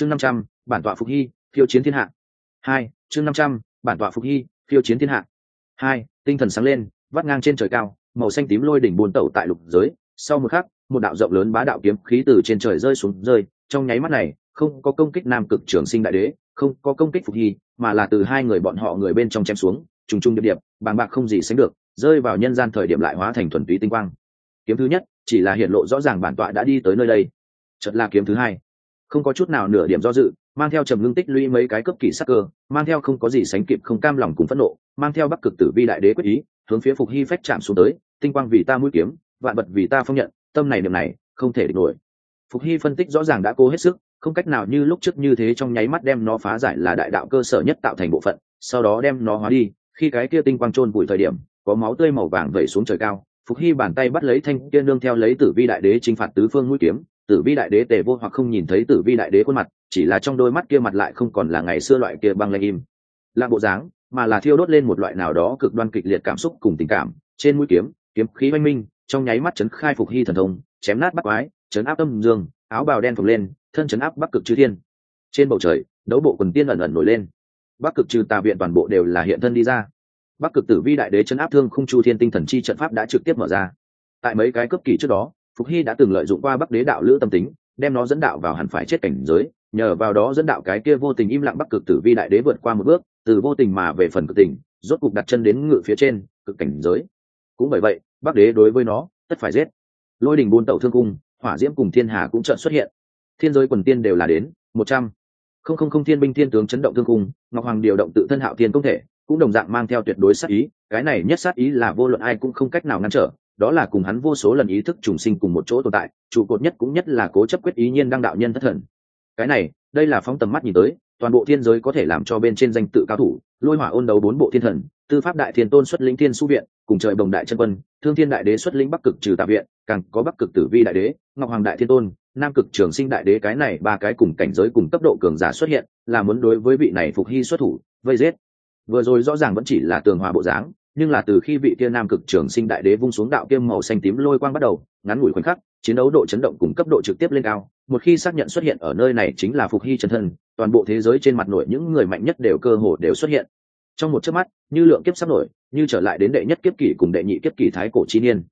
chương năm trăm, bản tọa phục hy, khiêu chiến thiên hạ. Hai, chương năm trăm, bản tọa phục hy, khiêu chiến thiên hạ. Hai, tinh thần sáng lên, vắt ngang trên trời cao, màu xanh tím lôi đỉnh buồn tẩu tại lục giới. Sau một khắc, một đạo rộng lớn bá đạo kiếm khí từ trên trời rơi xuống rơi. Trong nháy mắt này, không có công kích nam cực trường sinh đại đế, không có công kích phục hy, mà là từ hai người bọn họ người bên trong chém xuống, trùng trùng điệp điệp, bàng bạc không gì sánh được, rơi vào nhân gian thời điểm lại hóa thành thuần túy tinh quang. Kiếm thứ nhất, chỉ là hiện lộ rõ ràng bản tọa đã đi tới nơi đây. Chật là kiếm thứ hai không có chút nào nửa điểm do dự, mang theo trầm ngưng tích lũy mấy cái cấp kỳ sắc cơ, mang theo không có gì sánh kịp không cam lòng cùng phẫn nộ, mang theo bắc cực tử vi đại đế quyết ý, hướng phía phục hy phách chạm xuống tới, tinh quang vì ta mũi kiếm, vạn vật vì ta phong nhận, tâm này niệm này, không thể địch nổi. Phục hy phân tích rõ ràng đã cố hết sức, không cách nào như lúc trước như thế trong nháy mắt đem nó phá giải là đại đạo cơ sở nhất tạo thành bộ phận, sau đó đem nó hóa đi, khi cái kia tinh quang trôn bụi thời điểm, có máu tươi màu vàng vẩy xuống trời cao, phục hy bàn tay bắt lấy thanh kia nương theo lấy tử vi đại đế chinh phạt tứ phương mũi kiếm tử vi đại đế tề vô hoặc không nhìn thấy tử vi đại đế khuôn mặt, chỉ là trong đôi mắt kia mặt lại không còn là ngày xưa loại kia băng lanh im. Là bộ dáng, mà là thiêu đốt lên một loại nào đó cực đoan kịch liệt cảm xúc cùng tình cảm, trên mũi kiếm kiếm khí oanh minh, trong nháy mắt chấn khai phục hy thần thông, chém nát bắt quái, chấn áp tâm dương, áo bào đen phồng lên, thân chấn áp bắc cực chư thiên. Trên bầu trời, đấu bộ quần tiên ẩn ẩn nổi lên. Bắc cực trừ tà viện toàn bộ đều là hiện thân đi ra. Bắc cực tử vi đại đế chấn áp thương khung chu thiên tinh thần chi trận pháp đã trực tiếp mở ra. Tại mấy cái cấp kỳ trước đó phục hy đã từng lợi dụng qua bắc đế đạo lữ tâm tính, đem nó dẫn đạo vào hẳn phải chết cảnh giới, nhờ vào đó dẫn đạo cái kia vô tình im lặng bắc cực tử vi đại đế vượt qua một bước, từ vô tình mà về phần cực tình, rốt cục đặt chân đến ngự phía trên, cực cảnh giới. Cũng bởi vậy, bắc đế đối với nó, tất phải giết. Lôi đình buôn tẩu thương cung, hỏa diễm cùng thiên hà cũng chợt xuất hiện. Thiên giới quần tiên đều là đến, một trăm. Không không không thiên binh thiên tướng chấn động thương cung, ngọc hoàng điều động tự thân hạo thiên công thể, cũng đồng dạng mang theo tuyệt đối sát ý, cái này nhất sát ý là vô luận ai cũng không cách nào ngăn trở đó là cùng hắn vô số lần ý thức trùng sinh cùng một chỗ tồn tại, trụ cột nhất cũng nhất là cố chấp quyết ý nhiên đăng đạo nhân thất thần. Cái này, đây là phóng tầm mắt nhìn tới, toàn bộ thiên giới có thể làm cho bên trên danh tự cao thủ, lôi hỏa ôn đấu bốn bộ thiên thần, tư pháp đại thiên tôn xuất lĩnh thiên su viện, cùng trời bồng đại chân quân, thương thiên đại đế xuất lĩnh bắc cực trừ tạ viện, càng có bắc cực tử vi đại đế, ngọc hoàng đại thiên tôn, nam cực trường sinh đại đế, cái này ba cái cùng cảnh giới cùng cấp độ cường giả xuất hiện, là muốn đối với vị này phục hy xuất thủ, vây giết. Vừa rồi rõ ràng vẫn chỉ là tường hòa bộ dáng nhưng là từ khi vị kia nam cực trường sinh đại đế vung xuống đạo kiêm màu xanh tím lôi quang bắt đầu, ngắn ngủi khoảnh khắc, chiến đấu độ chấn động cùng cấp độ trực tiếp lên cao. Một khi xác nhận xuất hiện ở nơi này chính là phục hy chân thân, toàn bộ thế giới trên mặt nổi những người mạnh nhất đều cơ hồ đều xuất hiện. Trong một chớp mắt, như lượng kiếp sắp nổi, như trở lại đến đệ nhất kiếp kỷ cùng đệ nhị kiếp kỷ thái cổ chi niên.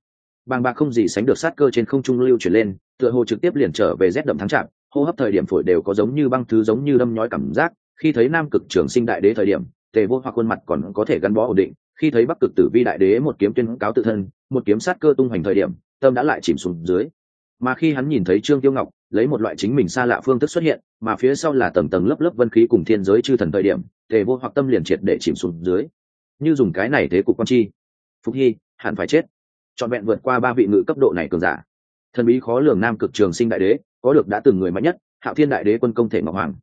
Bàng bạc không gì sánh được sát cơ trên không trung lưu chuyển lên, tựa hồ trực tiếp liền trở về rét đậm thắng trạng, hô hấp thời điểm phổi đều có giống như băng thứ giống như đâm nhói cảm giác. Khi thấy nam cực trường sinh đại đế thời điểm, tề vô hoặc khuôn mặt còn có thể gắn bó ổn định khi thấy bắc cực tử vi đại đế một kiếm tuyên cáo tự thân, một kiếm sát cơ tung hoành thời điểm, tâm đã lại chìm xuống dưới. Mà khi hắn nhìn thấy trương tiêu ngọc, lấy một loại chính mình xa lạ phương thức xuất hiện, mà phía sau là tầng tầng lớp lớp vân khí cùng thiên giới chư thần thời điểm, tề vô hoặc tâm liền triệt để chìm xuống dưới. Như dùng cái này thế cục quan chi. Phúc hy, hẳn phải chết. Trọn vẹn vượt qua ba vị ngự cấp độ này cường giả. Thần bí khó lường nam cực trường sinh đại đế, có được đã từng người mạnh nhất, hạo thiên đại đế quân công thể ngọc hoàng.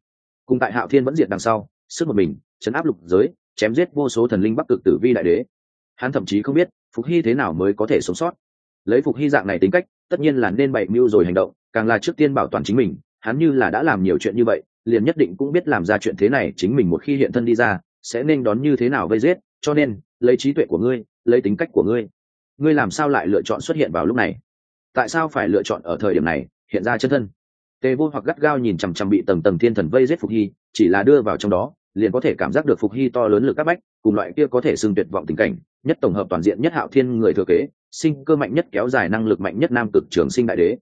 Cùng tại hạo thiên vẫn diệt đằng sau, sức một mình, chấn áp lục giới chém giết vô số thần linh bắc cực tử vi đại đế. Hắn thậm chí không biết, phục hy thế nào mới có thể sống sót. Lấy phục hy dạng này tính cách, tất nhiên là nên bày mưu rồi hành động, càng là trước tiên bảo toàn chính mình. Hắn như là đã làm nhiều chuyện như vậy, liền nhất định cũng biết làm ra chuyện thế này, chính mình một khi hiện thân đi ra, sẽ nên đón như thế nào vây giết, cho nên, lấy trí tuệ của ngươi, lấy tính cách của ngươi. Ngươi làm sao lại lựa chọn xuất hiện vào lúc này? Tại sao phải lựa chọn ở thời điểm này, hiện ra chân thân? Tề vô hoặc gắt gao nhìn chằm chằm bị tầng tầng thiên thần vây giết phục hy, chỉ là đưa vào trong đó liền có thể cảm giác được phục hy to lớn lực các bách, cùng loại kia có thể xưng tuyệt vọng tình cảnh, nhất tổng hợp toàn diện nhất hạo thiên người thừa kế, sinh cơ mạnh nhất kéo dài năng lực mạnh nhất nam cực trường sinh đại đế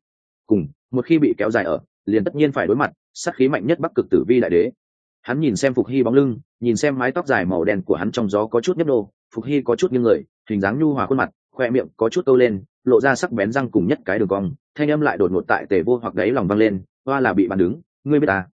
cùng, một khi bị kéo dài ở, liền tất nhiên phải đối mặt, sát khí mạnh nhất bắc cực tử vi đại đế hắn nhìn xem phục hy bóng lưng, nhìn xem mái tóc dài màu đen của hắn trong gió có chút nhấp đô phục hy có chút như người, hình dáng nhu hòa khuôn mặt, khoe miệng có chút câu lên, lộ ra sắc bén răng cùng nhất cái đường cong, thanh âm lại đột ngột tại tề vô hoặc đáy lòng văng lên hoa là bị bàn đứng, ngươi biết à?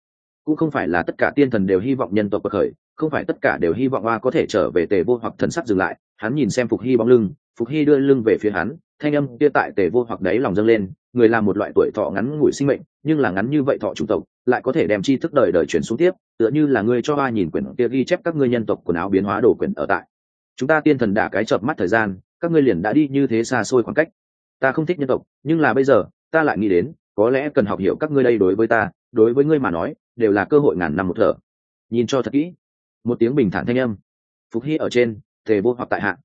Cũng không phải là tất cả tiên thần đều hy vọng nhân tộc bậc khởi, không phải tất cả đều hy vọng oa có thể trở về tề vô hoặc thần sắc dừng lại, hắn nhìn xem phục hy bóng lưng, phục hy đưa lưng về phía hắn, thanh âm kia tại tề vô hoặc đáy lòng dâng lên, người là một loại tuổi thọ ngắn ngủi sinh mệnh, nhưng là ngắn như vậy thọ chủng tộc, lại có thể đem tri thức đời đời chuyển xuống tiếp, tựa như là ngươi cho oa nhìn quyển kia ghi chép các ngươi nhân tộc quần áo biến hóa đồ quyển ở tại. Chúng ta tiên thần đả cái chợp mắt thời gian, các ngươi liền đã đi như thế xa xôi khoảng cách. Ta không thích nhân tộc, nhưng là bây giờ, ta lại nghĩ đến, có lẽ cần học hiểu các ngươi đây đối với ta đối với ngươi mà nói, đều là cơ hội ngàn năm một thở. Nhìn cho thật kỹ. Một tiếng bình thản thanh âm. Phục hy ở trên, tề vô hoặc tại hạ.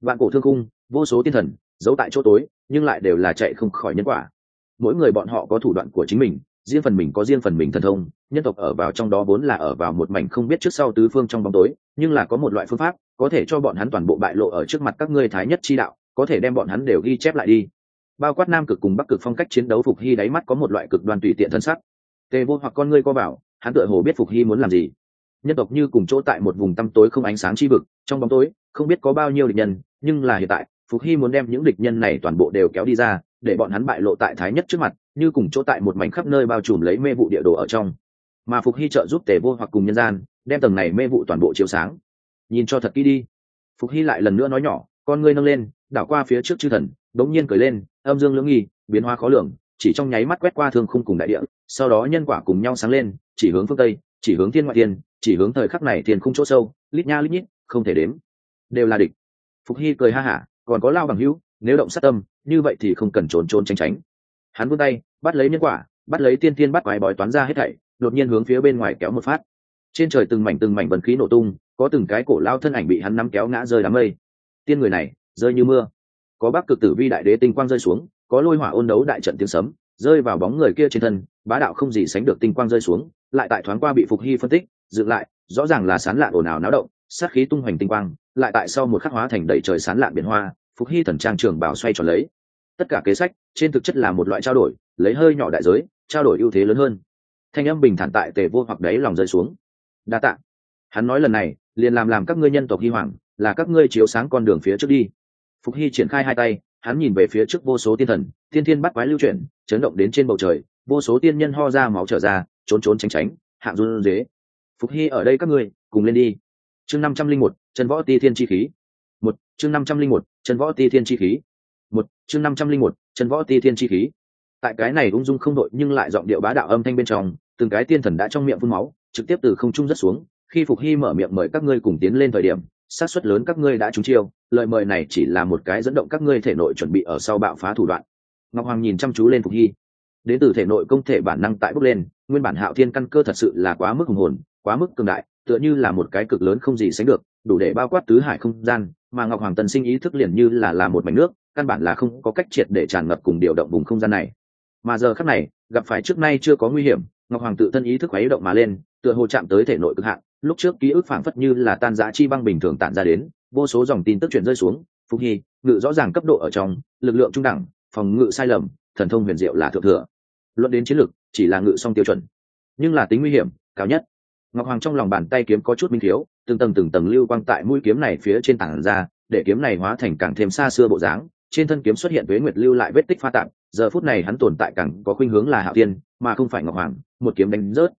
Vạn cổ thương cung vô số tiên thần, giấu tại chỗ tối, nhưng lại đều là chạy không khỏi nhân quả. Mỗi người bọn họ có thủ đoạn của chính mình, riêng phần mình có riêng phần mình thần thông, nhân tộc ở vào trong đó vốn là ở vào một mảnh không biết trước sau tứ phương trong bóng tối, nhưng là có một loại phương pháp, có thể cho bọn hắn toàn bộ bại lộ ở trước mặt các ngươi thái nhất chi đạo, có thể đem bọn hắn đều ghi chép lại đi. Bao quát nam cực cùng bắc cực phong cách chiến đấu phục hy đáy mắt có một loại cực đoan tùy tiện thân sắc tề vô hoặc con ngươi co vào, hắn tựa hồ biết phục hy muốn làm gì. Nhân tộc như cùng chỗ tại một vùng tăm tối không ánh sáng chi vực, trong bóng tối, không biết có bao nhiêu địch nhân, nhưng là hiện tại, phục hy muốn đem những địch nhân này toàn bộ đều kéo đi ra, để bọn hắn bại lộ tại thái nhất trước mặt, như cùng chỗ tại một mảnh khắp nơi bao trùm lấy mê vụ địa đồ ở trong. Mà phục hy trợ giúp tề vô hoặc cùng nhân gian, đem tầng này mê vụ toàn bộ chiếu sáng. Nhìn cho thật kỹ đi. Phục hy lại lần nữa nói nhỏ, con ngươi nâng lên, đảo qua phía trước chư thần, đống nhiên cười lên, âm dương lưỡng nghi, biến hóa khó lường, chỉ trong nháy mắt quét qua thương khung cùng đại địa sau đó nhân quả cùng nhau sáng lên, chỉ hướng phương tây, chỉ hướng thiên ngoại thiên, chỉ hướng thời khắc này thiên không chỗ sâu, lít nha lít nhít, không thể đếm. Đều là địch. Phục hy cười ha hả, còn có lao bằng hữu, nếu động sát tâm, như vậy thì không cần trốn trốn tránh tránh. Hắn vươn tay, bắt lấy nhân quả, bắt lấy tiên tiên bắt quái bói toán ra hết thảy, đột nhiên hướng phía bên ngoài kéo một phát. Trên trời từng mảnh từng mảnh vần khí nổ tung, có từng cái cổ lao thân ảnh bị hắn nắm kéo ngã rơi đám mây. Tiên người này, rơi như mưa. Có bắc cực tử vi đại đế tinh quang rơi xuống, có lôi hỏa ôn đấu đại trận tiếng sấm, rơi vào bóng người kia trên thân bá đạo không gì sánh được tinh quang rơi xuống, lại tại thoáng qua bị phục hy phân tích, dựng lại, rõ ràng là sán lạn ồn ào náo động, sát khí tung hoành tinh quang, lại tại sau một khắc hóa thành đầy trời sán lạn biển hoa, phục hy thần trang trường bảo xoay tròn lấy. Tất cả kế sách, trên thực chất là một loại trao đổi, lấy hơi nhỏ đại giới, trao đổi ưu thế lớn hơn. Thanh âm bình thản tại tề vô hoặc đấy lòng rơi xuống. Đa tạ. Hắn nói lần này, liền làm làm các ngươi nhân tộc hy hoàng, là các ngươi chiếu sáng con đường phía trước đi. Phục hy triển khai hai tay, hắn nhìn về phía trước vô số tiên thần, tiên thiên bắt quái lưu chuyển, chấn động đến trên bầu trời vô số tiên nhân ho ra máu trở ra, trốn trốn tránh tránh, hạng run dế. Phục hy ở đây các ngươi, cùng lên đi. Chương năm trăm linh một, chân võ ti thiên chi khí. Một, chương năm trăm linh một, chân võ ti thiên chi khí. Một, chương năm trăm linh một, chân võ ti thiên chi khí. Tại cái này ung dung không đội nhưng lại giọng điệu bá đạo âm thanh bên trong, từng cái tiên thần đã trong miệng phun máu, trực tiếp từ không trung rất xuống. Khi phục hy mở miệng mời các ngươi cùng tiến lên thời điểm, xác suất lớn các ngươi đã trúng chiêu, lời mời này chỉ là một cái dẫn động các ngươi thể nội chuẩn bị ở sau bạo phá thủ đoạn. Ngọc hoàng nhìn chăm chú lên phục hy đến từ thể nội công thể bản năng tại bốc lên, nguyên bản hạo thiên căn cơ thật sự là quá mức hùng hồn, quá mức cường đại, tựa như là một cái cực lớn không gì sánh được, đủ để bao quát tứ hải không gian, mà ngọc hoàng tần sinh ý thức liền như là là một mảnh nước, căn bản là không có cách triệt để tràn ngập cùng điều động vùng không gian này. Mà giờ khắc này, gặp phải trước nay chưa có nguy hiểm, ngọc hoàng tự thân ý thức khuấy động mà lên, tựa hồ chạm tới thể nội cực hạn, lúc trước ký ức phảng phất như là tan giã chi băng bình thường tản ra đến, vô số dòng tin tức chuyển rơi xuống phúc hy, ngự rõ ràng cấp độ ở trong, lực lượng trung đẳng, phòng ngự sai lầm, thần thông huyền diệu là thượng thừa luận đến chiến lược, chỉ là ngự song tiêu chuẩn. Nhưng là tính nguy hiểm, cao nhất. Ngọc hoàng trong lòng bàn tay kiếm có chút minh thiếu, từng tầng từng tầng lưu quang tại mũi kiếm này phía trên tảng ra, để kiếm này hóa thành càng thêm xa xưa bộ dáng, trên thân kiếm xuất hiện với nguyệt lưu lại vết tích pha tạm giờ phút này hắn tồn tại càng có khuynh hướng là hạo tiên mà không phải ngọc hoàng, một kiếm đánh rớt.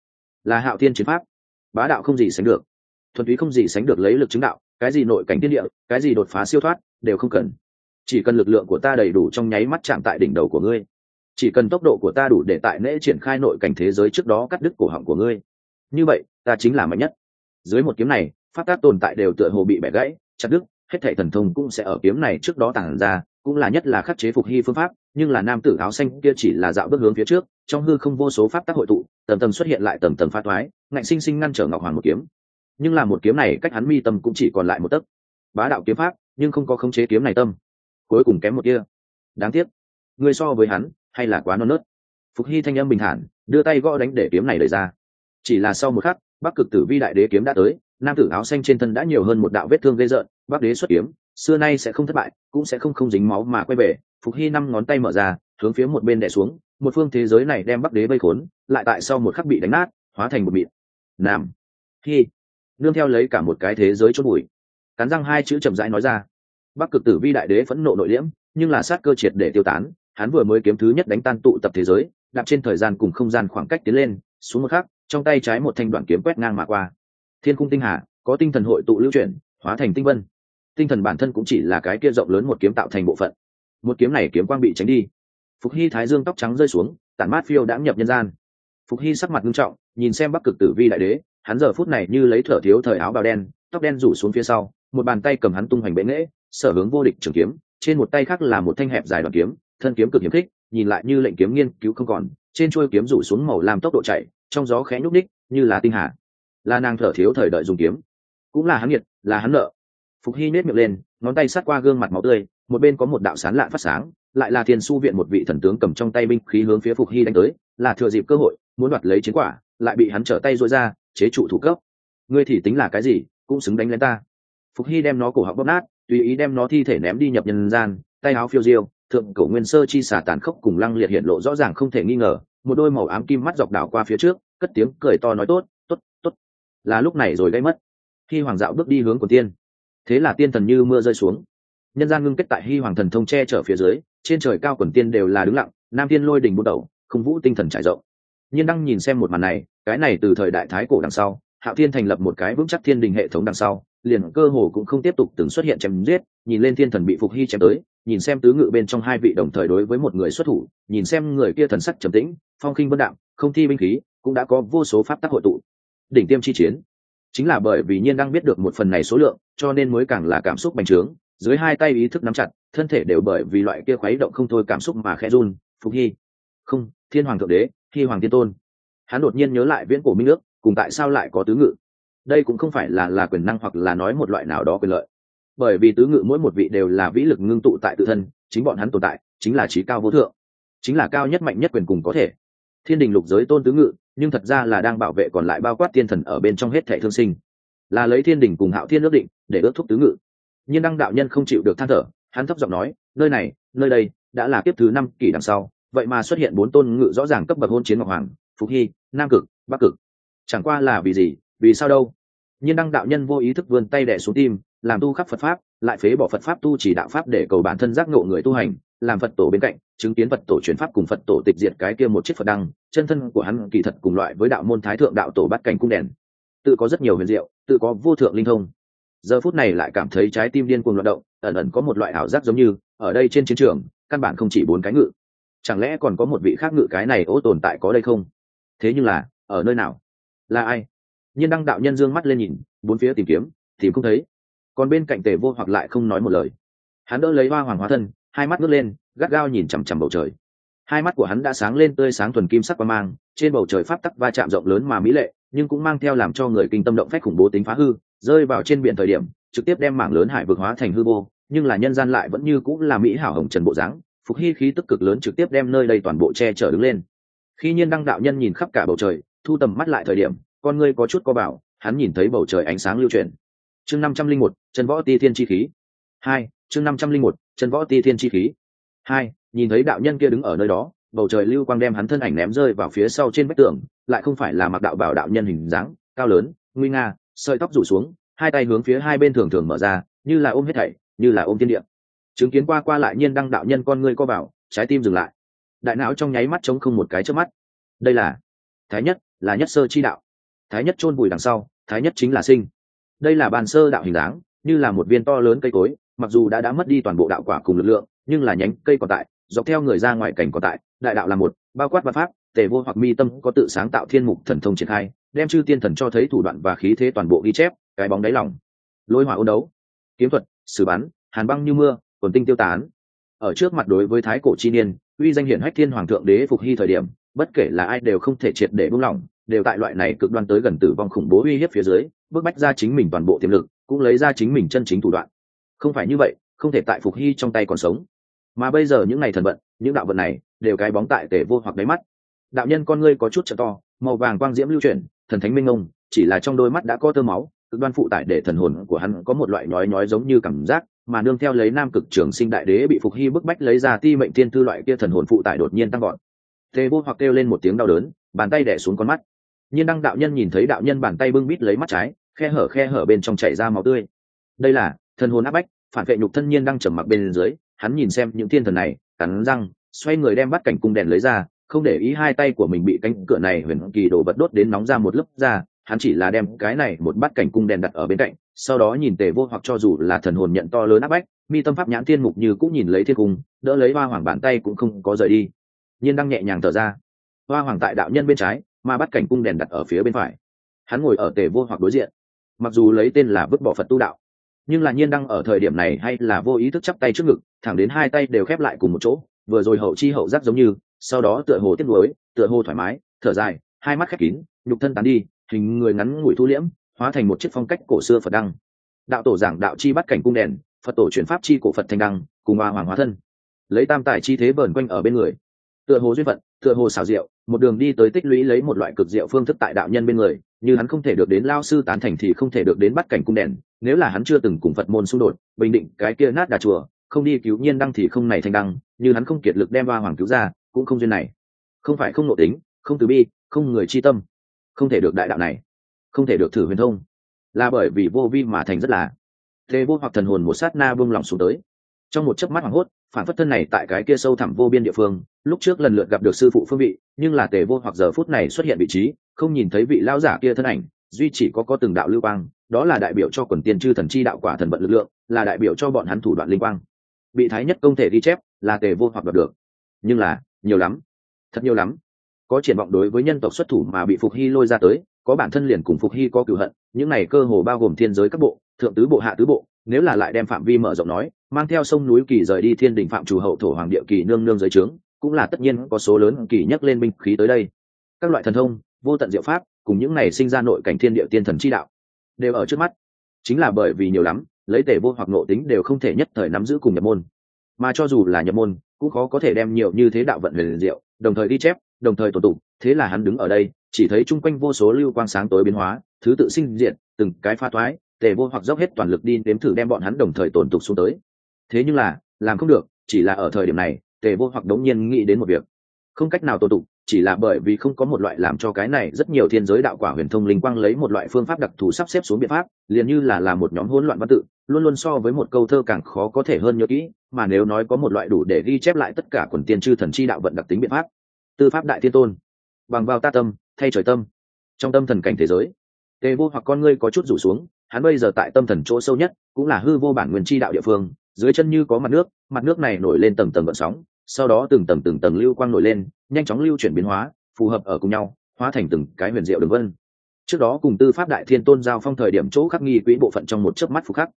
Là hạo tiên chiến pháp. Bá đạo không gì sánh được. Thuần túy không gì sánh được lấy lực chứng đạo, cái gì nội cảnh tiên địa, cái gì đột phá siêu thoát, đều không cần. Chỉ cần lực lượng của ta đầy đủ trong nháy mắt chạm tại đỉnh đầu của ngươi chỉ cần tốc độ của ta đủ để tại nễ triển khai nội cảnh thế giới trước đó cắt đứt cổ họng của ngươi. Như vậy, ta chính là mạnh nhất. Dưới một kiếm này, pháp tác tồn tại đều tựa hồ bị bẻ gãy, chặt đứt, hết thảy thần thông cũng sẽ ở kiếm này trước đó tàng ra, cũng là nhất là khắc chế phục hy phương pháp, nhưng là nam tử áo xanh kia chỉ là dạo bước hướng phía trước, trong hư không vô số pháp tác hội tụ tầm tầm xuất hiện lại tầm tầm pha thoái, ngạnh sinh sinh ngăn trở ngọc hoàng một kiếm. Nhưng là một kiếm này cách hắn mi tâm cũng chỉ còn lại một tấc. Bá đạo kiếm pháp, nhưng không có khống chế kiếm này tâm. Cuối cùng kém một kia đáng tiếc người so với hắn hay là quá non nớt? Phục hy thanh âm bình thản, đưa tay gõ đánh để kiếm này đẩy ra. Chỉ là sau một khắc, bắc cực tử vi đại đế kiếm đã tới, nam tử áo xanh trên thân đã nhiều hơn một đạo vết thương gây rợn, bắc đế xuất kiếm, xưa nay sẽ không thất bại, cũng sẽ không không dính máu mà quay về, phục hy năm ngón tay mở ra, hướng phía một bên đè xuống, một phương thế giới này đem bắc đế vây khốn, lại tại sau một khắc bị đánh nát, hóa thành một mịn. Nam. Hy. Nương theo lấy cả một cái thế giới chốt bụi. Cắn răng hai chữ chậm rãi nói ra. Bắc cực tử vi đại đế phẫn nộ nội liễm, nhưng là sát cơ triệt để tiêu tán hắn vừa mới kiếm thứ nhất đánh tan tụ tập thế giới, đạp trên thời gian cùng không gian khoảng cách tiến lên, xuống một khắc, trong tay trái một thanh đoạn kiếm quét ngang mà qua. Thiên cung tinh hà, có tinh thần hội tụ lưu chuyển, hóa thành tinh vân. Tinh thần bản thân cũng chỉ là cái kia rộng lớn một kiếm tạo thành bộ phận. Một kiếm này kiếm quang bị tránh đi. Phục hy thái dương tóc trắng rơi xuống, tản mát phiêu đã nhập nhân gian. Phục hy sắc mặt nghiêm trọng, nhìn xem bắc cực tử vi đại đế, hắn giờ phút này như lấy thở thiếu thời áo bào đen, tóc đen rủ xuống phía sau, một bàn tay cầm hắn tung hoành bệ nghễ, sở hướng vô địch trường kiếm, trên một tay khác là một thanh hẹp dài đoàn kiếm thân kiếm cực hiếm thích nhìn lại như lệnh kiếm nghiên cứu không còn, trên chuôi kiếm rủ xuống màu làm tốc độ chạy, trong gió khẽ nhúc ních như là tinh hà. Là nàng thở thiếu thời đợi dùng kiếm. Cũng là hắn nghiệt là hắn nợ. Phục hy nết miệng lên, ngón tay sát qua gương mặt máu tươi, một bên có một đạo sán lạ phát sáng, lại là thiên su viện một vị thần tướng cầm trong tay binh khí hướng phía phục hy đánh tới, là thừa dịp cơ hội, muốn đoạt lấy chiến quả, lại bị hắn trở tay dội ra, chế trụ thủ cấp. Ngươi thì tính là cái gì, cũng xứng đánh lên ta. Phục hy đem nó cổ họng bóp nát, tùy ý đem nó thi thể ném đi nhập nhân gian, tay áo phiêu diêu thượng cổ nguyên sơ chi xả tàn khốc cùng lăng liệt hiện lộ rõ ràng không thể nghi ngờ, một đôi màu ám kim mắt dọc đảo qua phía trước, cất tiếng cười to nói tốt tốt tốt. Là lúc này rồi gây mất. Khi hoàng dạo bước đi hướng của tiên. Thế là tiên thần như mưa rơi xuống. Nhân gian ngưng kết tại hy hoàng thần thông che chở phía dưới, trên trời cao quần tiên đều là đứng lặng, nam tiên lôi đình bút đầu, không vũ tinh thần trải rộng. Nhiên đăng nhìn xem một màn này, cái này từ thời đại thái cổ đằng sau, hạo thiên thành lập một cái vững chắc thiên đình hệ thống đằng sau, liền cơ hồ cũng không tiếp tục từng xuất hiện chém giết, nhìn lên thiên thần bị phục hy chém tới nhìn xem tứ ngự bên trong hai vị đồng thời đối với một người xuất thủ, nhìn xem người kia thần sắc trầm tĩnh, phong khinh vân đạm, không thi binh khí, cũng đã có vô số pháp tắc hội tụ. Đỉnh tiêm chi chiến. Chính là bởi vì nhiên đang biết được một phần này số lượng, cho nên mới càng là cảm xúc bành trướng, dưới hai tay ý thức nắm chặt, thân thể đều bởi vì loại kia khuấy động không thôi cảm xúc mà khẽ run, phục hy. Không, thiên hoàng thượng đế, hy hoàng thiên tôn. Hắn đột nhiên nhớ lại viễn cổ minh nước cùng tại sao lại có tứ ngự? Đây cũng không phải là là quyền năng hoặc là nói một loại nào đó quyền lợi bởi vì tứ ngự mỗi một vị đều là vĩ lực ngưng tụ tại tự thân, chính bọn hắn tồn tại, chính là trí cao vô thượng, chính là cao nhất mạnh nhất quyền cùng có thể. Thiên đình lục giới tôn tứ ngự, nhưng thật ra là đang bảo vệ còn lại bao quát thiên thần ở bên trong hết thẻ thương sinh. Là lấy thiên đình cùng hạo thiên ước định, để ước thúc tứ ngự. Nhưng đăng đạo nhân không chịu được than thở, hắn thấp giọng nói, nơi này, nơi đây, đã là kiếp thứ năm kỷ đằng sau, vậy mà xuất hiện bốn tôn ngự rõ ràng cấp bậc hôn chiến ngọc hoàng, phúc hy, nam cực, bắc cực. Chẳng qua là vì gì, vì sao đâu? Nhưng đăng đạo nhân vô ý thức vươn tay đẻ xuống tim làm tu khắp phật pháp, lại phế bỏ phật pháp tu chỉ đạo pháp để cầu bản thân giác ngộ người tu hành, làm phật tổ bên cạnh, chứng kiến phật tổ chuyển pháp cùng phật tổ tịch diệt cái kia một chiếc phật đăng, chân thân của hắn kỳ thật cùng loại với đạo môn thái thượng đạo tổ bắt cảnh cung đèn. Tự có rất nhiều huyền diệu, tự có vô thượng linh thông. Giờ phút này lại cảm thấy trái tim điên cuồng loạt động, ẩn ẩn có một loại ảo giác giống như, ở đây trên chiến trường, căn bản không chỉ bốn cái ngự. Chẳng lẽ còn có một vị khác ngự cái này ô tồn tại có đây không? Thế nhưng là, ở nơi nào? Là ai? Nhiên đăng đạo nhân dương mắt lên nhìn, bốn phía tìm kiếm, tìm không thấy còn bên cạnh tề vô hoặc lại không nói một lời. Hắn đỡ lấy hoa hoàng hóa thân, hai mắt ngước lên, gắt gao nhìn chằm chằm bầu trời. Hai mắt của hắn đã sáng lên tươi sáng thuần kim sắc và mang, trên bầu trời pháp tắc va chạm rộng lớn mà mỹ lệ, nhưng cũng mang theo làm cho người kinh tâm động phách khủng bố tính phá hư, rơi vào trên biển thời điểm, trực tiếp đem mảng lớn hải vực hóa thành hư vô, nhưng là nhân gian lại vẫn như cũng là mỹ hảo hồng trần bộ dáng, phục hy khí tức cực lớn trực tiếp đem nơi đây toàn bộ che chở đứng lên. Khi nhiên đăng đạo nhân nhìn khắp cả bầu trời, thu tầm mắt lại thời điểm, con ngươi có chút co bảo, hắn nhìn thấy bầu trời ánh sáng lưu truyền chương năm trăm linh một, chân võ ti thiên chi khí. Hai, chương năm trăm linh một, chân võ ti thiên chi khí. Hai, nhìn thấy đạo nhân kia đứng ở nơi đó, bầu trời lưu quang đem hắn thân ảnh ném rơi vào phía sau trên vách tường, lại không phải là mặc đạo bảo đạo nhân hình dáng, cao lớn, nguy nga, sợi tóc rủ xuống, hai tay hướng phía hai bên thường thường mở ra, như là ôm hết thảy, như là ôm tiên điệm chứng kiến qua qua lại nhiên đăng đạo nhân con ngươi co bảo trái tim dừng lại. Đại não trong nháy mắt trống không một cái trước mắt. Đây là, thái nhất, là nhất sơ chi đạo. Thái nhất chôn bùi đằng sau, thái nhất chính là sinh đây là bàn sơ đạo hình dáng, như là một viên to lớn cây cối, mặc dù đã đã mất đi toàn bộ đạo quả cùng lực lượng, nhưng là nhánh cây còn tại, dọc theo người ra ngoài cảnh còn tại, đại đạo là một, bao quát và pháp, tề vô hoặc mi tâm có tự sáng tạo thiên mục thần thông triển khai, đem chư tiên thần cho thấy thủ đoạn và khí thế toàn bộ ghi chép, cái bóng đáy lòng. Lôi hỏa ôn đấu, kiếm thuật xử bắn, hàn băng như mưa, quần tinh tiêu tán. Ở trước mặt đối với thái cổ chi niên, uy danh hiển hách thiên hoàng thượng đế phục hy thời điểm, bất kể là ai đều không thể triệt để buông lỏng đều tại loại này cực đoan tới gần tử vong khủng bố uy hiếp phía dưới bước bách ra chính mình toàn bộ tiềm lực, cũng lấy ra chính mình chân chính thủ đoạn. Không phải như vậy, không thể tại phục hy trong tay còn sống. Mà bây giờ những ngày thần vận, những đạo vận này, đều cái bóng tại tể vô hoặc đáy mắt. Đạo nhân con ngươi có chút trợ to, màu vàng quang diễm lưu chuyển, thần thánh minh ông, chỉ là trong đôi mắt đã có tơ máu, cực đoan phụ tải để thần hồn của hắn có một loại nhói nhói giống như cảm giác, mà nương theo lấy nam cực trường sinh đại đế bị phục hy bức bách lấy ra ti mệnh thiên tư loại kia thần hồn phụ tải đột nhiên tăng gọn tề vô hoặc kêu lên một tiếng đau đớn, bàn tay đẻ xuống con mắt nhiên đăng đạo nhân nhìn thấy đạo nhân bàn tay bưng bít lấy mắt trái, khe hở khe hở bên trong chảy ra máu tươi. Đây là thần hồn áp bách, phản vệ nhục thân nhiên đang trầm mặc bên dưới, hắn nhìn xem những thiên thần này, cắn răng, xoay người đem bắt cảnh cung đèn lấy ra, không để ý hai tay của mình bị cánh cửa này huyền kỳ đổ bật đốt đến nóng ra một lớp ra, hắn chỉ là đem cái này một bát cảnh cung đèn đặt ở bên cạnh, sau đó nhìn tề vô hoặc cho dù là thần hồn nhận to lớn áp bách, mi tâm pháp nhãn thiên mục như cũng nhìn lấy thiên cung, đỡ lấy hoa hoàng bàn tay cũng không có rời đi. Nhiên đang nhẹ nhàng thở ra. Hoa hoàng tại đạo nhân bên trái mà bắt cảnh cung đèn đặt ở phía bên phải. Hắn ngồi ở tề vô hoặc đối diện, mặc dù lấy tên là vứt bỏ phật tu đạo, nhưng là nhiên đăng ở thời điểm này hay là vô ý thức chắp tay trước ngực, thẳng đến hai tay đều khép lại cùng một chỗ, vừa rồi hậu chi hậu giác giống như, sau đó tựa hồ tiếp nối, tựa hồ thoải mái, thở dài, hai mắt khép kín, nhục thân tán đi, hình người ngắn ngủi thu liễm, hóa thành một chiếc phong cách cổ xưa phật đăng. Đạo tổ giảng đạo chi bắt cảnh cung đèn, phật tổ chuyển pháp chi cổ phật thanh đăng, cùng hoa hoàng hóa thân. Lấy tam tài chi thế vờn quanh ở bên người. Tựa hồ duyên phận, tựa hồ xảo diệu một đường đi tới tích lũy lấy một loại cực diệu phương thức tại đạo nhân bên người, như hắn không thể được đến lao sư tán thành thì không thể được đến bắt cảnh cung đèn, nếu là hắn chưa từng cùng phật môn xung đột, bình định cái kia nát đà chùa, không đi cứu nhiên đăng thì không này thành đăng, như hắn không kiệt lực đem ba hoàng cứu ra, cũng không duyên này. Không phải không nội tính, không từ bi, không người chi tâm. Không thể được đại đạo này. Không thể được thử huyền thông. Là bởi vì vô vi mà thành rất là. Thế vô hoặc thần hồn một sát na buông lỏng xuống tới trong một chớp mắt hoảng hốt, phản phất thân này tại cái kia sâu thẳm vô biên địa phương, lúc trước lần lượt gặp được sư phụ phương vị, nhưng là tề vô hoặc giờ phút này xuất hiện vị trí, không nhìn thấy vị lão giả kia thân ảnh, duy chỉ có có từng đạo lưu quang, đó là đại biểu cho quần tiên chư thần chi đạo quả thần vận lực lượng, là đại biểu cho bọn hắn thủ đoạn linh quang. Bị thái nhất công thể ghi chép, là tề vô hoặc gặp được. Nhưng là, nhiều lắm, thật nhiều lắm. Có triển vọng đối với nhân tộc xuất thủ mà bị phục hy lôi ra tới, có bản thân liền cùng phục hy có cửu hận, những này cơ hồ bao gồm thiên giới các bộ, thượng tứ bộ, hạ tứ bộ, nếu là lại đem phạm vi mở rộng nói mang theo sông núi kỳ rời đi thiên đình phạm chủ hậu thổ hoàng địa kỳ nương nương giới trướng, cũng là tất nhiên có số lớn kỳ nhắc lên binh khí tới đây. Các loại thần thông, vô tận diệu pháp, cùng những này sinh ra nội cảnh thiên địa tiên thần chi đạo, đều ở trước mắt. Chính là bởi vì nhiều lắm, lấy tể vô hoặc nội tính đều không thể nhất thời nắm giữ cùng nhập môn. Mà cho dù là nhập môn, cũng khó có thể đem nhiều như thế đạo vận huyền diệu, đồng thời đi chép, đồng thời tổ tụng thế là hắn đứng ở đây, chỉ thấy chung quanh vô số lưu quang sáng tối biến hóa, thứ tự sinh diện từng cái pha thoái tề vô hoặc dốc hết toàn lực đi đếm thử đem bọn hắn đồng thời tổn tục xuống tới thế nhưng là làm không được chỉ là ở thời điểm này tề vô hoặc đống nhiên nghĩ đến một việc. Không cách nào tổ tụ, chỉ là bởi vì không có một loại làm cho cái này rất nhiều thiên giới đạo quả huyền thông linh quang lấy một loại phương pháp đặc thù sắp xếp xuống biện pháp liền như là làm một nhóm hỗn loạn văn tự luôn luôn so với một câu thơ càng khó có thể hơn nhớ kỹ mà nếu nói có một loại đủ để ghi chép lại tất cả quần tiên chư thần chi đạo vận đặc tính biện pháp. Tư pháp đại thiên tôn. Bằng vào ta tâm thay trời tâm. Trong tâm thần cảnh thế giới tề vô hoặc con ngươi có chút rủ xuống hắn bây giờ tại tâm thần chỗ sâu nhất cũng là hư vô bản nguyên chi đạo địa phương dưới chân như có mặt nước mặt nước này nổi lên tầng tầng gợn sóng, sau đó từng tầng từng tầng lưu quang nổi lên, nhanh chóng lưu chuyển biến hóa, phù hợp ở cùng nhau, hóa thành từng cái huyền diệu đường vân. Trước đó cùng tư pháp đại thiên tôn giao phong thời điểm chỗ khắc nghi quỹ bộ phận trong một chớp mắt phục khắc.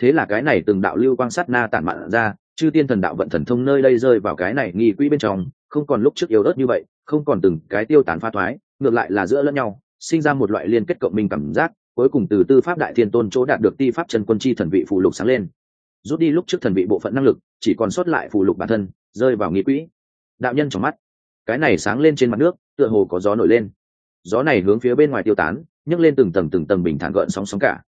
Thế là cái này từng đạo lưu quang sát na tản mạn ra, chư tiên thần đạo vận thần thông nơi đây rơi vào cái này nghi quỹ bên trong, không còn lúc trước yếu ớt như vậy, không còn từng cái tiêu tán pha thoái, ngược lại là giữa lẫn nhau, sinh ra một loại liên kết cộng minh cảm giác, cuối cùng từ tư pháp đại thiên tôn chỗ đạt được ti pháp chân quân chi thần vị phù lục sáng lên rút đi lúc trước thần bị bộ phận năng lực, chỉ còn sót lại phù lục bản thân, rơi vào nghi quỹ. Đạo nhân trong mắt, cái này sáng lên trên mặt nước, tựa hồ có gió nổi lên. Gió này hướng phía bên ngoài tiêu tán, nhấc lên từng tầng từng tầng bình thản gợn sóng sóng cả.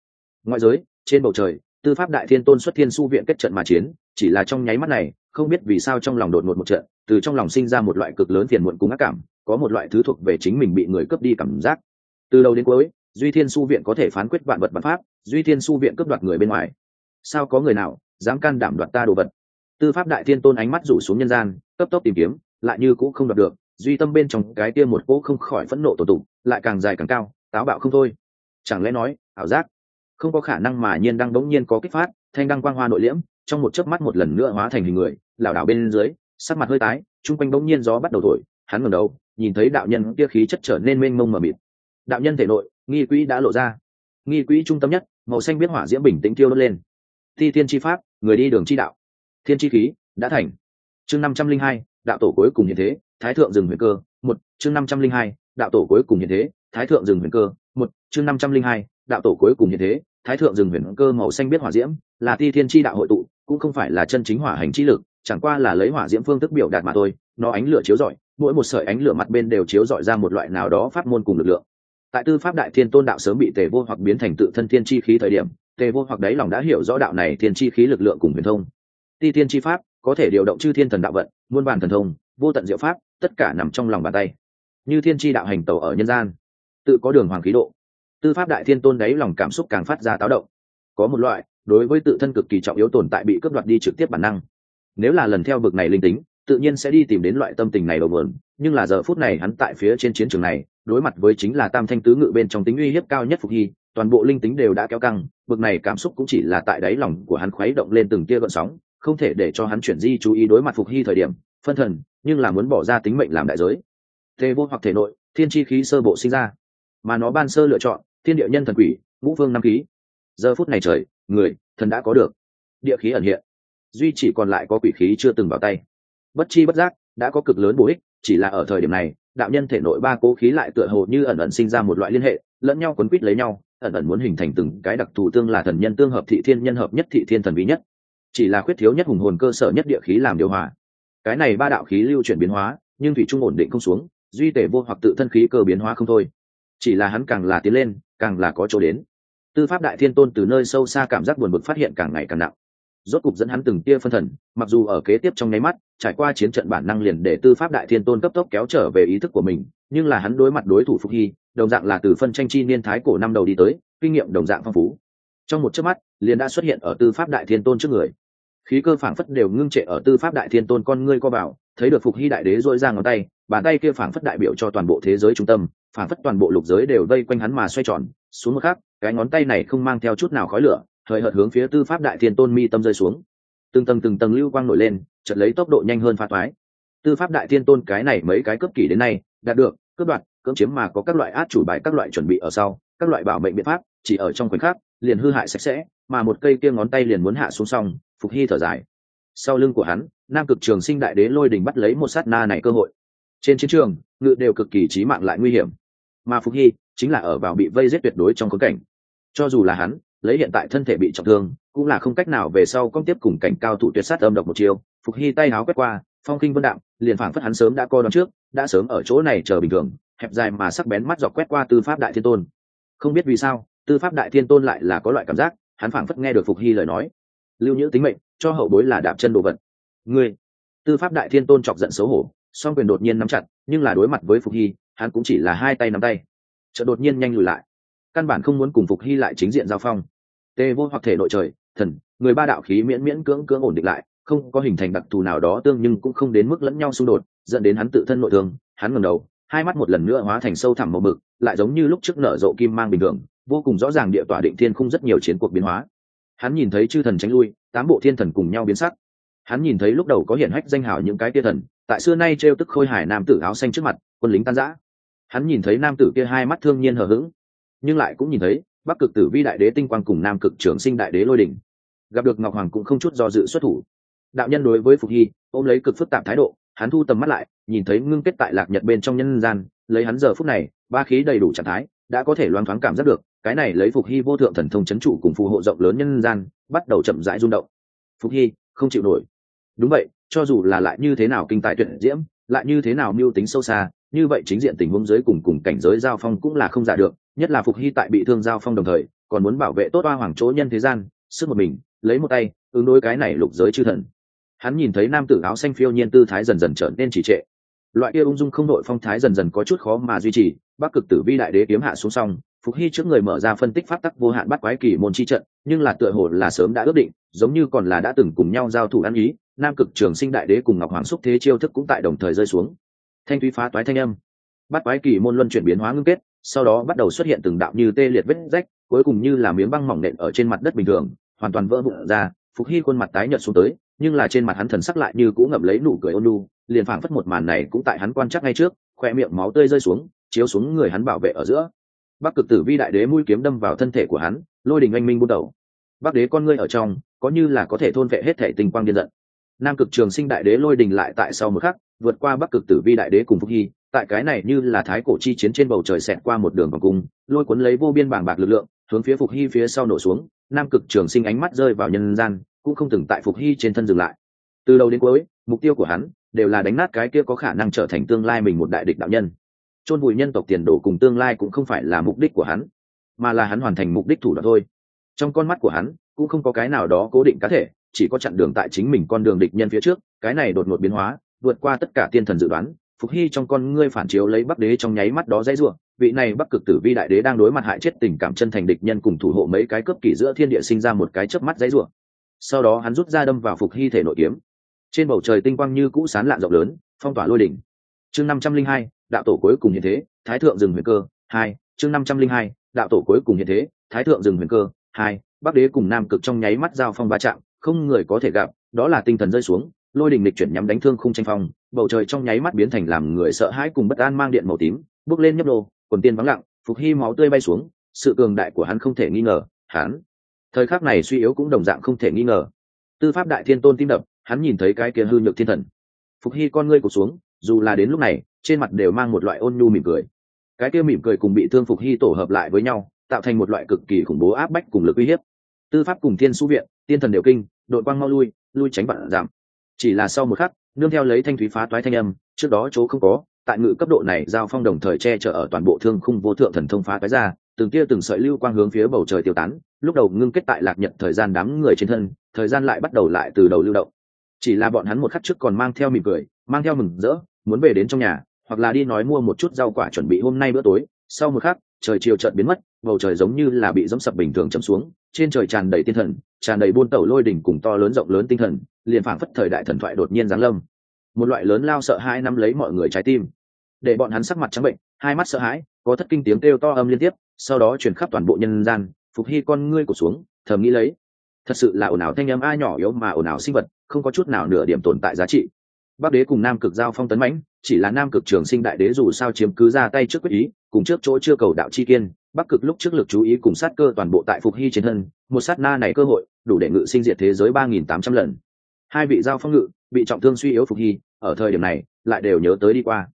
Ngoại giới, trên bầu trời, tư pháp đại thiên tôn xuất thiên su viện kết trận mà chiến, chỉ là trong nháy mắt này, không biết vì sao trong lòng đột ngột một trận, từ trong lòng sinh ra một loại cực lớn phiền muộn cùng ác cảm, có một loại thứ thuộc về chính mình bị người cướp đi cảm giác. Từ đầu đến cuối, duy thiên su viện có thể phán quyết vạn vật văn pháp, duy thiên su viện cướp đoạt người bên ngoài. Sao có người nào dám can đảm đoạt ta đồ vật. Tư pháp đại thiên tôn ánh mắt rủ xuống nhân gian, cấp tốc tìm kiếm, lại như cũng không đoạt được, duy tâm bên trong cái kia một cỗ không khỏi phẫn nộ tổ tụng lại càng dài càng cao, táo bạo không thôi. Chẳng lẽ nói, ảo giác, không có khả năng mà nhiên đang đống nhiên có kích phát, thanh đăng quang hoa nội liễm, trong một chớp mắt một lần nữa hóa thành hình người, lảo đảo bên dưới, sắc mặt hơi tái, chung quanh bỗng nhiên gió bắt đầu thổi, hắn ngẩng đầu, nhìn thấy đạo nhân kia khí chất trở nên mênh mông mờ mịt. Đạo nhân thể nội, nghi quỹ đã lộ ra. Nghi quỹ trung tâm nhất, màu xanh biết hỏa diễm bình tĩnh tiêu đốt lên. Thi thiên chi pháp người đi đường chi đạo. Thiên chi khí đã thành. Chương năm trăm linh hai, đạo tổ cuối cùng như thế, thái thượng dừng huyền cơ. Một, chương năm trăm linh hai, đạo tổ cuối cùng như thế, thái thượng dừng huyền cơ. Một, chương năm trăm linh hai, đạo tổ cuối cùng như thế, thái thượng dừng huyền cơ màu xanh biết hỏa diễm, là thi thiên chi đạo hội tụ, cũng không phải là chân chính hỏa hành chi lực, chẳng qua là lấy hỏa diễm phương thức biểu đạt mà thôi, nó ánh lửa chiếu rọi, mỗi một sợi ánh lửa mặt bên đều chiếu rọi ra một loại nào đó pháp môn cùng lực lượng. Tại tư pháp đại thiên tôn đạo sớm bị tề vô hoặc biến thành tự thân thiên chi khí thời điểm tề vô hoặc đấy lòng đã hiểu rõ đạo này thiên chi khí lực lượng cùng huyền thông. Ti thiên chi pháp có thể điều động chư thiên thần đạo vận, muôn bản thần thông, vô tận diệu pháp, tất cả nằm trong lòng bàn tay. Như thiên chi đạo hành tẩu ở nhân gian, tự có đường hoàng khí độ. Tư pháp đại thiên tôn đấy lòng cảm xúc càng phát ra táo động. Có một loại, đối với tự thân cực kỳ trọng yếu tồn tại bị cướp đoạt đi trực tiếp bản năng. Nếu là lần theo vực này linh tính, tự nhiên sẽ đi tìm đến loại tâm tình này đầu vườn nhưng là giờ phút này hắn tại phía trên chiến trường này, đối mặt với chính là tam thanh tứ ngự bên trong tính uy hiếp cao nhất phục hy toàn bộ linh tính đều đã kéo căng, bực này cảm xúc cũng chỉ là tại đáy lòng của hắn khuấy động lên từng tia gợn sóng, không thể để cho hắn chuyển di chú ý đối mặt phục hy thời điểm, phân thần, nhưng là muốn bỏ ra tính mệnh làm đại giới. Tê vô hoặc thể nội, thiên chi khí sơ bộ sinh ra, mà nó ban sơ lựa chọn, thiên địa nhân thần quỷ, ngũ phương năm khí. Giờ phút này trời, người, thần đã có được. Địa khí ẩn hiện. Duy chỉ còn lại có quỷ khí chưa từng vào tay. Bất chi bất giác, đã có cực lớn bổ ích, chỉ là ở thời điểm này, đạo nhân thể nội ba cố khí lại tựa hồ như ẩn ẩn sinh ra một loại liên hệ, lẫn nhau quấn quýt lấy nhau ẩn ẩn muốn hình thành từng cái đặc thù tương là thần nhân tương hợp thị thiên nhân hợp nhất thị thiên thần bí nhất. Chỉ là khuyết thiếu nhất hùng hồn cơ sở nhất địa khí làm điều hòa. Cái này ba đạo khí lưu chuyển biến hóa, nhưng thủy trung ổn định không xuống, duy tể vô hoặc tự thân khí cơ biến hóa không thôi. Chỉ là hắn càng là tiến lên, càng là có chỗ đến. Tư pháp đại thiên tôn từ nơi sâu xa cảm giác buồn bực phát hiện càng ngày càng nặng. Rốt cục dẫn hắn từng tia phân thần, mặc dù ở kế tiếp trong nháy mắt, trải qua chiến trận bản năng liền để tư pháp đại thiên tôn cấp tốc kéo trở về ý thức của mình, nhưng là hắn đối mặt đối thủ phục hy đồng dạng là từ phân tranh chi niên thái cổ năm đầu đi tới, kinh nghiệm đồng dạng phong phú. Trong một chớp mắt, liền đã xuất hiện ở tư pháp đại thiên tôn trước người. Khí cơ phảng phất đều ngưng trệ ở tư pháp đại thiên tôn con ngươi co vào, thấy được phục hy đại đế dội ra ngón tay, bàn tay kia phảng phất đại biểu cho toàn bộ thế giới trung tâm, phảng phất toàn bộ lục giới đều vây quanh hắn mà xoay tròn. Xuống một khắc, cái ngón tay này không mang theo chút nào khói lửa thời hợt hướng phía tư pháp đại thiên tôn mi tâm rơi xuống. Từng tầng từng tầng lưu quang nổi lên, chợt lấy tốc độ nhanh hơn pha toái. Tư pháp đại thiên tôn cái này mấy cái cấp kỷ đến nay, đạt được cướp đoạt cưỡng chiếm mà có các loại át chủ bài các loại chuẩn bị ở sau, các loại bảo mệnh biện pháp, chỉ ở trong khoảnh khắc, liền hư hại sạch sẽ, mà một cây kia ngón tay liền muốn hạ xuống xong, phục hy thở dài. Sau lưng của hắn, nam cực trường sinh đại đế lôi đình bắt lấy một sát na này cơ hội. Trên chiến trường, ngự đều cực kỳ trí mạng lại nguy hiểm. Mà phục hy chính là ở vào bị vây giết tuyệt đối trong khốn cảnh. Cho dù là hắn, lấy hiện tại thân thể bị trọng thương, cũng là không cách nào về sau công tiếp cùng cảnh cao thủ tuyệt sát âm độc một chiều phục hy tay háo quét qua, phong kinh vân đạm, liền phảng phất hắn sớm đã coi đón trước, đã sớm ở chỗ này chờ bình thường hẹp dài mà sắc bén mắt dọc quét qua tư pháp đại thiên tôn. Không biết vì sao, tư pháp đại thiên tôn lại là có loại cảm giác, hắn phảng phất nghe được phục hy lời nói. Lưu nhữ tính mệnh, cho hậu bối là đạp chân đồ vật. Ngươi, tư pháp đại thiên tôn chọc giận xấu hổ, song quyền đột nhiên nắm chặt, nhưng là đối mặt với phục hy, hắn cũng chỉ là hai tay nắm tay. Chợ đột nhiên nhanh lùi lại. Căn bản không muốn cùng phục hy lại chính diện giao phong. Tê vô hoặc thể nội trời, thần, người ba đạo khí miễn miễn cưỡng cưỡng ổn định lại, không có hình thành đặc thù nào đó tương nhưng cũng không đến mức lẫn nhau xung đột, dẫn đến hắn tự thân nội thương, hắn ngầm đầu hai mắt một lần nữa hóa thành sâu thẳm màu mực, lại giống như lúc trước nở rộ kim mang bình thường, vô cùng rõ ràng địa tỏa định thiên không rất nhiều chiến cuộc biến hóa. Hắn nhìn thấy chư thần tránh lui, tám bộ thiên thần cùng nhau biến sắc. Hắn nhìn thấy lúc đầu có hiển hách danh hào những cái tia thần, tại xưa nay t tức khôi hải nam tử áo xanh trước mặt, quân lính tan giã hắn nhìn thấy nam tử kia hai mắt thương nhiên hờ hững, nhưng lại cũng nhìn thấy bắc cực tử vi đại đế tinh quang cùng nam cực trưởng sinh đại đế lôi đỉnh. Gặp được ngọc hoàng cũng không chút do dự xuất thủ. Đạo nhân đối với phục hy, ôm lấy cực phức tạp thái độ hắn thu tầm mắt lại, nhìn thấy ngưng kết tại lạc nhật bên trong nhân gian, lấy hắn giờ phút này, ba khí đầy đủ trạng thái, đã có thể loáng thoáng cảm giác được, cái này lấy phục hy vô thượng thần thông c h ấ n trụ cùng phù hộ rộng lớn nhân gian, bắt đầu chậm rãi rung động. Phục hy, không chịu nổi. Đúng vậy, cho dù là lại như thế nào kinh tài tuyển diễm, lại như thế nào mưu tính sâu xa, như vậy chính diện tình huống giới cùng cùng cảnh giới giao phong cũng là không giả được, nhất là phục hy tại bị thương giao phong đồng thời, còn muốn bảo vệ tốt oa hoàng chỗ nhân thế gian, sức một mình, lấy một tay, ứng đối cái này lục giới chư thần hắn nhìn thấy nam tử áo xanh phiêu nhiên tư thái dần dần trở nên trì trệ. Loại kia ung dung không nội phong thái dần dần có chút khó mà duy trì. Bắc cực tử vi đại đế kiếm hạ xuống xong, phục hy trước người mở ra phân tích pháp tắc vô hạn bắt quái kỳ môn chi trận, nhưng là tựa hồ là sớm đã ước định, giống như còn là đã từng cùng nhau giao thủ ăn ý, nam cực trường sinh đại đế cùng ngọc hoàng xúc thế chiêu thức cũng tại đồng thời rơi xuống. Thanh thúy phá toái thanh âm. Bắt quái kỳ môn luân chuyển biến hóa ngưng kết, sau đó bắt đầu xuất hiện từng đạo như tê liệt vết rách, cuối cùng như là miếng băng mỏng nện ở trên mặt đất bình thường, hoàn toàn vỡ vụn ra, phục hy khuôn mặt tái nhợt xuống tới nhưng là trên mặt hắn thần sắc lại như cũng ngậm lấy nụ cười ôn nhu, liền phảng phất một màn này cũng tại hắn quan chắc ngay trước khoe miệng máu tươi rơi xuống chiếu xuống người hắn bảo vệ ở giữa. Bắc cực tử vi đại đế mũi kiếm đâm vào thân thể của hắn lôi đình anh minh bút đầu. Bắc đế con ngươi ở trong có như là có thể thôn vệ hết thể tình quang điên giận. Nam cực trường sinh đại đế lôi đình lại tại sau một khắc vượt qua bắc cực tử vi đại đế cùng phúc hy tại cái này như là thái cổ chi chiến trên bầu trời xẹt qua một đường vòng cung lôi cuốn lấy vô biên bảng bạc lực lượng hướng phía phục hy phía sau nổ xuống. Nam cực trường sinh ánh mắt rơi vào nhân gian cũng không từng tại phục hy trên thân dừng lại. Từ đầu đến cuối, mục tiêu của hắn đều là đánh nát cái kia có khả năng trở thành tương lai mình một đại địch đạo nhân. Chôn vùi nhân tộc tiền đồ cùng tương lai cũng không phải là mục đích của hắn, mà là hắn hoàn thành mục đích thủ đoạn thôi. Trong con mắt của hắn, cũng không có cái nào đó cố định cá thể, chỉ có chặn đường tại chính mình con đường địch nhân phía trước, cái này đột ngột biến hóa, vượt qua tất cả tiên thần dự đoán, phục hy trong con ngươi phản chiếu lấy bắc đế trong nháy mắt đó dãy ruộng vị này bắc cực tử vi đại đế đang đối mặt hại chết tình cảm chân thành địch nhân cùng thủ hộ mấy cái cướp kỷ giữa thiên địa sinh ra một cái chớp mắt dãy ruộng sau đó hắn rút ra đâm vào phục hy thể nội kiếm. Trên bầu trời tinh quang như cũ sán lạn rộng lớn, phong tỏa lôi đỉnh. Chương năm trăm linh hai, đạo tổ cuối cùng hiện thế, thái thượng dừng huyền cơ, hai, chương năm trăm linh hai, đạo tổ cuối cùng hiện thế, thái thượng dừng huyền cơ, hai, bắc đế cùng nam cực trong nháy mắt giao phong va chạm, không người có thể gặp, đó là tinh thần rơi xuống, lôi đình lịch chuyển nhắm đánh thương khung tranh phong, bầu trời trong nháy mắt biến thành làm người sợ hãi cùng bất an mang điện màu tím, bước lên nhấp đô quần tiên vắng lặng, phục hy máu tươi bay xuống, sự cường đại của hắn không thể nghi ngờ, hắn thời khắc này suy yếu cũng đồng dạng không thể nghi ngờ. Tư pháp đại thiên tôn tim đập, hắn nhìn thấy cái kia hư nhược thiên thần. Phục hy con ngươi cụt xuống, dù là đến lúc này, trên mặt đều mang một loại ôn nhu mỉm cười. Cái kia mỉm cười cùng bị thương phục hy tổ hợp lại với nhau, tạo thành một loại cực kỳ khủng bố áp bách cùng lực uy hiếp. Tư pháp cùng thiên su viện, tiên thần đều kinh, đội quang mau lui lui tránh vạn giảm. Chỉ là sau một khắc, nương theo lấy thanh thúy phá toái thanh âm, trước đó chỗ không có, tại ngự cấp độ này giao phong đồng thời che chở ở toàn bộ thương khung vô thượng thần thông phá toái ra từng tia từng sợi lưu quang hướng phía bầu trời tiêu tán, lúc đầu ngưng kết tại lạc nhật thời gian đám người trên thân, thời gian lại bắt đầu lại từ đầu lưu động. Chỉ là bọn hắn một khắc trước còn mang theo mỉm cười, mang theo mừng rỡ, muốn về đến trong nhà, hoặc là đi nói mua một chút rau quả chuẩn bị hôm nay bữa tối. Sau một khắc, trời chiều chợt biến mất, bầu trời giống như là bị dẫm sập bình thường chấm xuống, trên trời tràn đầy tinh thần, tràn đầy buôn tẩu lôi đỉnh cùng to lớn rộng lớn tinh thần, liền phảng phất thời đại thần thoại đột nhiên giáng lâm. Một loại lớn lao sợ hãi nắm lấy mọi người trái tim. Để bọn hắn sắc mặt trắng bệnh hai mắt sợ hãi, có thất kinh tiếng kêu to âm liên tiếp, sau đó chuyển khắp toàn bộ nhân gian, phục hy con ngươi của xuống, thầm nghĩ lấy. Thật sự là ồn ào thanh âm ai nhỏ yếu mà ồn ào sinh vật, không có chút nào nửa điểm tồn tại giá trị. Bắc đế cùng nam cực giao phong tấn mãnh, chỉ là nam cực trường sinh đại đế dù sao chiếm cứ ra tay trước quyết ý, cùng trước chỗ chưa cầu đạo chi kiên, bắc cực lúc trước lực chú ý cùng sát cơ toàn bộ tại phục hy trên thân, một sát na này cơ hội, đủ để ngự sinh diệt thế giới ba nghìn tám trăm lần. Hai vị giao phong ngự, bị trọng thương suy yếu phục hy, ở thời điểm này, lại đều nhớ tới đi qua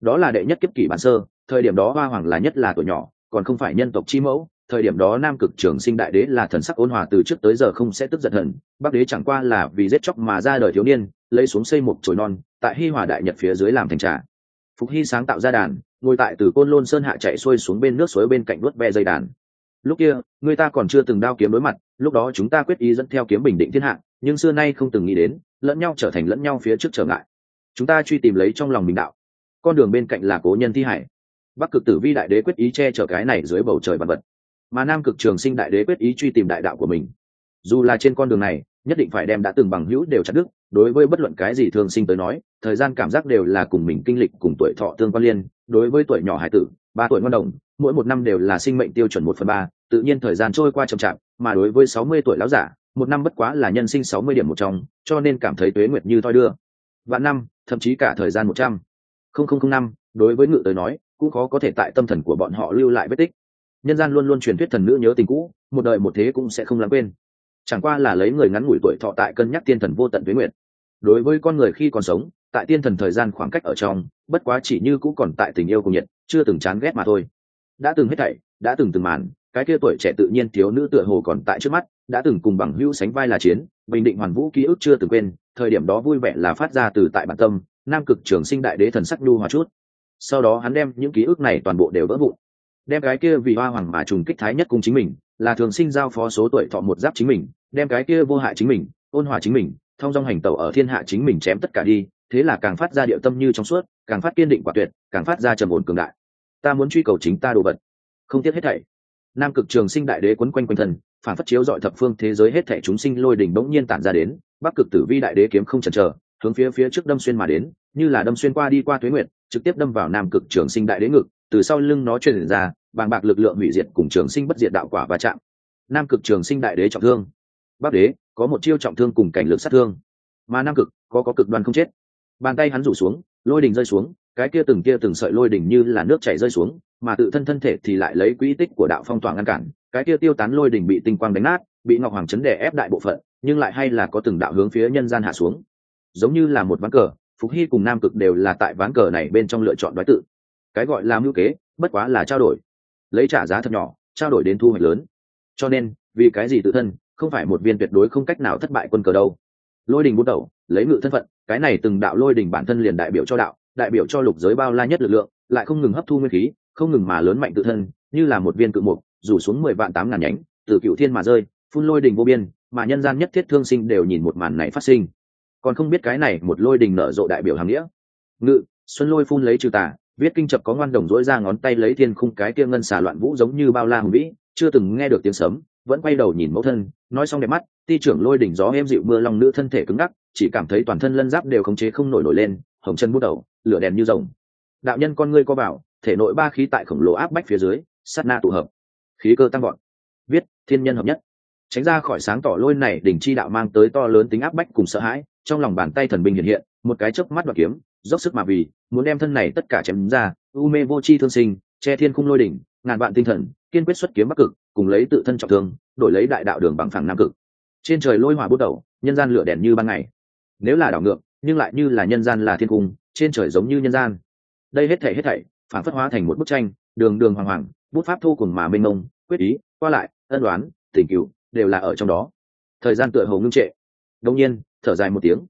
đó là đệ nhất kiếp kỷ bản sơ, thời điểm đó hoa hoàng là nhất là tuổi nhỏ, còn không phải nhân tộc chi mẫu, thời điểm đó nam cực trường sinh đại đế là thần sắc ôn hòa từ trước tới giờ không sẽ tức giận hận, bắc đế chẳng qua là vì giết chóc mà ra đời thiếu niên, lấy xuống xây một chồi non, tại hi hòa đại nhật phía dưới làm thành trà. Phục hy sáng tạo ra đàn, ngồi tại từ côn lôn sơn hạ chạy xuôi xuống bên nước suối bên cạnh nuốt ve dây đàn. Lúc kia, người ta còn chưa từng đao kiếm đối mặt, lúc đó chúng ta quyết ý dẫn theo kiếm bình định thiên hạ, nhưng xưa nay không từng nghĩ đến, lẫn nhau trở thành lẫn nhau phía trước trở ngại. Chúng ta truy tìm lấy trong lòng mình đạo con đường bên cạnh là cố nhân thi hải. Bắc cực tử vi đại đế quyết ý che chở cái này dưới bầu trời vật vật, mà nam cực trường sinh đại đế quyết ý truy tìm đại đạo của mình. Dù là trên con đường này, nhất định phải đem đã từng bằng hữu đều chặt đức đối với bất luận cái gì thường sinh tới nói, thời gian cảm giác đều là cùng mình kinh lịch, cùng tuổi thọ tương quan liên, đối với tuổi nhỏ hải tử, ba tuổi ngon đồng, mỗi một năm đều là sinh mệnh tiêu chuẩn một phần ba, tự nhiên thời gian trôi qua chậm chạp, mà đối với sáu mươi tuổi lão giả, một năm bất quá là nhân sinh sáu mươi điểm một trong, cho nên cảm thấy tuế nguyệt như thoi đưa. Vạn năm, thậm chí cả thời gian một trăm năm, đối với ngự tới nói, cũng khó có thể tại tâm thần của bọn họ lưu lại vết tích. Nhân gian luôn luôn truyền thuyết thần nữ nhớ tình cũ, một đời một thế cũng sẽ không lãng quên. Chẳng qua là lấy người ngắn ngủi tuổi thọ tại cân nhắc tiên thần vô tận tuế nguyện đối với con người khi còn sống, tại tiên thần thời gian khoảng cách ở trong, bất quá chỉ như cũng còn tại tình yêu cùng nhiệt, chưa từng chán ghét mà thôi. Đã từng hết thảy, đã từng từng màn, cái kia tuổi trẻ tự nhiên thiếu nữ tựa hồ còn tại trước mắt, đã từng cùng bằng hữu sánh vai là chiến, bình định hoàn vũ ký ức chưa từng quên, thời điểm đó vui vẻ là phát ra từ tại bản tâm nam cực trường sinh đại đế thần sắc nhu hòa chút. Sau đó hắn đem những ký ức này toàn bộ đều vỡ vụn. Đem cái kia vì hoa hoàng mà trùng kích thái nhất cùng chính mình là thường sinh giao phó số tuổi thọ một giáp chính mình đem cái kia vô hại chính mình ôn hòa chính mình thông dong hành tẩu ở thiên hạ chính mình chém tất cả đi thế là càng phát ra điệu tâm như trong suốt càng phát kiên định quả tuyệt càng phát ra trầm ổn cường đại. Ta muốn truy cầu chính ta đồ vật. Không tiếc hết thảy. Nam cực trường sinh đại đế quấn quanh quanh thần, phản phất chiếu dọi thập phương thế giới hết thảy chúng sinh lôi đỉnh bỗng nhiên tản ra đến bắc cực tử vi đại đế kiếm không chần chờ hướng phía phía trước đâm xuyên mà đến như là đâm xuyên qua đi qua tuế nguyệt, trực tiếp đâm vào nam cực trường sinh đại đế ngực, từ sau lưng nó truyền ra, bàng bạc lực lượng hủy diệt cùng trường sinh bất diệt đạo quả va chạm. Nam cực trường sinh đại đế trọng thương. Bắc đế, có một chiêu trọng thương cùng cảnh lực sát thương. Mà nam cực, có có cực đoan không chết. Bàn tay hắn rủ xuống, lôi đỉnh rơi xuống, cái kia từng kia từng sợi lôi đỉnh như là nước chảy rơi xuống, mà tự thân thân thể thì lại lấy quỹ tích của đạo phong tỏa ngăn cản. Cái kia tiêu tán lôi đỉnh bị tinh quang đánh nát, bị ngọc hoàng chấn đè ép đại bộ phận, nhưng lại hay là có từng đạo hướng phía nhân gian hạ xuống. Giống như là một ván cờ phục hy cùng nam cực đều là tại ván cờ này bên trong lựa chọn đoái tự cái gọi là mưu kế, bất quá là trao đổi. Lấy trả giá thật nhỏ, trao đổi đến thu hoạch lớn. Cho nên, vì cái gì tự thân, không phải một viên tuyệt đối không cách nào thất bại quân cờ đâu. Lôi đình bút đầu, lấy ngự thân phận, cái này từng đạo lôi đình bản thân liền đại biểu cho đạo, đại biểu cho lục giới bao la nhất lực lượng, lại không ngừng hấp thu nguyên khí, không ngừng mà lớn mạnh tự thân, như là một viên cự mục, rủ xuống mười vạn tám ngàn nhánh, từ cựu thiên mà rơi, phun lôi đình vô biên, mà nhân gian nhất thiết thương sinh đều nhìn một màn này phát sinh còn không biết cái này một lôi đình nở rộ đại biểu hàng nghĩa. Ngự, xuân lôi phun lấy trừ tà, viết kinh chập có ngoan đồng dỗi ra ngón tay lấy thiên khung cái tia ngân xà loạn vũ giống như bao la hùng vĩ, chưa từng nghe được tiếng sấm, vẫn quay đầu nhìn mẫu thân, nói xong đẹp mắt, ti trưởng lôi đỉnh gió êm dịu mưa lòng nữ thân thể cứng ngắc, chỉ cảm thấy toàn thân lân giáp đều khống chế không nổi nổi lên, hồng chân bút đầu, lửa đèn như rồng. Đạo nhân con ngươi co bảo, thể nội ba khí tại khổng lồ áp bách phía dưới, sát na tụ hợp. Khí cơ tăng gọn viết, thiên nhân hợp nhất tránh ra khỏi sáng tỏ lôi này, đỉnh chi đạo mang tới to lớn tính áp bách cùng sợ hãi, trong lòng bàn tay thần binh hiện hiện, một cái chớp mắt đoạt kiếm, dốc sức mà vì, muốn đem thân này tất cả chém ra, u mê vô chi thương sinh, che thiên khung lôi đỉnh, ngàn vạn tinh thần, kiên quyết xuất kiếm bắc cực, cùng lấy tự thân trọng thương, đổi lấy đại đạo đường bằng phẳng nam cực. Trên trời lôi hỏa bút đầu, nhân gian lửa đèn như ban ngày. Nếu là đảo ngược, nhưng lại như là nhân gian là thiên cung, trên trời giống như nhân gian. Đây hết thảy hết thảy, phản phất hóa thành một bức tranh, đường đường hoàng hoàng, bút pháp thu cùng mà mênh mông, quyết ý, qua lại, ân đoán, tình cựu đều là ở trong đó. Thời gian tựa hồ ngưng trệ. Đông nhiên, thở dài một tiếng.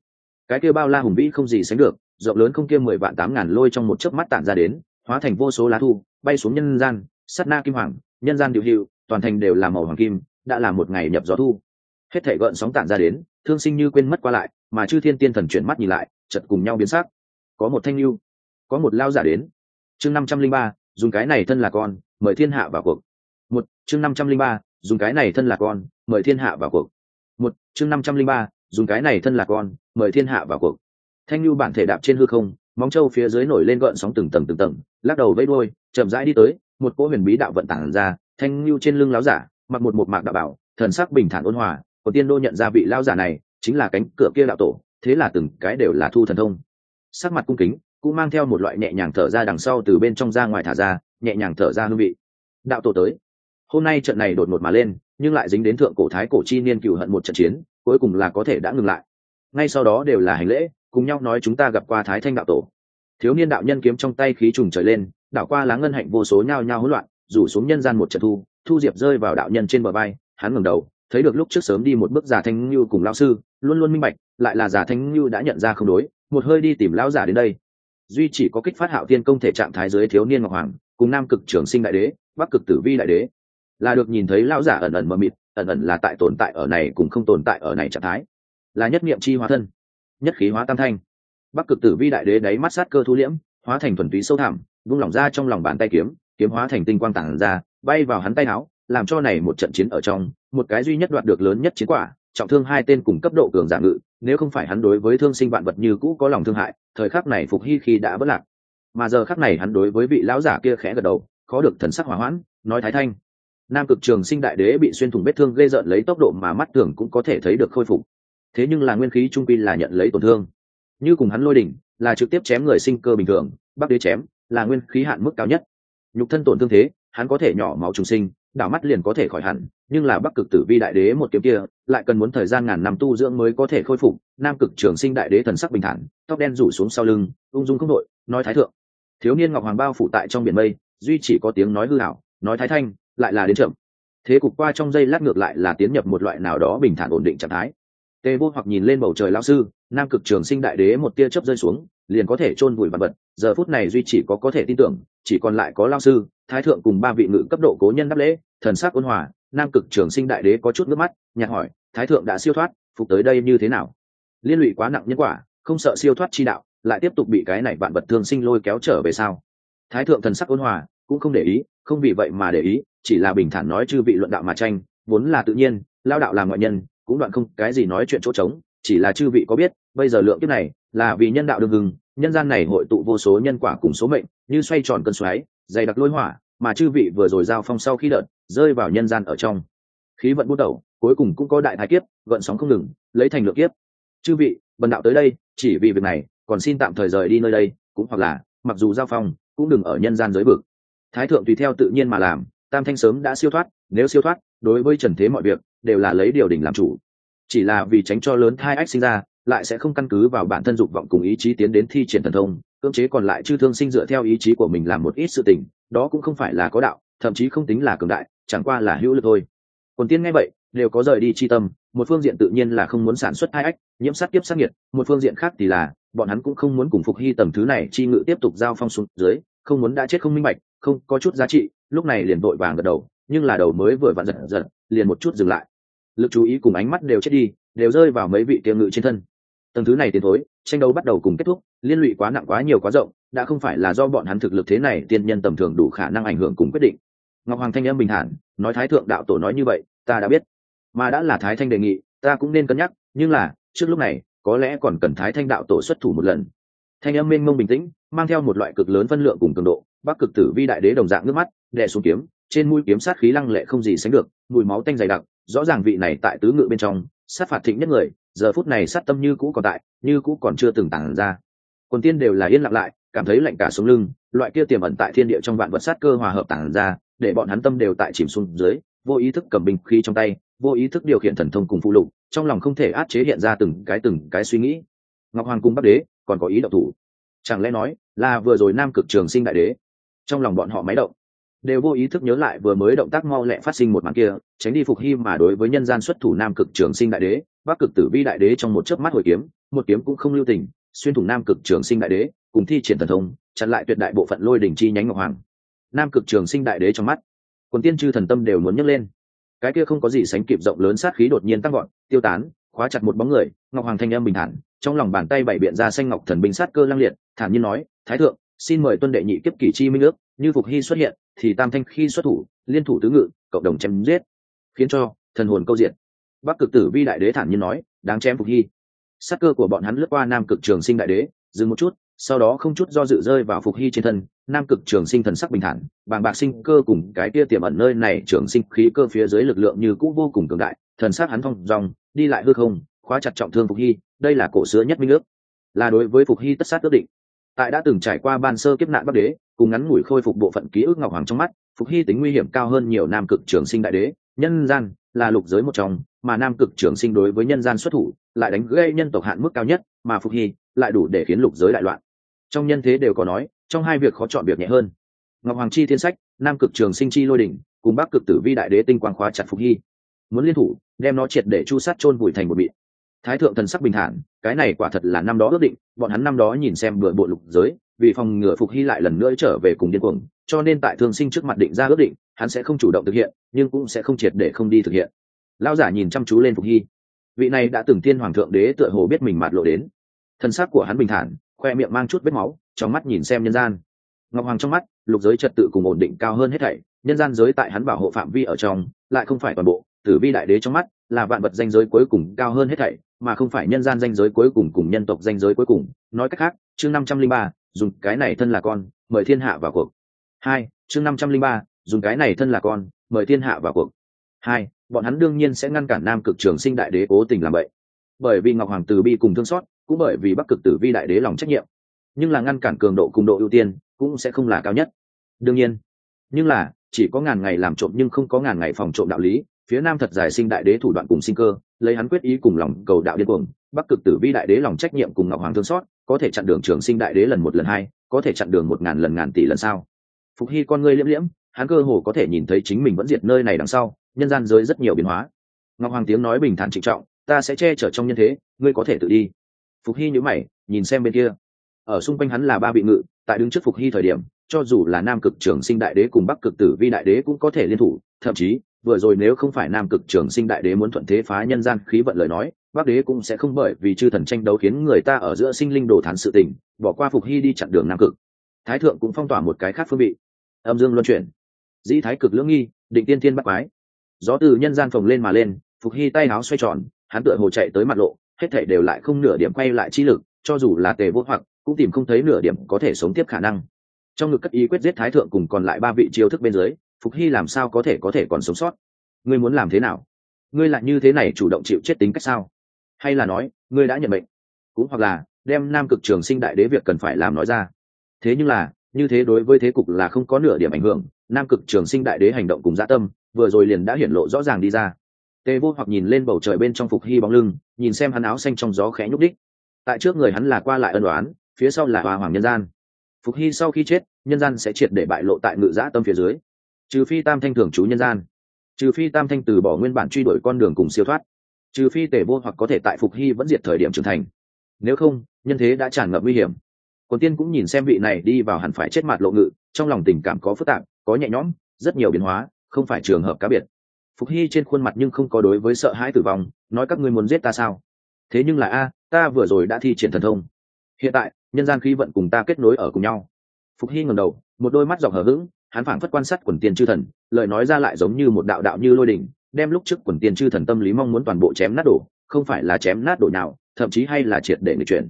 Cái kia bao la hùng vĩ không gì sánh được, rộng lớn không kia mười vạn tám ngàn lôi trong một chớp mắt tản ra đến, hóa thành vô số lá thu, bay xuống nhân gian sắt na kim hoàng, nhân gian điệu hiệu, toàn thành đều là màu hoàng kim, đã là một ngày nhập gió thu. Hết thể gợn sóng tản ra đến, thương sinh như quên mất qua lại, mà chư thiên tiên thần chuyển mắt nhìn lại chật cùng nhau biến sắc. Có một thanh lưu, có một lao giả đến. Chương năm trăm linh ba, dùng cái này thân là con, mời thiên hạ vào cuộc. Một, chương năm trăm linh ba dùng cái này thân là con, mời thiên hạ vào cuộc. Một, chương năm trăm linh ba, dùng cái này thân là con, mời thiên hạ vào cuộc. Thanh lưu bản thể đạp trên hư không, móng trâu phía dưới nổi lên gợn sóng từng tầng từng tầng, lắc đầu vẫy đuôi, chậm rãi đi tới, một cỗ huyền bí đạo vận tản ra, thanh lưu trên lưng láo giả, mặc một một mạc đạo bảo, thần sắc bình thản ôn hòa còn tiên đô nhận ra vị lao giả này chính là cánh cửa kia đạo tổ, thế là từng cái đều là thu thần thông. Sắc mặt cung kính, cũng mang theo một loại nhẹ nhàng thở ra đằng sau từ bên trong ra ngoài thả ra, nhẹ nhàng thở ra hương vị. Đạo tổ tới hôm nay trận này đột ngột mà lên, nhưng lại dính đến thượng cổ thái cổ chi niên cựu hận một trận chiến, cuối cùng là có thể đã ngừng lại. Ngay sau đó đều là hành lễ, cùng nhau nói chúng ta gặp qua thái thanh đạo tổ. Thiếu niên đạo nhân kiếm trong tay khí trùng trời lên, đảo qua lá ngân hạnh vô số nhao nhao hỗn loạn, rủ xuống nhân gian một trận thu thu diệp rơi vào đạo nhân trên bờ bay hắn ngẩng đầu, thấy được lúc trước sớm đi một bước giả thanh như cùng lão sư, luôn luôn minh bạch, lại là giả thanh như đã nhận ra không đối, một hơi đi tìm lão giả đến đây. Duy chỉ có kích phát hạo tiên công thể trạng thái dưới thiếu niên ngọc hoàng, cùng nam cực trường sinh đại đế, bắc cực tử vi đại đế là được nhìn thấy lão giả ẩn ẩn mờ mịt, ẩn ẩn là tại tồn tại ở này cùng không tồn tại ở này trạng thái. Là nhất niệm chi hóa thân, nhất khí hóa tam thanh. Bắc cực tử vi đại đế đáy mắt sát cơ thu liễm, hóa thành thuần túy sâu thẳm, vung lỏng ra trong lòng bàn tay kiếm kiếm hóa thành tinh quang tản ra, bay vào hắn tay áo, làm cho này một trận chiến ở trong, một cái duy nhất đoạt được lớn nhất chiến quả, trọng thương hai tên cùng cấp độ cường giả ngự, nếu không phải hắn đối với thương sinh vạn vật như cũ có lòng thương hại, thời khắc này phục hy khi đã bất lạc. Mà giờ khắc này hắn đối với vị lão giả kia khẽ gật đầu, khó được thần sắc hỏa hoãn, nói thái thanh nam cực trường sinh đại đế bị xuyên thủng vết thương gây rợn lấy tốc độ mà mắt thường cũng có thể thấy được khôi phục. Thế nhưng là nguyên khí trung quy là nhận lấy tổn thương. Như cùng hắn lôi đỉnh, là trực tiếp chém người sinh cơ bình thường bắc đế chém, là nguyên khí hạn mức cao nhất. Nhục thân tổn thương thế, hắn có thể nhỏ máu trùng sinh, đảo mắt liền có thể khỏi hẳn, nhưng là bắc cực tử vi đại đế một kiếm kia, lại cần muốn thời gian ngàn năm tu dưỡng mới có thể khôi phục. Nam cực trường sinh đại đế thần sắc bình thản, tóc đen rủ xuống sau lưng, ung dung không đội nói thái thượng. Thiếu niên ngọc hoàng bao phủ tại trong biển mây, duy chỉ có tiếng nói hư hảo nói thái thanh lại là đến chậm. Thế cục qua trong giây lát ngược lại là tiến nhập một loại nào đó bình thản ổn định trạng thái. Tê vô hoặc nhìn lên bầu trời lão sư, nam cực trường sinh đại đế một tia chớp rơi xuống, liền có thể chôn vùi vật vật, giờ phút này duy chỉ có có thể tin tưởng, chỉ còn lại có lao sư, thái thượng cùng ba vị ngự cấp độ cố nhân đáp lễ, thần sắc ôn hòa, nam cực trường sinh đại đế có chút nước mắt, nhạt hỏi, thái thượng đã siêu thoát, phục tới đây như thế nào? Liên lụy quá nặng nhân quả, không sợ siêu thoát chi đạo, lại tiếp tục bị cái này vạn vật thương sinh lôi kéo trở về sao? Thái thượng thần sắc ôn hòa, cũng không để ý, không vì vậy mà để ý chỉ là bình thản nói chư vị luận đạo mà tranh, vốn là tự nhiên, lao đạo là ngoại nhân, cũng đoạn không cái gì nói chuyện chỗ trống, chỉ là chư vị có biết, bây giờ lượng kiếp này, là vì nhân đạo đương hưng, nhân gian này hội tụ vô số nhân quả cùng số mệnh, như xoay tròn cơn xoáy, dày đặc lôi hỏa, mà chư vị vừa rồi giao phong sau khi đợt, rơi vào nhân gian ở trong. Khí vận bút đầu, cuối cùng cũng có đại thái kiếp, gợn sóng không ngừng, lấy thành lượng kiếp. Chư vị, bần đạo tới đây, chỉ vì việc này, còn xin tạm thời rời đi nơi đây, cũng hoặc là, mặc dù giao phong, cũng đừng ở nhân gian giới vực. Thái thượng tùy theo tự nhiên mà làm tam thanh sớm đã siêu thoát, nếu siêu thoát, đối với trần thế mọi việc, đều là lấy điều đình làm chủ. Chỉ là vì tránh cho lớn thai ách sinh ra, lại sẽ không căn cứ vào bản thân dục vọng cùng ý chí tiến đến thi triển thần thông, cưỡng chế còn lại chư thương sinh dựa theo ý chí của mình làm một ít sự tình, đó cũng không phải là có đạo, thậm chí không tính là cường đại, chẳng qua là hữu lực thôi. Còn tiên nghe vậy, đều có rời đi chi tâm, một phương diện tự nhiên là không muốn sản xuất hai ách, nhiễm sát tiếp sát nhiệt một phương diện khác thì là, bọn hắn cũng không muốn cùng phục hy tầm thứ này chi ngự tiếp tục giao phong xuống dưới, không muốn đã chết không minh bạch không có chút giá trị, lúc này liền vội vàng gật đầu, nhưng là đầu mới vừa vặn giật giật, liền một chút dừng lại. Lực chú ý cùng ánh mắt đều chết đi, đều rơi vào mấy vị tiêu ngự trên thân. Tầng thứ này tiến thối, tranh đấu bắt đầu cùng kết thúc, liên lụy quá nặng quá nhiều quá rộng, đã không phải là do bọn hắn thực lực thế này tiên nhân tầm thường đủ khả năng ảnh hưởng cùng quyết định. Ngọc hoàng thanh âm bình thản, nói thái thượng đạo tổ nói như vậy, ta đã biết. Mà đã là thái thanh đề nghị, ta cũng nên cân nhắc, nhưng là, trước lúc này, có lẽ còn cần thái thanh đạo tổ xuất thủ một lần thanh âm mênh mông bình tĩnh, mang theo một loại cực lớn phân lượng cùng cường độ, bắc cực tử vi đại đế đồng dạng nước mắt, đè xuống kiếm, trên mũi kiếm sát khí lăng lệ không gì sánh được, mùi máu tanh dày đặc, rõ ràng vị này tại tứ ngự bên trong, sát phạt thịnh nhất người, giờ phút này sát tâm như cũ còn tại, như cũ còn chưa từng tản ra. Quần tiên đều là yên lặng lại, cảm thấy lạnh cả sống lưng, loại kia tiềm ẩn tại thiên địa trong vạn vật sát cơ hòa hợp tản ra, để bọn hắn tâm đều tại chìm xuống dưới, vô ý thức cầm binh khí trong tay, vô ý thức điều khiển thần thông cùng phụ lục, trong lòng không thể át chế hiện ra từng cái từng cái suy nghĩ. Ngọc hoàng cung bắc đế còn có ý động thủ. Chẳng lẽ nói là vừa rồi nam cực trường sinh đại đế, trong lòng bọn họ máy động, đều vô ý thức nhớ lại vừa mới động tác mau lẹ phát sinh một màn kia, tránh đi phục hy mà đối với nhân gian xuất thủ nam cực trường sinh đại đế, bắc cực tử vi đại đế trong một chớp mắt hồi kiếm, một kiếm cũng không lưu tình, xuyên thủng nam cực trường sinh đại đế, cùng thi triển thần thông, chặn lại tuyệt đại bộ phận lôi đỉnh chi nhánh ngọc hoàng. Nam cực trường sinh đại đế trong mắt, quần tiên chư thần tâm đều muốn nhấc lên. Cái kia không có gì sánh kịp rộng lớn sát khí đột nhiên tăng gọn tiêu tán khóa chặt một bóng người, ngọc hoàng thanh âm bình thản, trong lòng bàn tay bảy biện ra xanh ngọc thần binh sát cơ lang liệt, thản nhiên nói, thái thượng, xin mời tuân đệ nhị kiếp kỷ chi minh ước, như phục hy xuất hiện, thì tam thanh khi xuất thủ, liên thủ tứ ngự, cộng đồng chém giết. Khiến cho thần hồn câu diện. Bắc cực tử vi đại đế thản nhiên nói, đáng chém phục hy. Sát cơ của bọn hắn lướt qua nam cực trường sinh đại đế, dừng một chút, sau đó không chút do dự rơi vào phục hy trên thân, nam cực trường sinh thần sắc bình thản, bàng bạc sinh cơ cùng cái kia tiềm ẩn nơi này, trường sinh khí cơ phía dưới lực lượng như cũ vô cùng cường đại thần sát hắn phong dòng đi lại hư không, khóa chặt trọng thương phục hy, đây là cổ xưa nhất minh ước. Là đối với phục hy tất sát ước định. Tại đã từng trải qua ban sơ kiếp nạn bắc đế, cùng ngắn ngủi khôi phục bộ phận ký ức ngọc hoàng trong mắt, phục hy tính nguy hiểm cao hơn nhiều nam cực trường sinh đại đế. Nhân gian là lục giới một trong, mà nam cực trường sinh đối với nhân gian xuất thủ, lại đánh gây nhân tộc hạn mức cao nhất, mà phục hy lại đủ để khiến lục giới đại loạn. Trong nhân thế đều có nói, trong hai việc khó chọn việc nhẹ hơn. Ngọc hoàng chi thiên sách, nam cực trường sinh chi lôi đỉnh, cùng bắc cực tử vi đại đế tinh quang khóa chặt phục hy muốn liên thủ, đem nó triệt để chu sát chôn vùi thành một bị thái thượng thần sắc bình thản, cái này quả thật là năm đó ước định, bọn hắn năm đó nhìn xem bừa bộ lục giới, vì phòng ngừa phục hy lại lần nữa trở về cùng điên cuồng, cho nên tại thương sinh trước mặt định ra ước định, hắn sẽ không chủ động thực hiện, nhưng cũng sẽ không triệt để không đi thực hiện. Lao giả nhìn chăm chú lên phục hy. Vị này đã từng tiên hoàng thượng đế tựa hồ biết mình mạt lộ đến. Thân xác của hắn bình thản, khoe miệng mang chút vết máu, trong mắt nhìn xem nhân gian. Ngọc hoàng trong mắt, lục giới trật tự cùng ổn định cao hơn hết thảy, nhân gian giới tại hắn bảo hộ phạm vi ở trong, lại không phải toàn bộ tử vi đại đế trong mắt là vạn vật danh giới cuối cùng cao hơn hết thảy, mà không phải nhân gian danh giới cuối cùng cùng nhân tộc danh giới cuối cùng. Nói cách khác, chương năm trăm linh ba, dùng cái này thân là con, mời thiên hạ vào cuộc. Hai, chương năm trăm linh ba, dùng cái này thân là con, mời thiên hạ vào cuộc. Hai, bọn hắn đương nhiên sẽ ngăn cản nam cực trường sinh đại đế cố tình làm vậy bởi vì ngọc hoàng tử bi cùng thương xót, cũng bởi vì bắc cực tử vi đại đế lòng trách nhiệm. Nhưng là ngăn cản cường độ cùng độ ưu tiên cũng sẽ không là cao nhất. Đương nhiên, nhưng là chỉ có ngàn ngày làm trộm nhưng không có ngàn ngày phòng trộm đạo lý phía nam thật giải sinh đại đế thủ đoạn cùng sinh cơ, lấy hắn quyết ý cùng lòng cầu đạo điên cuồng, bắc cực tử vi đại đế lòng trách nhiệm cùng ngọc hoàng thương xót, có thể chặn đường trường sinh đại đế lần một lần hai, có thể chặn đường một ngàn lần ngàn tỷ lần sau. Phục hy con ngươi liễm liễm, hắn cơ hồ có thể nhìn thấy chính mình vẫn diệt nơi này đằng sau, nhân gian giới rất nhiều biến hóa. Ngọc hoàng tiếng nói bình thản trịnh trọng, ta sẽ che chở trong nhân thế, ngươi có thể tự đi. Phục hy nhữ mày, nhìn xem bên kia. Ở xung quanh hắn là ba vị ngự, tại đứng trước phục hy thời điểm, cho dù là nam cực trường sinh đại đế cùng bắc cực tử vi đại đế cũng có thể liên thủ, thậm chí vừa rồi nếu không phải nam cực trường sinh đại đế muốn thuận thế phá nhân gian khí vận lời nói, bắc đế cũng sẽ không bởi vì chư thần tranh đấu khiến người ta ở giữa sinh linh đồ thán sự tình, bỏ qua phục hy đi chặn đường nam cực. Thái thượng cũng phong tỏa một cái khác phương vị. Âm dương luân chuyển. Dĩ thái cực lưỡng nghi, định tiên thiên bắt quái. Gió từ nhân gian phồng lên mà lên, phục hy tay áo xoay tròn, hắn tựa hồ chạy tới mặt lộ, hết thể đều lại không nửa điểm quay lại chi lực, cho dù là tề vô hoặc, cũng tìm không thấy nửa điểm có thể sống tiếp khả năng. Trong ngực cất ý quyết giết thái thượng cùng còn lại ba vị chiêu thức bên dưới phục hy làm sao có thể có thể còn sống sót? Ngươi muốn làm thế nào? Ngươi lại như thế này chủ động chịu chết tính cách sao? Hay là nói, ngươi đã nhận bệnh? Cũng hoặc là, đem nam cực trường sinh đại đế việc cần phải làm nói ra. Thế nhưng là, như thế đối với thế cục là không có nửa điểm ảnh hưởng. Nam cực trường sinh đại đế hành động cùng dã tâm, vừa rồi liền đã hiển lộ rõ ràng đi ra. Tề vô hoặc nhìn lên bầu trời bên trong phục hy bóng lưng, nhìn xem hắn áo xanh trong gió khẽ nhúc đích. Tại trước người hắn là qua lại ân đoán phía sau là hòa hoàng nhân gian. Phục hy sau khi chết, nhân gian sẽ triệt để bại lộ tại ngự dã tâm phía dưới trừ phi tam thanh thường trú nhân gian, trừ phi tam thanh từ bỏ nguyên bản truy đuổi con đường cùng siêu thoát, trừ phi tể vô hoặc có thể tại phục hy vẫn diệt thời điểm trưởng thành. Nếu không, nhân thế đã tràn ngập nguy hiểm. Quần tiên cũng nhìn xem vị này đi vào hẳn phải chết mặt lộ ngự, trong lòng tình cảm có phức tạp, có nhẹ nhõm, rất nhiều biến hóa, không phải trường hợp cá biệt. Phục hy trên khuôn mặt nhưng không có đối với sợ hãi tử vong, nói các ngươi muốn giết ta sao? Thế nhưng là a, ta vừa rồi đã thi triển thần thông. Hiện tại, nhân gian khí vận cùng ta kết nối ở cùng nhau. Phục hy ngầm đầu, một đôi mắt dọc hở h ữ g hắn phảng phất quan sát quần tiên chư thần, lời nói ra lại giống như một đạo đạo như lôi đỉnh, đem lúc trước quần tiên chư thần tâm lý mong muốn toàn bộ chém nát đổ, không phải là chém nát đổ nào, thậm chí hay là triệt để người chuyển.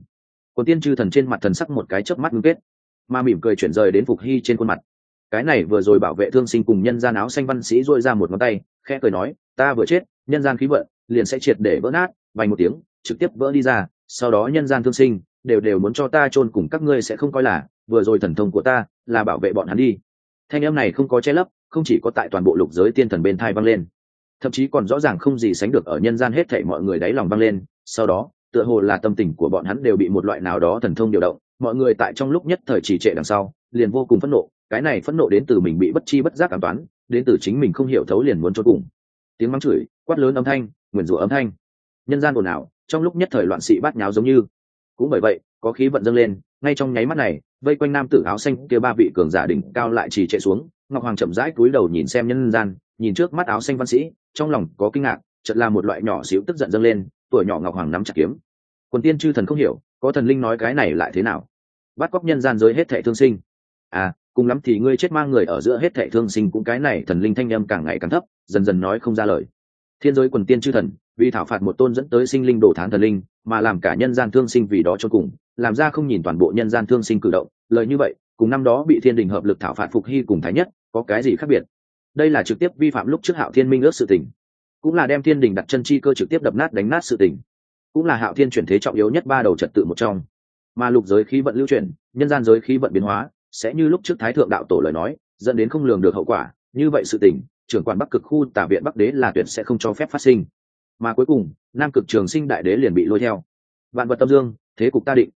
Quần tiên chư thần trên mặt thần sắc một cái chớp mắt ngưng kết, mà mỉm cười chuyển rời đến phục hy trên khuôn mặt. Cái này vừa rồi bảo vệ thương sinh cùng nhân gian áo xanh văn sĩ dội ra một ngón tay, khẽ cười nói, ta vừa chết, nhân gian khí vận liền sẽ triệt để vỡ nát vành một tiếng, trực tiếp vỡ đi ra, sau đó nhân gian thương sinh đều đều muốn cho ta chôn cùng các ngươi sẽ không coi là, vừa rồi thần thông của ta là bảo vệ bọn hắn đi thanh âm này không có che lấp, không chỉ có tại toàn bộ lục giới tiên thần bên thai vang lên. Thậm chí còn rõ ràng không gì sánh được ở nhân gian hết thảy mọi người đáy lòng vang lên, sau đó, tựa hồ là tâm tình của bọn hắn đều bị một loại nào đó thần thông điều động, mọi người tại trong lúc nhất thời trì trệ đằng sau, liền vô cùng phẫn nộ, cái này phẫn nộ đến từ mình bị bất chi bất giác cảm toán, đến từ chính mình không hiểu thấu liền muốn cho cùng. Tiếng mắng chửi, quát lớn âm thanh, nguyền rủa âm thanh. Nhân gian ồn ào, trong lúc nhất thời loạn sĩ bát nháo giống như. Cũng bởi vậy, có khí vận dâng lên, ngay trong nháy mắt này vây quanh nam tử áo xanh kia ba vị cường giả đỉnh cao lại trì trệ xuống, ngọc hoàng chậm rãi cúi đầu nhìn xem nhân gian, nhìn trước mắt áo xanh văn sĩ, trong lòng có kinh ngạc, chợt là một loại nhỏ xíu tức giận dâng lên, tuổi nhỏ ngọc hoàng nắm chặt kiếm. Quần tiên chư thần không hiểu, có thần linh nói cái này lại thế nào? Bắt cóc nhân gian giới hết thệ thương sinh. À cùng lắm thì ngươi chết mang người ở giữa hết thệ thương sinh cũng cái này thần linh thanh âm càng ngày càng thấp, dần dần nói không ra lời. Thiên giới quần tiên chư thần, vì thảo phạt một tôn dẫn tới sinh linh đổ thán thần linh, mà làm cả nhân gian thương sinh vì đó cho cùng làm ra không nhìn toàn bộ nhân gian thương sinh cử động lời như vậy, cùng năm đó bị thiên đình hợp lực thảo phạt phục hy cùng thái nhất, có cái gì khác biệt? Đây là trực tiếp vi phạm lúc trước hạo thiên minh ước sự tình, cũng là đem thiên đình đặt chân chi cơ trực tiếp đập nát đánh nát sự tình, cũng là hạo thiên chuyển thế trọng yếu nhất ba đầu trật tự một trong. Mà lục giới khí vận lưu chuyển, nhân gian giới khí vận biến hóa, sẽ như lúc trước thái thượng đạo tổ lời nói, dẫn đến không lường được hậu quả, như vậy sự tình, trưởng quản bắc cực khu tả viện bắc đế là tuyệt sẽ không cho phép phát sinh. Mà cuối cùng, nam cực trường sinh đại đế liền bị lôi theo. Vạn vật tâm dương, thế cục ta định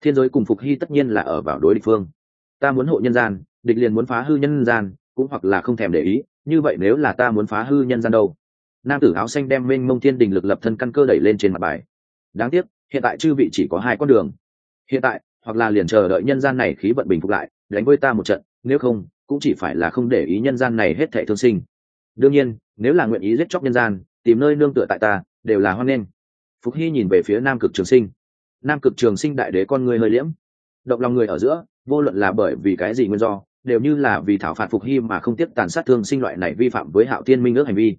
thiên giới cùng phục hy tất nhiên là ở vào đối địch phương. Ta muốn hộ nhân gian, địch liền muốn phá hư nhân gian, cũng hoặc là không thèm để ý, như vậy nếu là ta muốn phá hư nhân gian đâu? Nam tử áo xanh đem minh mông thiên đình lực lập thân căn cơ đẩy lên trên mặt bài. Đáng tiếc, hiện tại chư vị chỉ có hai con đường. Hiện tại, hoặc là liền chờ đợi nhân gian này khí vận bình phục lại, đánh với ta một trận, nếu không, cũng chỉ phải là không để ý nhân gian này hết thệ thương sinh. Đương nhiên, nếu là nguyện ý giết chóc nhân gian, tìm nơi nương tựa tại ta, đều là hoan nghênh. Phục hy nhìn về phía nam cực trường sinh nam cực trường sinh đại đế con người hơi liễm. Động lòng người ở giữa, vô luận là bởi vì cái gì nguyên do, đều như là vì thảo phạt phục hy mà không tiếp tàn sát thương sinh loại này vi phạm với hạo thiên minh ước hành vi.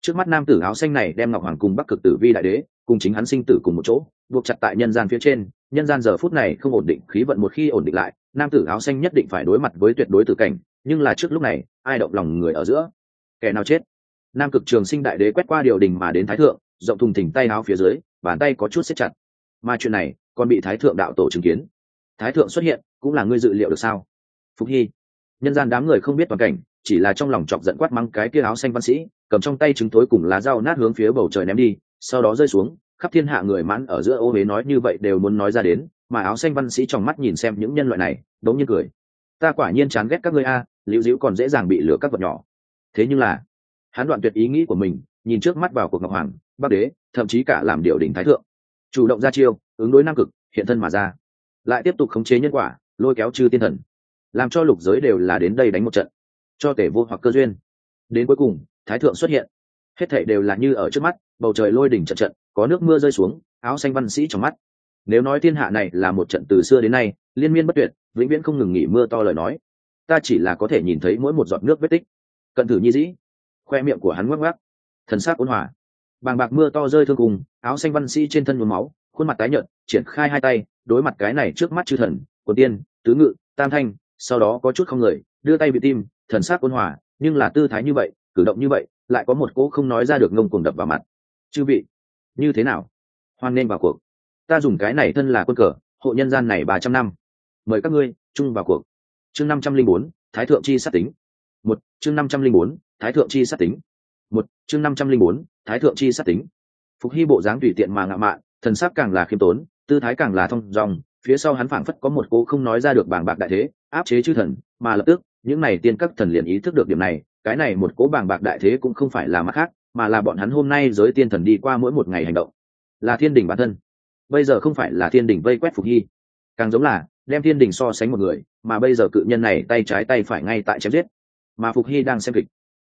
Trước mắt nam tử áo xanh này đem ngọc hoàng cùng bắc cực tử vi đại đế, cùng chính hắn sinh tử cùng một chỗ, buộc chặt tại nhân gian phía trên. Nhân gian giờ phút này không ổn định, khí vận một khi ổn định lại, nam tử áo xanh nhất định phải đối mặt với tuyệt đối tử cảnh. Nhưng là trước lúc này, ai động lòng người ở giữa? Kẻ nào chết? Nam cực trường sinh đại đế quét qua điều đình mà đến thái thượng, rộng thùng thỉnh tay áo phía dưới, bàn tay có chút xếp chặt mà chuyện này còn bị thái thượng đạo tổ chứng kiến. Thái thượng xuất hiện, cũng là ngươi dự liệu được sao? Phúc hy, nhân gian đám người không biết toàn cảnh, chỉ là trong lòng chọc giận quát mắng cái kia áo xanh văn sĩ, cầm trong tay trứng tối cùng lá dao nát hướng phía bầu trời ném đi, sau đó rơi xuống, khắp thiên hạ người mãn ở giữa ô huế nói như vậy đều muốn nói ra đến, mà áo xanh văn sĩ trong mắt nhìn xem những nhân loại này, đống nhiên cười. Ta quả nhiên chán ghét các ngươi a, liễu dĩu còn dễ dàng bị lửa các vật nhỏ. Thế nhưng là, hắn đoạn tuyệt ý nghĩ của mình, nhìn trước mắt vào cuộc ngọc hoàng, bắc đế, thậm chí cả làm điều đỉnh thái thượng chủ động ra chiêu, ứng đối nam cực, hiện thân mà ra. Lại tiếp tục khống chế nhân quả, lôi kéo chư tiên thần. Làm cho lục giới đều là đến đây đánh một trận. Cho tể vô hoặc cơ duyên. Đến cuối cùng, thái thượng xuất hiện. Hết thảy đều là như ở trước mắt, bầu trời lôi đỉnh trận trận, có nước mưa rơi xuống, áo xanh văn sĩ trong mắt. Nếu nói thiên hạ này là một trận từ xưa đến nay, liên miên bất tuyệt, vĩnh viễn không ngừng nghỉ mưa to lời nói. Ta chỉ là có thể nhìn thấy mỗi một giọt nước vết tích. Cận thử nhi dĩ. Khoe miệng của hắn ngoắc ngoắc. Thần sắc ôn hòa bàng bạc mưa to rơi thương cùng, áo xanh văn sĩ trên thân nhuốm máu, khuôn mặt tái nhợt, triển khai hai tay, đối mặt cái này trước mắt chư thần của tiên, tứ ngự, tam thanh, sau đó có chút không người, đưa tay bị tim, thần sắc ôn hòa, nhưng là tư thái như vậy, cử động như vậy, lại có một cỗ không nói ra được ngông cuồng đập vào mặt. Chư vị, như thế nào? Hoan nên vào cuộc. Ta dùng cái này thân là quân cờ, hộ nhân gian này ba trăm năm. Mời các ngươi, chung vào cuộc. Chương năm trăm linh bốn, thái thượng chi sát tính. Một, chương năm trăm linh bốn, thái thượng chi sát tính một, chương năm trăm linh bốn, thái thượng chi sát tính. Phục hy bộ dáng tùy tiện mà ngạo mạn, thần sắc càng là khiêm tốn, tư thái càng là thông dòng phía sau hắn phảng phất có một cô không nói ra được bàng bạc đại thế, áp chế chư thần, mà lập tức, những này tiên các thần liền ý thức được điểm này, cái này một cố bàng bạc đại thế cũng không phải là mặt khác, mà là bọn hắn hôm nay giới tiên thần đi qua mỗi một ngày hành động. Là thiên đình bản thân. Bây giờ không phải là thiên đình vây quét phục hy. Càng giống là, đem thiên đình so sánh một người, mà bây giờ cự nhân này tay trái tay phải ngay tại chém giết. Mà phục hy đang xem kịch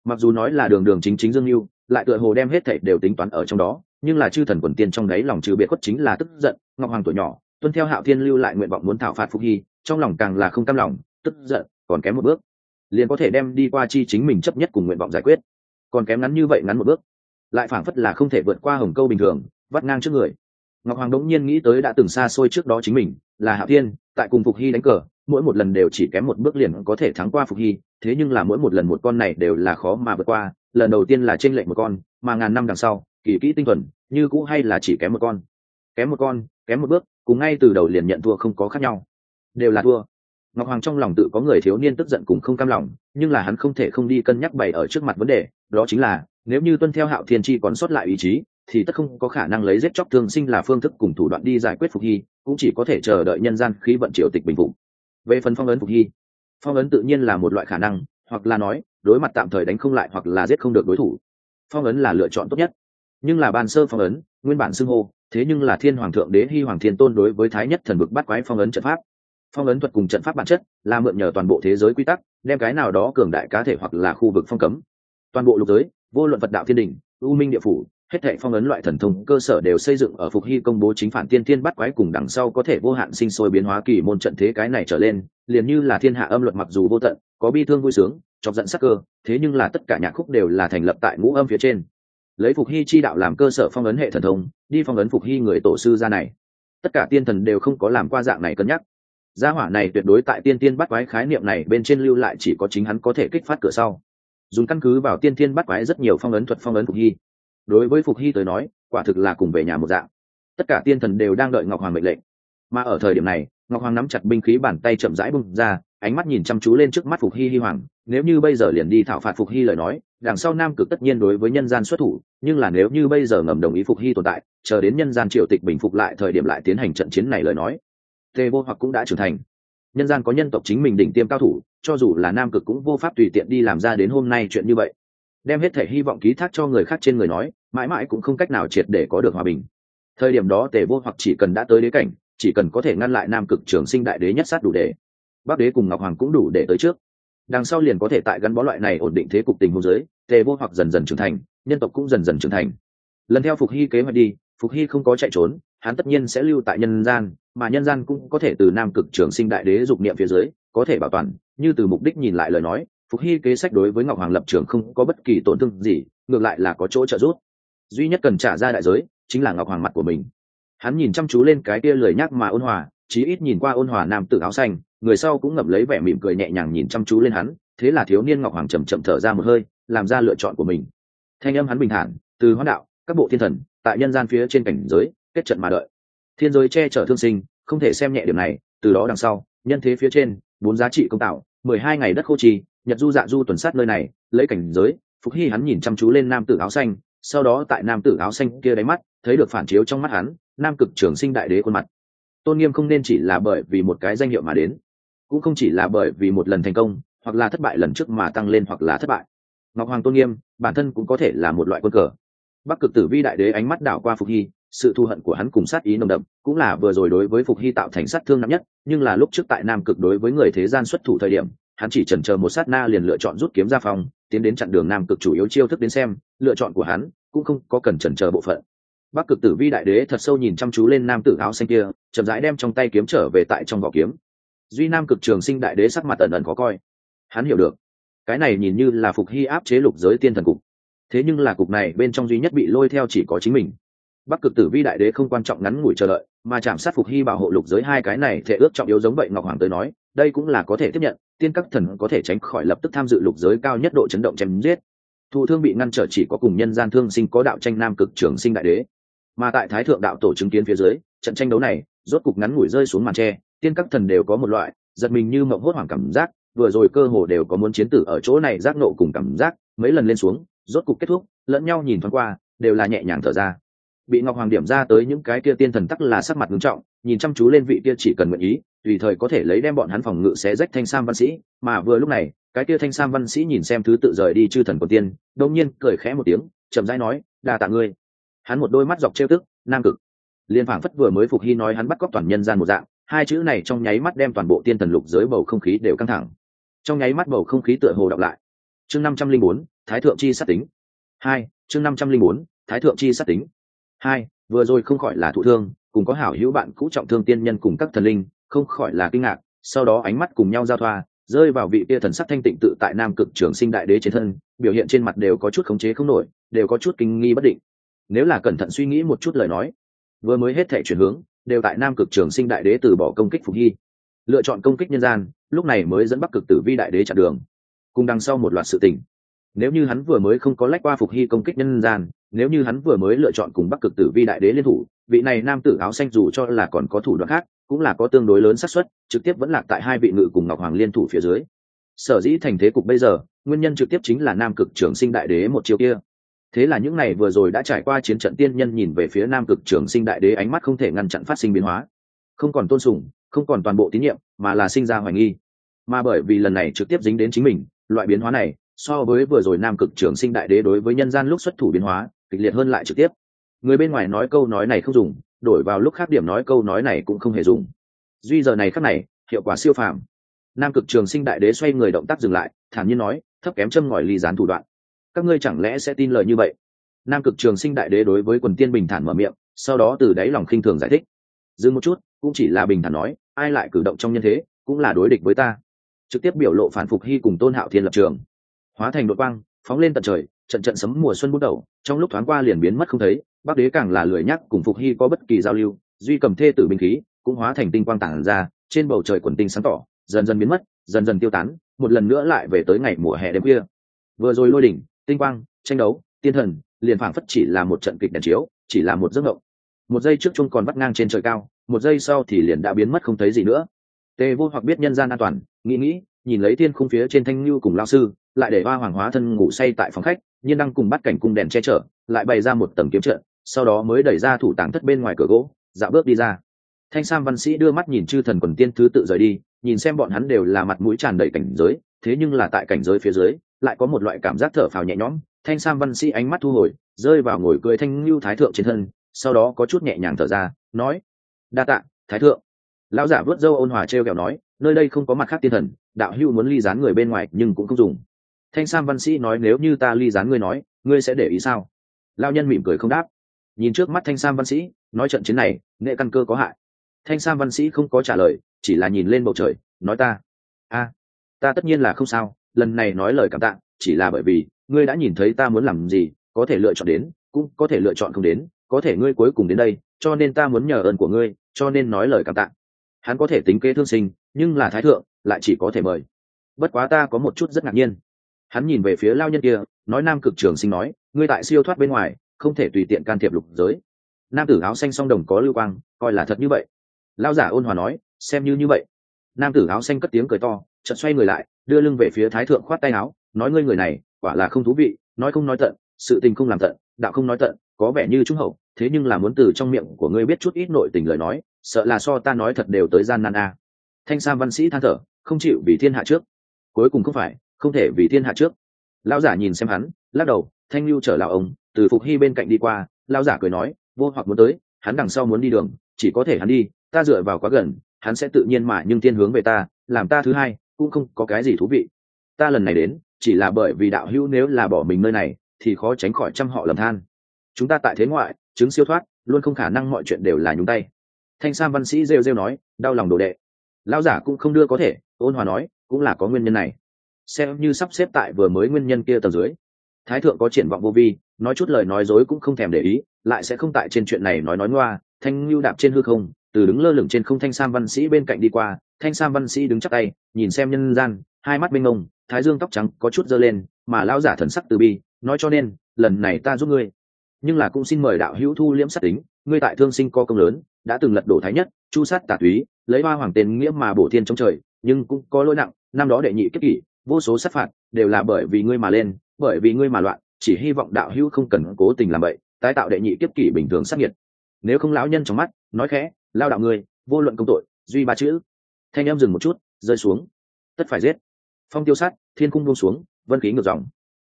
mặc dù nói là đường đường chính chính dương mưu lại tựa hồ đem hết thảy đều tính toán ở trong đó, nhưng là chư thần quần tiên trong đấy lòng trừ biệt khuất chính là tức giận, ngọc hoàng tuổi nhỏ, tuân theo hạo thiên lưu lại nguyện vọng muốn thảo phạt phục hy, trong lòng càng là không cam lòng, tức giận, còn kém một bước. Liền có thể đem đi qua chi chính mình chấp nhất cùng nguyện vọng giải quyết. Còn kém ngắn như vậy ngắn một bước, lại phảng phất là không thể vượt qua hồng câu bình thường, vắt ngang trước người. Ngọc hoàng đống nhiên nghĩ tới đã từng xa xôi trước đó chính mình, là hạ thiên, tại cùng phục hy đánh cờ mỗi một lần đều chỉ kém một bước liền có thể thắng qua phục hy, thế nhưng là mỗi một lần một con này đều là khó mà vượt qua. Lần đầu tiên là t r ê n lệch một con, mà ngàn năm đằng sau, kỳ kỹ tinh thuần, như cũ hay là chỉ kém một con. Kém một con, kém một bước, cùng ngay từ đầu liền nhận thua không có khác nhau. Đều là thua. Ngọc hoàng trong lòng tự có người thiếu niên tức giận cùng không cam lòng, nhưng là hắn không thể không đi cân nhắc bày ở trước mặt vấn đề, đó chính là, nếu như tuân theo hạo thiên chi còn sót lại ý chí, thì tất không có khả năng lấy giết chóc thương sinh là phương thức cùng thủ đoạn đi giải quyết phục hy, cũng chỉ có thể chờ đợi nhân gian khí vận triều tịch bình phục về phần phong ấn phục hy, phong ấn tự nhiên là một loại khả năng, hoặc là nói, đối mặt tạm thời đánh không lại hoặc là giết không được đối thủ. Phong ấn là lựa chọn tốt nhất. Nhưng là bàn sơ phong ấn, nguyên bản xưng hô, thế nhưng là thiên hoàng thượng đế hy hoàng thiên tôn đối với thái nhất thần vực bắt quái phong ấn trận pháp. Phong ấn thuật cùng trận pháp bản chất là mượn nhờ toàn bộ thế giới quy tắc, đem cái nào đó cường đại cá thể hoặc là khu vực phong cấm. Toàn bộ lục giới, vô luận vật đạo thiên đình, u minh địa phủ hết thệ phong ấn loại thần thông cơ sở đều xây dựng ở phục hy công bố chính phản tiên tiên bắt quái cùng đằng sau có thể vô hạn sinh sôi biến hóa kỳ môn trận thế cái này trở lên, liền như là thiên hạ âm luật mặc dù vô tận, có bi thương vui sướng, chọc giận sắc cơ, thế nhưng là tất cả nhạc khúc đều là thành lập tại ngũ âm phía trên. Lấy phục hy chi đạo làm cơ sở phong ấn hệ thần thông, đi phong ấn phục hy người tổ sư ra này. Tất cả tiên thần đều không có làm qua dạng này cân nhắc. Gia hỏa này tuyệt đối tại tiên tiên bắt quái khái niệm này bên trên lưu lại chỉ có chính hắn có thể kích phát cửa sau. Dùng căn cứ vào tiên tiên bắt quái rất nhiều phong ấn thuật phong ấn phục hy đối với phục hy tới nói, quả thực là cùng về nhà một dạng. Tất cả tiên thần đều đang đợi ngọc hoàng mệnh lệnh. Mà ở thời điểm này, ngọc hoàng nắm chặt binh khí bàn tay chậm rãi bung ra, ánh mắt nhìn chăm chú lên trước mắt phục hy hy hoàng. Nếu như bây giờ liền đi thảo phạt phục hy lời nói, đằng sau nam cực tất nhiên đối với nhân gian xuất thủ, nhưng là nếu như bây giờ ngầm đồng ý phục hy tồn tại, chờ đến nhân gian triều tịch bình phục lại thời điểm lại tiến hành trận chiến này lời nói, tề vô hoặc cũng đã trưởng thành. Nhân gian có nhân tộc chính mình đỉnh tiêm cao thủ, cho dù là nam cực cũng vô pháp tùy tiện đi làm ra đến hôm nay chuyện như vậy đem hết thể hy vọng ký thác cho người khác trên người nói, mãi mãi cũng không cách nào triệt để có được hòa bình. Thời điểm đó tề vô hoặc chỉ cần đã tới đế cảnh, chỉ cần có thể ngăn lại nam cực trường sinh đại đế nhất sát đủ để, bắc đế cùng ngọc hoàng cũng đủ để tới trước. Đằng sau liền có thể tại gắn bó loại này ổn định thế cục tình hôn giới tề vô hoặc dần dần trưởng thành, nhân tộc cũng dần dần trưởng thành. Lần theo phục hy kế hoạch đi, phục hy không có chạy trốn, hắn tất nhiên sẽ lưu tại nhân gian, mà nhân gian cũng có thể từ nam cực trường sinh đại đế dục niệm phía dưới, có thể bảo toàn, như từ mục đích nhìn lại lời nói phục hy kế sách đối với ngọc hoàng lập trường không có bất kỳ tổn thương gì, ngược lại là có chỗ trợ giúp. Duy nhất cần trả ra đại giới chính là ngọc hoàng mặt của mình. Hắn nhìn chăm chú lên cái kia lười nhắc mà ôn hòa, chí ít nhìn qua ôn hòa nam tử áo xanh, người sau cũng ngập lấy vẻ mỉm cười nhẹ nhàng nhìn chăm chú lên hắn, thế là thiếu niên ngọc hoàng chầm chậm thở ra một hơi, làm ra lựa chọn của mình. Thanh âm hắn bình thản, từ hoán đạo, các bộ thiên thần, tại nhân gian phía trên cảnh giới, kết trận mà đợi. Thiên giới che chở thương sinh, không thể xem nhẹ điểm này, từ đó đằng sau, nhân thế phía trên, bốn giá trị công tạo, mười hai ngày đất khô trì nhật du dạ du tuần sát nơi này, lấy cảnh giới, phục hy hắn nhìn chăm chú lên nam tử áo xanh, sau đó tại nam tử áo xanh kia đáy mắt, thấy được phản chiếu trong mắt hắn, nam cực trường sinh đại đế khuôn mặt. Tôn nghiêm không nên chỉ là bởi vì một cái danh hiệu mà đến, cũng không chỉ là bởi vì một lần thành công, hoặc là thất bại lần trước mà tăng lên hoặc là thất bại. Ngọc hoàng tôn nghiêm, bản thân cũng có thể là một loại quân cờ. Bắc cực tử vi đại đế ánh mắt đảo qua phục hy, sự thù hận của hắn cùng sát ý nồng đậm, cũng là vừa rồi đối với phục hy tạo thành sát thương nặng nhất, nhưng là lúc trước tại nam cực đối với người thế gian xuất thủ thời điểm hắn chỉ chần chờ một sát na liền lựa chọn rút kiếm ra phòng, tiến đến chặn đường nam cực chủ yếu chiêu thức đến xem, lựa chọn của hắn cũng không có cần chần chờ bộ phận. Bắc cực tử vi đại đế thật sâu nhìn chăm chú lên nam tử áo xanh kia, chậm rãi đem trong tay kiếm trở về tại trong vỏ kiếm. Duy nam cực trường sinh đại đế sắc mặt ẩn ẩn khó coi. Hắn hiểu được. Cái này nhìn như là phục hy áp chế lục giới tiên thần cục. Thế nhưng là cục này bên trong duy nhất bị lôi theo chỉ có chính mình. Bắc cực tử vi đại đế không quan trọng ngắn ngủi chờ đợi mà chạm sát phục hy bảo hộ lục giới hai cái này thể ước trọng yếu giống vậy ngọc hoàng tới nói, đây cũng là có thể tiếp nhận, tiên các thần có thể tránh khỏi lập tức tham dự lục giới cao nhất độ chấn động chém giết. Thụ thương bị ngăn trở chỉ có cùng nhân gian thương sinh có đạo tranh nam cực trường sinh đại đế. Mà tại thái thượng đạo tổ chứng kiến phía dưới, trận tranh đấu này, rốt cục ngắn ngủi rơi xuống màn tre, tiên các thần đều có một loại, giật mình như mộng hốt hoảng cảm giác, vừa rồi cơ hồ đều có muốn chiến tử ở chỗ này giác nộ cùng cảm giác, mấy lần lên xuống, rốt cục kết thúc, lẫn nhau nhìn thoáng qua, đều là nhẹ nhàng thở ra bị ngọc hoàng điểm ra tới những cái kia tiên thần tắc là sắc mặt nghiêm trọng, nhìn chăm chú lên vị kia chỉ cần nguyện ý, tùy thời có thể lấy đem bọn hắn phòng ngự xé rách thanh sam văn sĩ. Mà vừa lúc này, cái kia thanh sam văn sĩ nhìn xem thứ tự rời đi chư thần của tiên đông nhiên cười khẽ một tiếng, chậm rãi nói, đa tạ ngươi. Hắn một đôi mắt dọc trêu tức, nam cực. Liên phảng phất vừa mới phục hy nói hắn bắt cóc toàn nhân gian một dạng, hai chữ này trong nháy mắt đem toàn bộ tiên thần lục giới bầu không khí đều căng thẳng. Trong nháy mắt bầu không khí tựa hồ đọc lại. Chương năm trăm linh bốn, thái thượng chi sát tính. Hai, chương năm trăm linh bốn, thái thượng chi sát tính hai, vừa rồi không khỏi là thụ thương, cùng có hảo hữu bạn cũ trọng thương tiên nhân cùng các thần linh, không khỏi là kinh ngạc, sau đó ánh mắt cùng nhau giao thoa, rơi vào vị kia thần sắc thanh tịnh tự tại nam cực trường sinh đại đế trên thân, biểu hiện trên mặt đều có chút khống chế không nổi, đều có chút kinh nghi bất định. Nếu là cẩn thận suy nghĩ một chút lời nói, vừa mới hết thể chuyển hướng, đều tại nam cực trường sinh đại đế từ bỏ công kích phục hy. Lựa chọn công kích nhân gian, lúc này mới dẫn bắc cực tử vi đại đế chặn đường. Cùng đằng sau một loạt sự tình nếu như hắn vừa mới không có lách qua phục hy công kích nhân gian, nếu như hắn vừa mới lựa chọn cùng bắc cực tử vi đại đế liên thủ, vị này nam tử áo xanh dù cho là còn có thủ đoạn khác, cũng là có tương đối lớn xác suất, trực tiếp vẫn lạc tại hai vị ngự cùng ngọc hoàng liên thủ phía dưới. Sở dĩ thành thế cục bây giờ, nguyên nhân trực tiếp chính là nam cực trường sinh đại đế một chiều kia. Thế là những này vừa rồi đã trải qua chiến trận tiên nhân nhìn về phía nam cực trường sinh đại đế ánh mắt không thể ngăn chặn phát sinh biến hóa. Không còn tôn sùng, không còn toàn bộ tín nhiệm, mà là sinh ra hoài nghi. Mà bởi vì lần này trực tiếp dính đến chính mình, loại biến hóa này so với vừa rồi nam cực trường sinh đại đế đối với nhân gian lúc xuất thủ biến hóa, kịch liệt hơn lại trực tiếp. Người bên ngoài nói câu nói này không dùng, đổi vào lúc khác điểm nói câu nói này cũng không hề dùng. Duy giờ này khác này, hiệu quả siêu phàm. Nam cực trường sinh đại đế xoay người động tác dừng lại, thản nhiên nói, thấp kém châm ngòi ly dán thủ đoạn. Các ngươi chẳng lẽ sẽ tin lời như vậy? Nam cực trường sinh đại đế đối với quần tiên bình thản mở miệng, sau đó từ đáy lòng khinh thường giải thích. Dừng một chút, cũng chỉ là bình thản nói, ai lại cử động trong nhân thế, cũng là đối địch với ta. Trực tiếp biểu lộ phản phục hy cùng tôn hạo thiên lập trường hóa thành đội quang, phóng lên tận trời, trận trận sấm mùa xuân bút đầu, trong lúc thoáng qua liền biến mất không thấy, bắc đế càng là lười nhắc cùng phục hy có bất kỳ giao lưu, duy cầm thê tử binh khí, cũng hóa thành tinh quang tản ra, trên bầu trời quần tinh sáng tỏ, dần dần biến mất, dần dần tiêu tán, một lần nữa lại về tới ngày mùa hè đêm kia. Vừa rồi lôi đỉnh, tinh quang, tranh đấu, tiên thần, liền phảng phất chỉ là một trận kịch đèn chiếu, chỉ là một giấc mộng. Một giây trước chung còn bắt ngang trên trời cao, một giây sau thì liền đã biến mất không thấy gì nữa. Tề vô hoặc biết nhân gian an toàn, nghĩ nghĩ, nhìn lấy thiên khung phía trên thanh lưu cùng lao sư lại để ba hoàng hóa thân ngủ say tại phòng khách, nhiên đang cùng bắt cảnh cung đèn che chở, lại bày ra một tầng kiếm trận, sau đó mới đẩy ra thủ tàng thất bên ngoài cửa gỗ dạo bước đi ra. Thanh sam văn sĩ đưa mắt nhìn chư thần quần tiên thứ tự rời đi, nhìn xem bọn hắn đều là mặt mũi tràn đầy cảnh giới, thế nhưng là tại cảnh giới phía dưới, lại có một loại cảm giác thở phào nhẹ nhõm. Thanh sam văn sĩ ánh mắt thu hồi, rơi vào ngồi cười thanh lưu thái thượng trên thân, sau đó có chút nhẹ nhàng thở ra, nói, đa tạ, thái thượng. Lão giả vớt dâu ôn hòa t r e o kẹo nói, nơi đây không có mặt khác tiên thần, đạo hưu muốn ly dán người bên ngoài nhưng cũng không dùng thanh sam văn sĩ nói, nếu như ta ly dán ngươi nói, ngươi sẽ để ý sao? Lao nhân mỉm cười không đáp. Nhìn trước mắt thanh sam văn sĩ, nói trận chiến này, nghệ căn cơ có hại. Thanh sam văn sĩ không có trả lời, chỉ là nhìn lên bầu trời, nói ta, a, ta tất nhiên là không sao, lần này nói lời cảm tạ, chỉ là bởi vì, ngươi đã nhìn thấy ta muốn làm gì, có thể lựa chọn đến, cũng có thể lựa chọn không đến, có thể ngươi cuối cùng đến đây, cho nên ta muốn nhờ ơn của ngươi, cho nên nói lời cảm tạ. Hắn có thể tính kế thương sinh, nhưng là thái thượng, lại chỉ có thể mời. Bất quá ta có một chút rất ngạc nhiên hắn nhìn về phía lao nhân kia, nói nam cực trường sinh nói, ngươi tại siêu thoát bên ngoài, không thể tùy tiện can thiệp lục giới. Nam tử áo xanh song đồng có lưu quang, coi là thật như vậy. Lao giả ôn hòa nói, xem như như vậy. Nam tử áo xanh cất tiếng cười to, chợt xoay người lại, đưa lưng về phía thái thượng khoát tay áo, nói, ngươi người này, quả là không thú vị, nói không nói tận, sự tình không làm tận, đạo không nói tận, có vẻ như trung hậu, thế nhưng là muốn từ trong miệng của ngươi biết chút ít nội tình lời nói, sợ là so ta nói thật đều tới gian nan a. Thanh sam văn sĩ than thở, không chịu vì thiên hạ trước. Cuối cùng không phải không thể vì thiên hạ trước. Lão giả nhìn xem hắn, lắc đầu, thanh lưu trở lão ông, từ phục hy bên cạnh đi qua, lão giả cười nói, vô hoặc muốn tới, hắn đằng sau muốn đi đường, chỉ có thể hắn đi, ta dựa vào quá gần, hắn sẽ tự nhiên mà nhưng thiên hướng về ta, làm ta thứ hai, cũng không có cái gì thú vị. Ta lần này đến, chỉ là bởi vì đạo hữu nếu là bỏ mình nơi này, thì khó tránh khỏi trăm họ lầm than. Chúng ta tại thế ngoại, chứng siêu thoát, luôn không khả năng mọi chuyện đều là nhúng tay. Thanh sam văn sĩ rêu rêu nói, đau lòng đồ đệ. Lão giả cũng không đưa có thể, ôn hòa nói, cũng là có nguyên nhân này xem như sắp xếp tại vừa mới nguyên nhân kia tầng dưới. Thái thượng có triển vọng vô vi, nói chút lời nói dối cũng không thèm để ý, lại sẽ không tại trên chuyện này nói nói ngoa. Thanh lưu đạp trên hư không, từ đứng lơ lửng trên không thanh sam văn sĩ bên cạnh đi qua. Thanh sam văn sĩ đứng chắc tay, nhìn xem nhân gian, hai mắt bên ngông thái dương tóc trắng có chút dơ lên, mà lão giả thần sắc từ bi, nói cho nên, lần này ta giúp ngươi. Nhưng là cũng xin mời đạo hữu thu liễm sát tính, ngươi tại thương sinh có công lớn, đã từng lật đổ thái nhất, chu sát tà túy, lấy ba hoàng tên nghĩa mà bổ thiên trong trời, nhưng cũng có lỗi nặng, năm đó đệ nhị kiếp kỷ vô số sát phạt đều là bởi vì ngươi mà lên, bởi vì ngươi mà loạn, chỉ hy vọng đạo hữu không cần cố tình làm vậy, tái tạo đệ nhị kiếp kỷ bình thường sát nhiệt nếu không lão nhân trong mắt, nói khẽ, lao đạo ngươi, vô luận công tội, duy ba chữ. Thanh em dừng một chút, rơi xuống. Tất phải giết. Phong tiêu sát, thiên cung buông xuống, vân khí ngược dòng.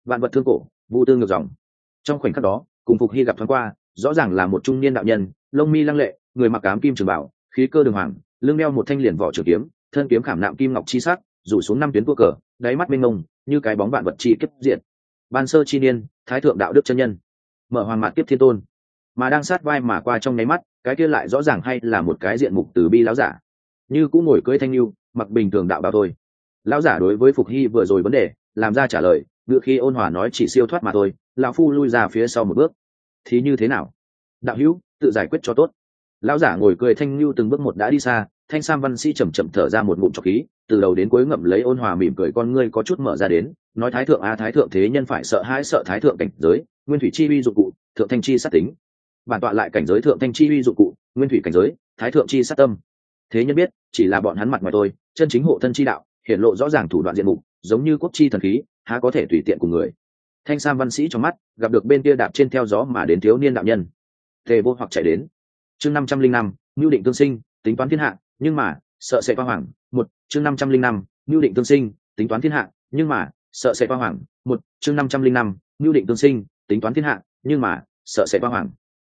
Vạn vật thương cổ vũ tương ngược dòng. Trong khoảnh khắc đó, cùng phục hy gặp thoáng qua, rõ ràng là một trung niên đạo nhân, lông mi lăng lệ, người mặc cám kim trường bảo, khí cơ đường hoàng, lưng đeo một thanh liền vỏ trường kiếm, thân kiếm khảm nạm kim ngọc chi sắc rủ xuống năm tuyến cua cờ, đáy mắt mênh mông, như cái bóng vạn vật chi kiếp diện ban sơ chi niên, thái thượng đạo đức chân nhân. Mở hoàng mạc kiếp thiên tôn. Mà đang sát vai mà qua trong nháy mắt, cái kia lại rõ ràng hay là một cái diện mục từ bi lão giả. Như cũng ngồi cưới thanh lưu, mặc bình thường đạo bảo thôi. Lão giả đối với phục hy vừa rồi vấn đề, làm ra trả lời, ngựa khi ôn hòa nói chỉ siêu thoát mà thôi, lão phu lui ra phía sau một bước. Thì như thế nào? Đạo hữu, tự giải quyết cho tốt. Lão giả ngồi cười thanh lưu từng bước một đã đi xa, thanh sam văn sĩ chầm chậm thở ra một ngụm trọc khí từ đầu đến cuối ngậm lấy ôn hòa mỉm cười con ngươi có chút mở ra đến, nói, thái thượng a, thái thượng thế nhân phải sợ hãi sợ thái thượng cảnh giới, nguyên thủy chi vi dụng cụ, thượng thanh chi sát tính. Bản tọa lại cảnh giới thượng thanh chi vi dụng cụ, nguyên thủy cảnh giới, thái thượng chi sát tâm. Thế nhân biết, chỉ là bọn hắn mặt ngoài tôi, chân chính hộ thân chi đạo, hiện lộ rõ ràng thủ đoạn diện mục, giống như quốc chi thần khí, há có thể tùy tiện cùng người. Thanh sam văn sĩ trong mắt, gặp được bên kia đạp trên theo gió mà đến thiếu niên đạo nhân. Thề vô hoặc chạy đến. Chương năm trăm linh năm mưu định tương sinh, tính toán thiên hạ, nhưng mà, sợ sẽ hoa hoàng một chương năm trăm linh năm định tương sinh, tính toán thiên hạ, nhưng mà, sợ sẽ hoa hoàng một, chương năm trăm linh năm định tương sinh, tính toán thiên hạ, nhưng mà, sợ sẽ hoa hoàng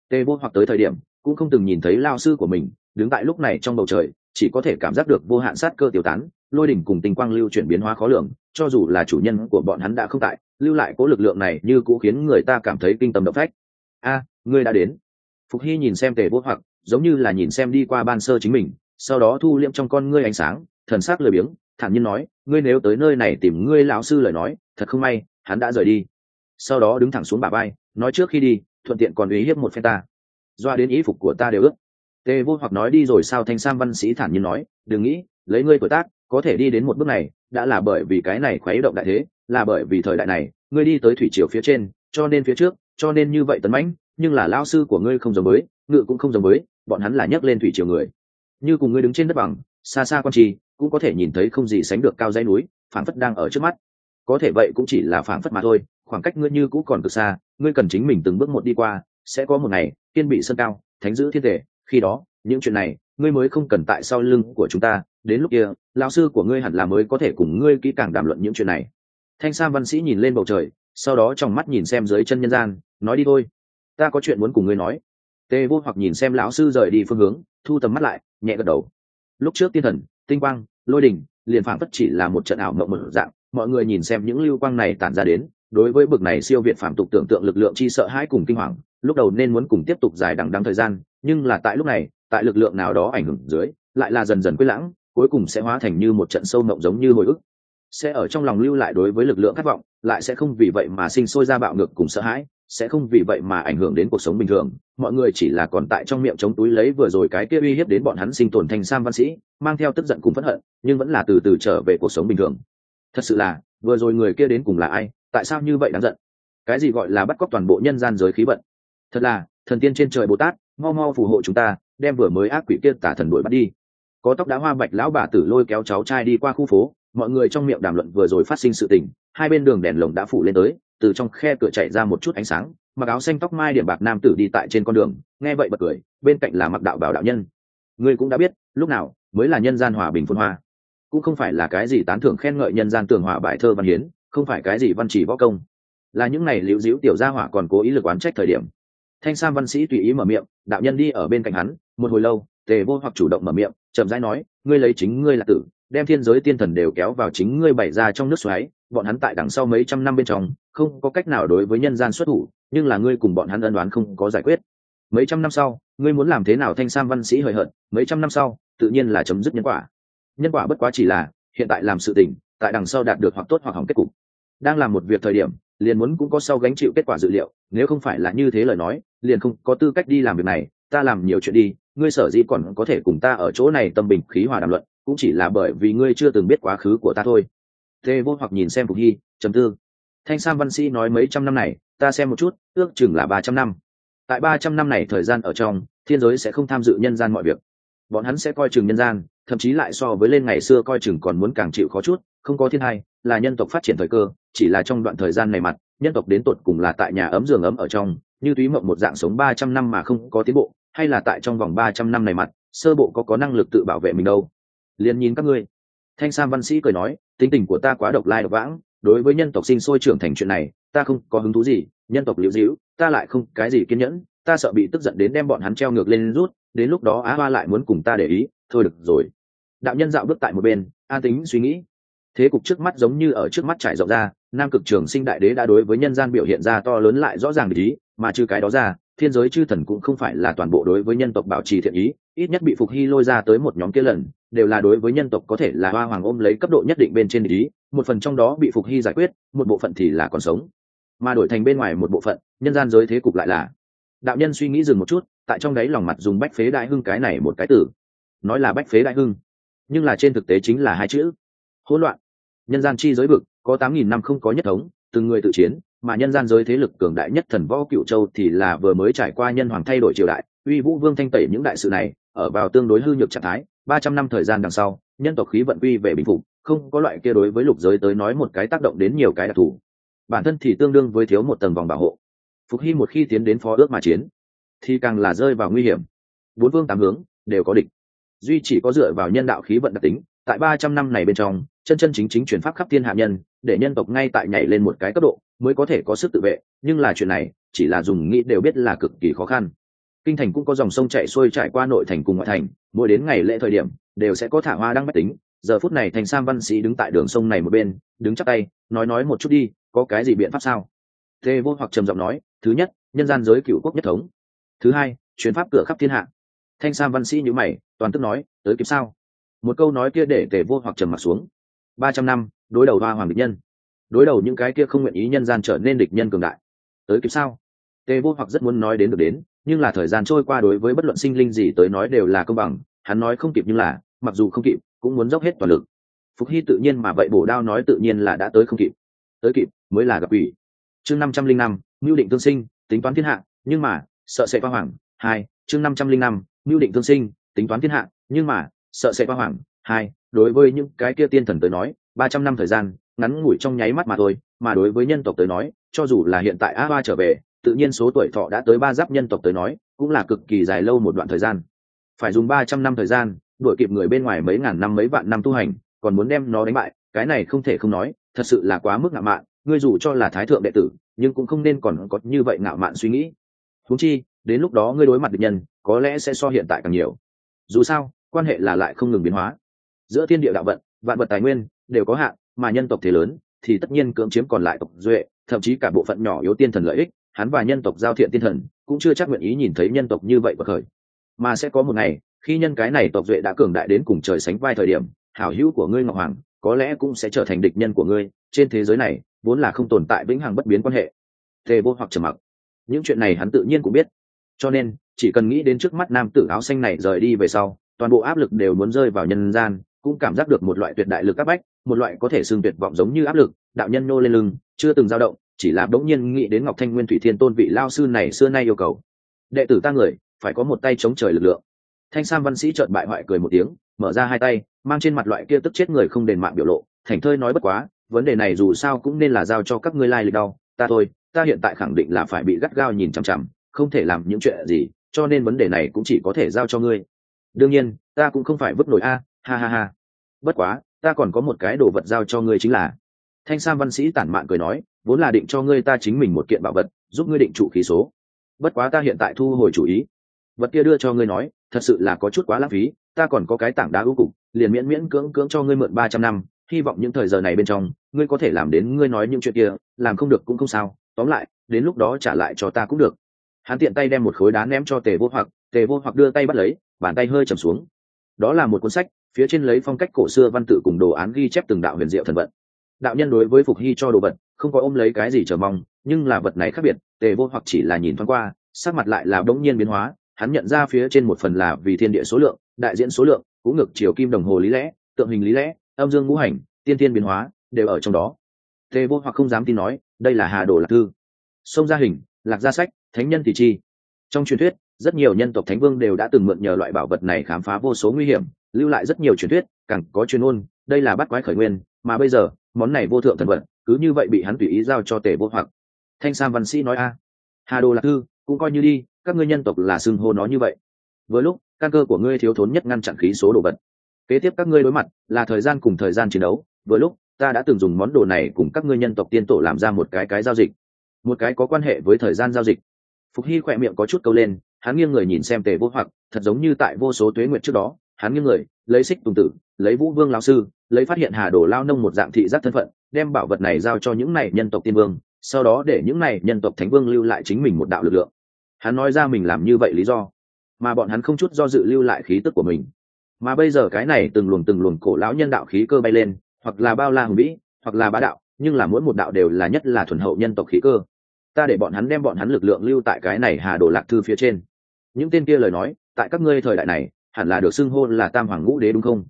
tề vô hoặc tới thời điểm, cũng không từng nhìn thấy lao sư của mình, đứng tại lúc này trong bầu trời, chỉ có thể cảm giác được vô hạn sát cơ tiêu tán, lôi đỉnh cùng tình quang lưu chuyển biến hóa khó lường, cho dù là chủ nhân của bọn hắn đã không tại, lưu lại cố lực lượng này như cũ khiến người ta cảm thấy kinh tâm động phách. A, ngươi đã đến. Phục hy nhìn xem tề vô hoặc, giống như là nhìn xem đi qua ban sơ chính mình, sau đó thu liệm trong con ngươi ánh sáng thần sắc lười biếng thản nhiên nói ngươi nếu tới nơi này tìm ngươi lão sư lời nói thật không may hắn đã rời đi. Sau đó đứng thẳng xuống bà vai, nói trước khi đi thuận tiện còn uy hiếp một phen ta. Doa đến ý phục của ta đều ước tề vô hoặc nói đi rồi sao thanh sam văn sĩ thản nhiên nói đừng nghĩ lấy ngươi tuổi tác có thể đi đến một bước này đã là bởi vì cái này khuấy động đại thế là bởi vì thời đại này ngươi đi tới thủy triều phía trên cho nên phía trước cho nên như vậy tấn mãnh nhưng là lao sư của ngươi không giống mới, ngự cũng không giống mới, bọn hắn là nhấc lên thủy triều người. Như cùng ngươi đứng trên đất bằng xa xa quan trì cũng có thể nhìn thấy không gì sánh được cao dãy núi, phảng phất đang ở trước mắt. Có thể vậy cũng chỉ là phảng phất mà thôi, khoảng cách ngươi như cũng còn cực xa, ngươi cần chính mình từng bước một đi qua, sẽ có một ngày, tiên bị sân cao, thánh giữ thiên thể, khi đó, những chuyện này, ngươi mới không cần tại sau lưng của chúng ta, đến lúc kia, lão sư của ngươi hẳn là mới có thể cùng ngươi kỹ càng đàm luận những chuyện này. Thanh sam văn sĩ nhìn lên bầu trời, sau đó trong mắt nhìn xem dưới chân nhân gian, nói đi thôi. Ta có chuyện muốn cùng ngươi nói. Tề vô hoặc nhìn xem lão sư rời đi phương hướng, thu tầm mắt lại, nhẹ gật đầu. Lúc trước tiên thần, tinh quang lôi đình liền phảng phất chỉ là một trận ảo mộng một dạng, mọi người nhìn xem những lưu quang này tản ra đến, đối với bực này siêu việt phạm tục tưởng tượng lực lượng chi sợ hãi cùng kinh hoàng, lúc đầu nên muốn cùng tiếp tục dài đằng đắng thời gian, nhưng là tại lúc này, tại lực lượng nào đó ảnh hưởng dưới, lại là dần dần quyết lãng, cuối cùng sẽ hóa thành như một trận sâu mộng giống như hồi ức. Sẽ ở trong lòng lưu lại đối với lực lượng khát vọng, lại sẽ không vì vậy mà sinh sôi ra bạo ngược cùng sợ hãi sẽ không vì vậy mà ảnh hưởng đến cuộc sống bình thường. Mọi người chỉ là còn tại trong miệng chống túi lấy vừa rồi cái kia uy hiếp đến bọn hắn sinh tồn thành sam văn sĩ, mang theo tức giận cùng phẫn hận, nhưng vẫn là từ từ trở về cuộc sống bình thường. Thật sự là, vừa rồi người kia đến cùng là ai, tại sao như vậy đáng giận? Cái gì gọi là bắt cóc toàn bộ nhân gian giới khí vận? Thật là, thần tiên trên trời bồ tát, mau mau phù hộ chúng ta, đem vừa mới ác quỷ kia tả thần đuổi bắt đi. Có tóc đá hoa bạch lão bà tử lôi kéo cháu trai đi qua khu phố, mọi người trong miệng đàm luận vừa rồi phát sinh sự tình, hai bên đường đèn lồng đã phủ lên tới từ trong khe cửa chạy ra một chút ánh sáng, mặc áo xanh tóc mai điểm bạc nam tử đi tại trên con đường, nghe vậy bật cười, bên cạnh là mặc đạo bảo đạo nhân. Ngươi cũng đã biết, lúc nào mới là nhân gian hòa bình phun hoa. Cũng không phải là cái gì tán thưởng khen ngợi nhân gian tường hòa bài thơ văn hiến, không phải cái gì văn chỉ võ công. Là những này liễu diễu tiểu gia hỏa còn cố ý lực oán trách thời điểm. Thanh sam văn sĩ tùy ý mở miệng, đạo nhân đi ở bên cạnh hắn, một hồi lâu, tề vô hoặc chủ động mở miệng, chậm rãi nói, ngươi lấy chính ngươi là tử, đem thiên giới tiên thần đều kéo vào chính ngươi bày ra trong nước xoáy bọn hắn tại đằng sau mấy trăm năm bên trong, không có cách nào đối với nhân gian xuất thủ, nhưng là ngươi cùng bọn hắn ân đoán không có giải quyết. Mấy trăm năm sau, ngươi muốn làm thế nào thanh sam văn sĩ hời hợt, mấy trăm năm sau, tự nhiên là chấm dứt nhân quả. Nhân quả bất quá chỉ là, hiện tại làm sự tình, tại đằng sau đạt được hoặc tốt hoặc hỏng kết cục. Đang làm một việc thời điểm, liền muốn cũng có sau gánh chịu kết quả dữ liệu, nếu không phải là như thế lời nói, liền không có tư cách đi làm việc này, ta làm nhiều chuyện đi, ngươi sở dĩ còn có thể cùng ta ở chỗ này tâm bình khí hòa đàm luận, cũng chỉ là bởi vì ngươi chưa từng biết quá khứ của ta thôi tê vô hoặc nhìn xem phục hy, trầm tư. Thanh sam văn sĩ nói mấy trăm năm này, ta xem một chút, ước chừng là ba trăm năm. Tại ba trăm năm này thời gian ở trong, thiên giới sẽ không tham dự nhân gian mọi việc. Bọn hắn sẽ coi chừng nhân gian, thậm chí lại so với lên ngày xưa coi chừng còn muốn càng chịu khó chút, không có thiên hai, là nhân tộc phát triển thời cơ, chỉ là trong đoạn thời gian này mặt, nhân tộc đến tột cùng là tại nhà ấm giường ấm ở trong, như túy mộng một dạng sống ba trăm năm mà không có tiến bộ, hay là tại trong vòng ba trăm năm này mặt, sơ bộ có có năng lực tự bảo vệ mình đâu. Liền nhìn các ngươi thanh sam văn sĩ cười nói, tính tình của ta quá độc lai độc vãng, đối với nhân tộc sinh sôi trưởng thành chuyện này, ta không có hứng thú gì, nhân tộc liễu dĩu ta lại không cái gì kiên nhẫn, ta sợ bị tức giận đến đem bọn hắn treo ngược lên rút, đến lúc đó á hoa lại muốn cùng ta để ý, thôi được rồi. Đạo nhân dạo bước tại một bên A tính suy nghĩ. Thế cục trước mắt giống như ở trước mắt trải rộng ra, nam cực trường sinh đại đế đã đối với nhân gian biểu hiện ra to lớn lại rõ ràng ý, mà trừ cái đó ra, thiên giới chư thần cũng không phải là toàn bộ đối với nhân tộc bảo trì thiện ý ít nhất bị phục hy lôi ra tới một nhóm kia lần, đều là đối với nhân tộc có thể là hoa hoàng ôm lấy cấp độ nhất định bên trên ý, một phần trong đó bị phục hy giải quyết, một bộ phận thì là còn sống. Mà đổi thành bên ngoài một bộ phận, nhân gian giới thế cục lại là. Đạo nhân suy nghĩ dừng một chút, tại trong đấy lòng mặt dùng bách phế đại hưng cái này một cái tử. Nói là bách phế đại hưng, nhưng là trên thực tế chính là hai chữ. Hỗn loạn. Nhân gian chi giới vực, có tám nghìn năm không có nhất thống, từng người tự chiến, mà nhân gian giới thế lực cường đại nhất thần võ cựu châu thì là vừa mới trải qua nhân hoàng thay đổi triều đại, uy vũ vương thanh tẩy những đại sự này ở vào tương đối hư nhược trạng thái, ba trăm năm thời gian đằng sau, nhân tộc khí vận quy về bình phục, không có loại kia đối với lục giới tới nói một cái tác động đến nhiều cái đặc thù. Bản thân thì tương đương với thiếu một tầng vòng bảo hộ. Phục hy một khi tiến đến phó ước mà chiến, thì càng là rơi vào nguy hiểm. Bốn vương tám hướng, đều có địch. Duy chỉ có dựa vào nhân đạo khí vận đặc tính, tại ba trăm năm này bên trong, chân chân chính chính chuyển pháp khắp thiên hạ nhân, để nhân tộc ngay tại nhảy lên một cái cấp độ, mới có thể có sức tự vệ. Nhưng là chuyện này, chỉ là dùng nghĩ đều biết là cực kỳ khó khăn kinh thành cũng có dòng sông chạy xuôi trải qua nội thành cùng ngoại thành, mỗi đến ngày lễ thời điểm, đều sẽ có thả hoa đăng bách tính. Giờ phút này thành sam văn sĩ đứng tại đường sông này một bên, đứng chắc tay, nói nói một chút đi, có cái gì biện pháp sao? Thế vô hoặc trầm giọng nói, thứ nhất, nhân gian giới cựu quốc nhất thống. Thứ hai, chuyến pháp cửa khắp thiên hạ. Thanh sam văn sĩ nhữ mày, toàn tức nói, tới kịp sao? Một câu nói kia để tề vô hoặc trầm mặt xuống. Ba trăm năm, đối đầu hoa hoàng địch nhân. Đối đầu những cái kia không nguyện ý nhân gian trở nên địch nhân cường đại. Tới kịp sao? Tề vô hoặc rất muốn nói đến được đến nhưng là thời gian trôi qua đối với bất luận sinh linh gì tới nói đều là công bằng, hắn nói không kịp nhưng là, mặc dù không kịp, cũng muốn dốc hết toàn lực. Phục hy tự nhiên mà vậy, bổ đao nói tự nhiên là đã tới không kịp. Tới kịp, mới là gặp ủy chương năm trăm linh năm mưu định tương sinh, tính toán thiên hạ, nhưng mà, sợ sẽ hoa hoàng hai, chương năm trăm linh năm mưu định tương sinh, tính toán thiên hạ, nhưng mà, sợ sẽ hoa hoàng hai, đối với những cái kia tiên thần tới nói, ba trăm năm thời gian, ngắn ngủi trong nháy mắt mà thôi, mà đối với nhân tộc tới nói, cho dù là hiện tại a ba trở về tự nhiên số tuổi thọ đã tới ba giáp nhân tộc tới nói, cũng là cực kỳ dài lâu một đoạn thời gian. Phải dùng ba trăm năm thời gian, đuổi kịp người bên ngoài mấy ngàn năm mấy vạn năm tu hành, còn muốn đem nó đánh bại, cái này không thể không nói, thật sự là quá mức ngạo mạn, ngươi dù cho là thái thượng đệ tử, nhưng cũng không nên còn có như vậy ngạo mạn suy nghĩ. Huống chi, đến lúc đó ngươi đối mặt địch nhân, có lẽ sẽ so hiện tại càng nhiều. Dù sao, quan hệ là lại không ngừng biến hóa. Giữa thiên địa đạo vận, vạn vật tài nguyên, đều có hạn, mà nhân tộc thế lớn, thì tất nhiên cưỡng chiếm còn lại tộc duệ, thậm chí cả bộ phận nhỏ yếu tiên thần lợi ích hắn và nhân tộc giao thiện tiên thần cũng chưa chắc nguyện ý nhìn thấy nhân tộc như vậy bậc khởi. Mà sẽ có một ngày, khi nhân cái này tộc duệ đã cường đại đến cùng trời sánh vai thời điểm, hảo hữu của ngươi ngọc hoàng có lẽ cũng sẽ trở thành địch nhân của ngươi. Trên thế giới này, vốn là không tồn tại vĩnh hằng bất biến quan hệ. Tề vô hoặc trầm mặc. Những chuyện này hắn tự nhiên cũng biết. Cho nên, chỉ cần nghĩ đến trước mắt nam tử áo xanh này rời đi về sau, toàn bộ áp lực đều muốn rơi vào nhân gian, cũng cảm giác được một loại tuyệt đại lực áp bách, một loại có thể xương tuyệt vọng giống như áp lực, đạo nhân nô lên lưng, chưa từng dao động chỉ là bỗng nhiên nghĩ đến ngọc thanh nguyên thủy thiên tôn vị lao sư này xưa nay yêu cầu. Đệ tử ta người, phải có một tay chống trời lực lượng. Thanh sam văn sĩ trợn bại hoại cười một tiếng, mở ra hai tay, mang trên mặt loại kia tức chết người không đền mạng biểu lộ, thành thơi nói bất quá, vấn đề này dù sao cũng nên là giao cho các ngươi lai lịch đau ta thôi, ta hiện tại khẳng định là phải bị gắt gao nhìn chằm chằm, không thể làm những chuyện gì, cho nên vấn đề này cũng chỉ có thể giao cho ngươi. Đương nhiên, ta cũng không phải vứt nổi a, ha ha ha. Bất quá, ta còn có một cái đồ vật giao cho ngươi chính là. Thanh sam văn sĩ tản mạn cười nói vốn là định cho ngươi ta chính mình một kiện bảo vật, giúp ngươi định trụ khí số. Bất quá ta hiện tại thu hồi chủ ý. Vật kia đưa cho ngươi nói, thật sự là có chút quá lãng phí, ta còn có cái tảng đá ưu cục, liền miễn miễn cưỡng cưỡng cho ngươi mượn ba trăm năm, hy vọng những thời giờ này bên trong, ngươi có thể làm đến ngươi nói những chuyện kia, làm không được cũng không sao, tóm lại, đến lúc đó trả lại cho ta cũng được. Hắn tiện tay đem một khối đá ném cho tề vô hoặc, tề vô hoặc đưa tay bắt lấy, bàn tay hơi trầm xuống. Đó là một cuốn sách, phía trên lấy phong cách cổ xưa văn tự cùng đồ án ghi chép từng đạo huyền diệu thần vận. Đạo nhân đối với phục hy cho đồ vật không có ôm lấy cái gì chờ mong, nhưng là vật này khác biệt, tề vô hoặc chỉ là nhìn thoáng qua, sắc mặt lại là đống nhiên biến hóa, hắn nhận ra phía trên một phần là vì thiên địa số lượng, đại diễn số lượng, cũng ngược chiều kim đồng hồ lý lẽ, tượng hình lý lẽ, âm dương ngũ hành, tiên tiên biến hóa, đều ở trong đó. Tề vô hoặc không dám tin nói, đây là hà đồ lạc thư. Sông gia hình, lạc gia sách, thánh nhân thì chi. Trong truyền thuyết, rất nhiều nhân tộc thánh vương đều đã từng mượn nhờ loại bảo vật này khám phá vô số nguy hiểm, lưu lại rất nhiều truyền thuyết, càng có chuyên ôn đây là bắt quái khởi nguyên, mà bây giờ, món này vô thượng thần vật cứ như vậy bị hắn tùy ý giao cho tề vô hoặc. Thanh sam văn sĩ nói, a, hà đồ lạc thư, cũng coi như đi, các ngươi nhân tộc là xưng hô nó như vậy. Với lúc, căn cơ của ngươi thiếu thốn nhất ngăn chặn khí số đồ vật. Kế tiếp các ngươi đối mặt, là thời gian cùng thời gian chiến đấu. Với lúc, ta đã từng dùng món đồ này cùng các ngươi nhân tộc tiên tổ làm ra một cái cái giao dịch. Một cái có quan hệ với thời gian giao dịch. Phục hy khỏe miệng có chút câu lên, hắn nghiêng người nhìn xem tề vô hoặc, thật giống như tại vô số tuế nguyệt trước đó, hắn nghiêng người, lấy xích tùng tử, lấy vũ vương lao sư, lấy phát hiện hà đồ lao nông một dạng thị giác thân phận đem bảo vật này giao cho những này nhân tộc tiên vương, sau đó để những này nhân tộc thánh vương lưu lại chính mình một đạo lực lượng. Hắn nói ra mình làm như vậy lý do, mà bọn hắn không chút do dự lưu lại khí tức của mình. Mà bây giờ cái này từng luồng từng luồng cổ lão nhân đạo khí cơ bay lên, hoặc là bao la hùng vĩ, hoặc là bá đạo, nhưng là mỗi một đạo đều là nhất là thuần hậu nhân tộc khí cơ. Ta để bọn hắn đem bọn hắn lực lượng lưu tại cái này hà đồ lạc thư phía trên. Những tên kia lời nói, tại các ngươi thời đại này, hẳn là được xưng hô là tam hoàng ngũ đế đúng không?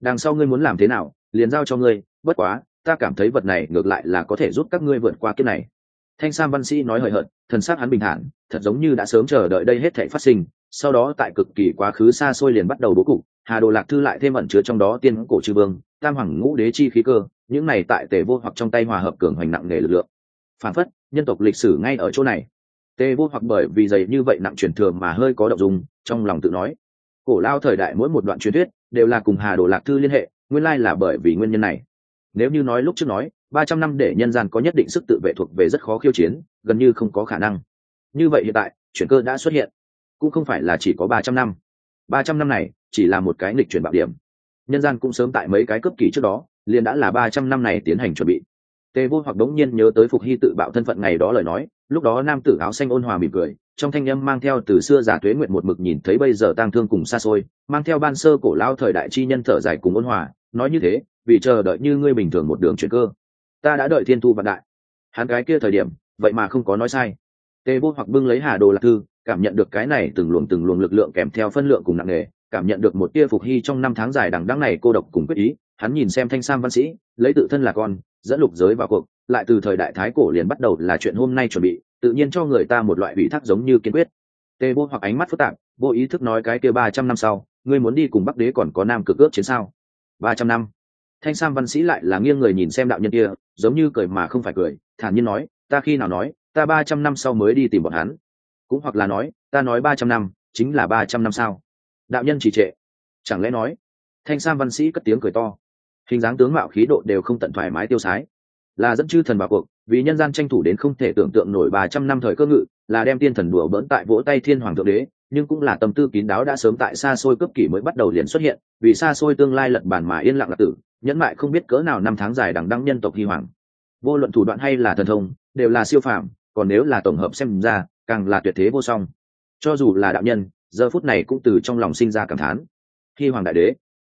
Đằng sau ngươi muốn làm thế nào, liền giao cho ngươi, bất quá ta cảm thấy vật này ngược lại là có thể giúp các ngươi vượt qua kiếp này. Thanh sam văn sĩ nói hời hợt, thần s á c hắn bình thản, thật giống như đã sớm chờ đợi đây hết thể phát sinh, sau đó tại cực kỳ quá khứ xa xôi liền bắt đầu bố cục, hà đồ lạc thư lại thêm ẩn chứa trong đó tiên cổ chư vương, tam hoàng ngũ đế chi khí cơ, những này tại tề vô hoặc trong tay hòa hợp cường hoành nặng nề lực lượng. Phản phất, nhân tộc lịch sử ngay ở chỗ này. Tề vô hoặc bởi vì dày như vậy nặng truyền thường mà hơi có động dùng trong lòng tự nói, cổ lao thời đại mỗi một đoạn truyền thuyết đều là cùng hà đồ lạc thư liên hệ, nguyên lai là bởi vì nguyên nhân này nếu như nói lúc trước nói, ba trăm năm để nhân gian có nhất định sức tự vệ thuộc về rất khó khiêu chiến, gần như không có khả năng. Như vậy hiện tại, chuyển cơ đã xuất hiện. Cũng không phải là chỉ có ba trăm năm. Ba trăm năm này, chỉ là một cái nghịch chuyển bạo điểm. Nhân gian cũng sớm tại mấy cái cấp kỳ trước đó, liền đã là ba trăm năm này tiến hành chuẩn bị. Tề vô hoặc đống nhiên nhớ tới phục hy tự bạo thân phận ngày đó lời nói, lúc đó nam tử áo xanh ôn hòa mỉm cười, trong thanh âm mang theo từ xưa giả thuế nguyện một mực nhìn thấy bây giờ tang thương cùng xa xôi, mang theo ban sơ cổ lao thời đại chi nhân thở dài cùng ôn hòa nói như thế, vì chờ đợi như ngươi bình thường một đường chuyển cơ, ta đã đợi thiên thu vạn đại. Hắn cái kia thời điểm, vậy mà không có nói sai. Tề vô hoặc bưng lấy hà đồ lạc thư, cảm nhận được cái này từng luồng từng luồng lực lượng kèm theo phân lượng cùng nặng nề, cảm nhận được một tia phục hy trong năm tháng dài đằng đăng này cô độc cùng quyết ý, hắn nhìn xem thanh sam văn sĩ, lấy tự thân là con, dẫn lục giới vào cuộc, lại từ thời đại thái cổ liền bắt đầu là chuyện hôm nay chuẩn bị, tự nhiên cho người ta một loại ủy thác giống như kiên quyết. Tê vô hoặc ánh mắt phức tạp, vô ý thức nói cái kia ba trăm năm sau, ngươi muốn đi cùng bắc đế còn có nam cực ước chiến sao? Ba trăm năm. Thanh sam văn sĩ lại là nghiêng người nhìn xem đạo nhân kia, giống như cười mà không phải cười, thản nhiên nói, ta khi nào nói, ta ba trăm năm sau mới đi tìm bọn hắn. Cũng hoặc là nói, ta nói ba trăm năm, chính là ba trăm năm sau đạo nhân chỉ trệ. Chẳng lẽ nói, thanh sam văn sĩ cất tiếng cười to. Hình dáng tướng mạo khí độ đều không tận thoải mái tiêu sái. Là dẫn chư thần vào cuộc, vì nhân gian tranh thủ đến không thể tưởng tượng nổi ba trăm năm thời cơ ngự, là đem tiên thần đùa bỡn tại vỗ tay thiên hoàng thượng đế nhưng cũng là tâm tư kín đáo đã sớm tại xa xôi cấp kỷ mới bắt đầu liền xuất hiện, vì xa xôi tương lai lật bản mà yên lặng lạc tử, nhẫn mại không biết cỡ nào năm tháng dài đằng đăng nhân tộc hy hoàng. Vô luận thủ đoạn hay là thần thông, đều là siêu phạm còn nếu là tổng hợp xem ra, càng là tuyệt thế vô song. Cho dù là đạo nhân, giờ phút này cũng từ trong lòng sinh ra cảm thán. Hy hoàng đại đế,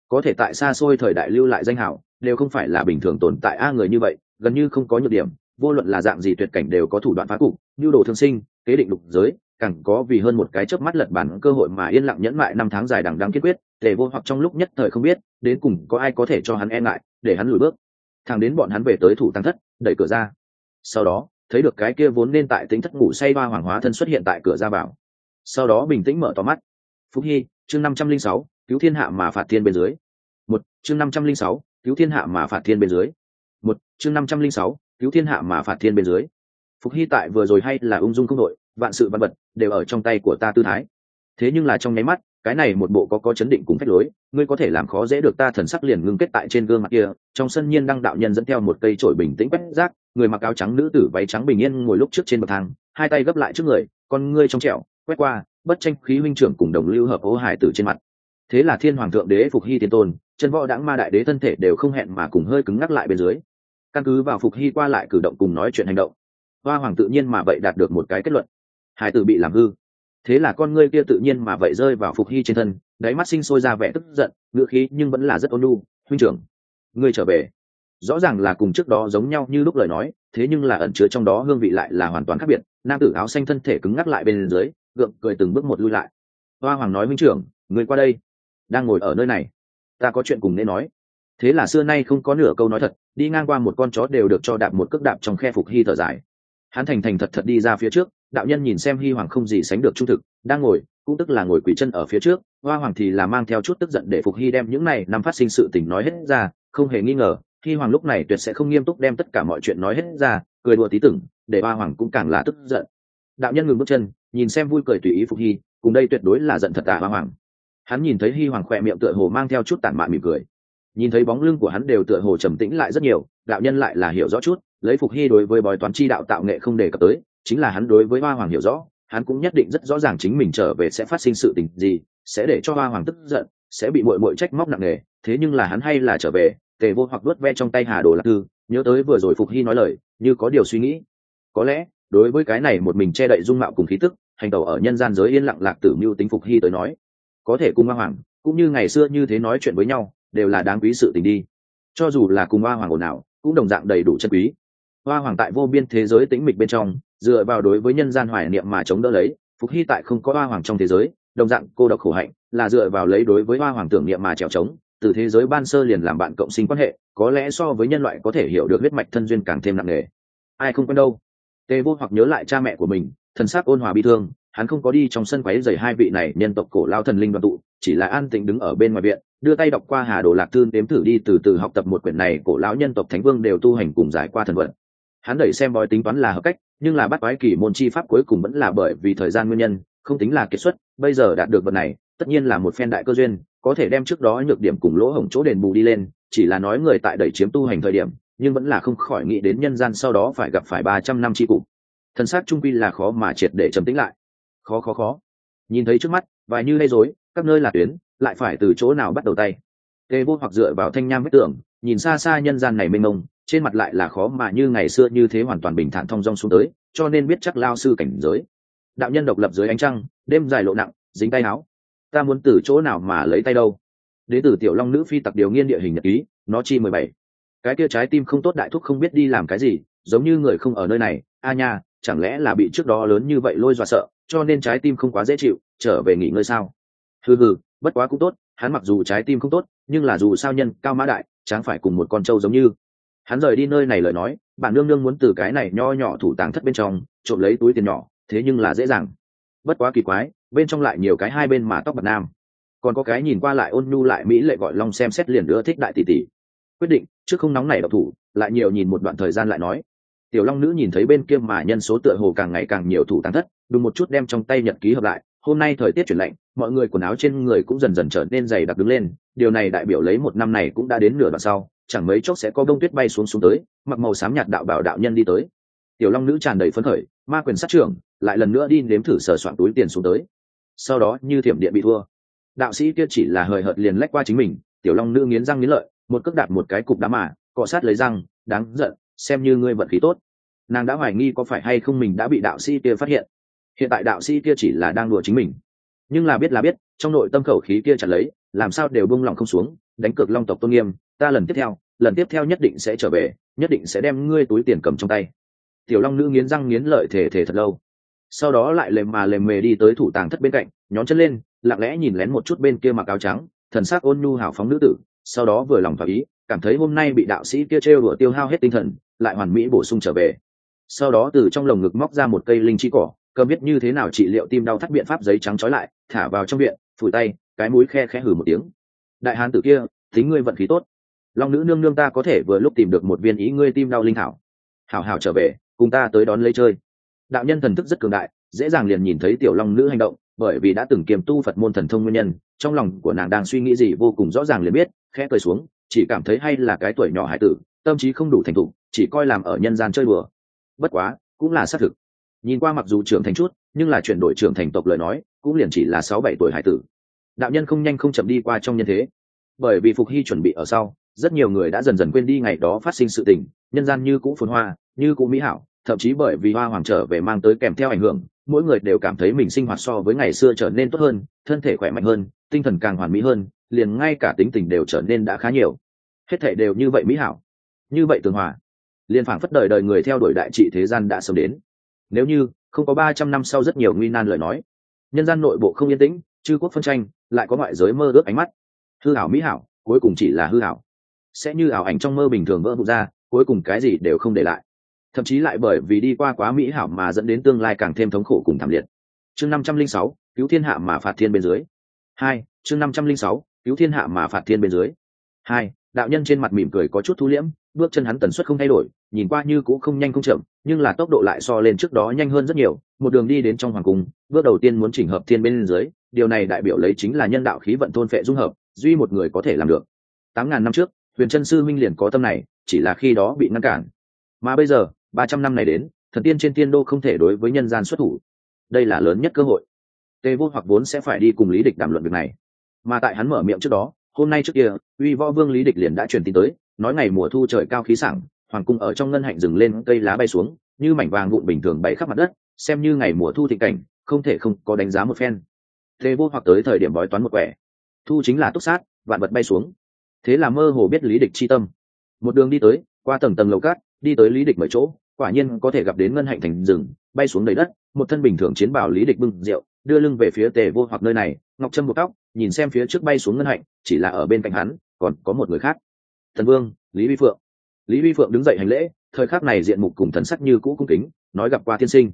có thể tại xa xôi thời đại lưu lại danh hảo, đều không phải là bình thường tồn tại a người như vậy, gần như không có nhược điểm, vô luận là dạng gì tuyệt cảnh đều có thủ đoạn phá cục, nhu đồ thương sinh, kế định lục giới càng có vì hơn một cái chớp mắt lật bản cơ hội mà yên lặng nhẫn mại năm tháng dài đằng đằng kiên quyết để vô hoặc trong lúc nhất thời không biết, đến cùng có ai có thể cho hắn e ngại, để hắn lùi bước. Thằng đến bọn hắn về tới thủ tăng thất, đẩy cửa ra. Sau đó, thấy được cái kia vốn nên tại tính thất ngủ say ba hoàng hóa thân xuất hiện tại cửa ra vào. Sau đó bình tĩnh mở to mắt. Phúc hy, chương năm trăm linh sáu, cứu thiên hạ mà phạt thiên bên dưới. Một, chương năm trăm linh sáu, cứu thiên hạ mà phạt thiên bên dưới. Một, chương năm trăm linh sáu, cứu thiên hạ mà phạt thiên bên dưới. Phục hy tại vừa rồi hay là ung dung không đội vạn sự văn vật đều ở trong tay của ta tư thái. Thế nhưng là trong nháy mắt, cái này một bộ có có chấn định cùng phách lối, ngươi có thể làm khó dễ được ta thần sắc liền ngưng kết tại trên gương mặt kia, trong sân nhiên đăng đạo nhân dẫn theo một cây trổi bình tĩnh quét rác, người mặc áo trắng nữ tử váy trắng bình yên ngồi lúc trước trên bậc thang, hai tay gấp lại trước người, con ngươi trong trẹo quét qua, bất tranh khí huynh trưởng cùng đồng lưu hợp ô hải tử trên mặt. Thế là thiên hoàng thượng đế phục hy tiên tôn, chân võ đãng ma đại đế thân thể đều không hẹn mà cùng hơi cứng ngắc lại bên dưới. Căn cứ vào phục hy qua lại cử động cùng nói chuyện hành động, hoa hoàng tự nhiên mà vậy đạt được một cái kết luận hải tử bị làm hư. Thế là con ngươi kia tự nhiên mà vậy rơi vào phục hy trên thân, đáy mắt sinh sôi ra vẻ tức giận ngựa khí nhưng vẫn là rất ôn lu huynh trưởng, ngươi trở về. Rõ ràng là cùng trước đó giống nhau như lúc lời nói, thế nhưng là ẩn chứa trong đó hương vị lại là hoàn toàn khác biệt, nam tử áo xanh thân thể cứng ngắc lại bên dưới, gượng cười từng bước một lui lại. Hoa hoàng nói, huynh trưởng người qua đây, đang ngồi ở nơi này, ta có chuyện cùng nên nói. Thế là xưa nay không có nửa câu nói thật, đi ngang qua một con chó đều được cho đạp một cước đạp trong khe phục hy thở dài. Hắn thành thành thật thật đi ra phía trước đạo nhân nhìn xem hy hoàng không gì sánh được trung thực, đang ngồi, cũng tức là ngồi quỷ chân ở phía trước, hoa hoàng thì là mang theo chút tức giận để phục hy đem những này nằm phát sinh sự tình nói hết ra, không hề nghi ngờ, hy hoàng lúc này tuyệt sẽ không nghiêm túc đem tất cả mọi chuyện nói hết ra, cười đùa tí tưởng, để hoa hoàng cũng càng là tức giận. Đạo nhân ngừng bước chân, nhìn xem vui cười tùy ý phục hy, cùng đây tuyệt đối là giận thật cả hoa hoàng. Hắn nhìn thấy hy hoàng khỏe miệng tựa hồ mang theo chút tản mạn mỉm cười. Nhìn thấy bóng lưng của hắn đều tựa hồ trầm tĩnh lại rất nhiều, đạo nhân lại là hiểu rõ chút, lấy phục hy đối với bói toán chi đạo tạo nghệ không đề cập tới chính là hắn đối với hoa hoàng hiểu rõ, hắn cũng nhất định rất rõ ràng chính mình trở về sẽ phát sinh sự tình gì, sẽ để cho hoa hoàng tức giận, sẽ bị mội mội trách móc nặng nề, thế nhưng là hắn hay là trở về, tề vô hoặc đuốt ve trong tay hà đồ lạc thư, nhớ tới vừa rồi phục hy nói lời, như có điều suy nghĩ. Có lẽ, đối với cái này một mình che đậy dung mạo cùng khí tức, hành tàu ở nhân gian giới yên lặng lạc tử mưu tính phục hy tới nói, có thể cùng hoa hoàng, cũng như ngày xưa như thế nói chuyện với nhau, đều là đáng quý sự tình đi. Cho dù là cùng hoa hoàng ồn ào, cũng đồng dạng đầy đủ chân quý. Hoa hoàng tại vô biên thế giới tĩnh mịch bên trong dựa vào đối với nhân gian hoài niệm mà chống đỡ lấy, phục hy tại không có hoa hoàng trong thế giới, đồng dạng cô độc khổ hạnh, là dựa vào lấy đối với hoa hoàng tưởng niệm mà trèo trống, từ thế giới ban sơ liền làm bạn cộng sinh quan hệ, có lẽ so với nhân loại có thể hiểu được huyết mạch thân duyên càng thêm nặng nề. Ai không quen đâu. Tề vô hoặc nhớ lại cha mẹ của mình, thần sắc ôn hòa bi thương, hắn không có đi trong sân quấy dày hai vị này nhân tộc cổ lao thần linh đoàn tụ, chỉ là an tĩnh đứng ở bên ngoài viện, đưa tay đọc qua hà đồ lạc thương đếm thử đi từ từ học tập một quyển này cổ lão nhân tộc thánh vương đều tu hành cùng giải qua thần vận. Hắn đẩy xem bói tính toán là hợp cách nhưng là bắt quái kỳ môn chi pháp cuối cùng vẫn là bởi vì thời gian nguyên nhân, không tính là kiệt xuất, bây giờ đạt được vật này, tất nhiên là một phen đại cơ duyên, có thể đem trước đó nhược điểm cùng lỗ hổng chỗ đền bù đi lên, chỉ là nói người tại đẩy chiếm tu hành thời điểm, nhưng vẫn là không khỏi nghĩ đến nhân gian sau đó phải gặp phải ba trăm năm tri cục. Thần xác trung quy là khó mà triệt để trầm tĩnh lại. Khó khó khó. Nhìn thấy trước mắt, vài như lây rối các nơi là tuyến, lại phải từ chỗ nào bắt đầu tay? Tề vô hoặc dựa vào thanh nham vết tưởng nhìn xa xa nhân gian này mênh mông trên mặt lại là khó mà như ngày xưa như thế hoàn toàn bình thản thong dong xuống tới, cho nên biết chắc lao sư cảnh giới. Đạo nhân độc lập dưới ánh trăng, đêm dài lộ nặng, dính tay áo. Ta muốn từ chỗ nào mà lấy tay đâu? Đến từ tiểu long nữ phi tặc điều nghiên địa hình nhật ký, nó chi mười bảy. Cái kia trái tim không tốt đại thúc không biết đi làm cái gì, giống như người không ở nơi này, a nha, chẳng lẽ là bị trước đó lớn như vậy lôi dọa sợ, cho nên trái tim không quá dễ chịu, trở về nghỉ ngơi sao? Hừ hừ, bất quá cũng tốt, hắn mặc dù trái tim không tốt, nhưng là dù sao nhân cao mã đại chẳng phải cùng một con trâu giống như hắn rời đi nơi này lời nói, bạn nương nương muốn từ cái này nho nhỏ thủ tàng thất bên trong, trộm lấy túi tiền nhỏ, thế nhưng là dễ dàng. Bất quá kỳ quái, bên trong lại nhiều cái hai bên mà tóc bật nam. Còn có cái nhìn qua lại ôn nhu lại mỹ lệ gọi long xem xét liền nữa thích đại tỷ tỷ. Quyết định, trước không nóng này độc thủ, lại nhiều nhìn một đoạn thời gian lại nói. Tiểu long nữ nhìn thấy bên kia mà nhân số tựa hồ càng ngày càng nhiều thủ tàng thất, đùng một chút đem trong tay nhật ký hợp lại, hôm nay thời tiết chuyển lạnh, mọi người quần áo trên người cũng dần dần trở nên dày đặc đứng lên, điều này đại biểu lấy một năm này cũng đã đến nửa đoạn sau chẳng mấy chốc sẽ có bông tuyết bay xuống xuống tới, mặc màu xám nhạt đạo bảo đạo nhân đi tới. Tiểu long nữ tràn đầy phấn khởi, ma quyền sát trưởng, lại lần nữa đi nếm thử sờ soạn túi tiền xuống tới. Sau đó, như thiểm điện bị thua. Đạo sĩ kia chỉ là hời hợt liền lách qua chính mình, tiểu long nữ nghiến răng nghiến lợi, một cước đạp một cái cục đá mà, cọ sát lấy răng, đáng giận, xem như ngươi vận khí tốt. Nàng đã hoài nghi có phải hay không mình đã bị đạo sĩ kia phát hiện. Hiện tại đạo sĩ kia chỉ là đang đùa chính mình. Nhưng là biết là biết, trong nội tâm khẩu khí kia chặt lấy, làm sao đều bung lòng không xuống đánh cược long tộc tôn nghiêm, ta lần tiếp theo, lần tiếp theo nhất định sẽ trở về, nhất định sẽ đem ngươi túi tiền cầm trong tay. Tiểu long nữ nghiến răng nghiến lợi thể thể thật lâu. Sau đó lại lềm mà lềm mề đi tới thủ tàng thất bên cạnh, nhón chân lên, lặng lẽ nhìn lén một chút bên kia mặc áo trắng, thần sắc ôn nhu hào phóng nữ tử, sau đó vừa lòng thỏa ý, cảm thấy hôm nay bị đạo sĩ kia trêu đùa tiêu hao hết tinh thần, lại hoàn mỹ bổ sung trở về. Sau đó từ trong lồng ngực móc ra một cây linh chi cỏ cơ biết như thế nào trị liệu tim đau thắt biện pháp giấy trắng trói lại, thả vào trong viện, phủi tay, cái mũi khe khẽ hử một tiếng đại hán tử kia tính ngươi vận khí tốt. Long nữ nương nương ta có thể vừa lúc tìm được một viên ý ngươi tim đau linh thảo. Hảo hảo trở về, cùng ta tới đón lấy chơi. Đạo nhân thần thức rất cường đại, dễ dàng liền nhìn thấy tiểu long nữ hành động, bởi vì đã từng kiềm tu phật môn thần thông nguyên nhân, trong lòng của nàng đang suy nghĩ gì vô cùng rõ ràng liền biết, khẽ cười xuống, chỉ cảm thấy hay là cái tuổi nhỏ hải tử, tâm trí không đủ thành thục, chỉ coi làm ở nhân gian chơi bừa bất quá, cũng là xác thực. Nhìn qua mặc dù trưởng thành chút, nhưng là chuyển đổi trưởng thành tộc lời nói, cũng liền chỉ là sáu bảy tuổi hải tử đạo nhân không nhanh không chậm đi qua trong nhân thế. Bởi vì phục hy chuẩn bị ở sau, rất nhiều người đã dần dần quên đi ngày đó phát sinh sự tình, nhân gian như cũ phồn hoa, như cũ mỹ hảo, thậm chí bởi vì hoa hoàng trở về mang tới kèm theo ảnh hưởng, mỗi người đều cảm thấy mình sinh hoạt so với ngày xưa trở nên tốt hơn, thân thể khỏe mạnh hơn, tinh thần càng hoàn mỹ hơn, liền ngay cả tính tình đều trở nên đã khá nhiều. Hết thể đều như vậy mỹ hảo, như vậy tường hòa. Liền phảng phất đời đời người theo đuổi đại trị thế gian đã sớm đến. Nếu như không có ba trăm năm sau rất nhiều nguy nan lời nói, nhân gian nội bộ không yên tĩnh, chư quốc phân tranh lại có ngoại giới mơ ước ánh mắt. Hư hảo mỹ hảo, cuối cùng chỉ là hư hảo sẽ như ảo ảnh trong mơ bình thường vỡ vụt ra, cuối cùng cái gì đều không để lại. Thậm chí lại bởi vì đi qua quá mỹ hảo mà dẫn đến tương lai càng thêm thống khổ cùng thảm liệt. Chương năm trăm linh sáu, cứu thiên hạ mà phạt thiên bên dưới. Hai, chương năm trăm linh sáu, cứu thiên hạ mà phạt thiên bên dưới. Hai đạo nhân trên mặt mỉm cười có chút thu liễm, bước chân hắn tần suất không thay đổi, nhìn qua như cũng không nhanh không chậm, nhưng là tốc độ lại so lên trước đó nhanh hơn rất nhiều. Một đường đi đến trong hoàng cung, bước đầu tiên muốn chỉnh hợp thiên bên dưới, điều này đại biểu lấy chính là nhân đạo khí vận thôn phệ dung hợp, duy một người có thể làm được. Tám ngàn năm trước, huyền chân sư minh liền có tâm này, chỉ là khi đó bị ngăn cản. Mà bây giờ, ba trăm năm này đến, thần tiên trên tiên đô không thể đối với nhân gian xuất thủ. Đây là lớn nhất cơ hội. Tề vô hoặc vốn sẽ phải đi cùng lý địch đàm luận việc này. Mà tại hắn mở miệng trước đó, hôm nay trước kia uy võ vương lý địch liền đã truyền tin tới, nói ngày mùa thu trời cao khí sảng, hoàng cung ở trong ngân hạnh rừng lên cây lá bay xuống, như mảnh vàng vụn bình thường bay khắp mặt đất, xem như ngày mùa thu thịnh cảnh, không thể không có đánh giá một phen. Thế vô hoặc tới thời điểm bói toán một quẻ. Thu chính là túc sát, vạn vật bay xuống. Thế là mơ hồ biết lý địch chi tâm. Một đường đi tới, qua tầng tầng lầu cát, đi tới lý địch mở chỗ, quả nhiên có thể gặp đến ngân hạnh thành rừng, bay xuống đầy đất, một thân bình thường chiến bảo lý địch bưng rượu, đưa lưng về phía tề vô hoặc nơi này ngọc trâm buộc tóc, nhìn xem phía trước bay xuống ngân hạnh, chỉ là ở bên cạnh hắn, còn có một người khác. Thần vương, lý vi phượng. Lý vi phượng đứng dậy hành lễ, thời khắc này diện mục cùng thần sắc như cũ cung kính, nói gặp qua tiên sinh.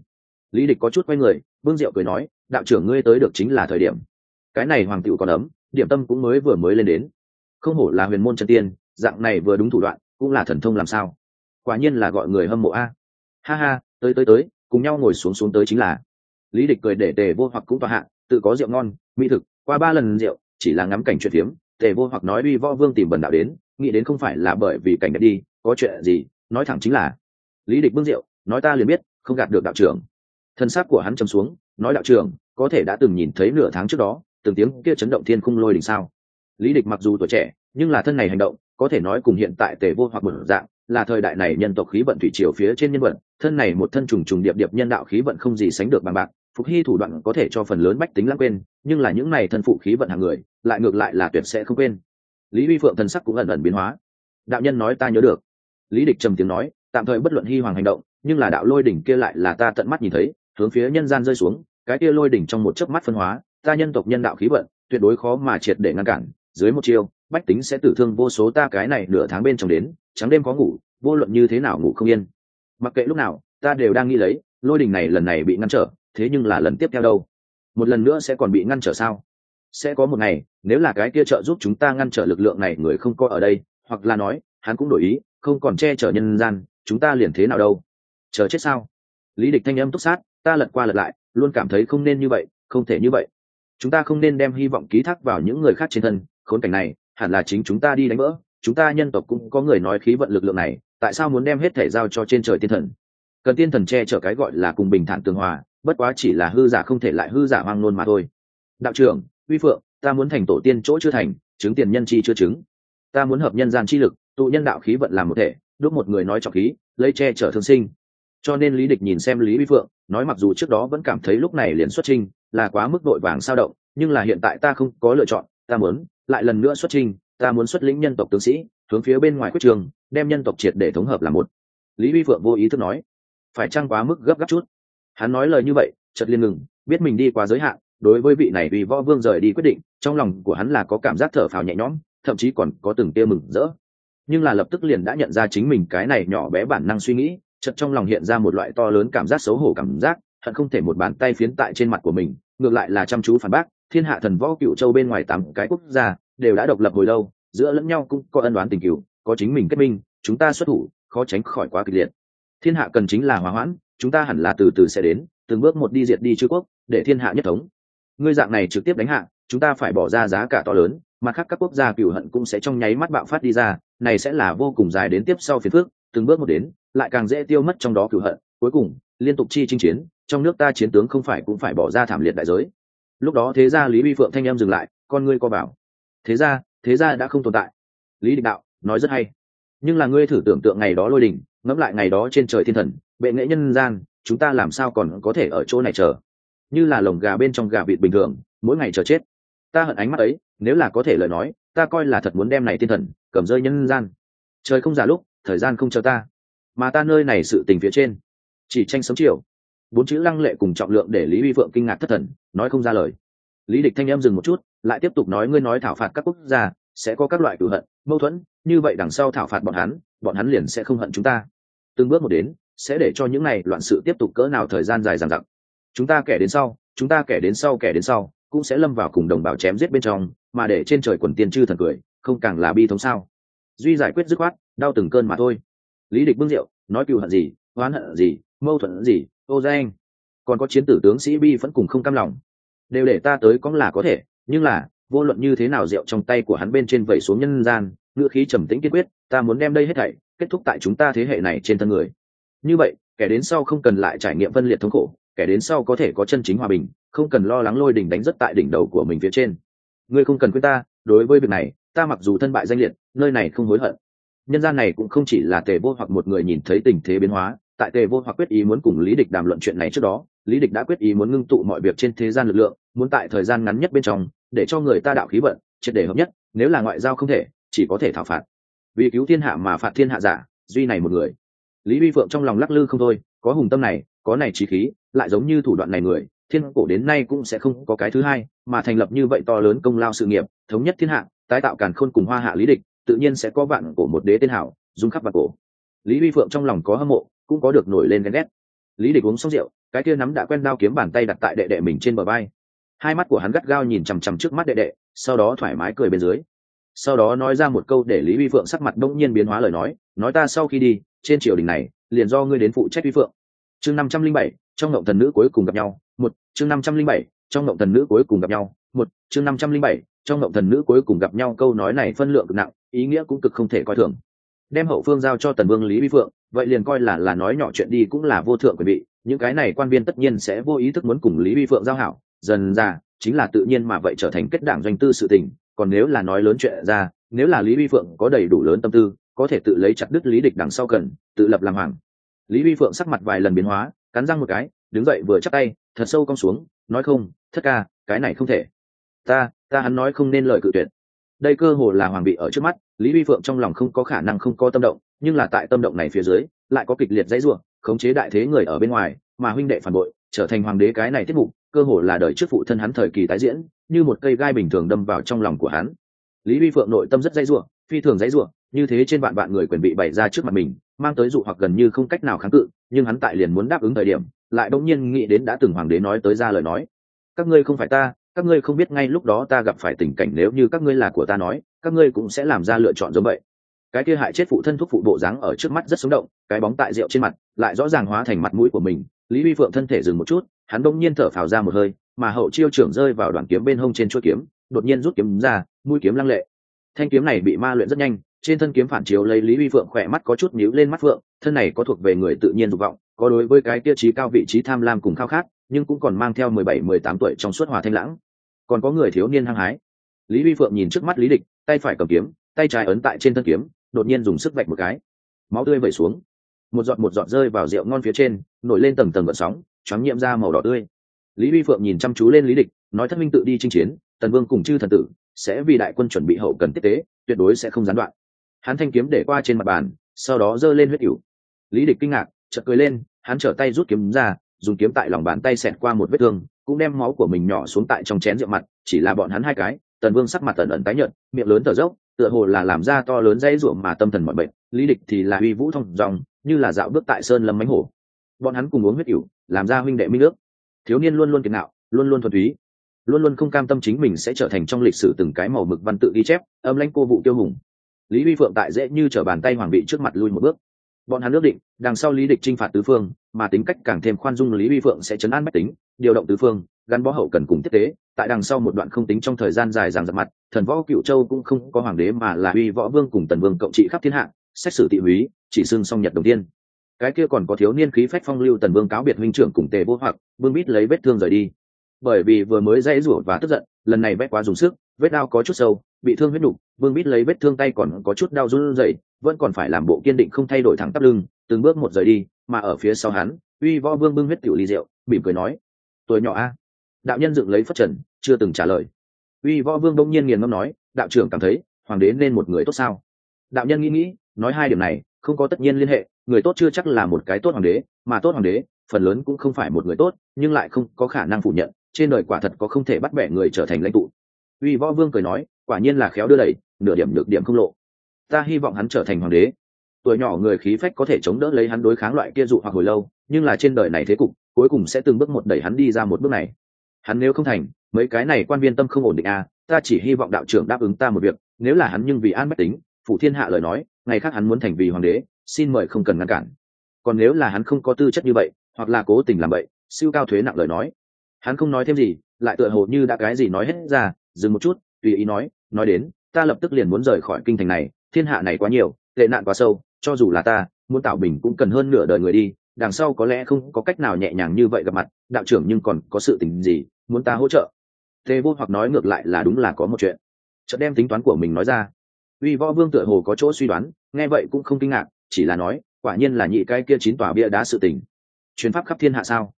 Lý địch có chút quay người Vương Diệu cười nói, đạo trưởng ngươi tới được chính là thời điểm. Cái này hoàng tiểu còn ấm, điểm tâm cũng mới vừa mới lên đến. Không hổ là huyền môn chân tiên, dạng này vừa đúng thủ đoạn, cũng là thần thông làm sao? Quả nhiên là gọi người hâm mộ a. Ha ha, tới tới tới, cùng nhau ngồi xuống xuống tới chính là. Lý địch cười để tề vô hoặc cũng tòa hạ tự có rượu ngon, mỹ thực, qua ba lần rượu, chỉ là ngắm cảnh chuyện phiếm, tề vô hoặc nói uy võ vương tìm bần đạo đến, nghĩ đến không phải là bởi vì cảnh đẹp đi, có chuyện gì, nói thẳng chính là, lý địch bưng rượu, nói ta liền biết, không gạt được đạo trưởng. Thân xác của hắn chấm xuống, nói đạo trưởng, có thể đã từng nhìn thấy nửa tháng trước đó, từng tiếng kia chấn động thiên khung lôi đỉnh sao. Lý địch mặc dù tuổi trẻ, nhưng là thân này hành động, có thể nói cùng hiện tại tề vô hoặc một dạng, là thời đại này nhân tộc khí vận thủy triều phía trên nhân vận thân này một thân trùng trùng điệp điệp nhân đạo khí vận không gì sánh được bằng bạc phục hy thủ đoạn có thể cho phần lớn bách tính lãng quên, nhưng là những này thân phụ khí vận hàng người, lại ngược lại là tuyệt sẽ không quên. Lý vi phượng thần sắc cũng ẩn ẩn biến hóa. Đạo nhân nói ta nhớ được. Lý địch trầm tiếng nói, tạm thời bất luận hy hoàng hành động, nhưng là đạo lôi đỉnh kia lại là ta tận mắt nhìn thấy, hướng phía nhân gian rơi xuống, cái kia lôi đỉnh trong một chớp mắt phân hóa, ta nhân tộc nhân đạo khí vận, tuyệt đối khó mà triệt để ngăn cản, dưới một chiêu, bách tính sẽ tử thương vô số ta cái này nửa tháng bên trong đến, trắng đêm có ngủ, vô luận như thế nào ngủ không yên. Mặc kệ lúc nào, ta đều đang nghĩ lấy, lôi đình này lần này bị ngăn trở thế nhưng là lần tiếp theo đâu? Một lần nữa sẽ còn bị ngăn trở sao? Sẽ có một ngày, nếu là cái kia trợ giúp chúng ta ngăn trở lực lượng này người không có ở đây, hoặc là nói, hắn cũng đổi ý, không còn che chở nhân gian, chúng ta liền thế nào đâu? Chờ chết sao? Lý địch thanh âm túc sát, ta lật qua lật lại, luôn cảm thấy không nên như vậy, không thể như vậy. Chúng ta không nên đem hy vọng ký thác vào những người khác trên thân, khốn cảnh này, hẳn là chính chúng ta đi đánh vỡ, chúng ta nhân tộc cũng có người nói khí vận lực lượng này, tại sao muốn đem hết thể giao cho trên trời tiên thần? Cần tiên thần che chở cái gọi là cùng bình thản tường hòa bất quá chỉ là hư giả không thể lại hư giả hoang nôn mà thôi. Đạo trưởng uy phượng ta muốn thành tổ tiên chỗ chưa thành chứng tiền nhân chi chưa chứng. Ta muốn hợp nhân gian chi lực tụ nhân đạo khí vận làm một thể đúc một người nói trọng khí lấy che chở thương sinh. Cho nên lý địch nhìn xem lý uy phượng nói mặc dù trước đó vẫn cảm thấy lúc này liền xuất trình, là quá mức đội vàng sao động nhưng là hiện tại ta không có lựa chọn ta muốn lại lần nữa xuất trình, ta muốn xuất lĩnh nhân tộc tướng sĩ hướng phía bên ngoài quyết trường đem nhân tộc triệt để thống hợp làm một. Lý uy phượng vô ý thức nói phải chăng quá mức gấp gáp chút? Hắn nói lời như vậy, chợt liên ngừng, biết mình đi quá giới hạn, đối với vị này vì võ vương rời đi quyết định, trong lòng của hắn là có cảm giác thở phào nhẹ nhõm, thậm chí còn có từng tia mừng rỡ. Nhưng là lập tức liền đã nhận ra chính mình cái này nhỏ bé bản năng suy nghĩ, chợt trong lòng hiện ra một loại to lớn cảm giác xấu hổ cảm giác, hận không thể một bàn tay phiến tại trên mặt của mình, ngược lại là chăm chú phản bác, thiên hạ thần võ cựu châu bên ngoài tám cái quốc gia, đều đã độc lập hồi lâu, giữa lẫn nhau cũng có ân đoán tình cựu, có chính mình kết minh, chúng ta xuất thủ, khó tránh khỏi quá kịch liệt. Thiên hạ cần chính là hòa hoãn chúng ta hẳn là từ từ sẽ đến, từng bước một đi diệt đi chư quốc, để thiên hạ nhất thống. Ngươi dạng này trực tiếp đánh hạ, chúng ta phải bỏ ra giá cả to lớn mà khác các quốc gia cựu hận cũng sẽ trong nháy mắt bạo phát đi ra, này sẽ là vô cùng dài đến tiếp sau phiền phước từng bước một đến, lại càng dễ tiêu mất trong đó cựu hận. Cuối cùng, liên tục chi chinh chiến, trong nước ta chiến tướng không phải cũng phải bỏ ra thảm liệt đại giới. Lúc đó thế gia lý vi phượng thanh em dừng lại, con ngươi co bảo thế gia thế gia đã không tồn tại. Lý định đạo, nói rất hay. Nhưng là ngươi thử tưởng tượng ngày đó lôi đình, ngẫm lại ngày đó trên trời thiên thần bệ nghệ nhân gian, chúng ta làm sao còn có thể ở chỗ này chờ? Như là lồng gà bên trong gà vịt bình thường, mỗi ngày chờ chết. Ta hận ánh mắt ấy, nếu là có thể lời nói, ta coi là thật muốn đem này thiên thần, cầm rơi nhân gian. Trời không giả lúc, thời gian không chờ ta. Mà ta nơi này sự tình phía trên, chỉ tranh sống chiều. Bốn chữ lăng lệ cùng trọng lượng để lý vi phượng kinh ngạc thất thần, nói không ra lời. Lý địch thanh em dừng một chút, lại tiếp tục nói ngươi nói thảo phạt các quốc gia, sẽ có các loại cử hận, mâu thuẫn, như vậy đằng sau thảo phạt bọn hắn bọn hắn liền sẽ không hận chúng ta. Từng bước một đến sẽ để cho những này loạn sự tiếp tục cỡ nào thời gian dài dằng dặc. Chúng ta kẻ đến sau, chúng ta kẻ đến sau, kẻ đến sau, cũng sẽ lâm vào cùng đồng bào chém giết bên trong, mà để trên trời quần tiên chư thần cười, không càng là bi thống sao? Duy giải quyết dứt khoát, đau từng cơn mà thôi. Lý địch bưng rượu, nói cựu hận gì, oán hận gì, mâu thuẫn gì, ô danh còn có chiến tử tướng sĩ bi vẫn cùng không cam lòng. Đều để ta tới cũng là có thể, nhưng là, vô luận như thế nào rượu trong tay của hắn bên trên vẩy xuống nhân gian ngựa khí trầm tĩnh kiên quyết, ta muốn đem đây hết thảy kết thúc tại chúng ta thế hệ này trên thân người như vậy, kẻ đến sau không cần lại trải nghiệm phân liệt thống khổ, kẻ đến sau có thể có chân chính hòa bình, không cần lo lắng lôi đỉnh đánh rất tại đỉnh đầu của mình phía trên. Ngươi không cần quên ta, đối với việc này, ta mặc dù thân bại danh liệt, nơi này không hối hận. Nhân gian này cũng không chỉ là tề vô hoặc một người nhìn thấy tình thế biến hóa, tại tề vô hoặc quyết ý muốn cùng lý địch đàm luận chuyện này trước đó, lý địch đã quyết ý muốn ngưng tụ mọi việc trên thế gian lực lượng, muốn tại thời gian ngắn nhất bên trong, để cho người ta đạo khí vận, triệt để hợp nhất, nếu là ngoại giao không thể, chỉ có thể thảo phạt. Vì cứu thiên hạ mà phạt thiên hạ giả, duy này một người lý vi phượng trong lòng lắc lư không thôi, có hùng tâm này, có này trí khí, lại giống như thủ đoạn này người, thiên cổ đến nay cũng sẽ không có cái thứ hai, mà thành lập như vậy to lớn công lao sự nghiệp, thống nhất thiên hạ, tái tạo càn khôn cùng hoa hạ lý địch, tự nhiên sẽ có vạn cổ một đế tên hảo, dung khắp vạn cổ. Lý vi phượng trong lòng có hâm mộ, cũng có được nổi lên ghen ghét. Lý địch uống xong rượu, cái kia nắm đã quen đao kiếm bàn tay đặt tại đệ đệ mình trên bờ vai. Hai mắt của hắn gắt gao nhìn chằm chằm trước mắt đệ đệ, sau đó thoải mái cười bên dưới. Sau đó nói ra một câu để lý vi phượng sắc mặt đông nhiên biến hóa lời nói nói ta sau khi đi trên triều đình này, liền do ngươi đến phụ trách uy phượng. Chương năm trăm linh bảy, trong ngộng thần nữ cuối cùng gặp nhau, một, chương năm trăm linh bảy, trong ngộng thần nữ cuối cùng gặp nhau, một, chương năm trăm linh bảy, trong ngộng thần nữ cuối cùng gặp nhau câu nói này phân lượng cực nặng, ý nghĩa cũng cực không thể coi thường. Đem hậu phương giao cho tần vương lý uy phượng, vậy liền coi là là nói nhỏ chuyện đi cũng là vô thượng quyền vị, những cái này quan viên tất nhiên sẽ vô ý thức muốn cùng lý uy phượng giao hảo, dần ra, chính là tự nhiên mà vậy trở thành kết đảng doanh tư sự tình, còn nếu là nói lớn chuyện ra, nếu là lý uy phượng có đầy đủ lớn tâm tư có thể tự lấy chặt đứt lý địch đằng sau cần, tự lập làm hoàng. Lý vi phượng sắc mặt vài lần biến hóa, cắn răng một cái, đứng dậy vừa chắc tay, thật sâu cong xuống, nói không, thất ca, cái này không thể. Ta ta hắn nói không nên lời cự tuyệt. Đây cơ hồ là hoàng bị ở trước mắt, lý vi phượng trong lòng không có khả năng không có tâm động, nhưng là tại tâm động này phía dưới, lại có kịch liệt dãy ruộng khống chế đại thế người ở bên ngoài, mà huynh đệ phản bội, trở thành hoàng đế cái này tiết mục, cơ hồ là đời trước phụ thân hắn thời kỳ tái diễn, như một cây gai bình thường đâm vào trong lòng của hắn. Lý vi phượng nội tâm rất dãy ruộng phi thường dãy ruộng như thế trên vạn vạn người quyền bị bày ra trước mặt mình, mang tới dụ hoặc gần như không cách nào kháng cự, nhưng hắn tại liền muốn đáp ứng thời điểm, lại bỗng nhiên nghĩ đến đã từng hoàng đế nói tới ra lời nói. Các ngươi không phải ta, các ngươi không biết ngay lúc đó ta gặp phải tình cảnh nếu như các ngươi là của ta nói, các ngươi cũng sẽ làm ra lựa chọn giống vậy. Cái kia hại chết phụ thân thúc phụ bộ dáng ở trước mắt rất sống động, cái bóng tại rượu trên mặt, lại rõ ràng hóa thành mặt mũi của mình. Lý vi phượng thân thể dừng một chút, hắn đông nhiên thở phào ra một hơi, mà hậu chiêu trưởng rơi vào đoạn kiếm bên hông trên chuỗi kiếm, đột nhiên rút kiếm ra, mũi kiếm lăng lệ. Thanh kiếm này bị ma luyện rất nhanh trên thân kiếm phản chiếu lấy lý vi phượng khỏe mắt có chút nhíu lên mắt phượng, thân này có thuộc về người tự nhiên dục vọng, có đối với cái tiêu chí cao vị trí tham lam cùng khao khát, nhưng cũng còn mang theo mười bảy, mười tám tuổi trong suốt hòa thanh lãng. Còn có người thiếu niên hăng hái. Lý vi phượng nhìn trước mắt lý địch, tay phải cầm kiếm, tay trái ấn tại trên thân kiếm, đột nhiên dùng sức vạch một cái. Máu tươi vẩy xuống. Một giọt một giọt rơi vào rượu ngon phía trên, nổi lên tầng tầng gợn sóng, choáng nhiễm ra màu đỏ tươi. Lý vi phượng nhìn chăm chú lên lý địch, nói thất minh tự đi chinh chiến, tần vương cùng chư thần tử, sẽ vì đại quân chuẩn bị hậu cần tiếp tế, tuyệt đối sẽ không gián đoạn hắn thanh kiếm để qua trên mặt bàn, sau đó giơ lên huyết cửu. Lý địch kinh ngạc, chợt cười lên, hắn trở tay rút kiếm ra, dùng kiếm tại lòng bàn tay xẹt qua một vết thương, cũng đem máu của mình nhỏ xuống tại trong chén rượu mặt, chỉ là bọn hắn hai cái, tần vương sắc mặt tần ẩn tái nhợt, miệng lớn thở dốc, tựa hồ là làm ra to lớn dây ruộng mà tâm thần mọi bệnh, lý địch thì là uy vũ thông dòng, như là dạo bước tại sơn lâm mánh hổ. Bọn hắn cùng uống huyết ỉu làm ra huynh đệ minh ước. Thiếu niên luôn luôn kiệt nạo luôn luôn thuần túy, luôn luôn không cam tâm chính mình sẽ trở thành trong lịch sử từng cái màu mực văn tự ghi chép, âm lãnh cô vụ tiêu hùng lý vi phượng tại dễ như t r ở bàn tay hoàng vị trước mặt lui một bước. Bọn hắn ước định, đằng sau lý địch t r i n h phạt tứ phương, mà tính cách càng thêm khoan dung lý vi phượng sẽ chấn an bách tính, điều động tứ phương, gắn bó hậu cần cùng tiếp tế tại đằng sau một đoạn không tính trong thời gian dài rằng giặc mặt, thần võ cựu châu cũng không có hoàng đế mà là uy võ vương cùng tần vương cộng trị khắp thiên hạ, xét xử tị húy, chỉ xưng song nhật đầu tiên. Cái kia còn có thiếu niên khí phách phong lưu tần vương cáo biệt huynh trưởng cùng tề vô hoặc, vương bít lấy vết thương rời đi. Bởi vì vừa mới dãy rủa và tức giận, lần này vét quá dùng sức, vết đao có chút sâu, bị thương huyết đủ vương bít lấy vết thương tay còn có chút đau run rẩy, vẫn còn phải làm bộ kiên định không thay đổi thẳng tắp lưng, từng bước một rời đi, mà ở phía sau hắn, uy võ vương bưng huyết tiểu ly rượu, mỉm cười nói, tuổi nhỏ a. Đạo nhân dựng lấy phất trần, chưa từng trả lời. Uy võ vương đông nhiên nghiền ngâm nói, đạo trưởng cảm thấy, hoàng đế nên một người tốt sao? Đạo nhân nghĩ nghĩ, nói hai điểm này, không có tất nhiên liên hệ, người tốt chưa chắc là một cái tốt hoàng đế, mà tốt hoàng đế, phần lớn cũng không phải một người tốt, nhưng lại không có khả năng phủ nhận, trên đời quả thật có không thể bắt bẻ người trở thành lãnh tụ. Uy võ vương cười nói, quả nhiên là khéo đưa đẩy nửa điểm được điểm không lộ. Ta hy vọng hắn trở thành hoàng đế. Tuổi nhỏ người khí phách có thể chống đỡ lấy hắn đối kháng loại kia dụ hoặc hồi lâu, nhưng là trên đời này thế cục, cuối cùng sẽ từng bước một đẩy hắn đi ra một bước này. Hắn nếu không thành, mấy cái này quan viên tâm không ổn định à ta chỉ hy vọng đạo trưởng đáp ứng ta một việc, nếu là hắn nhưng vì an mách tính phủ thiên hạ lời nói, ngày khác hắn muốn thành vì hoàng đế, xin mời không cần ngăn cản. Còn nếu là hắn không có tư chất như vậy, hoặc là cố tình làm vậy, siêu cao thuế nặng lời nói. Hắn không nói thêm gì, lại tựa hồ như đã cái gì nói hết ra, dừng một chút, tùy ý nói nói đến ta lập tức liền muốn rời khỏi kinh thành này, thiên hạ này quá nhiều, tệ nạn quá sâu, cho dù là ta, muốn tạo bình cũng cần hơn nửa đời người đi, đằng sau có lẽ không có cách nào nhẹ nhàng như vậy gặp mặt, đạo trưởng nhưng còn có sự tình gì muốn ta hỗ trợ? Tề vô hoặc nói ngược lại là đúng là có một chuyện. Chợt đem tính toán của mình nói ra. Uy võ vương tựa hồ có chỗ suy đoán, nghe vậy cũng không kinh ngạc, chỉ là nói, quả nhiên là nhị cái kia chín tòa bia đá sự tình. Chuyến pháp khắp thiên hạ sao?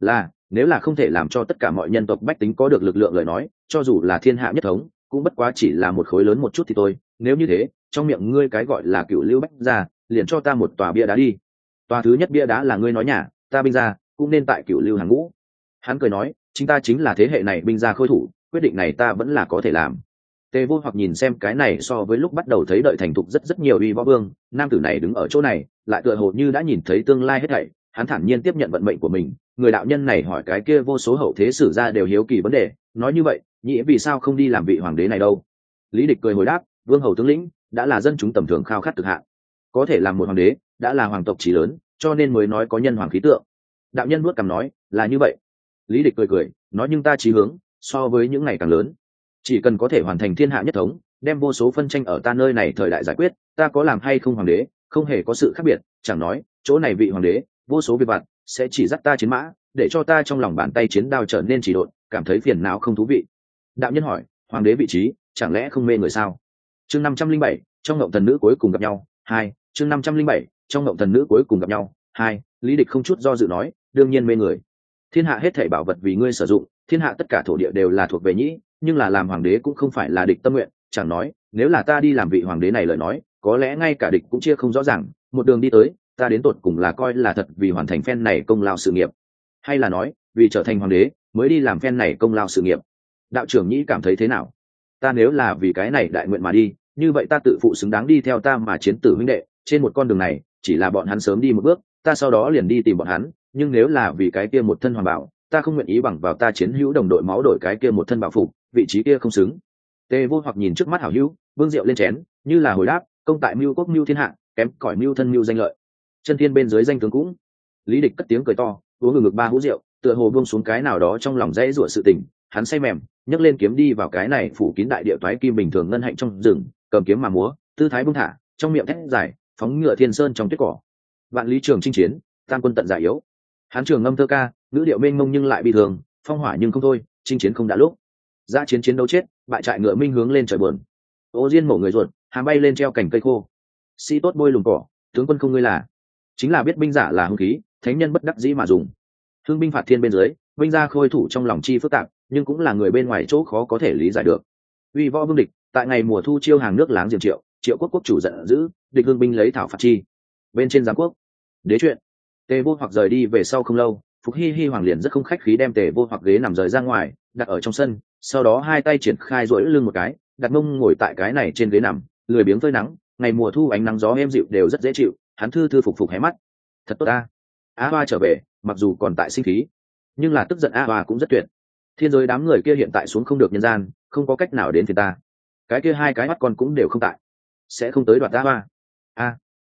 Là, nếu là không thể làm cho tất cả mọi nhân tộc bách tính có được lực lượng lời nói, cho dù là thiên hạ nhất thống cũng bất quá chỉ là một khối lớn một chút thì thôi, nếu như thế, trong miệng ngươi cái gọi là cựu lưu bách ra liền cho ta một tòa bia đá đi. Tòa thứ nhất bia đá là ngươi nói nhà, ta binh ra cũng nên tại cựu lưu hàng ngũ. Hắn cười nói, chính ta chính là thế hệ này binh ra khôi thủ, quyết định này ta vẫn là có thể làm. Tề vô hoặc nhìn xem cái này so với lúc bắt đầu thấy đợi thành thục rất rất nhiều uy võ vương, nam tử này đứng ở chỗ này, lại tựa hồ như đã nhìn thấy tương lai hết thảy, hắn thản nhiên tiếp nhận vận mệnh của mình. Người đạo nhân này hỏi cái kia vô số hậu thế sử ra đều hiếu kỳ vấn đề, nói như vậy nhĩ vì sao không đi làm vị hoàng đế này đâu? Lý địch cười hồi đáp vương hầu tướng lĩnh đã là dân chúng tầm thường khao khát thực hạ, có thể làm một hoàng đế đã là hoàng tộc trí lớn cho nên mới nói có nhân hoàng khí tượng. Đạo nhân nuốt cằm nói là như vậy. Lý địch cười cười nói nhưng ta trí hướng so với những ngày càng lớn. Chỉ cần có thể hoàn thành thiên hạ nhất thống đem vô số phân tranh ở ta nơi này thời đại giải quyết ta có làm hay không hoàng đế không hề có sự khác biệt chẳng nói chỗ này vị hoàng đế vô số việc vặt sẽ chỉ dắt ta chiến mã để cho ta trong lòng bàn tay chiến đao trở nên chỉ độn cảm thấy phiền não không thú vị đạo nhân hỏi, hoàng đế vị trí, chẳng lẽ không mê người sao? Chương năm trăm linh bảy, trong ngộng thần nữ cuối cùng gặp nhau. Hai, chương năm trăm linh bảy, trong ngộng thần nữ cuối cùng gặp nhau. Hai, lý địch không chút do dự nói, đương nhiên mê người. Thiên hạ hết thảy bảo vật vì ngươi sử dụng, thiên hạ tất cả thổ địa đều là thuộc về nhĩ, nhưng là làm hoàng đế cũng không phải là địch tâm nguyện. Chẳng nói, nếu là ta đi làm vị hoàng đế này lời nói, có lẽ ngay cả địch cũng chia không rõ ràng. Một đường đi tới, ta đến tột cùng là coi là thật vì hoàn thành phen này công lao sự nghiệp. Hay là nói, vì trở thành hoàng đế, mới đi làm phen này công lao sự nghiệp đạo trưởng nhĩ cảm thấy thế nào? Ta nếu là vì cái này đại nguyện mà đi, như vậy ta tự phụ xứng đáng đi theo ta mà chiến tử huynh đệ, trên một con đường này, chỉ là bọn hắn sớm đi một bước, ta sau đó liền đi tìm bọn hắn, nhưng nếu là vì cái kia một thân hoàng bảo, ta không nguyện ý bằng vào ta chiến hữu đồng đội máu đổi cái kia một thân bảo phục, vị trí kia không xứng. Tề vô hoặc nhìn trước mắt hảo hữu, vương diệu lên chén, như là hồi đáp, công tại mưu quốc mưu thiên hạ, kém cỏi mưu thân mưu danh lợi. Chân thiên bên dưới danh tướng cũng. Lý địch cất tiếng cười to, uống ngực ba hũ rượu, tựa hồ buông xuống cái nào đó trong lòng dãy rủa sự tình, hắn say mềm nhấc lên kiếm đi vào cái này phủ kín đại địa toái kim bình thường ngân hạnh trong rừng, cầm kiếm mà múa, tư thái bung thả, trong miệng thét dài, phóng ngựa thiên sơn trong tuyết cỏ. Vạn lý trường chinh chiến, tam quân tận giải yếu. Hán trường ngâm thơ ca, ngữ điệu mênh mông nhưng lại bị thường, phong hỏa nhưng không thôi, chinh chiến không đã lúc. Ra chiến chiến đấu chết, bại trại ngựa minh hướng lên trời buồn. Ô diên mổ người ruột, hàm bay lên treo cành cây khô. Sĩ tốt bôi lùng cỏ, tướng quân không ngươi là. Chính là biết binh giả là hung khí, thánh nhân bất đắc dĩ mà dùng. Thương binh phạt thiên bên dưới, binh gia khôi thủ trong lòng chi phức tạp nhưng cũng là người bên ngoài chỗ khó có thể lý giải được. Uy võ vương địch, tại ngày mùa thu chiêu hàng nước láng giềng triệu triệu quốc quốc chủ giận dữ, địch hương binh lấy thảo phạt chi. Bên trên giám quốc, đế chuyện tề vô hoặc rời đi về sau không lâu, phục hy hy hoàng liền rất không khách khí đem tề vô hoặc ghế nằm rời ra ngoài, đặt ở trong sân, sau đó hai tay triển khai rỗi lưng một cái, đặt mông ngồi tại cái này trên ghế nằm, lười biếng phơi nắng, ngày mùa thu ánh nắng gió êm dịu đều rất dễ chịu, hắn thư thư phục phục hé mắt. Thật tốt ta. A hoa trở về, mặc dù còn tại sinh khí, nhưng là tức giận a hoa cũng rất tuyệt thiên giới đám người kia hiện tại xuống không được nhân gian, không có cách nào đến thì ta. Cái kia hai cái mắt con cũng đều không tại. Sẽ không tới đoạt ta hoa. A,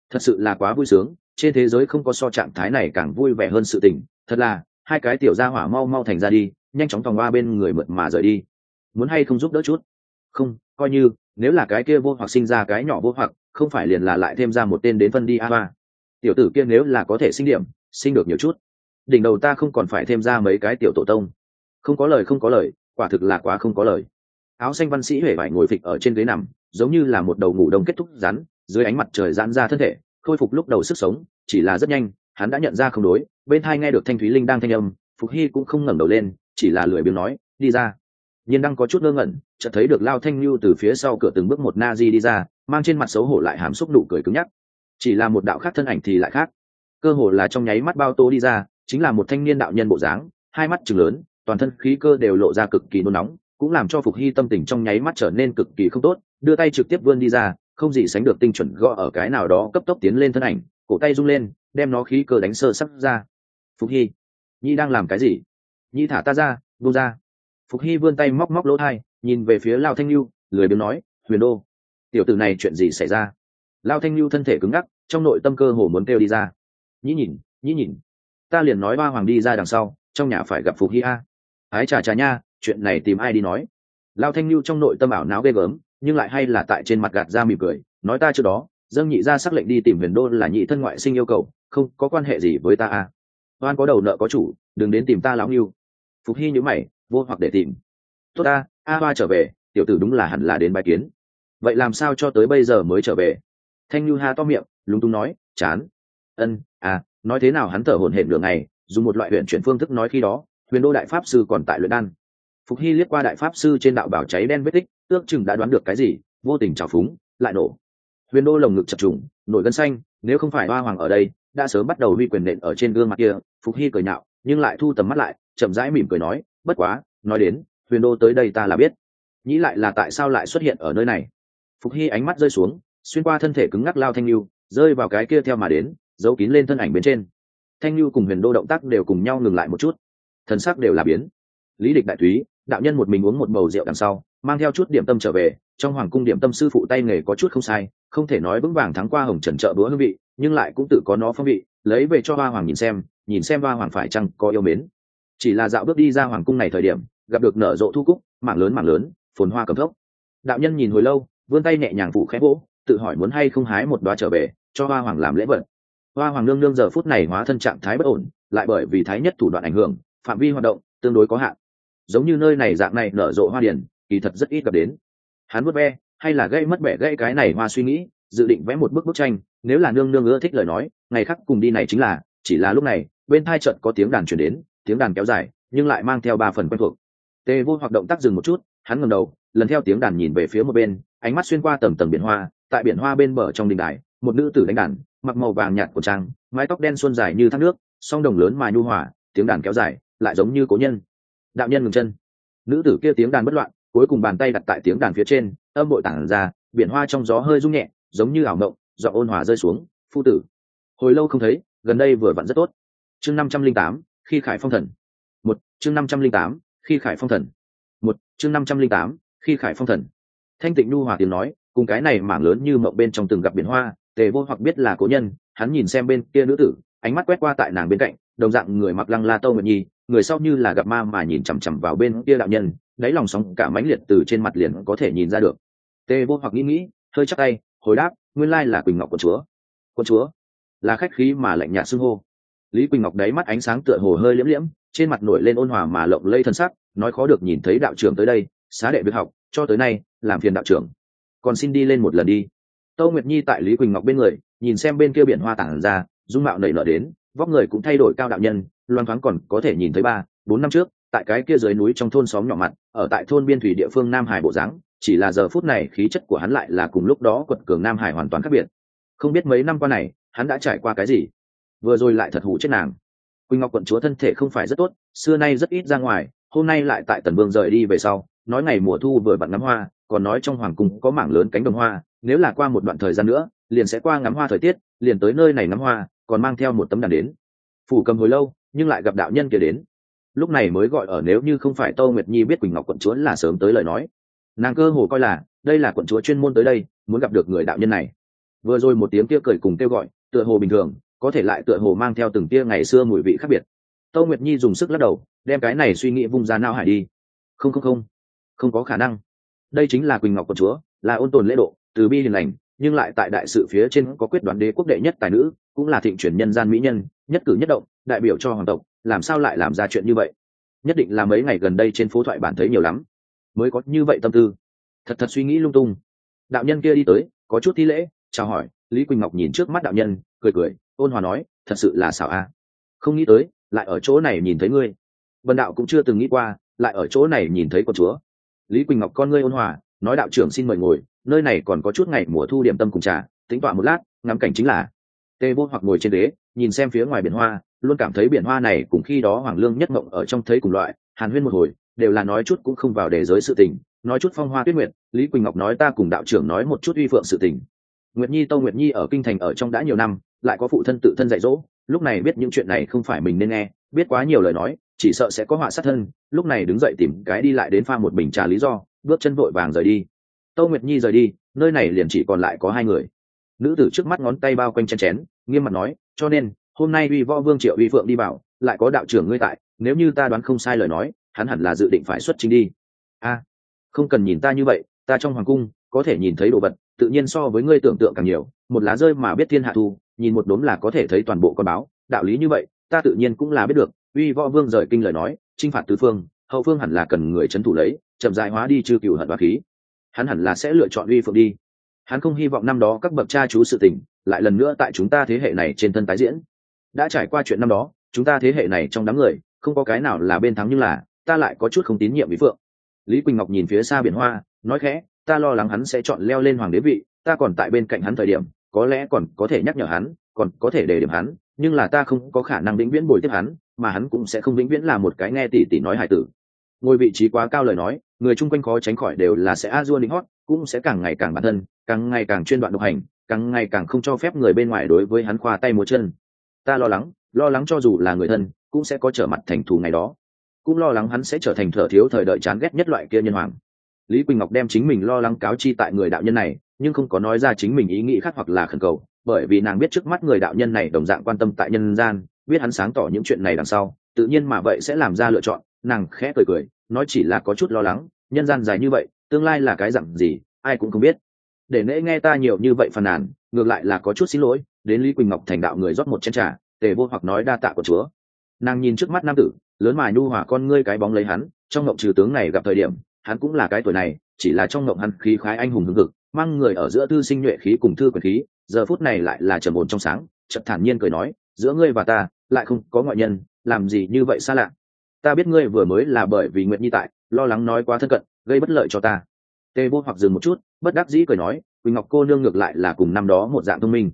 thật sự là quá vui sướng. Trên thế giới không có so trạng thái này càng vui vẻ hơn sự tình. Thật là, hai cái tiểu gia hỏa mau mau thành ra đi, nhanh chóng tòng hoa bên người mượt mà rời đi. Muốn hay không giúp đỡ chút? Không, coi như, nếu là cái kia vô hoặc sinh ra cái nhỏ vô hoặc, không phải liền là lại thêm ra một tên đến phân đi a ba tiểu tử kia nếu là có thể sinh điểm, sinh được nhiều chút. Đỉnh đầu ta không còn phải thêm ra mấy cái tiểu tổ tông không có lời, không có lời, quả thực là quá không có lời. Áo xanh văn sĩ huệ vải ngồi phịch ở trên ghế nằm, giống như là một đầu ngủ đông kết thúc rắn, dưới ánh mặt trời giãn ra thân thể, khôi phục lúc đầu sức sống, chỉ là rất nhanh, hắn đã nhận ra không đối, bên thai nghe được thanh thúy linh đang thanh âm, phục hy cũng không ngẩng đầu lên, chỉ là lười biếng nói, đi ra. Nhiên đang có chút ngơ ngẩn, chợt thấy được lao thanh lưu từ phía sau cửa từng bước một na di đi ra, mang trên mặt xấu hổ lại hàm xúc nụ cười cứng nhắc. Chỉ là một đạo khác thân ảnh thì lại khác. Cơ hồ là trong nháy mắt bao tô đi ra, chính là một thanh niên đạo nhân bộ dáng, hai mắt chừng lớn toàn thân khí cơ đều lộ ra cực kỳ nôn nóng, cũng làm cho phục hy tâm tình trong nháy mắt trở nên cực kỳ không tốt, đưa tay trực tiếp vươn đi ra, không gì sánh được tinh chuẩn gõ ở cái nào đó cấp tốc tiến lên thân ảnh, cổ tay rung lên, đem nó khí cơ đánh sơ sắc ra. Phục hy, nhi đang làm cái gì? Nhi thả ta ra, buông ra. Phục hy vươn tay móc móc lỗ thai, nhìn về phía lao thanh lưu lười biếng nói, huyền đô, tiểu tử này chuyện gì xảy ra? Lao thanh lưu thân thể cứng ngắc, trong nội tâm cơ hồ muốn kêu đi ra. Nhĩ nhìn nhĩ nhìn, ta liền nói ba hoàng đi ra đằng sau, trong nhà phải gặp phục hy a ái trà trà nha, chuyện này tìm ai đi nói? Lao thanh lưu trong nội tâm ảo não ghê gớm, nhưng lại hay là tại trên mặt gạt ra mỉm cười, nói ta trước đó, dâng nhị ra xác lệnh đi tìm huyền đô là nhị thân ngoại sinh yêu cầu, không có quan hệ gì với ta a oan có đầu nợ có chủ, đừng đến tìm ta lão nghiêu phục hy nhữ mày, vô hoặc để tìm. Tốt ta, a hoa trở về, tiểu tử đúng là hẳn là đến bài kiến. Vậy làm sao cho tới bây giờ mới trở về? Thanh như ha to miệng, lúng túng nói, chán. Ân à nói thế nào hắn thở hổn hển đường này dùng một loại huyện chuyển phương thức nói khi đó huyền đô đại pháp sư còn tại luyện đan. Phục hy liếc qua đại pháp sư trên đạo bảo cháy đen vết tích, ước chừng đã đoán được cái gì, vô tình trào phúng, lại nổ. Huyền đô lồng ngực chập trùng, nổi gân xanh, nếu không phải hoa hoàng ở đây, đã sớm bắt đầu huy quyền nện ở trên gương mặt kia, phục hy cười nhạo, nhưng lại thu tầm mắt lại, chậm rãi mỉm cười nói, bất quá, nói đến, huyền đô tới đây ta là biết. Nghĩ lại là tại sao lại xuất hiện ở nơi này? Phục hy ánh mắt rơi xuống, xuyên qua thân thể cứng ngắc lao thanh lưu rơi vào cái kia theo mà đến, giấu kín lên thân ảnh bên trên. Thanh lưu cùng huyền đô động tác đều cùng nhau ngừng lại một chút thần sắc đều là biến. Lý địch đại túy đạo nhân một mình uống một bầu rượu đằng sau, mang theo chút điểm tâm trở về, trong hoàng cung điểm tâm sư phụ tay nghề có chút không sai, không thể nói vững vàng thắng qua hồng trần trợ bữa hương vị, nhưng lại cũng tự có nó phong vị, lấy về cho hoa hoàng nhìn xem nhìn xem hoa hoàng phải chăng có yêu mến. Chỉ là dạo bước đi ra hoàng cung này thời điểm, gặp được nở rộ thu cúc mảng lớn mảng lớn, phồn hoa cầm thốc. Đạo nhân nhìn hồi lâu, vươn tay nhẹ nhàng phủ khẽ vỗ, tự hỏi muốn hay không hái một đoá trở về, cho hoa hoàng làm lễ vật. Hoa hoàng nương nương giờ phút này hóa thân trạng thái bất ổn, lại bởi vì thái nhất thủ đoạn ảnh hưởng phạm vi hoạt động tương đối có hạn. Giống như nơi này dạng này nở rộ hoa điển, kỳ thật rất ít gặp đến. Hắn vớt ve, hay là gây mất bẻ gây cái này hoa suy nghĩ, dự định vẽ một bức bức tranh, nếu là nương nương ưa thích lời nói, ngày khác cùng đi này chính là, chỉ là lúc này, bên thai trận có tiếng đàn chuyển đến, tiếng đàn kéo dài, nhưng lại mang theo ba phần quen thuộc. Tê vô hoạt động tác dừng một chút, hắn ngẩng đầu, lần theo tiếng đàn nhìn về phía một bên, ánh mắt xuyên qua tầng tầng biển hoa, tại biển hoa bên bờ trong đình đài, một nữ tử đánh đàn, mặc màu vàng nhạt của trang, mái tóc đen xuân dài như thác nước, song đồng lớn mà nhu hòa, tiếng đàn kéo dài lại giống như cố nhân. Đạo nhân ngừng chân. Nữ tử kia tiếng đàn bất loạn, cuối cùng bàn tay đặt tại tiếng đàn phía trên, âm bội tản ra, biển hoa trong gió hơi rung nhẹ, giống như ảo mộng, do ôn hòa rơi xuống, phu tử. Hồi lâu không thấy, gần đây vừa vặn rất tốt. Chương năm trăm linh tám, khi khải phong thần. Một, chương năm trăm linh tám, khi khải phong thần. Một, chương năm trăm linh tám, khi khải phong thần. Thanh tịnh nu hòa tiếng nói, cùng cái này mảng lớn như mộng bên trong từng gặp biển hoa, tề vô hoặc biết là cố nhân, hắn nhìn xem bên kia nữ tử, ánh mắt quét qua tại nàng bên cạnh, đồng dạng người mặc lăng la tâu nguyệt nhi người sau như là gặp ma mà nhìn chằm chằm vào bên kia đạo nhân, đáy lòng sóng cả mãnh liệt từ trên mặt liền có thể nhìn ra được. Tề vô hoặc nghĩ nghĩ, hơi chắc tay, hồi đáp, nguyên lai là quỳnh ngọc của chúa. Quân chúa? Là khách khí mà lạnh nhạt xưng hô. Lý quỳnh ngọc đáy mắt ánh sáng tựa hồ hơi liễm liễm, trên mặt nổi lên ôn hòa mà lộng lây thân sắc, nói khó được nhìn thấy đạo trưởng tới đây, xá đệ việc học, cho tới nay, làm phiền đạo trưởng. Còn xin đi lên một lần đi. Tâu nguyệt nhi tại lý quỳnh ngọc bên người, nhìn xem bên kia biển hoa tảng ra, dung mạo nảy nở đến vóc người cũng thay đổi cao đạo nhân, loan thoáng còn có thể nhìn thấy ba, bốn năm trước, tại cái kia dưới núi trong thôn xóm nhỏ mặt, ở tại thôn biên thủy địa phương nam hải bộ dáng, chỉ là giờ phút này khí chất của hắn lại là cùng lúc đó quật cường nam hải hoàn toàn khác biệt. Không biết mấy năm qua này, hắn đã trải qua cái gì? Vừa rồi lại thật hủ chết nàng. Quỳnh ngọc quận chúa thân thể không phải rất tốt, xưa nay rất ít ra ngoài, hôm nay lại tại tần vương rời đi về sau, nói ngày mùa thu vừa bận ngắm hoa, còn nói trong hoàng cung có mảng lớn cánh đồng hoa, nếu là qua một đoạn thời gian nữa, liền sẽ qua ngắm hoa thời tiết, liền tới nơi này ngắm hoa còn mang theo một tấm đàn đến. Phủ cầm hồi lâu, nhưng lại gặp đạo nhân kia đến. Lúc này mới gọi ở nếu như không phải tâu nguyệt nhi biết quỳnh ngọc quận chúa là sớm tới lời nói. Nàng cơ hồ coi là, đây là quận chúa chuyên môn tới đây, muốn gặp được người đạo nhân này. Vừa rồi một tiếng kia cười cùng kêu gọi, tựa hồ bình thường, có thể lại tựa hồ mang theo từng tia ngày xưa mùi vị khác biệt. Tâu nguyệt nhi dùng sức lắc đầu, đem cái này suy nghĩ vung ra nao hải đi. Không không không. Không có khả năng. Đây chính là quỳnh ngọc quận chúa, là ôn tồn lễ độ, từ bi hiền lành, nhưng lại tại đại sự phía trên có quyết đoán đế quốc đệ nhất tài nữ cũng là thịnh chuyển nhân gian mỹ nhân, nhất cử nhất động, đại biểu cho hoàng tộc, làm sao lại làm ra chuyện như vậy? Nhất định là mấy ngày gần đây trên phố thoại bản thấy nhiều lắm. Mới có như vậy tâm tư. Thật thật suy nghĩ lung tung. Đạo nhân kia đi tới, có chút thi lễ, chào hỏi, lý quỳnh ngọc nhìn trước mắt đạo nhân, cười cười, ôn hòa nói, thật sự là xảo a. Không nghĩ tới, lại ở chỗ này nhìn thấy ngươi. Vần đạo cũng chưa từng nghĩ qua, lại ở chỗ này nhìn thấy con chúa. Lý quỳnh ngọc con ngươi ôn hòa, nói, đạo trưởng xin mời ngồi, nơi này còn có chút ngày mùa thu điểm tâm cùng trà, tính tọa một lát, ngắm cảnh chính là tê vô hoặc ngồi trên đế nhìn xem phía ngoài biển hoa, luôn cảm thấy biển hoa này cùng khi đó hoàng lương nhất mộng ở trong thấy cùng loại, hàn huyên một hồi, đều là nói chút cũng không vào đề giới sự tình, nói chút phong hoa tuyết nguyệt, lý quỳnh ngọc nói ta cùng đạo trưởng nói một chút uy phượng sự tình. Nguyệt nhi, tâu nguyệt nhi ở kinh thành ở trong đã nhiều năm, lại có phụ thân tự thân dạy dỗ, lúc này biết những chuyện này không phải mình nên nghe, biết quá nhiều lời nói, chỉ sợ sẽ có họa sát thân, lúc này đứng dậy tìm cái đi lại đến pha một bình trà lý do, bước chân vội vàng rời đi. Tâu nguyệt nhi rời đi, nơi này liền chỉ còn lại có hai người nữ tử trước mắt ngón tay bao quanh chen chén, nghiêm mặt nói, cho nên, hôm nay uy võ vương triệu uy phượng đi vào, lại có đạo trưởng ngươi tại, nếu như ta đoán không sai lời nói, hắn hẳn là dự định phải xuất chính đi. A, không cần nhìn ta như vậy, ta trong hoàng cung, có thể nhìn thấy đồ vật, tự nhiên so với ngươi tưởng tượng càng nhiều, một lá rơi mà biết thiên hạ thu nhìn một đốm là có thể thấy toàn bộ con báo, đạo lý như vậy, ta tự nhiên cũng là biết được. Uy võ vương rời kinh lời nói, chinh phạt tứ phương, hậu phương hẳn là cần người trấn thủ lấy, chậm dài hóa đi chư cựu hận hoa khí. Hắn hẳn là sẽ lựa chọn uy phượng đi hắn không hy vọng năm đó các bậc cha chú sự tình lại lần nữa tại chúng ta thế hệ này trên thân tái diễn. Đã trải qua chuyện năm đó, chúng ta thế hệ này trong đám người, không có cái nào là bên thắng nhưng là, ta lại có chút không tín nhiệm với phượng. Lý quỳnh ngọc nhìn phía xa biển hoa, nói khẽ, ta lo lắng hắn sẽ chọn leo lên hoàng đế vị, ta còn tại bên cạnh hắn thời điểm, có lẽ còn có thể nhắc nhở hắn, còn có thể để điểm hắn, nhưng là ta không có khả năng vĩnh viễn bồi tiếp hắn, mà hắn cũng sẽ không vĩnh viễn là một cái nghe tỉ tỉ nói hài tử ngồi vị trí quá cao lời nói, người chung quanh khó tránh khỏi đều là sẽ a dua lính hót, cũng sẽ càng ngày càng bản thân, càng ngày càng chuyên đoạn độc hành, càng ngày càng không cho phép người bên ngoài đối với hắn khoa tay múa chân. Ta lo lắng lo lắng cho dù là người thân, cũng sẽ có trở mặt thành thù ngày đó. Cũng lo lắng hắn sẽ trở thành thở thiếu thời đợi chán ghét nhất loại kia nhân hoàng. Lý quỳnh ngọc đem chính mình lo lắng cáo chi tại người đạo nhân này, nhưng không có nói ra chính mình ý nghĩ khác hoặc là khẩn cầu, bởi vì nàng biết trước mắt người đạo nhân này đồng dạng quan tâm tại nhân gian, biết hắn sáng tỏ những chuyện này đằng sau, tự nhiên mà vậy sẽ làm ra lựa chọn nàng khẽ cười cười, nói chỉ là có chút lo lắng, nhân gian dài như vậy, tương lai là cái dặn gì, ai cũng không biết. Để nễ nghe ta nhiều như vậy phàn nàn, ngược lại là có chút xin lỗi, đến lý quỳnh ngọc thành đạo người rót một chén trà, tề vô hoặc nói đa tạ của chúa. Nàng nhìn trước mắt nam tử, lớn mài nu hòa con ngươi cái bóng lấy hắn, trong ngộng trừ tướng này gặp thời điểm, hắn cũng là cái tuổi này, chỉ là trong ngộng hắn khí khái anh hùng hưng cực mang người ở giữa thư sinh nhuệ khí cùng thư quyền khí, giờ phút này lại là trầm ồn trong sáng, chợt thản nhiên cười nói, giữa ngươi và ta, lại không có ngoại nhân, làm gì như vậy xa lạ ta biết ngươi vừa mới là bởi vì nguyện nhi tại, lo lắng nói quá thân cận, gây bất lợi cho ta. Tê vô hoặc dừng một chút, bất đắc dĩ cười nói, quỳnh ngọc cô nương ngược lại là cùng năm đó một dạng thông minh.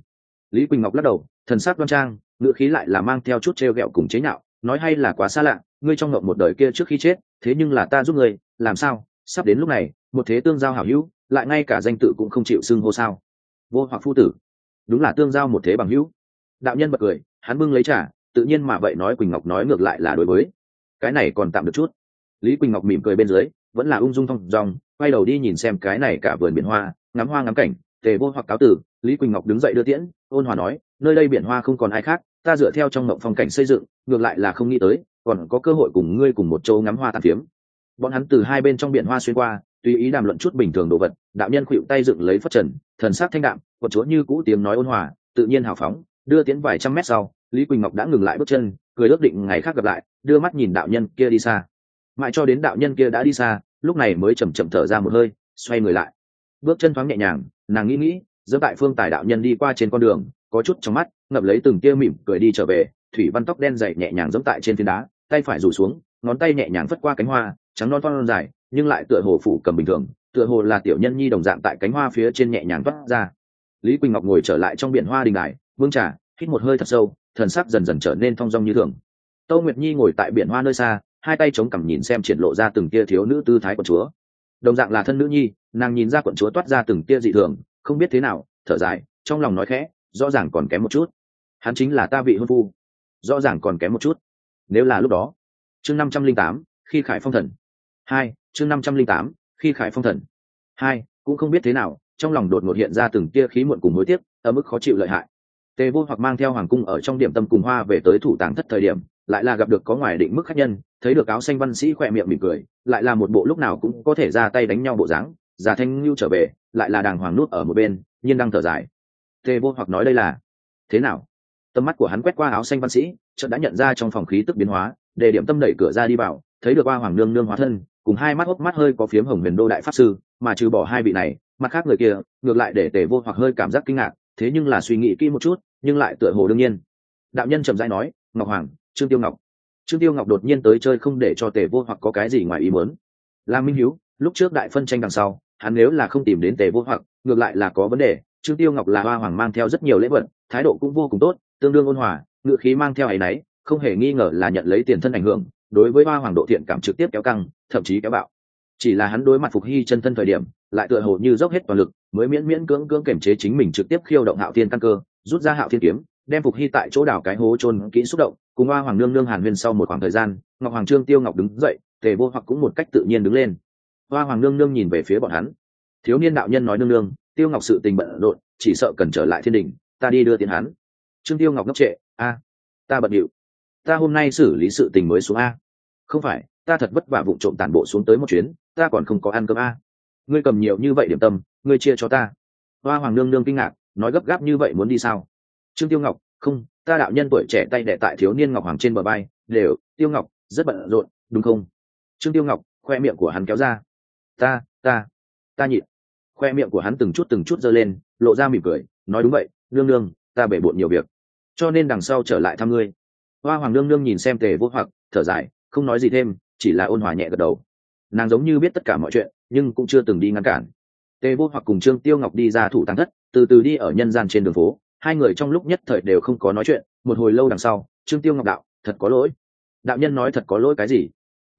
Lý quỳnh ngọc lắc đầu, thần sắc đoan trang ngựa khí lại là mang theo chút t r e o g ẹ o cùng chế nhạo, nói hay là quá xa lạ, ngươi trong ngộng một đời kia trước khi chết, thế nhưng là ta giúp ngươi, làm sao? Sắp đến lúc này, một thế tương giao hảo hữu, lại ngay cả danh tự cũng không chịu xưng hô sao? Vô hoặc phu tử. Đúng là tương giao một thế bằng hữu. Đạo nhân bật cười, hắn bưng lấy trả tự nhiên mà vậy nói quỳnh ngọc nói ngược lại là đối với cái này còn tạm được chút. Lý quỳnh ngọc mỉm cười bên dưới, vẫn là ung dung thong dong, quay đầu đi nhìn xem cái này cả vườn biển hoa, ngắm hoa ngắm cảnh, tề vô hoặc cáo tử, lý quỳnh ngọc đứng dậy đưa tiễn, ôn hòa nói, nơi đây biển hoa không còn ai khác, ta dựa theo trong mộng phong cảnh xây dựng, ngược lại là không nghĩ tới, còn có cơ hội cùng ngươi cùng một châu ngắm hoa tàn phiếm. Bọn hắn từ hai bên trong biển hoa xuyên qua, tùy ý đàm luận chút bình thường đồ vật, đạo nhân khuỵu tay dựng lấy phất trần, thần sắc thanh đạm, quật chúa như cũ tiếng nói ôn hòa, tự nhiên hào phóng, đưa tiến vài trăm mét sau lý quỳnh ngọc đã ngừng lại bước chân, cười ước định ngày khác gặp lại, đưa mắt nhìn đạo nhân kia đi xa. Mãi cho đến đạo nhân kia đã đi xa, lúc này mới chầm chậm thở ra một hơi, xoay người lại. Bước chân thoáng nhẹ nhàng, nàng nghĩ nghĩ giữa tại phương tài đạo nhân đi qua trên con đường, có chút trong mắt, ngập lấy từng tia mỉm cười đi trở về, thủy văn tóc đen dày nhẹ nhàng dẫm tại trên phiến đá, tay phải rủ xuống, ngón tay nhẹ nhàng phất qua cánh hoa, trắng non toan dài, nhưng lại tựa hồ phủ cầm bình thường, tựa hồ là tiểu nhân nhi đồng dạng tại cánh hoa phía trên nhẹ nhàng toát ra. Lý quỳnh ngọc ngồi trở lại trong biển hoa đình đài vương trà, hít một hơi thật sâu thần sắc dần dần trở nên thong dong như thường. Tâu nguyệt nhi ngồi tại biển hoa nơi xa, hai tay chống cằm nhìn xem triển lộ ra từng tia thiếu nữ tư thái quận chúa. Đồng dạng là thân nữ nhi, nàng nhìn ra quận chúa toát ra từng tia dị thường, không biết thế nào, thở dài, trong lòng nói khẽ, rõ ràng còn kém một chút. Hắn chính là ta vị hôn phu. Rõ ràng còn kém một chút. Nếu là lúc đó, chương năm trăm linh tám, khi khải phong thần. Hai, chương năm trăm linh tám, khi khải phong thần. Hai, cũng không biết thế nào, trong lòng đột ngột hiện ra từng tia khí muộn cùng hối tiếc ở mức khó chịu lợi hại tề vô hoặc mang theo hoàng cung ở trong điểm tâm cùng hoa về tới thủ tàng thất thời điểm, lại là gặp được có ngoài định mức khách nhân, thấy được áo xanh văn sĩ khỏe miệng mỉm cười, lại là một bộ lúc nào cũng có thể ra tay đánh nhau bộ dáng, già thanh lưu trở về, lại là đàng hoàng nút ở một bên, nhiên đang thở dài. Tề vô hoặc nói đây là, thế nào? Tầm mắt của hắn quét qua áo xanh văn sĩ, chợt đã nhận ra trong phòng khí tức biến hóa, để điểm tâm đẩy cửa ra đi vào, thấy được ba hoàng nương nương hóa thân, cùng hai mắt hốc mắt hơi có phiếm hồng huyền đô đại pháp sư, mà trừ bỏ hai vị này, mặt khác người kia, ngược lại để tề vô hoặc hơi cảm giác kinh ngạc thế nhưng là suy nghĩ kỹ một chút, nhưng lại tựa hồ đương nhiên. Đạo nhân trầm rãi nói, ngọc hoàng, trương tiêu ngọc. Trương tiêu ngọc đột nhiên tới chơi không để cho tề vô hoặc có cái gì ngoài ý muốn. Là minh hiếu, lúc trước đại phân tranh đằng sau, hắn nếu là không tìm đến tề vô hoặc, ngược lại là có vấn đề. Trương tiêu ngọc là hoa hoàng mang theo rất nhiều lễ vật, thái độ cũng vô cùng tốt, tương đương ôn hòa ngự khí mang theo ấy nấy không hề nghi ngờ là nhận lấy tiền thân ảnh hưởng, đối với hoa hoàng độ thiện cảm trực tiếp kéo căng, thậm chí kéo bạo chỉ là hắn đối mặt phục hy chân thân thời điểm, lại tựa hồ như dốc hết toàn lực, mới miễn miễn cưỡng cưỡng kiểm chế chính mình trực tiếp khiêu động hạo thiên căn cơ, rút ra hạo thiên kiếm, đem phục hy tại chỗ đảo cái hố trôn kỹ xúc động, cùng hoa hoàng nương nương hàn huyên sau một khoảng thời gian, ngọc hoàng trương tiêu ngọc đứng dậy, tề vô hoặc cũng một cách tự nhiên đứng lên. Hoa hoàng nương nương nhìn về phía bọn hắn. Thiếu niên đạo nhân nói nương nương, tiêu ngọc sự tình bận rộn, chỉ sợ cần trở lại thiên đình, ta đi đưa tiền hắn. Trương tiêu ngọc ngốc trệ, a, ta bận điệu. Ta hôm nay xử lý sự tình mới xuống a. Không phải, ta thật vất vả vụ trộm tản bộ xuống tới một chuyến ta còn không có ăn cơm a. Ngươi cầm nhiều như vậy điểm tâm, ngươi chia cho ta. Hoa hoàng nương nương kinh ngạc, nói gấp gáp như vậy muốn đi sao? Trương tiêu ngọc, không, ta đạo nhân tuổi trẻ tay đệ tại thiếu niên ngọc hoàng trên bờ bay đều, tiêu ngọc, rất bận rộn, đúng không? Trương tiêu ngọc, khoe miệng của hắn kéo ra. Ta ta ta nhịn. Khoe miệng của hắn từng chút từng chút giơ lên, lộ ra mỉm cười, nói đúng vậy, nương nương, ta bể bộn nhiều việc, cho nên đằng sau trở lại thăm ngươi. Hoa hoàng nương nương nhìn xem tề vô hoặc, thở dài, không nói gì thêm, chỉ là ôn hòa nhẹ gật đầu nàng giống như biết tất cả mọi chuyện, nhưng cũng chưa từng đi ngăn cản. Tề vô hoặc cùng trương tiêu ngọc đi ra thủ tăng thất, từ từ đi ở nhân gian trên đường phố. Hai người trong lúc nhất thời đều không có nói chuyện, một hồi lâu đằng sau, trương tiêu ngọc đạo, thật có lỗi. Đạo nhân nói, thật có lỗi cái gì?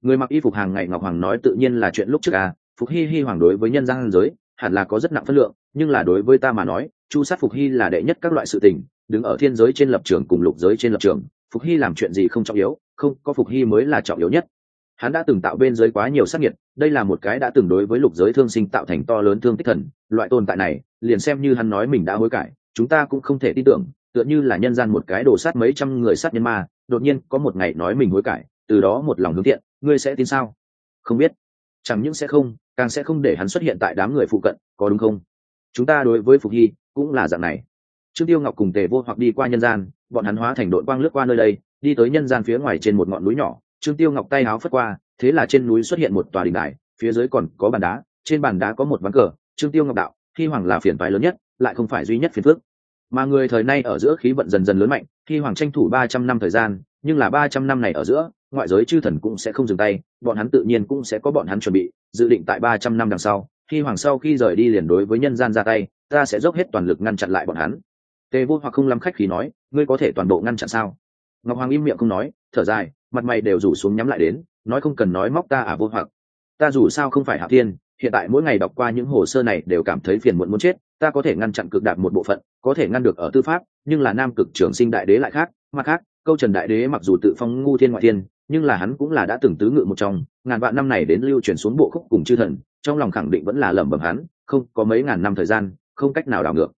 Người mặc y phục hàng ngày ngọc hoàng nói, tự nhiên là chuyện lúc trước à phục hy hy hoàng đối với nhân gian giới, hẳn là có rất nặng phân lượng, nhưng là đối với ta mà nói, chu sát phục hy là đệ nhất các loại sự tình, đứng ở thiên giới trên lập trường cùng lục giới trên lập trường, phục hy làm chuyện gì không trọng yếu, không, có phục hy mới là trọng yếu nhất hắn đã từng tạo bên dưới quá nhiều sát nhiệt đây là một cái đã từng đối với lục giới thương sinh tạo thành to lớn thương tích thần, loại tồn tại này, liền xem như hắn nói mình đã hối cải, chúng ta cũng không thể tin tưởng, tựa như là nhân gian một cái đồ sát mấy trăm người sát nhân ma, đột nhiên có một ngày nói mình hối cải, từ đó một lòng hướng thiện, ngươi sẽ tin sao? Không biết. Chẳng những sẽ không, càng sẽ không để hắn xuất hiện tại đám người phụ cận, có đúng không? Chúng ta đối với phục hy cũng là dạng này. Trương tiêu ngọc cùng tề vô hoặc đi qua nhân gian, bọn hắn hóa thành đội quang lướt qua nơi đây, đi tới nhân gian phía ngoài trên một ngọn núi nhỏ trương tiêu ngọc tay áo phất qua, thế là trên núi xuất hiện một tòa đình đài, phía dưới còn có bàn đá, trên bàn đá có một ván cờ. Trương tiêu ngọc đạo khi hoàng là phiền toái lớn nhất, lại không phải duy nhất phiền phước mà người thời nay ở giữa khí vận dần dần lớn mạnh khi hoàng tranh thủ ba trăm năm thời gian, nhưng là ba trăm năm này ở giữa, ngoại giới chư thần cũng sẽ không dừng tay, bọn hắn tự nhiên cũng sẽ có bọn hắn chuẩn bị, dự định tại ba trăm năm đằng sau khi hoàng sau khi rời đi liền đối với nhân gian ra tay, ta sẽ dốc hết toàn lực ngăn chặn lại bọn hắn. Tề vô hoặc không lắm khách khí nói, ngươi có thể toàn bộ ngăn chặn sao? Ngọc hoàng im miệng không nói, thở dài mặt mày đều rủ xuống nhắm lại đến, nói không cần nói móc ta à vô hoặc. Ta dù sao không phải hạ thiên, hiện tại mỗi ngày đọc qua những hồ sơ này đều cảm thấy phiền muộn muốn chết, ta có thể ngăn chặn cực đạt một bộ phận, có thể ngăn được ở tư pháp, nhưng là nam cực trưởng sinh đại đế lại khác, mặt khác, câu trần đại đế mặc dù tự phong ngu thiên ngoại thiên, nhưng là hắn cũng là đã từng tứ ngự một trong, ngàn vạn năm này đến lưu truyền xuống bộ khúc cùng chư thần, trong lòng khẳng định vẫn là lẩm bẩm hắn, không, có mấy ngàn năm thời gian, không cách nào đảo ngược.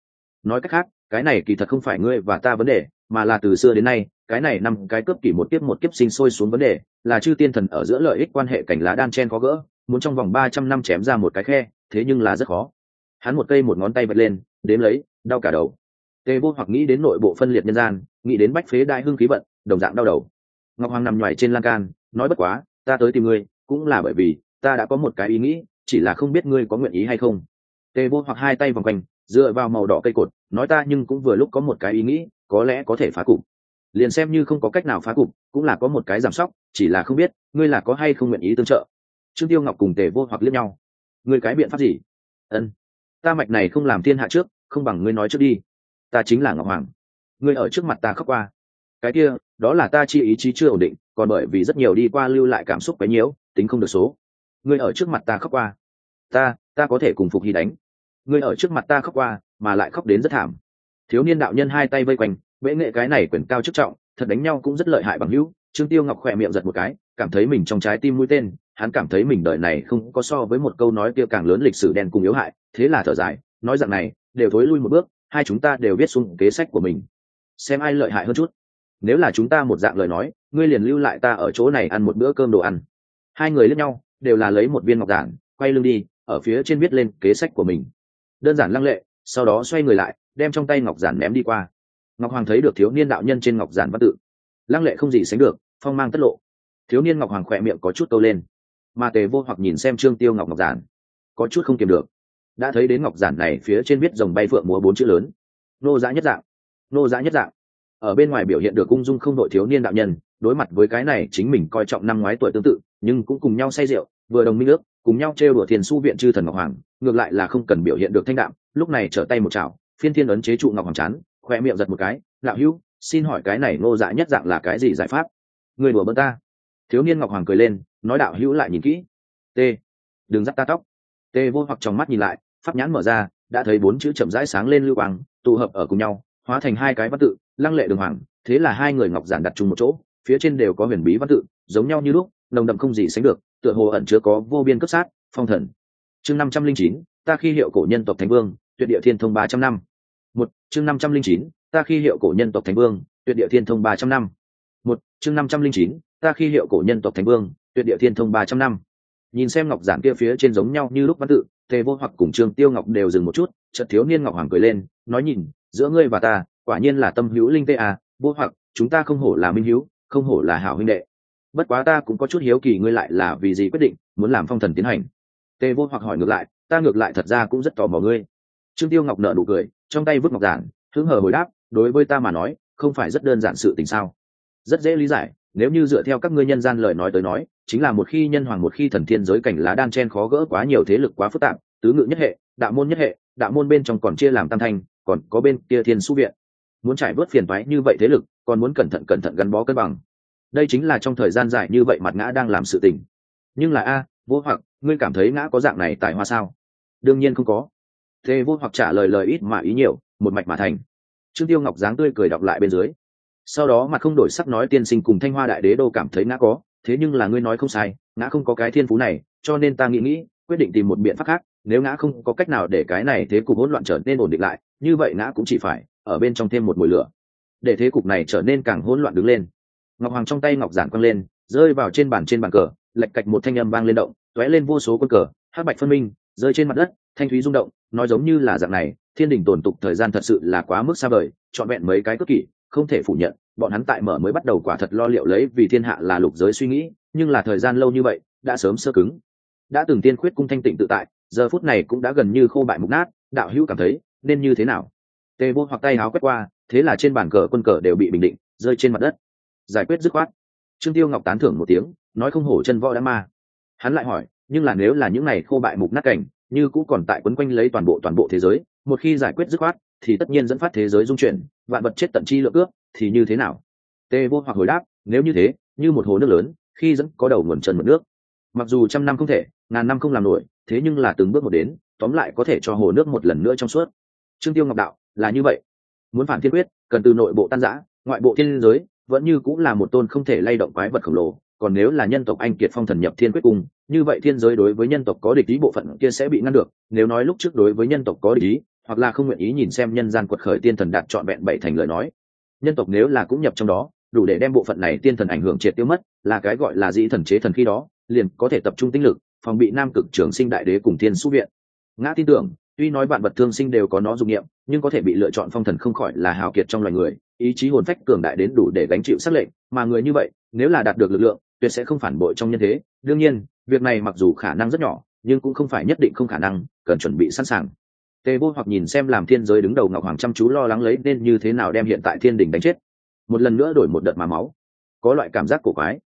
Nói cách khác cái này kỳ thật không phải ngươi và ta vấn đề, mà là từ xưa đến nay, cái này năm cái cướp kỷ một kiếp một kiếp sinh sôi xuống vấn đề, là chư tiên thần ở giữa lợi ích quan hệ cảnh lá đan chen khó gỡ, muốn trong vòng ba trăm năm chém ra một cái khe, thế nhưng là rất khó. Hắn một cây một ngón tay vật lên, đếm lấy, đau cả đầu. Tê vô hoặc nghĩ đến nội bộ phân liệt nhân gian, nghĩ đến bách phế đại hưng khí vận, đồng dạng đau đầu. Ngọc hoàng nằm nhoài trên lan can, nói bất quá, ta tới tìm ngươi, cũng là bởi vì, ta đã có một cái ý nghĩ, chỉ là không biết ngươi có nguyện ý hay không. Tê vô hoặc hai tay vòng quanh dựa vào màu đỏ cây cột, nói ta nhưng cũng vừa lúc có một cái ý nghĩ, có lẽ có thể phá cục. Liền xem như không có cách nào phá cục, cũng là có một cái giảm sóc, chỉ là không biết, ngươi là có hay không nguyện ý tương trợ. Trương tiêu ngọc cùng tề vô hoặc liếc nhau. Ngươi cái biện pháp gì? Ân. Ta mạch này không làm thiên hạ trước, không bằng ngươi nói trước đi. Ta chính là ngọc hoàng. Ngươi ở trước mặt ta khóc qua. Cái kia, đó là ta chi ý chí chưa ổn định, còn bởi vì rất nhiều đi qua lưu lại cảm xúc bấy nhiễu, tính không được số. Ngươi ở trước mặt ta khóc qua. Ta ta có thể cùng phục hy đánh ngươi ở trước mặt ta khóc qua, mà lại khóc đến rất thảm. Thiếu niên đạo nhân hai tay vây quanh, bệ nghệ cái này quyền cao chức trọng, thật đánh nhau cũng rất lợi hại bằng hữu. Trương tiêu ngọc khỏe miệng giật một cái, cảm thấy mình trong trái tim mũi tên, hắn cảm thấy mình đời này không có so với một câu nói kia càng lớn lịch sử đen cùng yếu hại, thế là thở dài, nói rằng này, đều thối lui một bước, hai chúng ta đều viết xuống kế sách của mình. Xem ai lợi hại hơn chút. Nếu là chúng ta một dạng lời nói, ngươi liền lưu lại ta ở chỗ này ăn một bữa cơm đồ ăn. Hai người lẫn nhau, đều là lấy một viên ngọc giản, quay lưng đi, ở phía trên viết lên kế sách của mình đơn giản lăng lệ, sau đó xoay người lại, đem trong tay ngọc giản ném đi qua. Ngọc hoàng thấy được thiếu niên đạo nhân trên ngọc giản văn tự. Lăng lệ không gì sánh được, phong mang tất lộ. Thiếu niên ngọc hoàng khỏe miệng có chút câu lên. Mà tề vô hoặc nhìn xem trương tiêu ngọc ngọc giản, có chút không kiềm được. Đã thấy đến ngọc giản này phía trên viết dòng bay phượng múa bốn chữ lớn. Nô giã nhất dạng, nô giã nhất dạng. Ở bên ngoài biểu hiện được ung dung không đội thiếu niên đạo nhân, đối mặt với cái này chính mình coi trọng năm ngoái tuổi tương tự, nhưng cũng cùng nhau say rượu, vừa đồng minh nước cùng nhau trêu đùa thiền su viện chư thần ngọc hoàng, ngược lại là không cần biểu hiện được thanh đạm, lúc này trở tay một chảo, phiên thiên ấn chế trụ ngọc hoàng chán khoe miệng giật một cái đạo hữu, xin hỏi cái này ngô dạ nhất dạng là cái gì giải pháp? Người đùa bơ ta. Thiếu niên ngọc hoàng cười lên, nói đạo hữu lại nhìn kỹ. T, đừng dắt ta tóc. T vô hoặc trong mắt nhìn lại, pháp nhãn mở ra, đã thấy bốn chữ chậm rãi sáng lên lưu quang, tụ hợp ở cùng nhau, hóa thành hai cái văn tự, lăng lệ đường hoàng, thế là hai người ngọc giản đặt chung một chỗ, phía trên đều có huyền bí văn tự, giống nhau như lúc, nồng đậm không gì sánh được tựa hồ ẩn chứa có vô biên cấp sát, phong thần. Chương năm trăm linh chín, ta khi hiệu cổ nhân tộc thánh vương, tuyệt địa thiên thông ba trăm năm. Một, chương năm trăm linh chín, ta khi hiệu cổ nhân tộc thánh vương, tuyệt địa thiên thông ba trăm năm. Một, chương năm trăm linh chín, ta khi hiệu cổ nhân tộc thánh vương, tuyệt địa thiên thông ba trăm năm. Nhìn xem ngọc giản kia phía trên giống nhau như lúc văn tự, tề vô hoặc cùng trương tiêu ngọc đều dừng một chút, chợt thiếu niên ngọc hoàng cười lên, nói nhìn, giữa ngươi và ta, quả nhiên là tâm hữu linh tê à vô hoặc, chúng ta không hổ là minh hữu, không hổ là hảo huynh đệ bất quá ta cũng có chút hiếu kỳ ngươi lại là vì gì quyết định muốn làm phong thần tiến hành. Tề vô hoặc hỏi ngược lại, ta ngược lại thật ra cũng rất tò mò ngươi. Trương tiêu ngọc nợ nụ cười, trong tay vứt ngọc giản, hứng hờ hồi đáp, đối với ta mà nói, không phải rất đơn giản sự tình sao? Rất dễ lý giải, nếu như dựa theo các ngươi nhân gian lời nói tới nói, chính là một khi nhân hoàng một khi thần thiên giới cảnh lá đan chen khó gỡ quá nhiều thế lực quá phức tạp, tứ ngự nhất hệ, đạo môn nhất hệ, đạo môn bên trong còn chia làm tam thanh, còn có bên kia thiên su viện. Muốn trải vớt phiền toái như vậy thế lực, còn muốn cẩn thận cẩn thận gắn bó cân bằng đây chính là trong thời gian dài như vậy mặt ngã đang làm sự tình. Nhưng là a, vô hoặc, ngươi cảm thấy ngã có dạng này tại hoa sao? Đương nhiên không có. Thế vô hoặc trả lời lời ít mà ý nhiều, một mạch mà thành. Trương tiêu ngọc dáng tươi cười đọc lại bên dưới. Sau đó mặt không đổi sắc nói tiên sinh cùng thanh hoa đại đế đô cảm thấy ngã có, thế nhưng là ngươi nói không sai, ngã không có cái thiên phú này, cho nên ta nghĩ nghĩ, quyết định tìm một biện pháp khác, nếu ngã không có cách nào để cái này thế cục hỗn loạn trở nên ổn định lại, như vậy ngã cũng chỉ phải ở bên trong thêm một mùi lửa. Để thế cục này trở nên càng hỗn loạn đứng lên ngọc hoàng trong tay ngọc giản quăng lên, rơi vào trên bàn trên bàn cờ lạch cạch một thanh âm vang lên động t ó é lên vô số quân cờ hát bạch phân minh, rơi trên mặt đất, thanh thúy rung động, nói giống như là dạng này, thiên đình tồn tục thời gian thật sự là quá mức xa vời, trọn vẹn mấy cái cất kỷ, không thể phủ nhận, bọn hắn tại mở mới bắt đầu quả thật lo liệu lấy vì thiên hạ là lục giới suy nghĩ, nhưng là thời gian lâu như vậy, đã sớm sơ cứng. Đã từng tiên khuyết cung thanh tịnh tự tại, giờ phút này cũng đã gần như khô bại mục nát, đạo hữu cảm thấy, nên như thế nào? Tề vô hoặc tay háo quét qua, thế là trên bàn cờ quân cờ đều bị bình định, rơi trên mặt đất giải quyết dứt khoát. Trương tiêu ngọc tán thưởng một tiếng, nói không hổ chân võ đã ma. Hắn lại hỏi, nhưng là nếu là những này khô bại mục nát cảnh, như cũng còn tại quấn quanh lấy toàn bộ toàn bộ thế giới, một khi giải quyết dứt khoát, thì tất nhiên dẫn phát thế giới dung chuyển, vạn vật chết tận chi lượng ước, thì như thế nào? Tê vô hoặc hồi đáp, nếu như thế, như một hồ nước lớn, khi dẫn có đầu nguồn trần một nước. Mặc dù trăm năm không thể, ngàn năm không làm nổi, thế nhưng là từng bước một đến, tóm lại có thể cho hồ nước một lần nữa trong suốt. Trương tiêu ngọc đạo, là như vậy. Muốn phản thiên quyết, cần từ nội bộ tan giã ngoại bộ thiên giới vẫn như cũng là một tôn không thể lay động quái vật khổng lồ, còn nếu là nhân tộc anh kiệt phong thần nhập thiên quyết cung, như vậy thiên giới đối với nhân tộc có địch ý bộ phận kia sẽ bị ngăn được, nếu nói lúc trước đối với nhân tộc có địch ý, hoặc là không nguyện ý nhìn xem nhân gian quật khởi tiên thần đạt trọn vẹn bảy thành lời nói. Nhân tộc nếu là cũng nhập trong đó, đủ để đem bộ phận này tiên thần ảnh hưởng triệt tiêu mất, là cái gọi là dĩ thần chế thần khi đó, liền có thể tập trung tinh lực, phòng bị nam cực trường sinh đại đế cùng thiên xúc viện. Ngã tin tưởng, tuy nói bạn vật thương sinh đều có nó dụng nghiệm, nhưng có thể bị lựa chọn phong thần không khỏi là hào kiệt trong loài người ý chí hồn phách cường đại đến đủ để gánh chịu sắc lệnh, mà người như vậy, nếu là đạt được lực lượng, tuyệt sẽ không phản bội trong nhân thế. Đương nhiên, việc này mặc dù khả năng rất nhỏ, nhưng cũng không phải nhất định không khả năng, cần chuẩn bị sẵn sàng. Tề vô hoặc nhìn xem làm thiên giới đứng đầu ngọc hoàng chăm chú lo lắng lấy nên như thế nào đem hiện tại thiên đình đánh chết. Một lần nữa đổi một đợt mà máu. Có loại cảm giác cổ quái.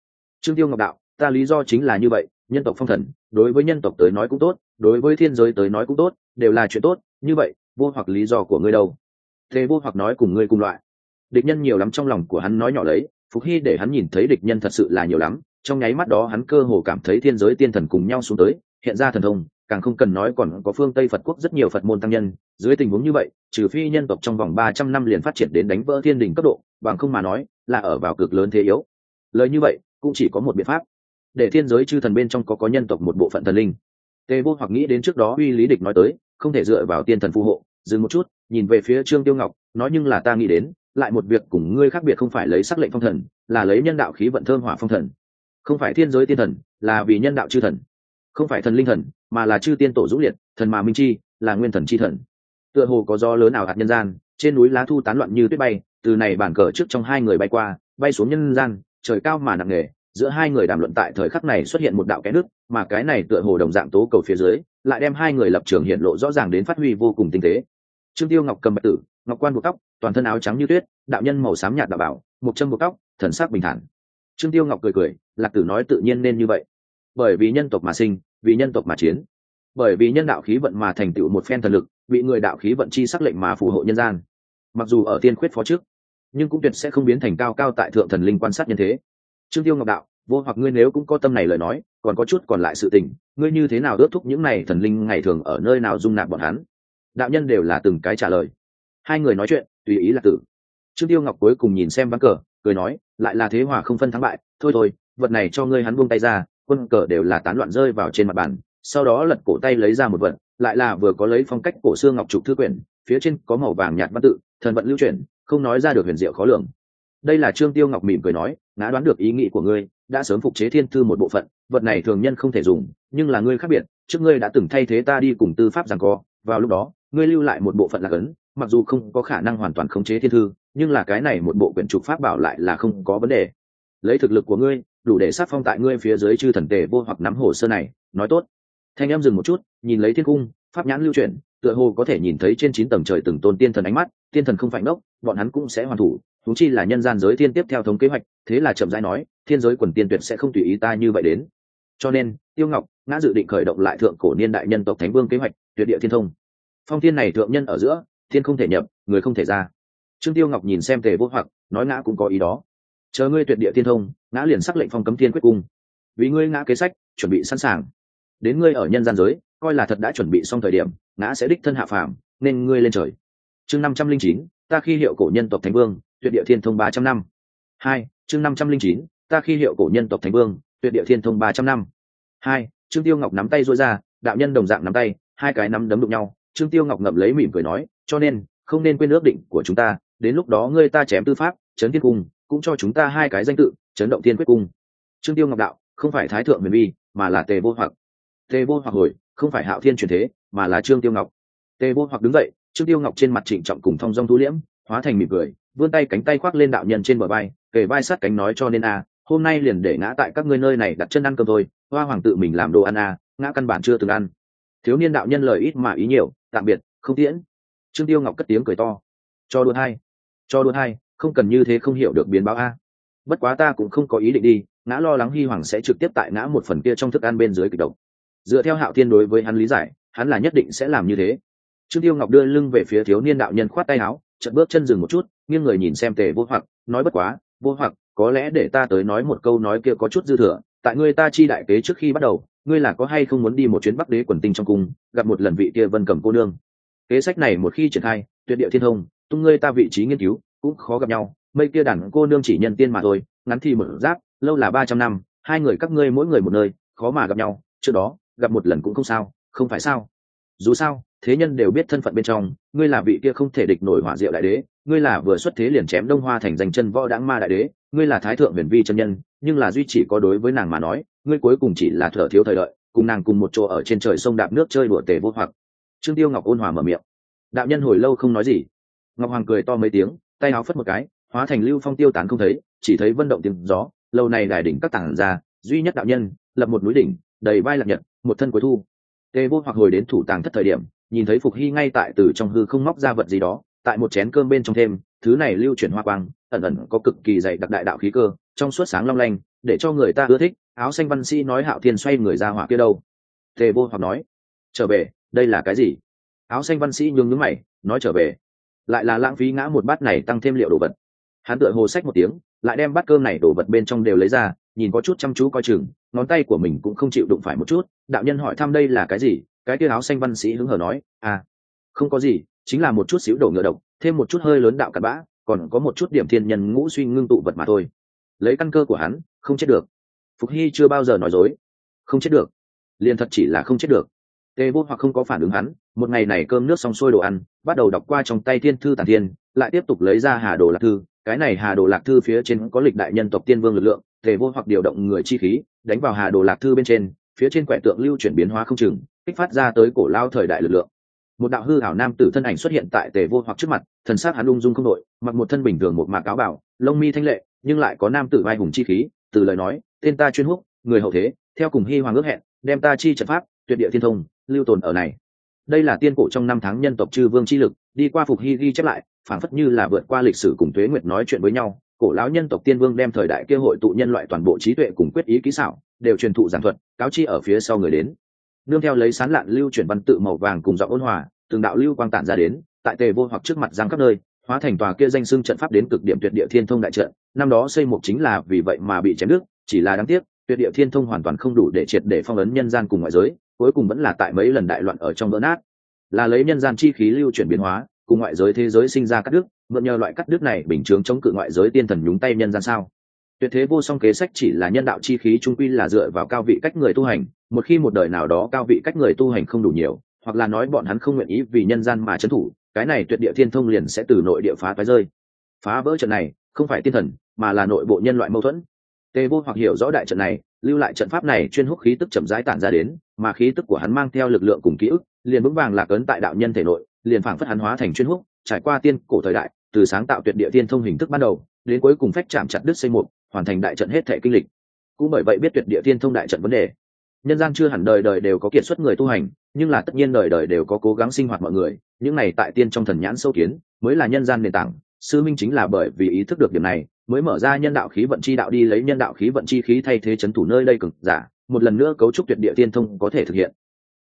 Trương tiêu ngọc đạo, ta lý do chính là như vậy, nhân tộc phong thần, đối với nhân tộc tới nói cũng tốt, đối với thiên giới tới nói cũng tốt, đều là chuyện tốt, như vậy, vô hoặc lý do của ngươi đâu? Tề vô hoặc nói cùng ngươi cùng loại địch nhân nhiều lắm trong lòng của hắn nói nhỏ lấy, phục hy để hắn nhìn thấy địch nhân thật sự là nhiều lắm, trong nháy mắt đó hắn cơ hồ cảm thấy thiên giới tiên thần cùng nhau xuống tới, hiện ra thần thông, càng không cần nói còn có phương tây phật quốc rất nhiều phật môn tăng nhân, dưới tình huống như vậy, trừ phi nhân tộc trong vòng ba trăm năm liền phát triển đến đánh vỡ thiên đình cấp độ, bằng không mà nói, là ở vào cực lớn thế yếu. Lời như vậy, cũng chỉ có một biện pháp, để thiên giới chư thần bên trong có có nhân tộc một bộ phận thần linh. Tê vô hoặc nghĩ đến trước đó uy lý địch nói tới, không thể dựa vào tiên thần phù hộ, dừng một chút, nhìn về phía trương tiêu ngọc, nói nhưng là ta nghĩ đến lại một việc cùng ngươi khác biệt không phải lấy sắc lệnh phong thần, là lấy nhân đạo khí vận thơm hỏa phong thần. Không phải thiên giới tiên thần, là vì nhân đạo chư thần. Không phải thần linh thần, mà là chư tiên tổ dũng liệt, thần mà minh chi, là nguyên thần chi thần. Tựa hồ có gió lớn ảo hạt nhân gian, trên núi lá thu tán loạn như tuyết bay, từ này bản cờ trước trong hai người bay qua, bay xuống nhân gian, trời cao mà nặng nề, giữa hai người đàm luận tại thời khắc này xuất hiện một đạo cái nước, mà cái này tựa hồ đồng dạng tố cầu phía dưới, lại đem hai người lập trường hiện lộ rõ ràng đến phát huy vô cùng tinh tế trương tiêu ngọc cầm bạch tử, ngọc quan buộc tóc, toàn thân áo trắng như tuyết, đạo nhân màu xám nhạt đạo bảo, một chân buộc tóc, thần sắc bình thản. Trương tiêu ngọc cười cười, lạc tử nói tự nhiên nên như vậy. Bởi vì nhân tộc mà sinh, vì nhân tộc mà chiến. Bởi vì nhân đạo khí vận mà thành tựu một phen thần lực, bị người đạo khí vận chi sắc lệnh mà phù hộ nhân gian. Mặc dù ở tiên khuyết phó trước, nhưng cũng tuyệt sẽ không biến thành cao cao tại thượng thần linh quan sát nhân thế. Trương tiêu ngọc đạo, vô hoặc ngươi nếu cũng có tâm này lời nói, còn có chút còn lại sự tình, ngươi như thế nào ước thúc những này thần linh ngày thường ở nơi nào dung nạp bọn hắn? Đạo nhân đều là từng cái trả lời. Hai người nói chuyện, tùy ý là tử. Trương tiêu ngọc cuối cùng nhìn xem ván cờ, cười nói, lại là thế hòa không phân thắng bại, thôi thôi, vật này cho ngươi hắn buông tay ra, quân cờ đều là tán loạn rơi vào trên mặt bàn, sau đó lật cổ tay lấy ra một vật, lại là vừa có lấy phong cách cổ xương ngọc trục thư quyển, phía trên có màu vàng nhạt văn tự, thần vận lưu chuyển, không nói ra được huyền diệu khó lường. Đây là trương tiêu ngọc mỉm cười nói, ngã đoán được ý nghĩ của ngươi, đã sớm phục chế thiên thư một bộ phận, vật này thường nhân không thể dùng, nhưng là ngươi khác biệt, trước ngươi đã từng thay thế ta đi cùng tư pháp rằng co, vào lúc đó ngươi lưu lại một bộ phận lạc ấn, mặc dù không có khả năng hoàn toàn khống chế thiên thư, nhưng là cái này một bộ quyển trục pháp bảo lại là không có vấn đề. Lấy thực lực của ngươi, đủ để sát phong tại ngươi phía dưới chư thần tề vô hoặc nắm hồ sơ này, nói tốt. Thanh em dừng một chút, nhìn lấy thiên cung, pháp nhãn lưu chuyển, tựa hồ có thể nhìn thấy trên chín tầng trời từng tôn tiên thần ánh mắt, tiên thần không phải ngốc, bọn hắn cũng sẽ hoàn thủ thú chi là nhân gian giới thiên tiếp theo thống kế hoạch, thế là chậm rãi nói, thiên giới quần tiên tuyệt sẽ không tùy ý ta như vậy đến. Cho nên, tiêu ngọc, ngã dự định khởi động lại thượng cổ niên đại nhân tộc thánh vương kế hoạch, tuyệt địa thiên thông phong thiên này thượng nhân ở giữa, thiên không thể nhập, người không thể ra. Trương tiêu ngọc nhìn xem tề vô hoặc, nói ngã cũng có ý đó. Chờ ngươi tuyệt địa thiên thông, ngã liền sắc lệnh phong cấm thiên quyết cung. Vì ngươi ngã kế sách, chuẩn bị sẵn sàng. Đến ngươi ở nhân gian giới, coi là thật đã chuẩn bị xong thời điểm, ngã sẽ đích thân hạ phàm, nên ngươi lên trời. Chương năm trăm linh chín, ta khi hiệu cổ nhân tộc thánh vương, tuyệt địa thiên thông ba trăm năm. Hai, chương năm trăm linh chín, ta khi hiệu cổ nhân tộc thánh vương, tuyệt địa thiên thông ba trăm năm. Hai, trương tiêu ngọc nắm tay rối ra, đạo nhân đồng dạng nắm tay, hai cái nắm đấm đụng nhau trương tiêu ngọc ngậm lấy mỉm cười nói, cho nên, không nên quên ước định của chúng ta, đến lúc đó ngươi ta chém tư pháp, chấn thiên cung, cũng cho chúng ta hai cái danh tự, chấn động thiên quyết cung. Trương tiêu ngọc đạo, không phải thái thượng huyền vi, mà là tề vô hoặc. Tề vô hoặc hồi, không phải hạo thiên truyền thế, mà là trương tiêu ngọc. Tề vô hoặc đứng dậy, trương tiêu ngọc trên mặt trịnh trọng cùng thong dong thu liễm, hóa thành mỉm cười, vươn tay cánh tay khoác lên đạo nhân trên bờ vai, kề vai sát cánh nói cho nên a, hôm nay liền để ngã tại các ngươi nơi này đặt chân ăn cơm thôi, hoa hoàng tự mình làm đồ ăn à ngã căn bản chưa từng ăn. Thiếu niên đạo nhân lời ít mà ý nhiều tạm biệt, không tiễn. Trương tiêu ngọc cất tiếng cười to. Cho đua hai cho đua hai không cần như thế không hiểu được biến báo a. Bất quá ta cũng không có ý định đi, ngã lo lắng hy hoàng sẽ trực tiếp tại ngã một phần kia trong thức ăn bên dưới kịch độc. Dựa theo hạo thiên đối với hắn lý giải, hắn là nhất định sẽ làm như thế. Trương tiêu ngọc đưa lưng về phía thiếu niên đạo nhân khoát tay áo chật bước chân dừng một chút, nghiêng người nhìn xem tề vô hoặc, nói bất quá, vô hoặc, có lẽ để ta tới nói một câu nói kia có chút dư thừa, tại ngươi ta chi đại kế trước khi bắt đầu ngươi là có hay không muốn đi một chuyến bắc đế quần tinh trong cung, gặp một lần vị kia vân cầm cô nương? Kế sách này một khi triển khai, tuyệt địa thiên hồng tung ngươi ta vị trí nghiên cứu, cũng khó gặp nhau. Mây kia đàn cô nương chỉ nhân tiên mà thôi, ngắn thì mở giáp, lâu là ba trăm năm, hai người các ngươi mỗi người một nơi, khó mà gặp nhau. Trước đó, gặp một lần cũng không sao, không phải sao? Dù sao, thế nhân đều biết thân phận bên trong, ngươi là vị kia không thể địch nổi hỏa diệu đại đế, ngươi là vừa xuất thế liền chém đông hoa thành danh chân võ đãng ma đại đế, ngươi là thái thượng huyền vi chân nhân, nhưng là duy chỉ có đối với nàng mà nói ngươi cuối cùng chỉ là thở thiếu thời đợi, cùng nàng cùng một chỗ ở trên trời sông đạp nước chơi đùa tề vô hoặc. Trương tiêu ngọc ôn hòa mở miệng. Đạo nhân hồi lâu không nói gì. Ngọc hoàng cười to mấy tiếng, tay áo phất một cái, hóa thành lưu phong tiêu tán không thấy, chỉ thấy vân động tiếng gió, lâu này đài đỉnh các tảng ra, duy nhất đạo nhân, lập một núi đỉnh, đầy vai lạc nhật, một thân cuối thu. Tề vô hoặc hồi đến thủ tàng thất thời điểm, nhìn thấy phục hy ngay tại từ trong hư không móc ra vật gì đó, tại một chén cơm bên trong thêm, thứ này lưu chuyển hoa quang, ẩn ẩn có cực kỳ dày đặc đại đạo khí cơ, trong suốt sáng long lanh, để cho người ta ưa thích áo xanh văn sĩ nói hạo thiên xoay người ra hỏa kia đâu? Tề vô hoặc nói, trở về, đây là cái gì? Áo xanh văn sĩ nhường nhướng mày, nói, trở về. Lại là lãng phí ngã một bát này tăng thêm liệu đồ vật. Hắn tựa hồ sách một tiếng, lại đem bát cơm này đổ vật bên trong đều lấy ra, nhìn có chút chăm chú coi chừng, ngón tay của mình cũng không chịu đụng phải một chút. Đạo nhân hỏi, thăm đây là cái gì? Cái kia áo xanh văn sĩ hứng hở nói à không có gì, chính là một chút xíu đổ ngựa độc, thêm một chút hơi lớn đạo cặn bã, còn có một chút điểm thiên nhân ngũ suy ngưng tụ vật mà thôi. Lấy căn cơ của hắn, không chết được phục hy chưa bao giờ nói dối. Không chết được. Liền thật chỉ là không chết được. Tề vô hoặc không có phản ứng hắn, một ngày này cơm nước xong xuôi đồ ăn, bắt đầu đọc qua trong tay thiên thư Tản thiên, lại tiếp tục lấy ra hà đồ lạc thư. Cái này hà đồ lạc thư phía trên có lịch đại nhân tộc tiên vương lực lượng, tề vô hoặc điều động người chi khí, đánh vào hà đồ lạc thư bên trên, phía trên quẻ tượng lưu chuyển biến hóa không chừng, kích phát ra tới cổ lao thời đại lực lượng. Một đạo hư hảo nam tử thân ảnh xuất hiện tại tề vô hoặc trước mặt, thần s á c hắn ung dung không đội mặc một thân bình thường một mạc áo bảo lông mi thanh lệ, nhưng lại có nam tử vai hùng chi khí, từ lời nói tên ta chuyên húc, người hậu thế, theo cùng hy hoàng ước hẹn, đem ta chi trận pháp, tuyệt địa thiên thông, lưu tồn ở này. Đây là tiên cổ trong năm tháng nhân tộc chư vương chi lực, đi qua phục hy ghi chép lại phản phất như là vượt qua lịch sử cùng tuế nguyệt nói chuyện với nhau. Cổ lão nhân tộc tiên vương đem thời đại kia hội tụ nhân loại toàn bộ trí tuệ cùng quyết ý kỹ xảo, đều truyền thụ giảng thuật, cáo chi ở phía sau người đến. Nương theo lấy sán lạn lưu chuyển văn tự màu vàng cùng giọng ôn hòa, từng đạo lưu quang tản ra đến, tại tề vô hoặc trước mặt giang khắp nơi hóa thành tòa kia danh xưng trận pháp đến cực điểm tuyệt địa thiên thông đại trận. Năm đó xây một chính là vì vậy mà bị chém nước chỉ là đáng tiếc, tuyệt địa thiên thông hoàn toàn không đủ để triệt để phong ấn nhân gian cùng ngoại giới, cuối cùng vẫn là tại mấy lần đại loạn ở trong vỡ nát. Là lấy nhân gian chi khí lưu chuyển biến hóa, cùng ngoại giới thế giới sinh ra cắt đứt, mượn nhờ loại cắt đứt này bình chướng chống cự ngoại giới tiên thần nhúng tay nhân gian sao? Tuyệt thế vô song kế sách chỉ là nhân đạo chi khí trung quy là dựa vào cao vị cách người tu hành, một khi một đời nào đó cao vị cách người tu hành không đủ nhiều, hoặc là nói bọn hắn không nguyện ý vì nhân gian mà trấn thủ cái này tuyệt địa thiên thông liền sẽ từ nội địa phá toái rơi. Phá vỡ trận này, không phải tiên thần, mà là nội bộ nhân loại mâu thuẫn. Tề vô hoặc hiểu rõ đại trận này, lưu lại trận pháp này chuyên hút khí tức chậm rãi tản ra đến, mà khí tức của hắn mang theo lực lượng cùng ký ức, liền vững vàng lạc ấn tại đạo nhân thể nội, liền phảng phất hắn hóa thành chuyên hút, trải qua tiên cổ thời đại, từ sáng tạo tuyệt địa thiên thông hình thức ban đầu, đến cuối cùng phách chạm chặt đứt xây một hoàn thành đại trận hết thể kinh lịch. Cũng bởi vậy biết tuyệt địa thiên thông đại trận vấn đề. Nhân gian chưa hẳn đời đời đều có kiệt xuất người tu hành nhưng là tất nhiên đời đời đều có cố gắng sinh hoạt mọi người, những này tại tiên trong thần nhãn sâu kiến mới là nhân gian nền tảng. Sư minh chính là bởi vì ý thức được điểm này, mới mở ra nhân đạo khí vận chi đạo đi lấy nhân đạo khí vận chi khí thay thế chấn thủ nơi đây cực giả, một lần nữa cấu trúc tuyệt địa tiên thông có thể thực hiện.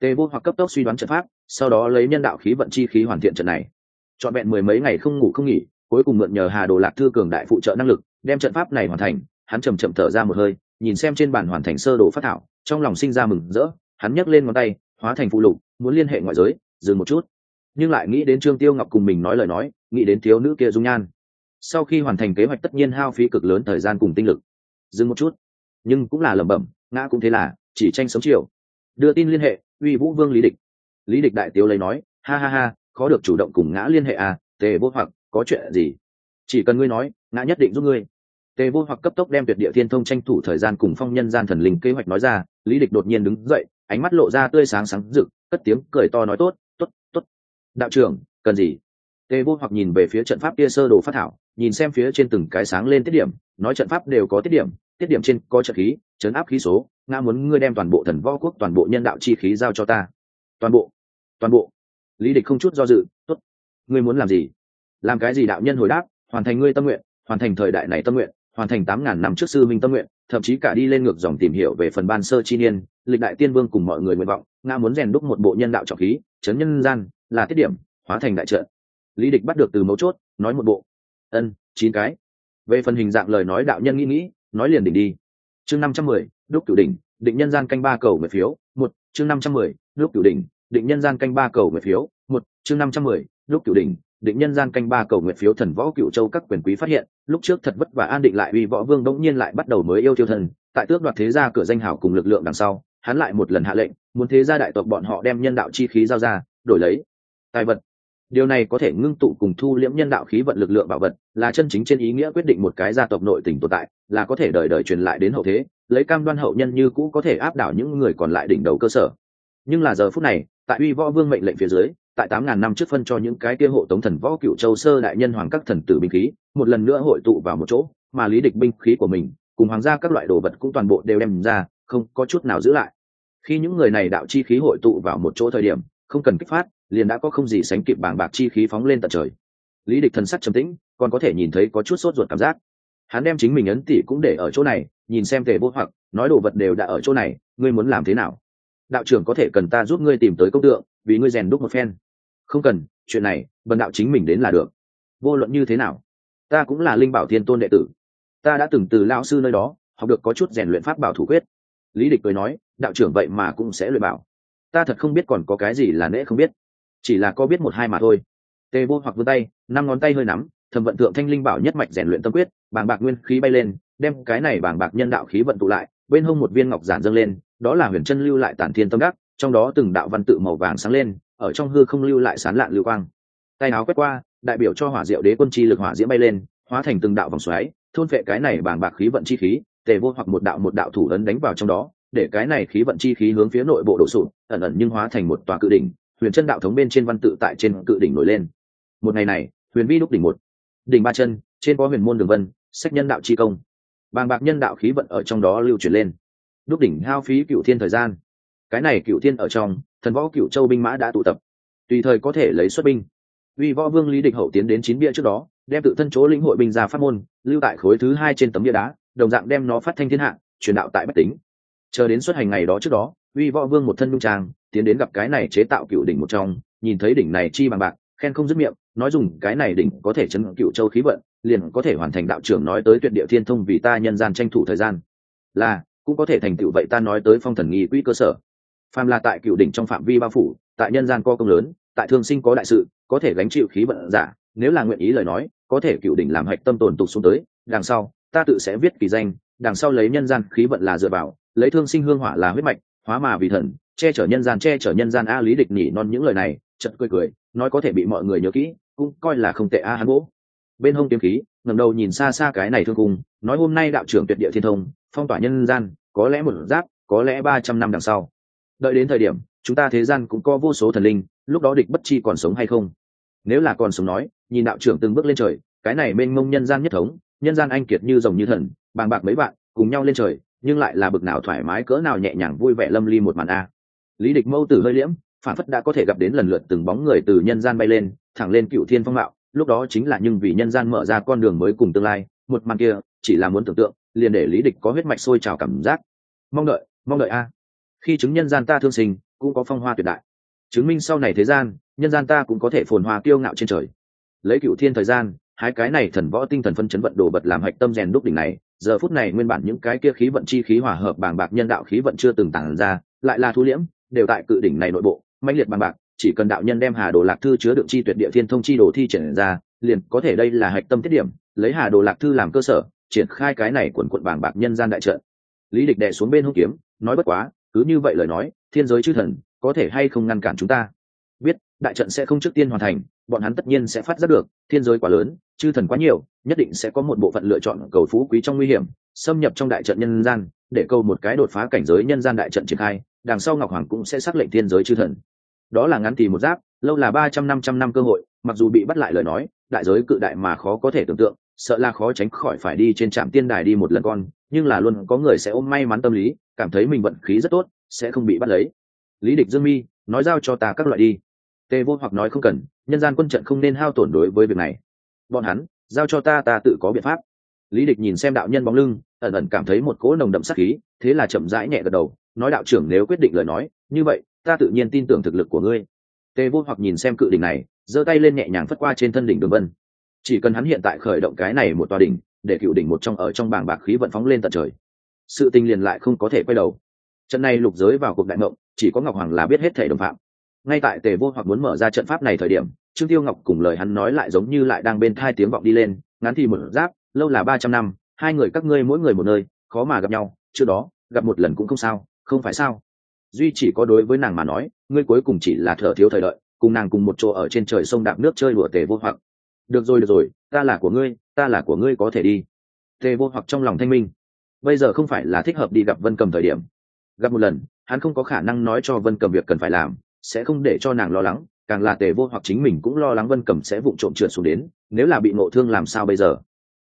Tề vô hoặc cấp tốc suy đoán trận pháp, sau đó lấy nhân đạo khí vận chi khí hoàn thiện trận này. Trọn vẹn mười mấy ngày không ngủ không nghỉ, cuối cùng mượn nhờ hà đồ lạc thư cường đại phụ trợ năng lực, đem trận pháp này hoàn thành, hắn chầm chậm thở ra một hơi, nhìn xem trên bản hoàn thành sơ đồ phát thảo, trong lòng sinh ra mừng rỡ, hắn nhấc lên ngón tay hóa thành phụ lục, muốn liên hệ ngoại giới, dừng một chút. Nhưng lại nghĩ đến trương tiêu ngọc cùng mình nói lời nói, nghĩ đến thiếu nữ kia dung nhan. Sau khi hoàn thành kế hoạch tất nhiên hao phí cực lớn thời gian cùng tinh lực. Dừng một chút. Nhưng cũng là lẩm bẩm, ngã cũng thế là, chỉ tranh sống chiều. Đưa tin liên hệ, uy vũ vương lý địch. Lý địch đại tiếu lấy nói, ha ha ha, khó được chủ động cùng ngã liên hệ à tề vô hoặc, có chuyện gì? Chỉ cần ngươi nói, ngã nhất định giúp ngươi. Tề vô hoặc cấp tốc đem tuyệt địa thiên thông tranh thủ thời gian cùng phong nhân gian thần linh kế hoạch nói ra lý địch đột nhiên đứng dậy, ánh mắt lộ ra tươi sáng sáng rực, cất tiếng cười to nói tốt tốt tốt. Đạo trưởng, cần gì? Tê vô hoặc nhìn về phía trận pháp kia sơ đồ phát thảo, nhìn xem phía trên từng cái sáng lên tiết điểm, nói trận pháp đều có tiết điểm tiết điểm trên có trợ khí, chấn áp khí số, ngã muốn ngươi đem toàn bộ thần võ quốc, toàn bộ nhân đạo chi khí giao cho ta. Toàn bộ? Toàn bộ? Lý địch không chút do dự, tốt. Ngươi muốn làm gì? Làm cái gì đạo nhân hồi đáp, hoàn thành ngươi tâm nguyện, hoàn thành thời đại này tâm nguyện hoàn thành tám ngàn năm trước sư minh tâm nguyện, thậm chí cả đi lên ngược dòng tìm hiểu về phần ban sơ chi niên, lịch đại tiên vương cùng mọi người nguyện vọng nga muốn rèn đúc một bộ nhân đạo trọng khí, chấn nhân gian, là tiết điểm, hóa thành đại trợ lý địch bắt được từ mấu chốt, nói một bộ. Ân, chín cái. Về phần hình dạng lời nói đạo nhân nghĩ nghĩ, nói liền đỉnh đi. Chương năm trăm mười, đúc cửu đỉnh, định nhân gian canh ba cầu nguyện phiếu, một, chương năm trăm mười, đúc cửu đỉnh, định nhân gian canh ba cầu nguyện phiếu, một, chương năm trăm mười, đúc cửu đỉnh định nhân gian canh ba cầu nguyện phiếu thần võ cựu châu các quyền quý phát hiện, lúc trước thật vất và an định lại uy võ vương đống nhiên lại bắt đầu mới yêu tiêu thần, tại tước đoạt thế gia cửa danh hảo cùng lực lượng đằng sau, hắn lại một lần hạ lệnh, muốn thế gia đại tộc bọn họ đem nhân đạo chi khí giao ra, đổi lấy tài vật. Điều này có thể ngưng tụ cùng thu liễm nhân đạo khí vận lực lượng bảo vật, là chân chính trên ý nghĩa quyết định một cái gia tộc nội tình tồn tại, là có thể đời đời truyền lại đến hậu thế, lấy cam đoan hậu nhân như cũ có thể áp đảo những người còn lại đỉnh đầu cơ sở. Nhưng là giờ phút này, tại uy võ vương mệnh lệnh phía dưới tại tám ngàn năm trước phân cho những cái kia hộ tống thần võ cựu châu sơ đại nhân hoàng các thần tử binh khí, một lần nữa hội tụ vào một chỗ, mà lý địch binh khí của mình, cùng hoàng gia các loại đồ vật cũng toàn bộ đều đem ra, không có chút nào giữ lại. Khi những người này đạo chi khí hội tụ vào một chỗ thời điểm, không cần kích phát, liền đã có không gì sánh kịp bảng bạc chi khí phóng lên tận trời. Lý địch thần sắc trầm tĩnh, còn có thể nhìn thấy có chút sốt ruột cảm giác. Hắn đem chính mình ấn tỷ cũng để ở chỗ này, nhìn xem tề vô hoặc, nói đồ vật đều đã ở chỗ này, ngươi muốn làm thế nào? Đạo trưởng có thể cần ta giúp ngươi tìm tới công tượng, vì ngươi rèn đúc một phen không cần, chuyện này, bần đạo chính mình đến là được. Vô luận như thế nào, ta cũng là linh bảo thiên tôn đệ tử. Ta đã từng từ lao sư nơi đó, học được có chút rèn luyện pháp bảo thủ quyết. Lý địch cười nói, đạo trưởng vậy mà cũng sẽ luyện bảo. Ta thật không biết còn có cái gì là nễ không biết. Chỉ là có biết một hai mà thôi. Tê vô hoặc vươn tay, năm ngón tay hơi nắm thẩm vận thượng thanh linh bảo nhất mạch rèn luyện tâm quyết, bàng bạc nguyên khí bay lên, đem cái này bàng bạc nhân đạo khí vận tụ lại, bên hông một viên ngọc giản dâng lên, đó là huyền chân lưu lại tản thiên tâm đắc, trong đó từng đạo văn tự màu vàng sáng lên ở trong hư không lưu lại sán lạn lưu quang. Tay áo quét qua, đại biểu cho hỏa diệu đế quân chi lực hỏa diễm bay lên, hóa thành từng đạo vòng xoáy, thôn phệ cái này bàng bạc khí vận chi khí, tề vô hoặc một đạo một đạo thủ ấn đánh vào trong đó, để cái này khí vận chi khí hướng phía nội bộ đổ sụt ẩn ẩn nhưng hóa thành một tòa cự đỉnh, huyền chân đạo thống bên trên văn tự tại trên cự đỉnh nổi lên. Một ngày này, huyền vi đúc đỉnh một. Đỉnh ba chân, trên có huyền môn đường vân, sách nhân đạo chi công. Bàng bạc nhân đạo khí vận ở trong đó lưu truyền lên. Đúc đỉnh hao phí cựu thiên thời gian cái này cựu thiên ở trong, thần võ cựu châu binh mã đã tụ tập. Tùy thời có thể lấy xuất binh. Vì võ vương lý địch hậu tiến đến chín bia trước đó, đem tự thân chỗ lĩnh hội binh ra phát môn, lưu tại khối thứ hai trên tấm bia đá, đồng dạng đem nó phát thanh thiên hạ, truyền đạo tại bách tính. Chờ đến xuất hành ngày đó trước đó, uy võ vương một thân nhung trang, tiến đến gặp cái này chế tạo cựu đỉnh một trong, nhìn thấy đỉnh này chi bằng bạc, khen không dứt miệng, nói dùng cái này đỉnh có thể chấn cựu châu khí vận, liền có thể hoàn thành đạo trưởng nói tới tuyệt địa thiên thông vì ta nhân gian tranh thủ thời gian. Là, cũng có thể thành tựu vậy ta nói tới phong thần nghi quỹ cơ sở phàm là tại cựu đỉnh trong phạm vi bao phủ, tại nhân gian có công lớn, tại thương sinh có đại sự, có thể gánh chịu khí vận giả, nếu là nguyện ý lời nói, có thể cựu đỉnh làm hạch tâm tồn tục xuống tới, đằng sau, ta tự sẽ viết kỳ danh, đằng sau lấy nhân gian khí vận là dựa vào, lấy thương sinh hương hỏa là huyết mạch, hóa mà vì thần, che chở nhân gian, che chở nhân gian a lý địch nhỉ non những lời này chật cười cười, nói có thể bị mọi người nhớ kỹ, cũng coi là không tệ a hắn gỗ bên hông kiếm khí, ngẩng đầu nhìn xa xa cái này thương cung, nói hôm nay đạo trưởng tuyệt địa thiên thông, phong tỏa nhân gian, có lẽ một giáp, có lẽ ba trăm năm đằng sau đợi đến thời điểm, chúng ta thế gian cũng có vô số thần linh, lúc đó địch bất chi còn sống hay không? Nếu là còn sống nói, nhìn đạo trưởng từng bước lên trời, cái này mênh mông nhân gian nhất thống, nhân gian anh kiệt như rồng như thần, bàng bạc mấy bạn cùng nhau lên trời, nhưng lại là bực nào thoải mái cỡ nào nhẹ nhàng vui vẻ lâm ly một màn a. Lý địch mâu tử hơi liễm, phản phất đã có thể gặp đến lần lượt từng bóng người từ nhân gian bay lên, thẳng lên cựu thiên phong mạo, lúc đó chính là nhưng vì nhân gian mở ra con đường mới cùng tương lai, một màn kia, chỉ là muốn tưởng tượng, liền để lý địch có huyết mạch sôi trào cảm giác. Mong đợi mong đợi a khi chứng nhân gian ta thương sinh, cũng có phong hoa tuyệt đại. Chứng minh sau này thế gian, nhân gian ta cũng có thể phồn hoa kiêu ngạo trên trời. Lấy cựu thiên thời gian, hai cái này thần võ tinh thần phân chấn vận đồ vật làm hạch tâm rèn đúc đỉnh này, giờ phút này nguyên bản những cái kia khí vận chi khí hòa hợp bàng bạc nhân đạo khí vận chưa từng tản ra, lại là thu liễm, đều tại cự đỉnh này nội bộ, mãnh liệt bàng bạc, chỉ cần đạo nhân đem hà đồ lạc thư chứa đựng chi tuyệt địa thiên thông chi đồ thi triển ra, liền có thể đây là hạch tâm tiết điểm, lấy hà đồ lạc thư làm cơ sở, triển khai cái này quần quận bàng bạc nhân gian đại trận. Lý địch đệ xuống bên hông kiếm, nói bất quá cứ như vậy lời nói, thiên giới chư thần có thể hay không ngăn cản chúng ta? Biết, đại trận sẽ không trước tiên hoàn thành, bọn hắn tất nhiên sẽ phát giác được, thiên giới quá lớn, chư thần quá nhiều, nhất định sẽ có một bộ phận lựa chọn cầu phú quý trong nguy hiểm, xâm nhập trong đại trận nhân gian, để câu một cái đột phá cảnh giới nhân gian đại trận triển khai, đằng sau ngọc hoàng cũng sẽ xác lệnh thiên giới chư thần. Đó là ngắn thì một giáp, lâu là ba trăm năm trăm năm cơ hội, mặc dù bị bắt lại lời nói, đại giới cự đại mà khó có thể tưởng tượng, sợ là khó tránh khỏi phải đi trên trạm tiên đài đi một lần con, nhưng là luôn có người sẽ ôm may mắn tâm lý cảm thấy mình vận khí rất tốt, sẽ không bị bắt lấy. Lý địch dương mi, nói giao cho ta các loại đi. Tề vô hoặc nói không cần, nhân gian quân trận không nên hao tổn đối với việc này. Bọn hắn, giao cho ta ta tự có biện pháp. Lý địch nhìn xem đạo nhân bóng lưng, ẩn ẩn cảm thấy một cỗ nồng đậm sắc khí, thế là chậm rãi nhẹ gật đầu, nói đạo trưởng nếu quyết định lời nói, như vậy, ta tự nhiên tin tưởng thực lực của ngươi. Tề vô hoặc nhìn xem cự đỉnh này, giơ tay lên nhẹ nhàng phất qua trên thân đỉnh đường vân. Chỉ cần hắn hiện tại khởi động cái này một tòa đỉnh, để cựu đỉnh một trong, ở trong bảng bạc khí vận phóng lên tận trời sự tình liền lại không có thể quay đầu. Trận này lục giới vào cuộc đại mộng, chỉ có ngọc hoàng là biết hết thể đồng phạm. Ngay tại tề vô hoặc muốn mở ra trận pháp này thời điểm, trương tiêu ngọc cùng lời hắn nói lại giống như lại đang bên thai tiếng vọng đi lên, ngắn thì một giáp, lâu là ba trăm năm, hai người các ngươi mỗi người một nơi, khó mà gặp nhau, trước đó, gặp một lần cũng không sao, không phải sao? Duy chỉ có đối với nàng mà nói, ngươi cuối cùng chỉ là thở thiếu thời đợi, cùng nàng cùng một chỗ ở trên trời sông đạp nước chơi đùa tề vô hoặc. Được rồi được rồi, ta là của ngươi, ta là của ngươi có thể đi. Tề vô hoặc trong lòng thanh minh bây giờ không phải là thích hợp đi gặp vân cầm thời điểm. Gặp một lần, hắn không có khả năng nói cho vân cầm việc cần phải làm, sẽ không để cho nàng lo lắng, càng là tề vô hoặc chính mình cũng lo lắng vân cầm sẽ vụng trộm trượt xuống đến, nếu là bị ngộ thương làm sao bây giờ?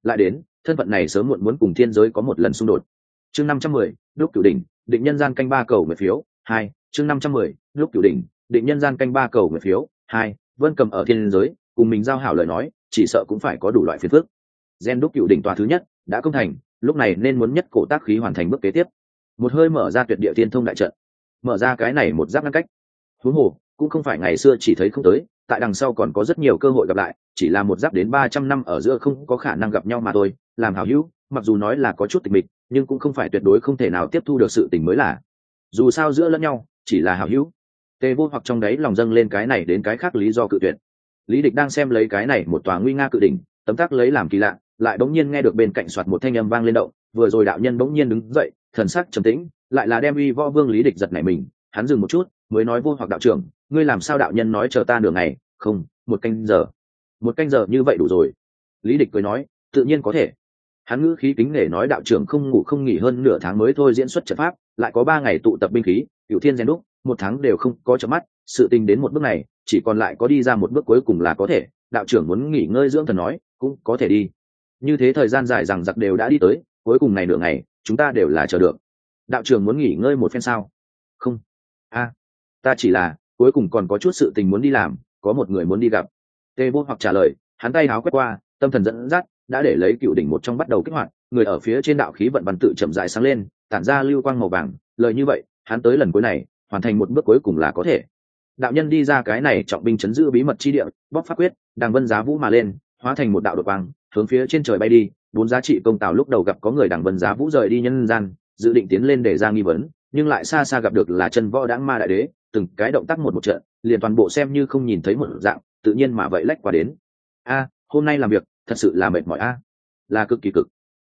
Lại đến, thân phận này sớm muộn muốn cùng thiên giới có một lần xung đột. Chương năm trăm mười, lúc cửu đỉnh, định nhân gian canh ba cầu mười phiếu, hai, chương năm trăm mười, lúc cửu đỉnh, định nhân gian canh ba cầu mười phiếu, hai, vân cầm ở thiên giới, cùng mình giao hảo lời nói, chỉ sợ cũng phải có đủ loại phiền phức. Gen đúc cựu đỉnh tòa thứ nhất, đã công thành lúc này nên muốn nhất cổ tác khí hoàn thành bước kế tiếp. Một hơi mở ra tuyệt địa tiên thông đại trận. Mở ra cái này một giáp ngăn cách. Huống hồ, cũng không phải ngày xưa chỉ thấy không tới, tại đằng sau còn có rất nhiều cơ hội gặp lại, chỉ là một giáp đến ba trăm năm ở giữa không có khả năng gặp nhau mà thôi, làm hảo hữu, mặc dù nói là có chút tịch mịch, nhưng cũng không phải tuyệt đối không thể nào tiếp thu được sự tình mới là. Dù sao giữa lẫn nhau, chỉ là hảo hữu. Tê vô hoặc trong đấy lòng dâng lên cái này đến cái khác lý do cự tuyệt. Lý địch đang xem lấy cái này một tòa nguy nga cự đỉnh, tấm tắc lấy làm kỳ lạ lại bỗng nhiên nghe được bên cạnh soạt một thanh âm vang lên động, vừa rồi đạo nhân bỗng nhiên đứng dậy, thần sắc trầm tĩnh, lại là đem uy võ vương lý địch giật nảy mình, hắn dừng một chút, mới nói vô hoặc đạo trưởng, ngươi làm sao đạo nhân nói chờ ta nửa ngày, không, một canh giờ. Một canh giờ như vậy đủ rồi. Lý địch cười nói, tự nhiên có thể. Hắn ngữ khí kính nể nói đạo trưởng không ngủ không nghỉ hơn nửa tháng mới thôi diễn xuất trận pháp, lại có ba ngày tụ tập binh khí tiểu thiên gen đúc, một tháng đều không có chớp mắt, sự tình đến một bước này, chỉ còn lại có đi ra một bước cuối cùng là có thể. Đạo trưởng muốn nghỉ ngơi dưỡng thần nói, cũng có thể đi như thế thời gian dài rằng giặc đều đã đi tới, cuối cùng này nửa ngày, chúng ta đều là chờ được. Đạo trưởng muốn nghỉ ngơi một phen sao? Không. A, ta chỉ là, cuối cùng còn có chút sự tình muốn đi làm, có một người muốn đi gặp. Tê vô hoặc trả lời, hắn tay háo quét qua, tâm thần dẫn dắt, đã để lấy cựu đỉnh một trong bắt đầu kích hoạt, người ở phía trên đạo khí vận văn tự chậm dại sáng lên, tản ra lưu quang màu vàng, lời như vậy, hắn tới lần cuối này, hoàn thành một bước cuối cùng là có thể. Đạo nhân đi ra cái này trọng binh chấn giữ bí mật chi địa bóc pháp quyết đàng vân giá vũ mà lên, hóa thành một đạo đột quang hướng phía trên trời bay đi, bốn giá trị công tào lúc đầu gặp có người đảng vân giá vũ rời đi nhân gian, dự định tiến lên để ra nghi vấn, nhưng lại xa xa gặp được là chân võ đáng ma đại đế, từng cái động tác một một trận, liền toàn bộ xem như không nhìn thấy một dạng, tự nhiên mà vậy lách qua đến. A, hôm nay làm việc, thật sự là mệt mỏi a. Là cực kỳ cực.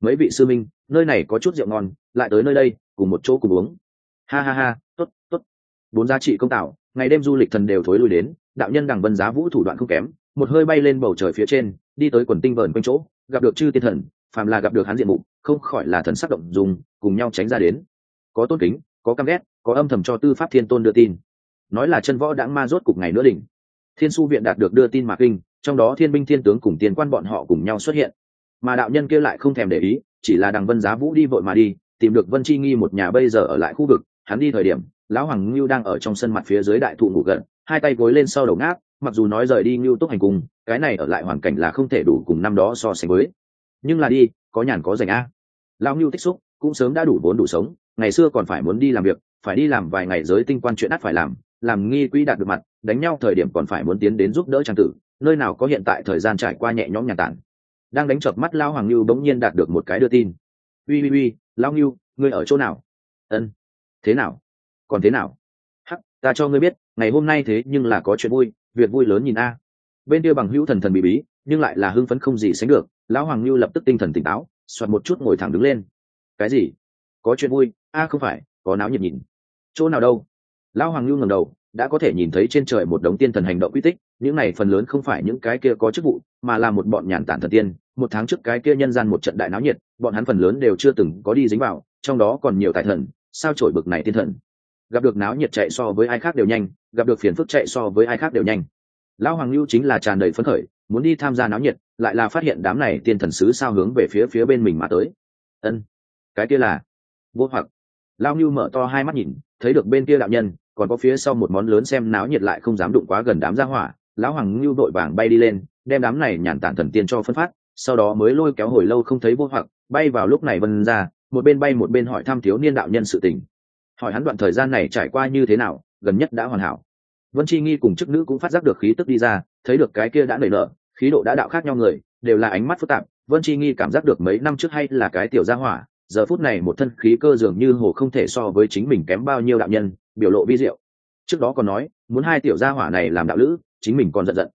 Mấy vị sư minh, nơi này có chút rượu ngon, lại tới nơi đây, cùng một chỗ cùng uống. Ha ha ha, tốt tốt. Bốn giá trị công tạo ngày đêm du lịch thần đều thối lui đến, đạo nhân đằng vân giá vũ thủ đoạn không kém, một hơi bay lên bầu trời phía trên đi tới quần tinh vờn quanh chỗ, gặp được chư tiên thần, phàm là gặp được hắn diện mục, không khỏi là thần sắc động dùng, cùng nhau tránh ra đến. Có tôn kính, có căm ghét, có âm thầm cho tư pháp thiên tôn đưa tin. Nói là chân võ đãng ma rốt cục ngày nữa đỉnh. Thiên su viện đạt được đưa tin mạc kinh, trong đó thiên binh thiên tướng cùng tiên quan bọn họ cùng nhau xuất hiện. Mà đạo nhân kia lại không thèm để ý, chỉ là đằng vân giá vũ đi vội mà đi, tìm được vân chi nghi một nhà bây giờ ở lại khu vực, hắn đi thời điểm, lão hoàng ngưu đang ở trong sân mặt phía dưới đại thụ ngủ gần, hai tay gối lên sau đầu ngáp mặc dù nói rời đi ngưu túc hành cùng, cái này ở lại hoàn cảnh là không thể đủ cùng năm đó so sánh với. Nhưng là đi, có nhàn có dành a. Lão ngưu tích xúc cũng sớm đã đủ vốn đủ sống, ngày xưa còn phải muốn đi làm việc, phải đi làm vài ngày giới tinh quan chuyện ắt phải làm làm nghi quỹ đạt được mặt, đánh nhau thời điểm còn phải muốn tiến đến giúp đỡ trang tử, nơi nào có hiện tại thời gian trải qua nhẹ nhõm nhàn tản. Đang đánh chợp mắt lao hoàng lưu bỗng nhiên đạt được một cái đưa tin. Ui ui ui lao lưu ngươi ở chỗ nào? Ân, thế nào? Còn thế nào? Hắc, ta cho ngươi biết, ngày hôm nay thế nhưng là có chuyện vui việc vui lớn nhìn a. Bên kia bằng hữu thần thần bị bí, nhưng lại là hưng phấn không gì sánh được, lão hoàng lưu lập tức tinh thần tỉnh táo, soạt một chút ngồi thẳng đứng lên. Cái gì? Có chuyện vui? A, không phải, có náo nhiệt nhìn. Chỗ nào đâu? Lão hoàng lưu ngầm đầu, đã có thể nhìn thấy trên trời một đống tiên thần hành động quy tích, những này phần lớn không phải những cái kia có chức vụ, mà là một bọn nhàn tản thần tiên. Một tháng trước cái kia nhân gian một trận đại náo nhiệt, bọn hắn phần lớn đều chưa từng có đi dính vào, trong đó còn nhiều tài thần, sao trổi bực này tiên thần? Gặp được náo nhiệt chạy so với ai khác đều nhanh, gặp được phiền phức chạy so với ai khác đều nhanh. Lão hoàng lưu chính là tràn đầy phấn khởi, muốn đi tham gia náo nhiệt, lại là phát hiện đám này tiên thần sứ sao hướng về phía phía bên mình mà tới. Ân, cái kia là vô hoặc. Lao Lưu mở to hai mắt nhìn, thấy được bên kia đạo nhân, còn có phía sau một món lớn xem náo nhiệt lại không dám đụng quá gần đám gia hỏa. Lão hoàng Lưu đội vàng bay đi lên, đem đám này nhàn tản thần tiên cho phân phát, sau đó mới lôi kéo hồi lâu không thấy vô hoặc, bay vào lúc này vân ra, một bên bay một bên hỏi thăm thiếu niên đạo nhân sự tình hỏi hắn đoạn thời gian này trải qua như thế nào, gần nhất đã hoàn hảo. Vân chi nghi cùng chức nữ cũng phát giác được khí tức đi ra, thấy được cái kia đã nảy nở, khí độ đã đạo khác nhau người, đều là ánh mắt phức tạp. Vân chi nghi cảm giác được mấy năm trước hay là cái tiểu gia hỏa, giờ phút này một thân khí cơ dường như hồ không thể so với chính mình kém bao nhiêu đạo nhân, biểu lộ vi diệu. Trước đó còn nói, muốn hai tiểu gia hỏa này làm đạo lữ, chính mình còn giận giận.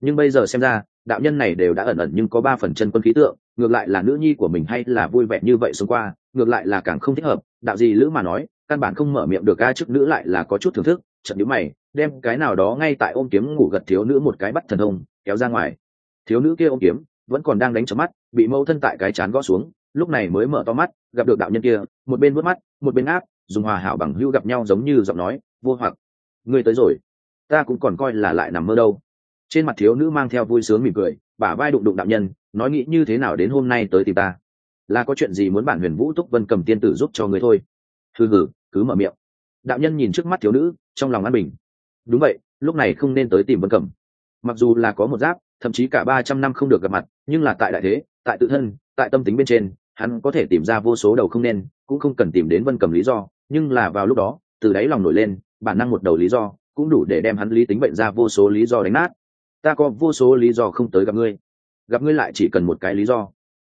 Nhưng bây giờ xem ra, đạo nhân này đều đã ẩn ẩn nhưng có ba phần chân quân khí tượng, ngược lại là nữ nhi của mình hay là vui vẻ như vậy xung qua, ngược lại là càng không thích hợp, đạo gì lữ mà nói căn bản không mở miệng được ca chức nữ lại là có chút thưởng thức trận nhíu mày, đem cái nào đó ngay tại ôm kiếm ngủ gật thiếu nữ một cái bắt thần thông, kéo ra ngoài. Thiếu nữ kia ôm kiếm, vẫn còn đang đánh chớp mắt, bị mâu thân tại cái chán gõ xuống, lúc này mới mở to mắt, gặp được đạo nhân kia, một bên vớt mắt, một bên áp, dùng hòa hảo bằng hưu gặp nhau giống như giọng nói, vô hoặc, ngươi tới rồi, ta cũng còn coi là lại nằm mơ đâu. Trên mặt thiếu nữ mang theo vui sướng mỉm cười, bả vai đụng đụng đạo nhân, nói nghĩ như thế nào đến hôm nay tới tìm ta? Là có chuyện gì muốn bản huyền vũ túc vân cầm tiên tử giúp cho người thôi? Thư hừ, cứ mở miệng. Đạo nhân nhìn trước mắt thiếu nữ, trong lòng an bình. Đúng vậy, lúc này không nên tới tìm vân Cẩm. mặc dù là có một giáp, thậm chí cả ba trăm năm không được gặp mặt, nhưng là tại đại thế, tại tự thân, tại tâm tính bên trên, hắn có thể tìm ra vô số đầu không nên, cũng không cần tìm đến vân cầm lý do. Nhưng là vào lúc đó, từ đáy lòng nổi lên, bản năng một đầu lý do, cũng đủ để đem hắn lý tính bệnh ra vô số lý do đánh nát. Ta có vô số lý do không tới gặp ngươi. Gặp ngươi lại chỉ cần một cái lý do.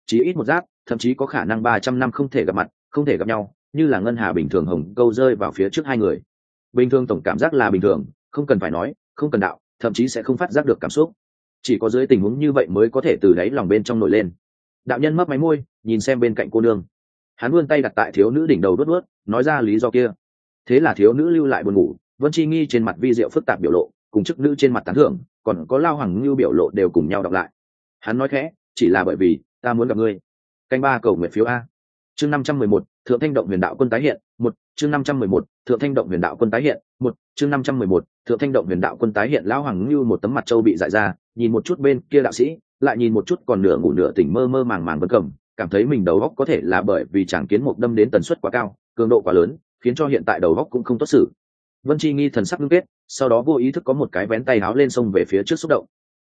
Chỉ ít một giáp, thậm chí có khả năng ba trăm năm không thể gặp mặt, không thể gặp nhau như là ngân hà bình thường hồng câu rơi vào phía trước hai người. Bình thường tổng cảm giác là bình thường, không cần phải nói, không cần đạo, thậm chí sẽ không phát giác được cảm xúc. Chỉ có dưới tình huống như vậy mới có thể từ đáy lòng bên trong nổi lên. Đạo nhân mấp máy môi, nhìn xem bên cạnh cô nương. Hắn vươn tay đặt tại thiếu nữ đỉnh đầu đốt đốt nói ra lý do kia. Thế là thiếu nữ lưu lại buồn ngủ, vân chi nghi trên mặt vi diệu phức tạp biểu lộ, cùng chức nữ trên mặt tán thưởng, còn có lao hoàng ngưu biểu lộ đều cùng nhau đọc lại. Hắn nói khẽ, chỉ là bởi vì ta muốn gặp ngươi. Canh ba cầu nguyện phiếu a chương năm trăm mười một, thượng thanh động huyền đạo quân tái hiện, một, chương năm trăm mười một, thượng thanh động huyền đạo quân tái hiện, một, chương năm trăm mười một, thượng thanh động huyền đạo quân tái hiện, lão hoàng như một tấm mặt trâu bị dại ra, nhìn một chút bên kia đạo sĩ, lại nhìn một chút còn nửa ngủ nửa tỉnh mơ mơ màng màng vân cầm, cảm thấy mình đầu góc có thể là bởi vì chàng kiến một đâm đến tần suất quá cao, cường độ quá lớn, khiến cho hiện tại đầu góc cũng không tốt xử. Vân chi nghi thần sắc ngưng kết, sau đó vô ý thức có một cái vén tay áo lên sông về phía trước xúc động.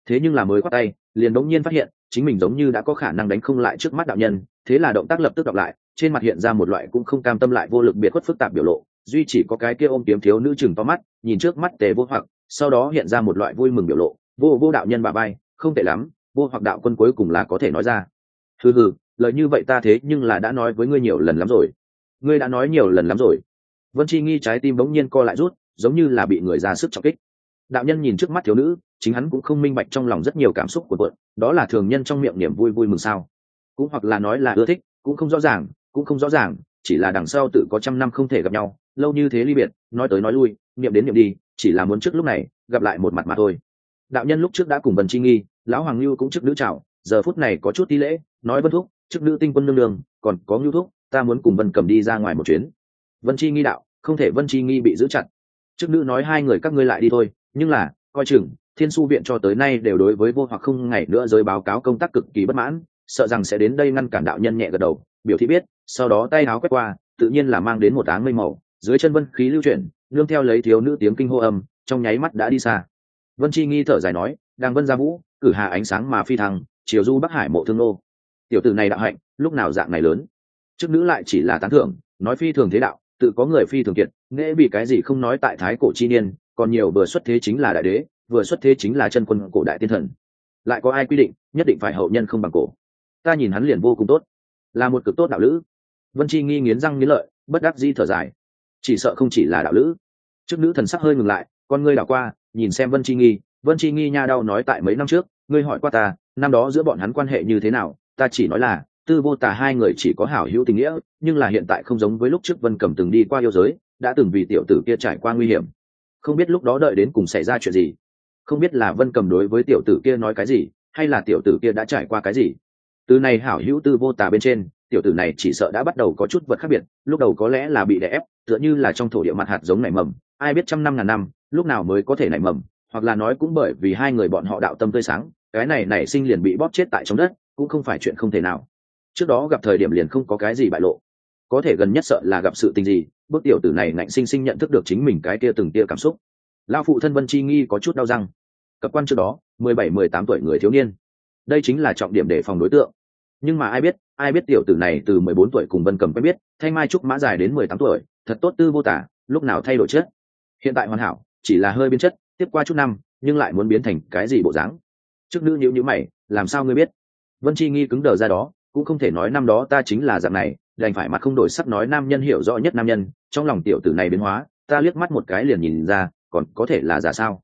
Thế nhưng là mới quát tay, liền đống nhiên phát hiện, chính mình giống như đã có khả năng đánh không lại trước mắt đạo nhân thế là động tác lập tức đọc lại, trên mặt hiện ra một loại cũng không cam tâm lại vô lực biệt khuất phức tạp biểu lộ, duy chỉ có cái kia ôm kiếm thiếu nữ chừng to mắt, nhìn trước mắt tề vô hoặc, sau đó hiện ra một loại vui mừng biểu lộ, vô vô đạo nhân bà bay, không tệ lắm, vô hoặc đạo quân cuối cùng là có thể nói ra. Hừ hừ, lời như vậy ta thế nhưng là đã nói với ngươi nhiều lần lắm rồi. Ngươi đã nói nhiều lần lắm rồi. Vân chi nghi trái tim bỗng nhiên co lại rút, giống như là bị người ra sức trọng kích. Đạo nhân nhìn trước mắt thiếu nữ, chính hắn cũng không minh bạch trong lòng rất nhiều cảm xúc của vợ, đó là thường nhân trong miệng niềm vui vui mừng sao cũng hoặc là nói là ưa thích cũng không rõ ràng cũng không rõ ràng chỉ là đằng sau tự có trăm năm không thể gặp nhau lâu như thế ly biệt nói tới nói lui niệm đến niệm đi chỉ là muốn trước lúc này gặp lại một mặt mà thôi. Đạo nhân lúc trước đã cùng vần chi nghi lão hoàng lưu cũng trước nữ chào giờ phút này có chút tí lễ nói vân thúc trước nữ tinh quân nương lương, còn có ngưu thúc ta muốn cùng vân cầm đi ra ngoài một chuyến. Vân chi nghi đạo không thể vân chi nghi bị giữ chặt. Trước nữ nói hai người các ngươi lại đi thôi nhưng là coi chừng thiên su viện cho tới nay đều đối với vô hoặc không ngày nữa giới báo cáo công tác cực kỳ bất mãn sợ rằng sẽ đến đây ngăn cản đạo nhân nhẹ gật đầu, biểu thị biết, sau đó tay áo quét qua, tự nhiên là mang đến một áng mây màu, dưới chân vân khí lưu chuyển, nương theo lấy thiếu nữ tiếng kinh hô âm, trong nháy mắt đã đi xa. Vân chi nghi thở dài nói, đang vân ra vũ, cử hạ ánh sáng mà phi thăng, chiều du bắc hải mộ thương nô. Tiểu tử này đạo hạnh, lúc nào dạng này lớn? Trước nữ lại chỉ là tán thưởng, nói phi thường thế đạo, tự có người phi thường kiệt, nghễ bị cái gì không nói tại thái cổ chi niên, còn nhiều vừa xuất thế chính là đại đế, vừa xuất thế chính là chân quân cổ đại tiên thần. Lại có ai quy định, nhất định phải hậu nhân không bằng cổ ta nhìn hắn liền vô cùng tốt. Là một cực tốt đạo lữ. Vân chi nghi nghiến răng nghiến lợi, bất đắc di thở dài. Chỉ sợ không chỉ là đạo lữ. Trước nữ thần sắc hơi ngừng lại, con ngươi đảo qua, nhìn xem vân chi nghi. Vân chi nghi nha đau nói tại mấy năm trước, ngươi hỏi qua ta, năm đó giữa bọn hắn quan hệ như thế nào? Ta chỉ nói là, tư vô tả hai người chỉ có hảo hữu tình nghĩa, nhưng là hiện tại không giống với lúc trước vân cầm từng đi qua yêu giới, đã từng vì tiểu tử kia trải qua nguy hiểm. Không biết lúc đó đợi đến cùng xảy ra chuyện gì? Không biết là vân cầm đối với tiểu tử kia nói cái gì, hay là tiểu tử kia đã trải qua cái gì? Từ này hảo hữu tư vô tà bên trên, tiểu tử này chỉ sợ đã bắt đầu có chút vật khác biệt, lúc đầu có lẽ là bị đè ép, tựa như là trong thổ địa mặt hạt giống nảy mầm, ai biết trăm năm ngàn năm, lúc nào mới có thể nảy mầm, hoặc là nói cũng bởi vì hai người bọn họ đạo tâm tươi sáng, cái này nảy sinh liền bị bóp chết tại trong đất, cũng không phải chuyện không thể nào. Trước đó gặp thời điểm liền không có cái gì bại lộ. Có thể gần nhất sợ là gặp sự tình gì, bước tiểu tử này ngạnh sinh sinh nhận thức được chính mình cái kia từng tia cảm xúc. Lao phụ thân vân chi nghi có chút đau răng. Cập quan trước đó, mười bảy, mười tám tuổi người thiếu niên. Đây chính là trọng điểm để phòng đối tượng nhưng mà ai biết ai biết tiểu tử này từ mười bốn tuổi cùng vân cầm quen biết, thanh mai trúc mã dài đến mười tám tuổi, thật tốt tư vô tả, lúc nào thay đổi chết. Hiện tại hoàn hảo, chỉ là hơi biến chất, tiếp qua chút năm, nhưng lại muốn biến thành cái gì bộ dáng. Trước nữ nhữ nhữ mày, làm sao ngươi biết? Vân chi nghi cứng đờ ra đó, cũng không thể nói năm đó ta chính là dạng này, đành phải mặt không đổi sắc nói nam nhân hiểu rõ nhất nam nhân, trong lòng tiểu tử này biến hóa, ta liếc mắt một cái liền nhìn ra, còn có thể là giả sao?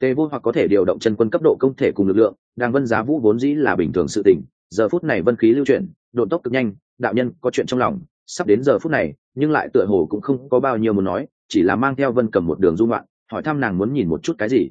Tề vô hoặc có thể điều động chân quân cấp độ công thể cùng lực lượng đang vân giá vũ vốn dĩ là bình thường sự tình giờ phút này vân khí lưu chuyển, độn tốc cực nhanh, đạo nhân có chuyện trong lòng. Sắp đến giờ phút này, nhưng lại tựa hồ cũng không có bao nhiêu muốn nói, chỉ là mang theo vân cầm một đường dung loạn hỏi thăm nàng muốn nhìn một chút cái gì.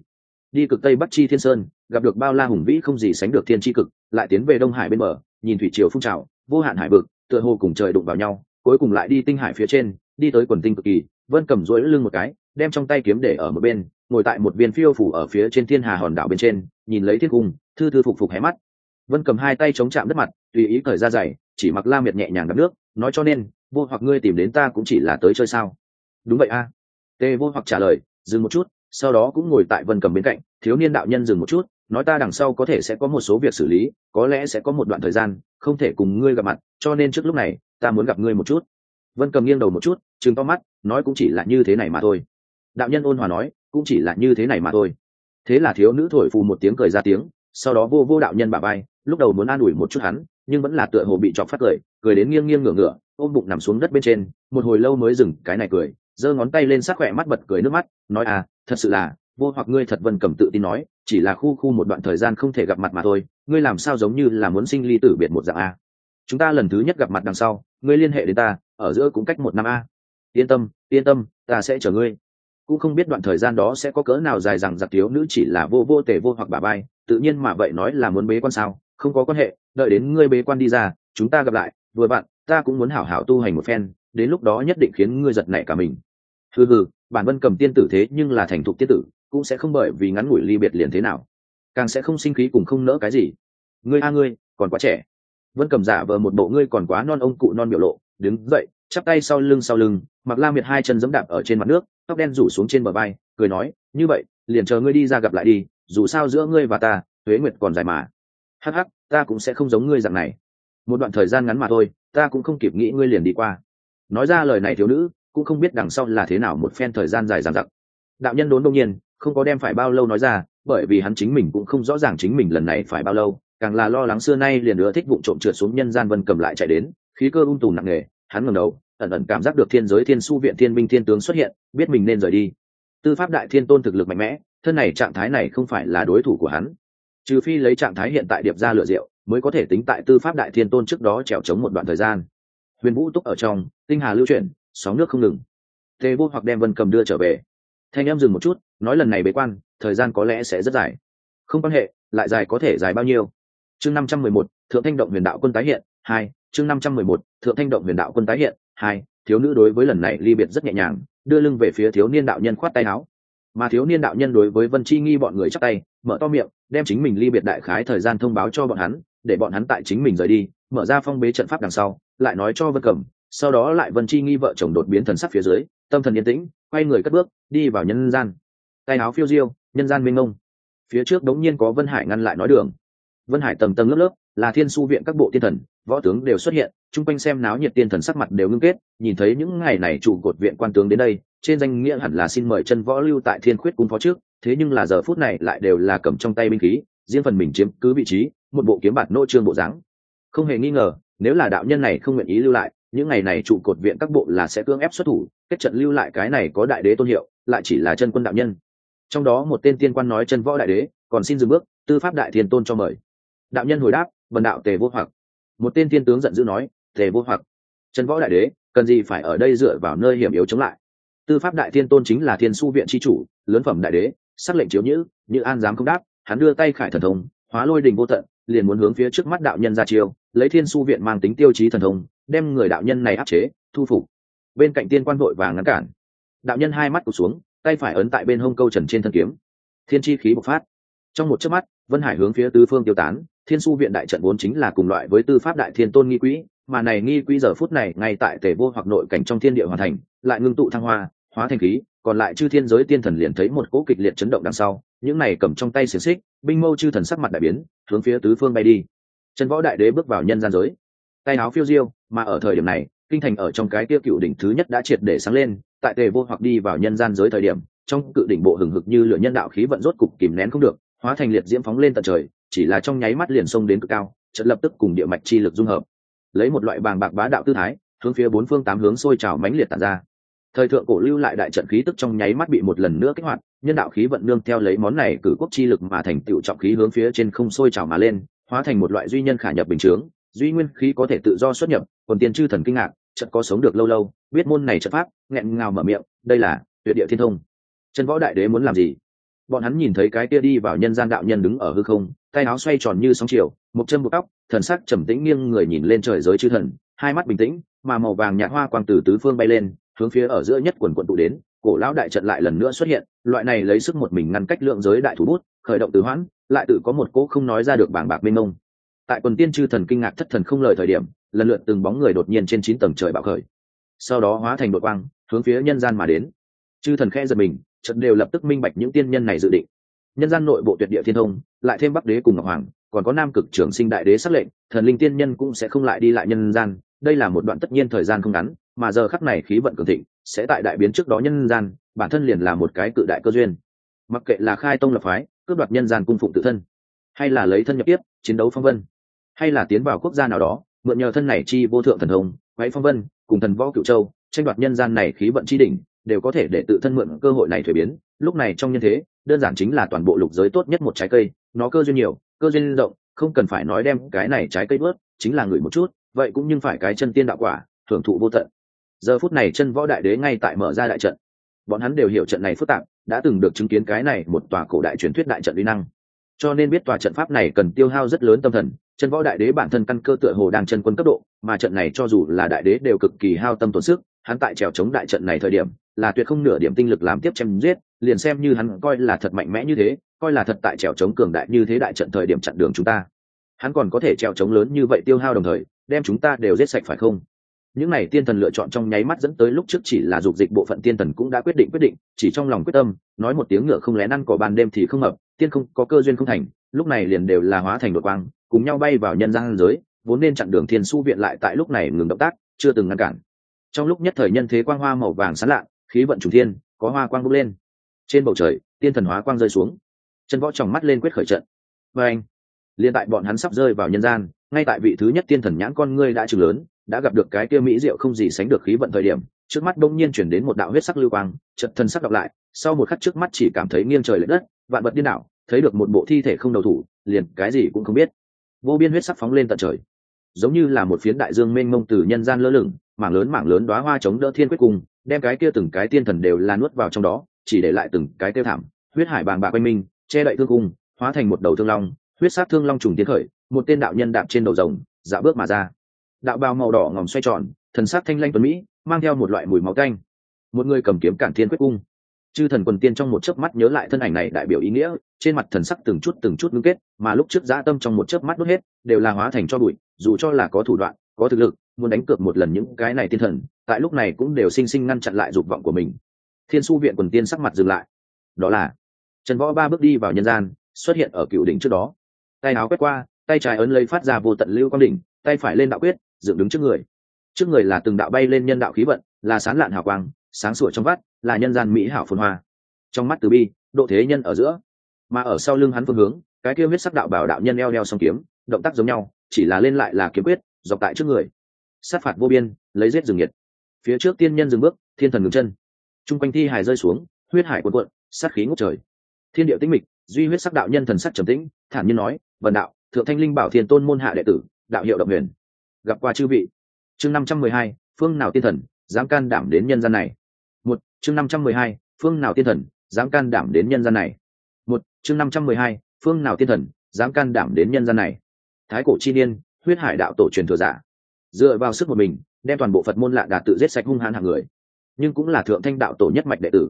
Đi cực tây bắc chi thiên sơn, gặp được bao la hùng vĩ không gì sánh được thiên chi cực, lại tiến về đông hải bên bờ, nhìn thủy triều phun trào, vô hạn hải vực, tựa hồ cùng trời đụng vào nhau, cuối cùng lại đi tinh hải phía trên, đi tới quần tinh cực kỳ. Vân cầm rối lưng một cái, đem trong tay kiếm để ở một bên, ngồi tại một viên phiêu phủ ở phía trên thiên hà hòn đảo bên trên, nhìn lấy thiên cung, thư thư phục phục hé mắt vân cầm hai tay chống chạm đất mặt, tùy ý cởi ra dày chỉ mặc la miệt nhẹ nhàng đắp nước, nói cho nên, vô hoặc ngươi tìm đến ta cũng chỉ là tới chơi sao? Đúng vậy a. À. tê vô hoặc trả lời, dừng một chút, sau đó cũng ngồi tại vân cầm bên cạnh, thiếu niên đạo nhân dừng một chút, nói ta đằng sau có thể sẽ có một số việc xử lý, có lẽ sẽ có một đoạn thời gian, không thể cùng ngươi gặp mặt, cho nên trước lúc này, ta muốn gặp ngươi một chút. Vân cầm nghiêng đầu một chút chừng to mắt, nói cũng chỉ là như thế này mà thôi. Đạo nhân ôn hòa nói, cũng chỉ là như thế này mà thôi. Thế là thiếu nữ thổi phù một tiếng cười ra tiếng, sau đó vô vô đạo nhân bà bay lúc đầu muốn an ủi một chút hắn, nhưng vẫn là tựa hồ bị chọc phát cười cười đến nghiêng nghiêng ngửa ngửa, ôm bụng nằm xuống đất bên trên, một hồi lâu mới dừng, cái này cười, giơ ngón tay lên sắc khỏe mắt bật cười nước mắt, nói à thật sự là, vô hoặc ngươi thật vân cầm tự tin nói, chỉ là khu khu một đoạn thời gian không thể gặp mặt mà thôi, ngươi làm sao giống như là muốn sinh ly tử biệt một dạng a. Chúng ta lần thứ nhất gặp mặt đằng sau, ngươi liên hệ đến ta, ở giữa cũng cách một năm a. Yên tâm yên tâm, ta sẽ chờ ngươi. Cũng không biết đoạn thời gian đó sẽ có cỡ nào dài rằng giặc thiếu nữ chỉ là vô vô tề vô hoặc bà bay, tự nhiên mà vậy nói là muốn bế quan sao không có quan hệ, đợi đến ngươi bế quan đi ra, chúng ta gặp lại, vừa bạn, ta cũng muốn hảo hảo tu hành một phen, đến lúc đó nhất định khiến ngươi giật nảy cả mình. Hừ hừ, bản vân cầm tiên tử thế nhưng là thành thục tiên tử, cũng sẽ không bởi vì ngắn ngủi ly biệt liền thế nào. Càng sẽ không sinh khí cùng không nỡ cái gì. Ngươi a à ngươi, còn quá trẻ. Vân cầm giả vờ một bộ ngươi còn quá non ông cụ non biểu lộ, đứng dậy, chắp tay sau lưng sau lưng, mặc la miệt hai chân giẫm đạp ở trên mặt nước, tóc đen rủ xuống trên bờ vai, cười nói, như vậy, liền chờ ngươi đi ra gặp lại đi, dù sao giữa ngươi và ta, tuế nguyệt còn dài mà hắc hắc, ta cũng sẽ không giống ngươi dạng này. Một đoạn thời gian ngắn mà thôi, ta cũng không kịp nghĩ ngươi liền đi qua. Nói ra lời này thiếu nữ, cũng không biết đằng sau là thế nào một phen thời gian dài dằng dặc. Đạo nhân đốn đông nhiên, không có đem phải bao lâu nói ra, bởi vì hắn chính mình cũng không rõ ràng chính mình lần này phải bao lâu, càng là lo lắng xưa nay liền nữa thích vụ trộm trượt xuống nhân gian vân cầm lại chạy đến, khí cơ ung tùm nặng nề, hắn ngẩng đầu, ẩn ẩn cảm giác được thiên giới thiên su viện thiên binh thiên tướng xuất hiện, biết mình nên rời đi. Tư pháp đại thiên tôn thực lực mạnh mẽ, thân này trạng thái này không phải là đối thủ của hắn trừ phi lấy trạng thái hiện tại điệp ra lựa rượu, mới có thể tính tại tư pháp đại thiên tôn trước đó trèo trống một đoạn thời gian. Huyền vũ túc ở trong, tinh hà lưu chuyển, sóng nước không ngừng. Tề vô hoặc đem vân cầm đưa trở về. Thanh em dừng một chút, nói lần này bế quan, thời gian có lẽ sẽ rất dài. Không quan hệ, lại dài có thể dài bao nhiêu? Chương năm trăm mười một, thượng thanh động huyền đạo quân tái hiện, hai, chương năm trăm mười một, thượng thanh động huyền đạo quân tái hiện, hai, thiếu nữ đối với lần này ly biệt rất nhẹ nhàng, đưa lưng về phía thiếu niên đạo nhân khoát tay áo mà thiếu niên đạo nhân đối với vân chi nghi bọn người chắc tay, mở to miệng, đem chính mình ly biệt đại khái thời gian thông báo cho bọn hắn, để bọn hắn tại chính mình rời đi, mở ra phong bế trận pháp đằng sau, lại nói cho vân cẩm sau đó lại vân chi nghi vợ chồng đột biến thần sắc phía dưới, tâm thần yên tĩnh, quay người cất bước, đi vào nhân gian. Tay áo phiêu diêu, nhân gian minh ngông phía trước đống nhiên có vân hải ngăn lại nói đường. Vân hải tầng tầng lớp lớp, là thiên su viện các bộ thiên thần, võ tướng đều xuất hiện chung quanh xem náo nhiệt tiên thần sắc mặt đều ngưng kết, nhìn thấy những ngày này trụ cột viện quan tướng đến đây, trên danh nghĩa hẳn là xin mời chân võ lưu tại thiên khuyết cung phó trước, thế nhưng là giờ phút này lại đều là cầm trong tay binh khí, riêng phần mình chiếm cứ vị trí, một bộ kiếm bạt nô trương bộ dáng. Không hề nghi ngờ, nếu là đạo nhân này không nguyện ý lưu lại, những ngày này trụ cột viện các bộ là sẽ cưỡng ép xuất thủ, kết trận lưu lại cái này có đại đế tôn hiệu, lại chỉ là chân quân đạo nhân. Trong đó một tên tiên quan nói chân võ đại đế, còn xin dừng bước, tư pháp đại thiên tôn cho mời. Đạo nhân hồi đáp vần đạo tề vô hoặc. Một tên tiên tướng giận dữ nói tề vô hoặc. Chân võ đại đế, cần gì phải ở đây dựa vào nơi hiểm yếu chống lại? Tư pháp đại thiên tôn chính là thiên su viện tri chủ, lớn phẩm đại đế, sắc lệnh chiếu nhữ, như an dám không đáp, hắn đưa tay khải thần thông, hóa lôi đình vô tận, liền muốn hướng phía trước mắt đạo nhân ra chiêu, lấy thiên su viện mang tính tiêu chí thần thông, đem người đạo nhân này áp chế, thu phục. Bên cạnh tiên quan vội và ngăn cản. Đạo nhân hai mắt cụt xuống, tay phải ấn tại bên hông câu trần trên thân kiếm. Thiên chi khí bộc phát. Trong một chớp mắt, vân hải hướng phía tứ phương tiêu tán, thiên su viện đại trận vốn chính là cùng loại với tư pháp đại thiên tôn nghi quỹ mà này nghi quỹ giờ phút này ngay tại tề vô hoặc nội cảnh trong thiên địa hoàn thành, lại ngưng tụ thăng hoa, hóa thành khí, còn lại chư thiên giới tiên thần liền thấy một cỗ kịch liệt chấn động đằng sau, những này cầm trong tay xiềng xích, binh mâu chư thần sắc mặt đại biến, hướng phía tứ phương bay đi. Trần võ đại đế bước vào nhân gian giới, tay áo phiêu diêu, mà ở thời điểm này, kinh thành ở trong cái kia cựu đỉnh thứ nhất đã triệt để sáng lên, tại tề vô hoặc đi vào nhân gian giới thời điểm, trong cự đỉnh bộ hừng hực như lửa nhân đạo khí vận rốt cục kìm nén không được, hóa thành liệt diễm phóng lên tận trời, chỉ là trong nháy mắt liền xông đến cực cao, trận lập tức cùng địa mạch chi lực dung hợp lấy một loại bàng bạc bá đạo tư thái, hướng phía bốn phương tám hướng sôi trào mãnh liệt tàn ra. Thời thượng cổ lưu lại đại trận khí tức trong nháy mắt bị một lần nữa kích hoạt, nhân đạo khí vận nương theo lấy món này cử quốc chi lực mà thành tựu trọng khí hướng phía trên không sôi trào mà lên, hóa thành một loại duy nhân khả nhập bình chướng, duy nguyên khí có thể tự do xuất nhập còn tiên chư thần kinh ngạc trận có sống được lâu lâu, biết môn này trận pháp, nghẹn ngào mở miệng, đây là tuyệt địa thiên thông. Chân võ đại đế muốn làm gì? Bọn hắn nhìn thấy cái kia đi vào nhân gian đạo nhân đứng ở hư không, tay áo xoay tròn như sóng chiều, một chân một tóc thần sắc trầm tĩnh nghiêng người nhìn lên trời giới chư thần, hai mắt bình tĩnh, mà màu vàng nhạt hoa quang từ tứ phương bay lên, hướng phía ở giữa nhất quần quận tụ đến, cổ lão đại trận lại lần nữa xuất hiện, loại này lấy sức một mình ngăn cách lượng giới đại thủ bút, khởi động từ hoãn, lại tự có một cỗ không nói ra được bảng bạc mênh mông. Tại quần tiên chư thần kinh ngạc thất thần không lời thời điểm, lần lượt từng bóng người đột nhiên trên chín tầng trời bạo khởi. Sau đó hóa thành đội quang, hướng phía nhân gian mà đến. Chư thần khẽ giật mình chợt đều lập tức minh bạch những tiên nhân này dự định nhân gian nội bộ tuyệt địa thiên thông, lại thêm bắc đế cùng ngọc hoàng, còn có nam cực trưởng sinh đại đế sắc lệnh, thần linh tiên nhân cũng sẽ không lại đi lại nhân gian. Đây là một đoạn tất nhiên thời gian không ngắn, mà giờ khắc này khí vận cường thịnh, sẽ tại đại biến trước đó nhân gian, bản thân liền là một cái cự đại cơ duyên. Mặc kệ là khai tông lập phái, cướp đoạt nhân gian cung phụng tự thân, hay là lấy thân nhập tiếp chiến đấu phong vân, hay là tiến vào quốc gia nào đó, mượn nhờ thân này chi vô thượng thần hồng quấy phong vân, cùng thần võ cựu châu, tranh đoạt nhân gian này khí vận chi đỉnh đều có thể để tự thân mượn cơ hội này thuế biến. Lúc này trong nhân thế, đơn giản chính là toàn bộ lục giới tốt nhất một trái cây. Nó cơ duyên nhiều, cơ duyên rộng, không cần phải nói đem cái này trái cây bớt, chính là người một chút, vậy cũng nhưng phải cái chân tiên đạo quả, thưởng thụ vô tận. Giờ phút này chân võ đại đế ngay tại mở ra đại trận. Bọn hắn đều hiểu trận này phức tạp, đã từng được chứng kiến cái này một tòa cổ đại truyền thuyết đại trận uy năng. Cho nên biết tòa trận pháp này cần tiêu hao rất lớn tâm thần, chân võ đại đế bản thân căn cơ tựa hồ đang chân quân cấp độ, mà trận này cho dù là đại đế đều cực kỳ hao tâm tổn sức, hắn tại trèo chống đại trận này thời điểm là tuyệt không nửa điểm tinh lực làm tiếp chém giết, liền xem như hắn coi là thật mạnh mẽ như thế, coi là thật tại trèo chống cường đại như thế đại trận thời điểm chặn đường chúng ta. Hắn còn có thể trèo chống lớn như vậy tiêu hao đồng thời, đem chúng ta đều giết sạch phải không? Những này tiên thần lựa chọn trong nháy mắt dẫn tới lúc trước chỉ là dục dịch bộ phận tiên thần cũng đã quyết định quyết định, chỉ trong lòng quyết tâm, nói một tiếng ngựa không lẽ năn cỏ ban đêm thì không hợp, tiên không, có cơ duyên không thành, lúc này liền đều là hóa thành đột quang, cùng nhau bay vào nhân gian giới, vốn nên chặn đường thiên su viện lại tại lúc này ngừng động tác, chưa từng ngăn cản. Trong lúc nhất thời nhân thế quang hoa màu vàng sán lạ khí vận trùng thiên, có hoa quang bốc lên. Trên bầu trời, tiên thần hóa quang rơi xuống. Chân võ tròng mắt lên quyết khởi trận. Và anh liên tại bọn hắn sắp rơi vào nhân gian, ngay tại vị thứ nhất tiên thần nhãn con ngươi đã trừng lớn, đã gặp được cái kia mỹ diệu không gì sánh được khí vận thời điểm, trước mắt đông nhiên chuyển đến một đạo huyết sắc lưu quang, chợt thân sắc đọc lại, sau một khắc trước mắt chỉ cảm thấy nghiêng trời l ệ đất, vạn vật điên đảo, thấy được một bộ thi thể không đầu thủ, liền cái gì cũng không biết. Vô biên huyết sắc phóng lên tận trời. Giống như là một phiến đại dương mênh mông từ nhân gian lơ lửng, mảng lớn mảng lớn đoá hoa chống đỡ thiên quyết cung đem cái kia từng cái tiên thần đều là nuốt vào trong đó, chỉ để lại từng cái tiêu thảm, huyết hải bàng bạc quanh minh che đậy thương cung, hóa thành một đầu thương long, huyết sát thương long trùng tiến khởi, một tên đạo nhân đạp trên đầu rồng dạo bước mà ra. Đạo bào màu đỏ ngòm xoay tròn, thần sắc thanh lanh tuấn mỹ, mang theo một loại mùi máu canh một người cầm kiếm cản thiên quyết cung. Chư thần quần tiên trong một chớp mắt nhớ lại thân ảnh này đại biểu ý nghĩa, trên mặt thần sắc từng chút từng chút ngưng kết, mà lúc trước dã tâm trong một chớp mắt đốt hết, đều là hóa thành cho bụi, dù cho là có thủ đoạn có thực lực, muốn đánh cược một lần những cái này thiên thần, tại lúc này cũng đều sinh sinh ngăn chặn lại dục vọng của mình. Thiên su viện quần tiên sắc mặt dừng lại. Đó là, trần võ ba bước đi vào nhân gian, xuất hiện ở cựu đỉnh trước đó. Tay áo quét qua, tay trái ấn lấy phát ra vô tận lưu quang đỉnh, tay phải lên đạo quyết, dựng đứng trước người. Trước người là từng đạo bay lên nhân đạo khí vận, là sán lạn hào quang, sáng sủa trong vắt, là nhân gian mỹ hảo phồn hoa. Trong mắt từ bi, độ thế nhân ở giữa. Mà ở sau lưng hắn phương hướng, cái kia huyết sắc đạo bảo đạo nhân eo đeo song kiếm, động tác giống nhau, chỉ là lên lại là kiếm quyết dọc tại trước người. Sát phạt vô biên, lấy giết rừng nhiệt. Phía trước tiên nhân dừng bước, thiên thần ngừng chân. T r u n g quanh thi hài rơi xuống, huyết hải quần cuộn, sát khí ngốc trời. Thiên điệu tĩnh mịch, duy huyết sắc đạo nhân thần sắc trầm tĩnh, thản nhiên nói vần đạo, thượng thanh linh bảo thiên tôn môn hạ đệ tử, đạo hiệu động huyền. Gặp qua chư vị. Chương năm trăm mười hai, phương nào tiên thần, dám can đảm đến nhân gian này? Một, chương năm trăm mười hai, phương nào tiên thần, dám can đảm đến nhân gian này? Một, chương năm trăm mười hai, phương nào tiên thần, dám can đảm đến nhân gian này? Thái cổ chi niên huyết hải đạo tổ truyền thừa giả. Dựa vào sức một mình, đem toàn bộ phật môn lạ đạt tự giết sạch hung hãn hàng người. Nhưng cũng là thượng thanh đạo tổ nhất mạch đệ tử.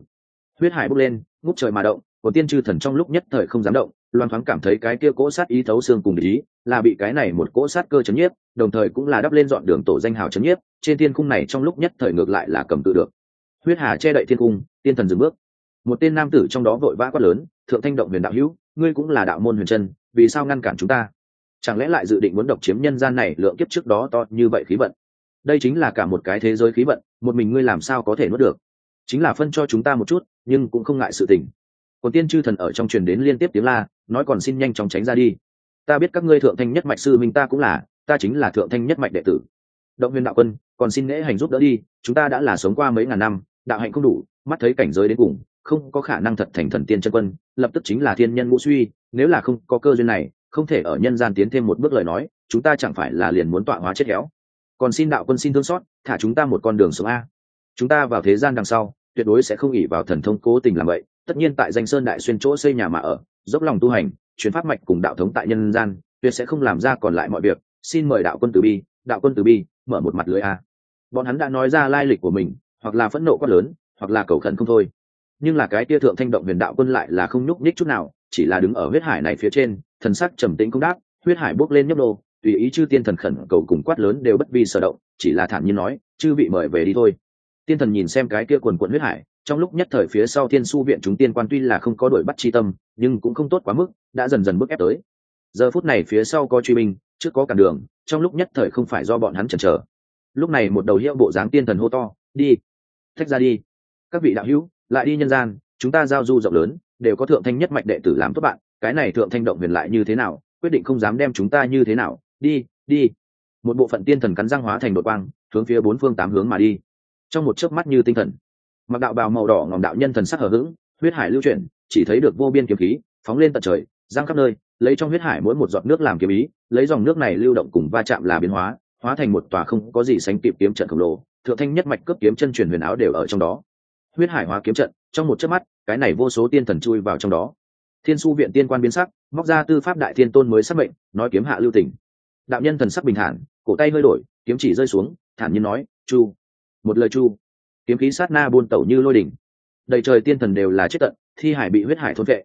Huyết hải bốc lên, ngút trời mà động còn tiên chư thần trong lúc nhất thời không dám động, loan thoáng cảm thấy cái kia cỗ sát ý thấu xương cùng ý, là bị cái này một cỗ sát cơ chấn nhiếp, đồng thời cũng là đắp lên dọn đường tổ danh hào chấn nhiếp, trên thiên cung này trong lúc nhất thời ngược lại là cầm tự được. Huyết hà che đậy thiên cung, tiên thần dừng bước. Một tên nam tử trong đó vội vã quát lớn, thượng thanh động huyền đạo hữu, ngươi cũng là đạo môn huyền chân, vì sao ngăn cản chúng ta? Chẳng lẽ lại dự định muốn độc chiếm nhân gian này lượng kiếp trước đó to như vậy khí vận? Đây chính là cả một cái thế giới khí vận, một mình ngươi làm sao có thể nuốt được? Chính là phân cho chúng ta một chút, nhưng cũng không ngại sự tình. Còn tiên chư thần ở trong truyền đến liên tiếp tiếng la, nói còn xin nhanh chóng tránh ra đi. Ta biết các ngươi thượng thanh nhất mạch sư mình ta cũng là, ta chính là thượng thanh nhất mạch đệ tử. Động viên đạo quân, còn xin lễ hành giúp đỡ đi, chúng ta đã là sống qua mấy ngàn năm, đạo hạnh không đủ, mắt thấy cảnh giới đến cùng, không có khả năng thật thành thần tiên chân quân, lập tức chính là thiên nhân ngũ suy, nếu là không có cơ duyên này không thể ở nhân gian tiến thêm một bước lời nói, chúng ta chẳng phải là liền muốn tọa hóa chết héo. Còn xin đạo quân xin thương xót, thả chúng ta một con đường sống a. Chúng ta vào thế gian đằng sau, tuyệt đối sẽ không ỉ vào thần thông cố tình làm vậy. Tất nhiên tại danh sơn đại xuyên chỗ xây nhà mà ở, dốc lòng tu hành chuyến pháp mạch cùng đạo thống tại nhân gian, tuyệt sẽ không làm ra còn lại mọi việc. Xin mời đạo quân từ bi, đạo quân từ bi, mở một mặt lưới a. Bọn hắn đã nói ra lai lịch của mình, hoặc là phẫn nộ quá lớn, hoặc là cầu khẩn không thôi. Nhưng là cái tia thượng thanh động huyền đạo quân lại là không nhúc nhích chút nào, chỉ là đứng ở huyết hải này phía trên thần sắc trầm tĩnh cũng đáp, huyết hải bốc lên nhấp nô, tùy ý chư tiên thần khẩn cầu cùng quát lớn đều bất vi sở động, chỉ là thản nhiên nói, chư vị mời về đi thôi. Tiên thần nhìn xem cái kia quần quận huyết hải, trong lúc nhất thời phía sau thiên su viện chúng tiên quan tuy là không có đuổi bắt chi tâm, nhưng cũng không tốt quá mức, đã dần dần bước ép tới. Giờ phút này phía sau có truy binh, trước có cản đường, trong lúc nhất thời không phải do bọn hắn chần chờ. Lúc này một đầu hiệu bộ dáng tiên thần hô to, đi, thách ra đi. Các vị đạo hữu, lại đi nhân gian, chúng ta giao du rộng lớn, đều có thượng thanh nhất mạch đệ tử làm tốt bạn cái này thượng thanh động huyền lại như thế nào, quyết định không dám đem chúng ta như thế nào, đi đi. Một bộ phận tiên thần cắn răng hóa thành đội quang, hướng phía bốn phương tám hướng mà đi. Trong một chớp mắt như tinh thần, mặc đạo bào màu đỏ ngòm đạo nhân thần sắc hở h ữ g huyết hải lưu chuyển, chỉ thấy được vô biên kiếm khí, phóng lên tận trời giang khắp nơi, lấy trong huyết hải mỗi một giọt nước làm kiếm ý, lấy dòng nước này lưu động cùng va chạm là biến hóa hóa thành một tòa không có gì sánh kịp kiếm trận khổng lồ, thượng thanh nhất mạch cướp kiếm chân truyền huyền áo đều ở trong đó. Huyết hải hóa kiếm trận, trong một chớp mắt, cái này vô số tiên thần chui vào trong đó thiên su viện tiên quan biến sắc, móc ra tư pháp đại thiên tôn mới sắc mệnh, nói kiếm hạ lưu tỉnh đạo nhân thần sắc bình thản, cổ tay hơi đổi, kiếm chỉ rơi xuống, thản nhiên nói, chu. Một lời chu. Kiếm khí sát na buôn tẩu như lôi đỉnh. Đầy trời tiên thần đều là chết tận, thi hải bị huyết hải thôn vệ.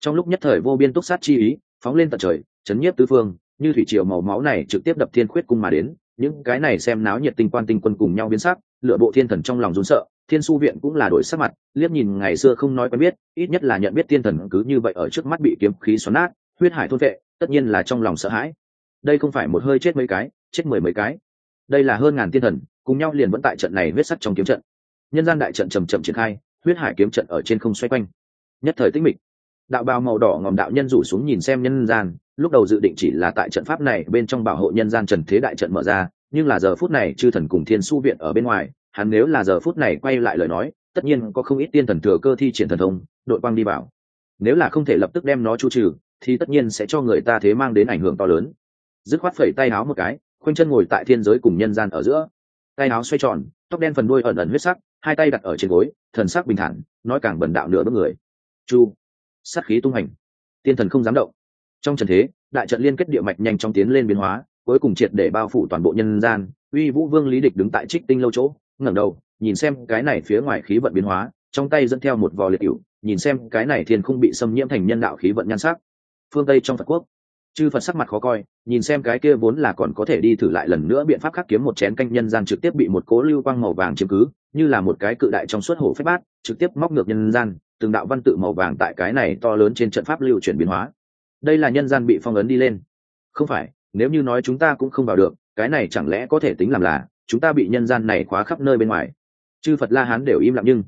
Trong lúc nhất thời vô biên túc sát chi ý, phóng lên tận trời, chấn nhiếp tứ phương, như thủy triều màu máu này trực tiếp đập thiên khuyết cung mà đến. Những cái này xem náo nhiệt tinh quan tinh quân cùng nhau biến sắc lựa bộ thiên thần trong lòng rốn sợ thiên su viện cũng là đổi sắc mặt, liếc nhìn ngày xưa không nói quen biết, ít nhất là nhận biết tiên thần cứ như vậy ở trước mắt bị kiếm khí xoắn nát, huyết hải thôn vệ, tất nhiên là trong lòng sợ hãi. Đây không phải một hơi chết mấy cái, chết mười mấy cái. Đây là hơn ngàn tiên thần, cùng nhau liền vẫn tại trận này huyết sắt trong kiếm trận. Nhân gian đại trận trầm trầm triển khai, huyết hải kiếm trận ở trên không xoay quanh. Nhất thời tích mịch. Đạo bào màu đỏ ngòm đạo nhân rủ xuống nhìn xem nhân gian, lúc đầu dự định chỉ là tại trận pháp này bên trong bảo hộ nhân gian trần thế đại trận mở ra, nhưng là giờ phút này chư thần cùng thiên su viện ở bên ngoài hắn nếu là giờ phút này quay lại lời nói, tất nhiên có không ít tiên thần thừa cơ thi triển thần thông, đội quang đi vào. Nếu là không thể lập tức đem nó chu trừ, thì tất nhiên sẽ cho người ta thế mang đến ảnh hưởng to lớn. Dứt khoát phẩy tay áo một cái, khoanh chân ngồi tại thiên giới cùng nhân gian ở giữa. Tay áo xoay tròn, tóc đen phần đuôi ẩn ẩn huyết sắc, hai tay đặt ở trên gối, thần sắc bình thản, nói càng bẩn đạo nửa bước người. Chu. Sát khí tung hành. Tiên thần không dám động. Trong trần thế, đại trận liên kết địa mạch nhanh chóng tiến lên biến hóa, cuối cùng triệt để bao phủ toàn bộ nhân gian, uy vũ vương lý địch đứng tại trích tinh lâu chỗ ngẩng đầu, nhìn xem cái này phía ngoài khí vận biến hóa, trong tay dẫn theo một vò liệt cựu nhìn xem cái này thiên không bị xâm nhiễm thành nhân đạo khí vận nhan sắc. Phương tây trong phật quốc, chư phật sắc mặt khó coi, nhìn xem cái kia vốn là còn có thể đi thử lại lần nữa biện pháp khắc kiếm một chén canh nhân gian trực tiếp bị một cố lưu quang màu vàng chiếm cứ, như là một cái cự đại trong suốt hổ phép bát, trực tiếp móc ngược nhân gian, từng đạo văn tự màu vàng tại cái này to lớn trên trận pháp lưu chuyển biến hóa. Đây là nhân gian bị phong ấn đi lên. Không phải, nếu như nói chúng ta cũng không vào được, cái này chẳng lẽ có thể tính làm là chúng ta bị nhân gian này khóa khắp nơi bên ngoài. Chư phật la hán đều im lặng nhưng,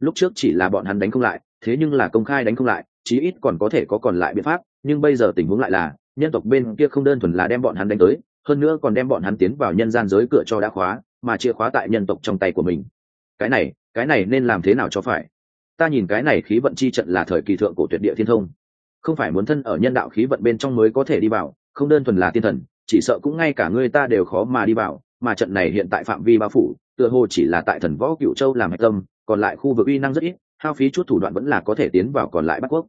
lúc trước chỉ là bọn hắn đánh không lại, thế nhưng là công khai đánh không lại, chí ít còn có thể có còn lại biện pháp, nhưng bây giờ tình huống lại là, nhân tộc bên kia không đơn thuần là đem bọn hắn đánh tới, hơn nữa còn đem bọn hắn tiến vào nhân gian giới cửa cho đã khóa, mà chìa khóa tại nhân tộc trong tay của mình. Cái này cái này nên làm thế nào cho phải? Ta nhìn cái này khí vận chi trận là thời kỳ thượng cổ tuyệt địa thiên thông. Không phải muốn thân ở nhân đạo khí vận bên trong mới có thể đi vào, không đơn thuần là tiên thần, chỉ sợ cũng ngay cả ngươi ta đều khó mà đi vào mà trận này hiện tại phạm vi bao phủ, tựa hồ chỉ là tại thần võ cựu châu làm hạch tâm, còn lại khu vực uy năng rất ít, hao phí chút thủ đoạn vẫn là có thể tiến vào còn lại bắc quốc.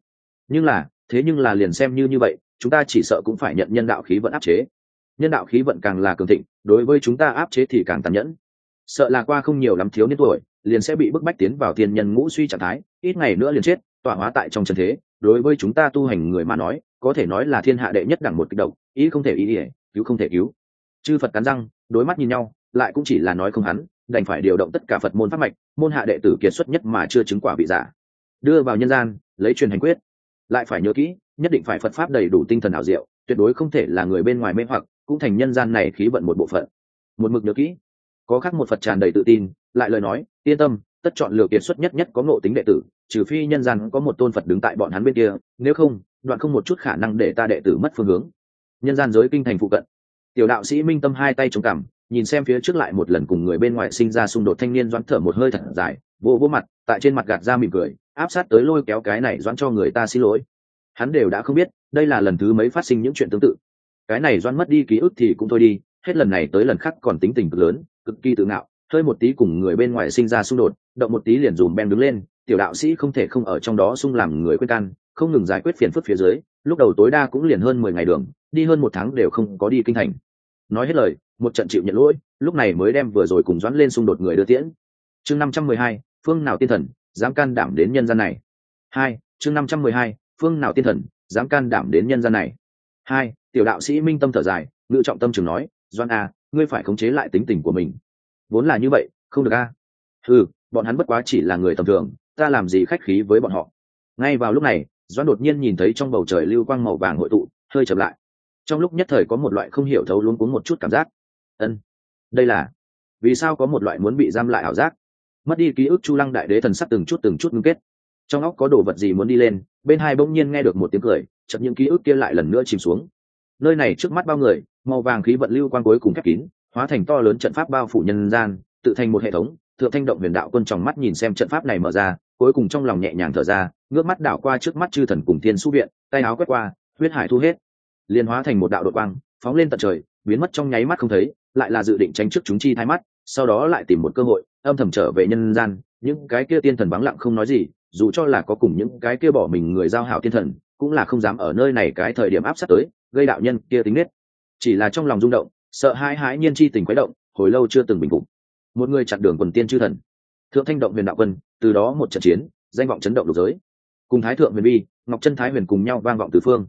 Nhưng là, thế nhưng là liền xem như như vậy, chúng ta chỉ sợ cũng phải nhận nhân đạo khí vận áp chế. Nhân đạo khí vận càng là cường thịnh, đối với chúng ta áp chế thì càng tàn nhẫn. Sợ là qua không nhiều lắm thiếu niên tuổi, liền sẽ bị bức bách tiến vào thiên nhân ngũ suy trạng thái, ít ngày nữa liền chết tỏa hóa tại trong trần thế. Đối với chúng ta tu hành người mà nói, có thể nói là thiên hạ đệ nhất đẳng một kích động ý không thể ý ỉa, cứu không thể cứu. Chư phật cắn răng đối mắt nhìn nhau, lại cũng chỉ là nói không hắn, đành phải điều động tất cả phật môn pháp mạch, môn hạ đệ tử kiệt xuất nhất mà chưa chứng quả vị giả. Đưa vào nhân gian, lấy truyền hành quyết. Lại phải nhớ kỹ, nhất định phải phật pháp đầy đủ tinh thần ảo diệu, tuyệt đối không thể là người bên ngoài mê hoặc, cũng thành nhân gian này khí vận một bộ phận. Một mực nhớ kỹ. Có khác một phật tràn đầy tự tin, lại lời nói, yên tâm, tất chọn lựa kiệt xuất nhất nhất có ngộ tính đệ tử, trừ phi nhân gian có một tôn phật đứng tại bọn hắn bên kia, nếu không, đoạn không một chút khả năng để ta đệ tử mất phương hướng. Nhân gian giới kinh thành phụ cận tiểu đạo sĩ minh tâm hai tay chống cằm, nhìn xem phía trước lại một lần cùng người bên ngoài sinh ra xung đột thanh niên doãn thở một hơi thật dài, vô vô mặt, tại trên mặt gạt ra mỉm cười, áp sát tới lôi kéo cái này doãn cho người ta xin lỗi. Hắn đều đã không biết, đây là lần thứ mấy phát sinh những chuyện tương tự. Cái này doãn mất đi ký ức thì cũng thôi đi, hết lần này tới lần khác còn tính tình cực lớn, cực kỳ tự ngạo, hơi một tí cùng người bên ngoài sinh ra xung đột, động một tí liền dùm ben đứng lên, tiểu đạo sĩ không thể không ở trong đó xung làm người khuyên can, không ngừng giải quyết phiền phức phía dưới lúc đầu tối đa cũng liền hơn mười ngày đường đi hơn một tháng đều không có đi kinh thành. Nói hết lời một trận chịu nhận lỗi lúc này mới đem vừa rồi cùng doãn lên xung đột người đưa tiễn. Chương năm trăm mười hai phương nào tiên thần dám can đảm đến nhân gian này. Hai chương năm trăm mười hai phương nào tiên thần dám can đảm đến nhân gian này. Hai tiểu đạo sĩ minh tâm thở dài ngự trọng tâm trường nói doan a à, ngươi phải khống chế lại tính tình của mình. Vốn là như vậy không được a. À. ừ bọn hắn bất quá chỉ là người tầm thường ta làm gì khách khí với bọn họ? Ngay vào lúc này doan đột nhiên nhìn thấy trong bầu trời lưu quang màu vàng hội tụ, hơi chậm lại. Trong lúc nhất thời có một loại không hiểu thấu luôn cuống một chút cảm giác. Ân, đây là, vì sao có một loại muốn bị giam lại ảo giác? Mất đi ký ức chu lăng đại đế thần sắc từng chút từng chút ngưng kết. Trong óc có đồ vật gì muốn đi lên, bên hai bỗng nhiên nghe được một tiếng cười chậm những ký ức kia lại lần nữa chìm xuống. Nơi này trước mắt bao người, màu vàng khí vận lưu quang cuối cùng khép kín, hóa thành to lớn trận pháp bao phủ nhân gian, tự thành một hệ thống, thượng thanh động huyền đạo quân tròng mắt nhìn xem trận pháp này mở ra cuối cùng trong lòng nhẹ nhàng thở ra, ngước mắt đảo qua trước mắt chư thần cùng thiên su viện, tay áo quét qua, huyết hải thu hết. Liền hóa thành một đạo đội băng phóng lên tận trời, biến mất trong nháy mắt không thấy, lại là dự định tránh trước chúng chi thái mắt, sau đó lại tìm một cơ hội, âm thầm trở về nhân gian. Những cái kia tiên thần vắng lặng không nói gì, dù cho là có cùng những cái kia bỏ mình người giao hảo tiên thần, cũng là không dám ở nơi này cái thời điểm áp sát tới, gây đạo nhân kia tính nết. Chỉ là trong lòng rung động, sợ hãi hãi nhiên chi tình quấy động, hồi lâu chưa từng bình phục. Một người chặn đường quần tiên chư thần. Thượng thanh động huyền đạo quân từ đó một trận chiến, danh vọng chấn động lục giới. Cùng thái thượng huyền vi ngọc chân thái huyền cùng nhau vang vọng tứ phương.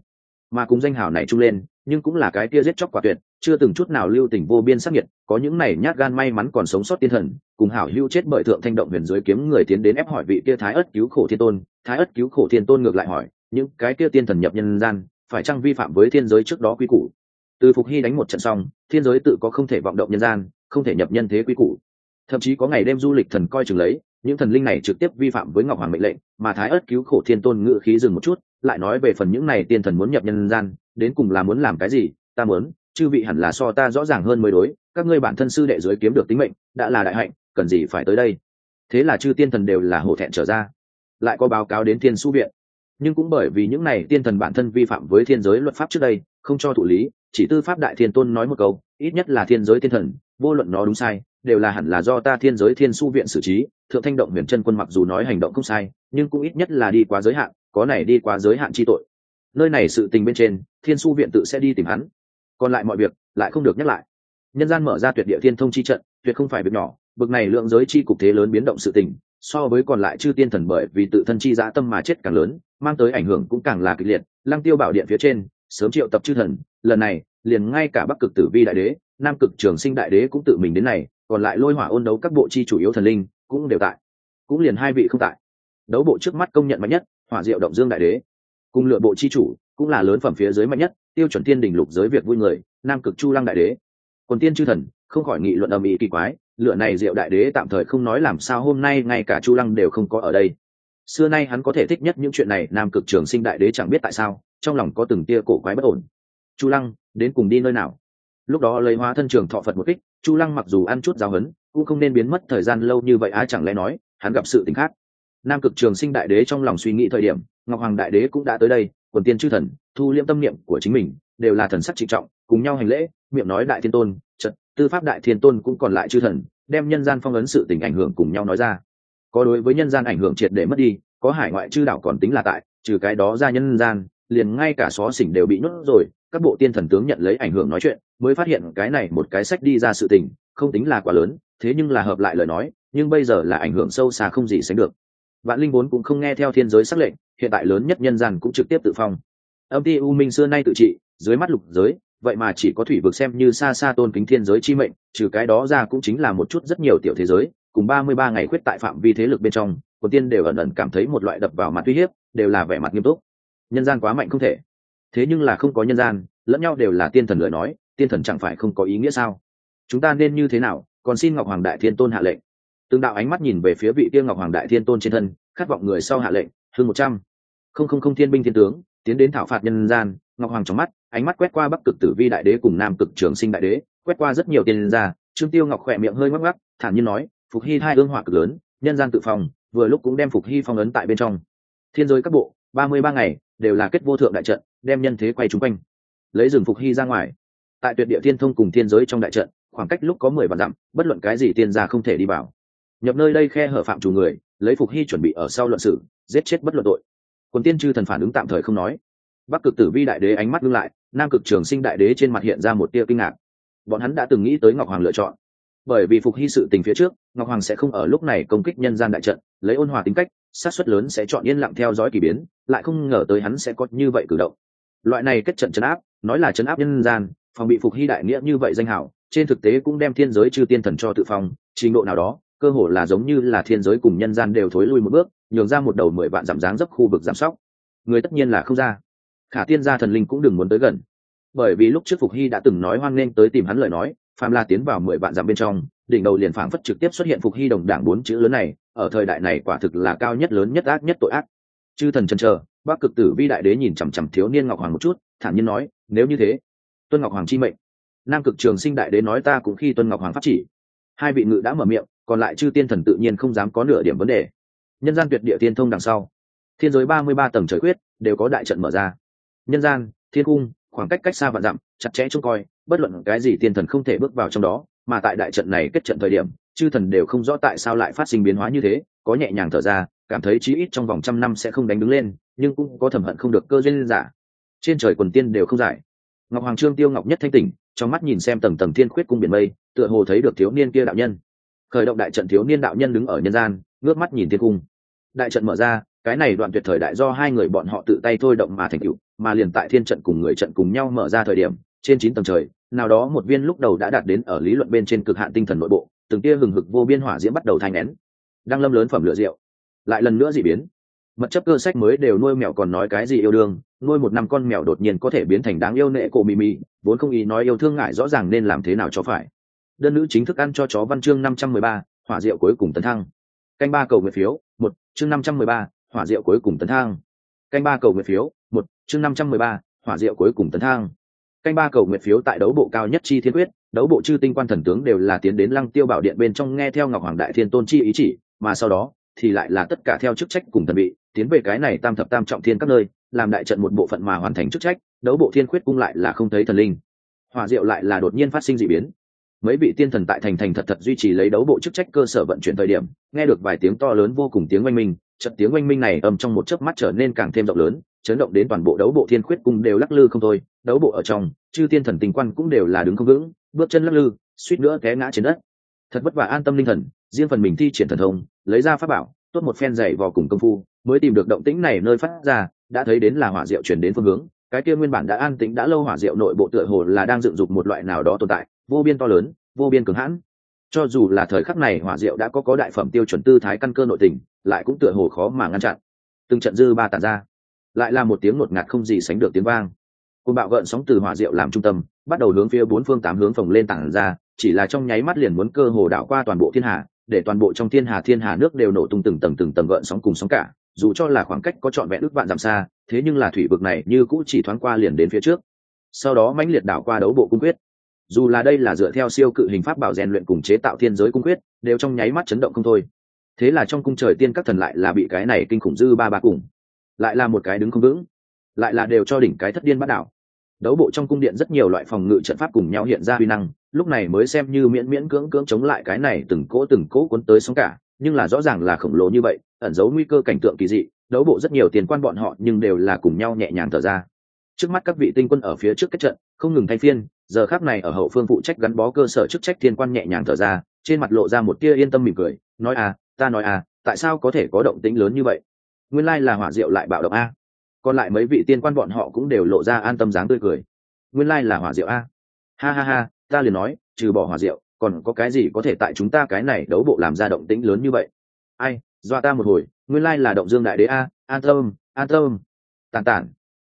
Mà cùng danh hào này trung lên, nhưng cũng là cái kia giết chóc quả tuyệt, chưa từng chút nào lưu tình vô biên sắc nhiệt, có những này nhát gan may mắn còn sống sót tiên thần, cùng hảo hưu chết bởi thượng thanh động huyền dưới kiếm người tiến đến ép hỏi vị kia thái ất cứu khổ thiên tôn. Thái ất cứu khổ thiên tôn ngược lại hỏi, những cái kia tiên thần nhập nhân gian, phải chăng vi phạm với thiên giới trước đó quy củ? Từ phục hy đánh một trận xong, thiên giới tự có không thể vọng động nhân gian, không thể nhập nhân thế quy củ. Thậm chí có ngày đêm du lịch thần coi chừng lấy những thần linh này trực tiếp vi phạm với ngọc hoàng mệnh lệnh, mà thái ớt cứu khổ thiên tôn ngự khí dừng một chút, lại nói về phần những này tiên thần muốn nhập nhân gian, đến cùng là muốn làm cái gì, ta muốn, chư vị hẳn là so ta rõ ràng hơn mới đối, các ngươi bản thân sư đệ giới kiếm được tính mệnh, đã là đại hạnh, cần gì phải tới đây? Thế là chư tiên thần đều là hổ thẹn trở ra, lại có báo cáo đến thiên su viện. Nhưng cũng bởi vì những này tiên thần bản thân vi phạm với thiên giới luật pháp trước đây, không cho thụ lý, chỉ tư pháp đại thiên tôn nói một câu, ít nhất là thiên giới thiên thần, vô luận nó đúng sai, đều là hẳn là do ta thiên giới thiên su viện xử trí thượng thanh động huyền chân quân mặc dù nói hành động không sai, nhưng cũng ít nhất là đi quá giới hạn, có này đi quá giới hạn chi tội. Nơi này sự tình bên trên, thiên su viện tự sẽ đi tìm hắn. Còn lại mọi việc, lại không được nhắc lại. Nhân gian mở ra tuyệt địa thiên thông chi trận, tuyệt không phải việc nhỏ, bực này lượng giới chi cục thế lớn biến động sự tình, so với còn lại chư tiên thần bởi vì tự thân chi dã tâm mà chết càng lớn, mang tới ảnh hưởng cũng càng là kịch liệt. Lăng tiêu bảo điện phía trên, sớm triệu tập chư thần, lần này, liền ngay cả bắc cực tử vi đại đế, nam cực trường sinh đại đế cũng tự mình đến này, còn lại lôi hỏa ôn đấu các bộ chi chủ yếu thần linh cũng đều tại. Cũng liền hai vị không tại. Đấu bộ trước mắt công nhận mạnh nhất, hỏa diệu động dương đại đế. Cùng lựa bộ chi chủ, cũng là lớn phẩm phía dưới mạnh nhất, tiêu chuẩn tiên đình lục giới việc vui người, nam cực chu lăng đại đế. Còn tiên chư thần, không khỏi nghị luận âm ý kỳ quái, lựa này diệu đại đế tạm thời không nói làm sao hôm nay ngay cả chu lăng đều không có ở đây. Xưa nay hắn có thể thích nhất những chuyện này, nam cực trường sinh đại đế chẳng biết tại sao, trong lòng có từng tia cổ quái bất ổn. Chu lăng, đến cùng đi nơi nào? Lúc đó lấy hóa thân trường thọ phật một kích, chu lăng mặc dù ăn chút giáo hấn cũng không nên biến mất thời gian lâu như vậy ai chẳng lẽ nói, hắn gặp sự t khác? Nam cực trường sinh đại đế trong lòng suy nghĩ thời điểm, ngọc hoàng đại đế cũng đã tới đây, quần tiên chư thần, thu liễm tâm niệm của chính mình, đều là thần sắc trịnh trọng, cùng nhau hành lễ, miệng nói đại thiên tôn Trật tư pháp đại thiên tôn cũng còn lại chư thần, đem nhân gian phong ấn sự tình ảnh hưởng cùng nhau nói ra. Có đối với nhân gian ảnh hưởng triệt để mất đi, có hải ngoại chư đảo còn tính là tại, trừ cái đó ra nhân gian, liền ngay cả xó xỉnh đều bị nhốt rồi các bộ tiên thần tướng nhận lấy ảnh hưởng nói chuyện, mới phát hiện cái này một cái sách đi ra sự tình, không tính là quá lớn, thế nhưng là hợp lại lời nói, nhưng bây giờ là ảnh hưởng sâu xa không gì sánh được. Vạn linh vốn cũng không nghe theo thiên giới sắc lệnh, hiện tại lớn nhất nhân gian cũng trực tiếp tự phong. Âm ti u minh xưa nay tự trị, dưới mắt lục giới, vậy mà chỉ có thủy vực xem như xa xa tôn kính thiên giới chi mệnh, trừ cái đó ra cũng chính là một chút rất nhiều tiểu thế giới, cùng ba mươi ba ngày khuyết tại phạm vi thế lực bên trong, quần tiên đều ẩn ẩn cảm thấy một loại đập vào mặt uy hiếp, đều là vẻ mặt nghiêm túc. Nhân gian quá mạnh không thể thế nhưng là không có nhân gian, lẫn nhau đều là tiên thần lời nói, tiên thần chẳng phải không có ý nghĩa sao? Chúng ta nên như thế nào? Còn xin ngọc hoàng đại thiên tôn hạ lệnh. Tương đạo ánh mắt nhìn về phía vị tiên ngọc hoàng đại thiên tôn trên thân, khát vọng người sau hạ lệnh hơn một trăm. Không không không thiên binh thiên tướng, tiến đến thảo phạt nhân gian, ngọc hoàng trong mắt, ánh mắt quét qua bắc cực tử vi đại đế cùng nam cực trường sinh đại đế, quét qua rất nhiều tiên gia, trương tiêu ngọc khỏe miệng hơi ngắc ngắc thản nhiên nói, phục hy hai ương họa cực lớn, nhân gian tự phòng, vừa lúc cũng đem phục hy phong ấn tại bên trong. Thiên giới các bộ, ba mươi ba ngày, đều là kết vô thượng đại trận đem nhân thế quay chung quanh, lấy rừng phục hy ra ngoài. Tại tuyệt địa thiên thông cùng thiên giới trong đại trận, khoảng cách lúc có mười vạn dặm, bất luận cái gì tiên gia không thể đi vào. Nhập nơi đây khe hở phạm chủ người, lấy phục hy chuẩn bị ở sau luận sự giết chết bất luận tội. Quân tiên chư thần phản ứng tạm thời không nói. Bắc cực tử vi đại đế ánh mắt ngưng lại, nam cực trường sinh đại đế trên mặt hiện ra một tia kinh ngạc. Bọn hắn đã từng nghĩ tới ngọc hoàng lựa chọn. Bởi vì phục hy sự tình phía trước, ngọc hoàng sẽ không ở lúc này công kích nhân gian đại trận, lấy ôn hòa tính cách sát xuất lớn sẽ chọn yên lặng theo dõi k ỳ biến, lại không ngờ tới hắn sẽ có như vậy cử động loại này kết trận chấn áp, nói là chấn áp nhân gian, phòng bị phục hy đại nghĩa như vậy danh hảo, trên thực tế cũng đem thiên giới chư tiên thần cho tự phòng trình độ nào đó, cơ hồ là giống như là thiên giới cùng nhân gian đều thối lui một bước, nhường ra một đầu mười vạn giảm dáng dấp khu vực giảm sóc. Người tất nhiên là không ra. Khả tiên gia thần linh cũng đừng muốn tới gần. Bởi vì lúc trước phục hy đã từng nói hoan nghênh tới tìm hắn lời nói phàm la tiến vào mười vạn dặm bên trong, đỉnh đầu liền phảng phất trực tiếp xuất hiện phục hy đồng đảng bốn chữ lớn này, ở thời đại này quả thực là cao nhất lớn nhất ác nhất tội ác. Chư thần chân chờ bác cực tử vi đại đế nhìn chằm chằm thiếu niên ngọc hoàng một chút, thản nhiên nói, nếu như thế, tuân ngọc hoàng chi mệnh. Nam cực trường sinh đại đế nói ta cũng khi tuân ngọc hoàng pháp chỉ. Hai vị ngự đã mở miệng, còn lại chư tiên thần tự nhiên không dám có nửa điểm vấn đề. Nhân gian tuyệt địa tiên thông đằng sau. Thiên giới ba mươi ba tầng trời quyết, đều có đại trận mở ra. Nhân gian, thiên cung, khoảng cách cách xa vạn dặm, chặt chẽ trông coi, bất luận cái gì tiên thần không thể bước vào trong đó, mà tại đại trận này kết trận thời điểm, chư thần đều không rõ tại sao lại phát sinh biến hóa như thế, có nhẹ nhàng thở ra, cảm thấy chí ít trong vòng trăm năm sẽ không đánh đứng lên nhưng cũng có thầm hận không được cơ duyên giả. Trên trời quần tiên đều không giải. Ngọc hoàng trương tiêu ngọc nhất thanh tỉnh, trong mắt nhìn xem tầng tầng thiên khuyết cung biển mây, tựa hồ thấy được thiếu niên kia đạo nhân. Khởi động đại trận thiếu niên đạo nhân đứng ở nhân gian, ngước mắt nhìn thiên cung. Đại trận mở ra, cái này đoạn tuyệt thời đại do hai người bọn họ tự tay thôi động mà thành cựu mà liền tại thiên trận cùng người trận cùng nhau mở ra thời điểm, trên chín tầng trời, nào đó một viên lúc đầu đã đạt đến ở lý luận bên trên cực hạn tinh thần nội bộ, từng tia hừng hực vô biên hỏa diễm bắt đầu thanh nén. Đang lâm lớn phẩm lửa rượu, lại lần nữa dị biến mật chấp cơ sách mới đều nuôi mèo còn nói cái gì yêu đương, nuôi một năm con mèo đột nhiên có thể biến thành đáng yêu nệ cổ mì mì vốn không ý nói yêu thương ngại rõ ràng nên làm thế nào cho phải. Đơn nữ chính thức ăn cho chó văn chương năm trăm mười ba, hỏa diệu cuối cùng tấn thăng. Canh ba cầu nguyện phiếu, một, chương năm trăm mười ba, hỏa diệu cuối cùng tấn thăng. Canh ba cầu nguyện phiếu, một, chương năm trăm mười ba, hỏa diệu cuối cùng tấn thăng. Canh ba cầu nguyện phiếu tại đấu bộ cao nhất chi thiên quyết, đấu bộ chư tinh quan thần tướng đều là tiến đến lăng tiêu bảo điện bên trong nghe theo ngọc hoàng đại thiên tôn chi ý chỉ, mà sau đó thì lại là tất cả theo chức trách cùng thần bị tiến về cái này tam thập tam trọng thiên các nơi, làm đại trận một bộ phận mà hoàn thành chức trách, đấu bộ thiên khuyết cung lại là không thấy thần linh. Hỏa diệu lại là đột nhiên phát sinh d ị biến. Mấy vị tiên thần tại thành thành thật thật duy trì lấy đấu bộ chức trách cơ sở vận chuyển thời điểm, nghe được vài tiếng to lớn vô cùng tiếng oanh minh trận tiếng oanh minh này âm trong một chớp mắt trở nên càng thêm rộng lớn, chấn động đến toàn bộ đấu bộ thiên khuyết cung đều lắc lư không thôi, đấu bộ ở trong, chư tiên thần tình quan cũng đều là đứng không vững, bước chân lắc lư, suýt nữa té ngã trên đất. Thật vất vả an tâm linh thần, riêng phần mình thi triển thần thông, lấy ra pháp bảo, tốt một phen dày vò cùng công phu mới tìm được động tĩnh này nơi phát ra, đã thấy đến là hỏa diệu chuyển đến phương hướng. Cái kia nguyên bản đã an tĩnh đã lâu hỏa diệu nội bộ tựa hồ là đang dựng dục một loại nào đó tồn tại, vô biên to lớn, vô biên cứng hãn. Cho dù là thời khắc này hỏa diệu đã có có đại phẩm tiêu chuẩn tư thái căn cơ nội tình, lại cũng tựa hồ khó mà ngăn chặn. Từng trận dư ba tàn ra, lại là một tiếng ngột ngạt không gì sánh được tiếng vang. Côn bạo gợn sóng từ hỏa diệu làm trung tâm, bắt đầu hướng phía bốn phương tám hướng phồng lên tảng ra, chỉ là trong nháy mắt liền muốn cơ hồ đảo qua toàn bộ thiên hà, để toàn bộ trong thiên hà thiên hà nước đều nổ tung từng tầng từng tầng gợn sóng cùng sóng cả dù cho là khoảng cách có trọn vẹn ước vạn giảm xa, thế nhưng là thủy vực này như cũ chỉ thoáng qua liền đến phía trước. Sau đó mãnh liệt đảo qua đấu bộ cung quyết. Dù là đây là dựa theo siêu cự hình pháp bảo rèn luyện cùng chế tạo thiên giới cung quyết, đều trong nháy mắt chấn động không thôi. Thế là trong cung trời tiên các thần lại là bị cái này kinh khủng dư ba ba cùng. Lại là một cái đứng không vững. Lại là đều cho đỉnh cái thất điên bắt đảo. Đấu bộ trong cung điện rất nhiều loại phòng ngự trận pháp cùng nhau hiện ra uy năng, lúc này mới xem như miễn miễn cưỡng cưỡng chống lại cái này từng cỗ từng cỗ cuốn tới sóng cả nhưng là rõ ràng là khổng lồ như vậy, ẩn giấu nguy cơ cảnh tượng kỳ dị, đấu bộ rất nhiều tiền quan bọn họ nhưng đều là cùng nhau nhẹ nhàng thở ra. Trước mắt các vị tinh quân ở phía trước kết trận, không ngừng thay phiên, giờ khác này ở hậu phương phụ trách gắn bó cơ sở chức trách thiên quan nhẹ nhàng thở ra, trên mặt lộ ra một tia yên tâm mỉm cười, nói à ta nói à tại sao có thể có động tĩnh lớn như vậy? Nguyên lai là hỏa diệu lại bạo động a. Còn lại mấy vị tiên quan bọn họ cũng đều lộ ra an tâm dáng tươi cười. Nguyên lai là hỏa diệu a. Ha ha ha, ta liền nói, trừ bỏ hỏa diệu còn có cái gì có thể tại chúng ta cái này đấu bộ làm ra động tĩnh lớn như vậy? Ai, dọa ta một hồi, nguyên lai là động dương đại đế a an tâm an tâm tàn tản.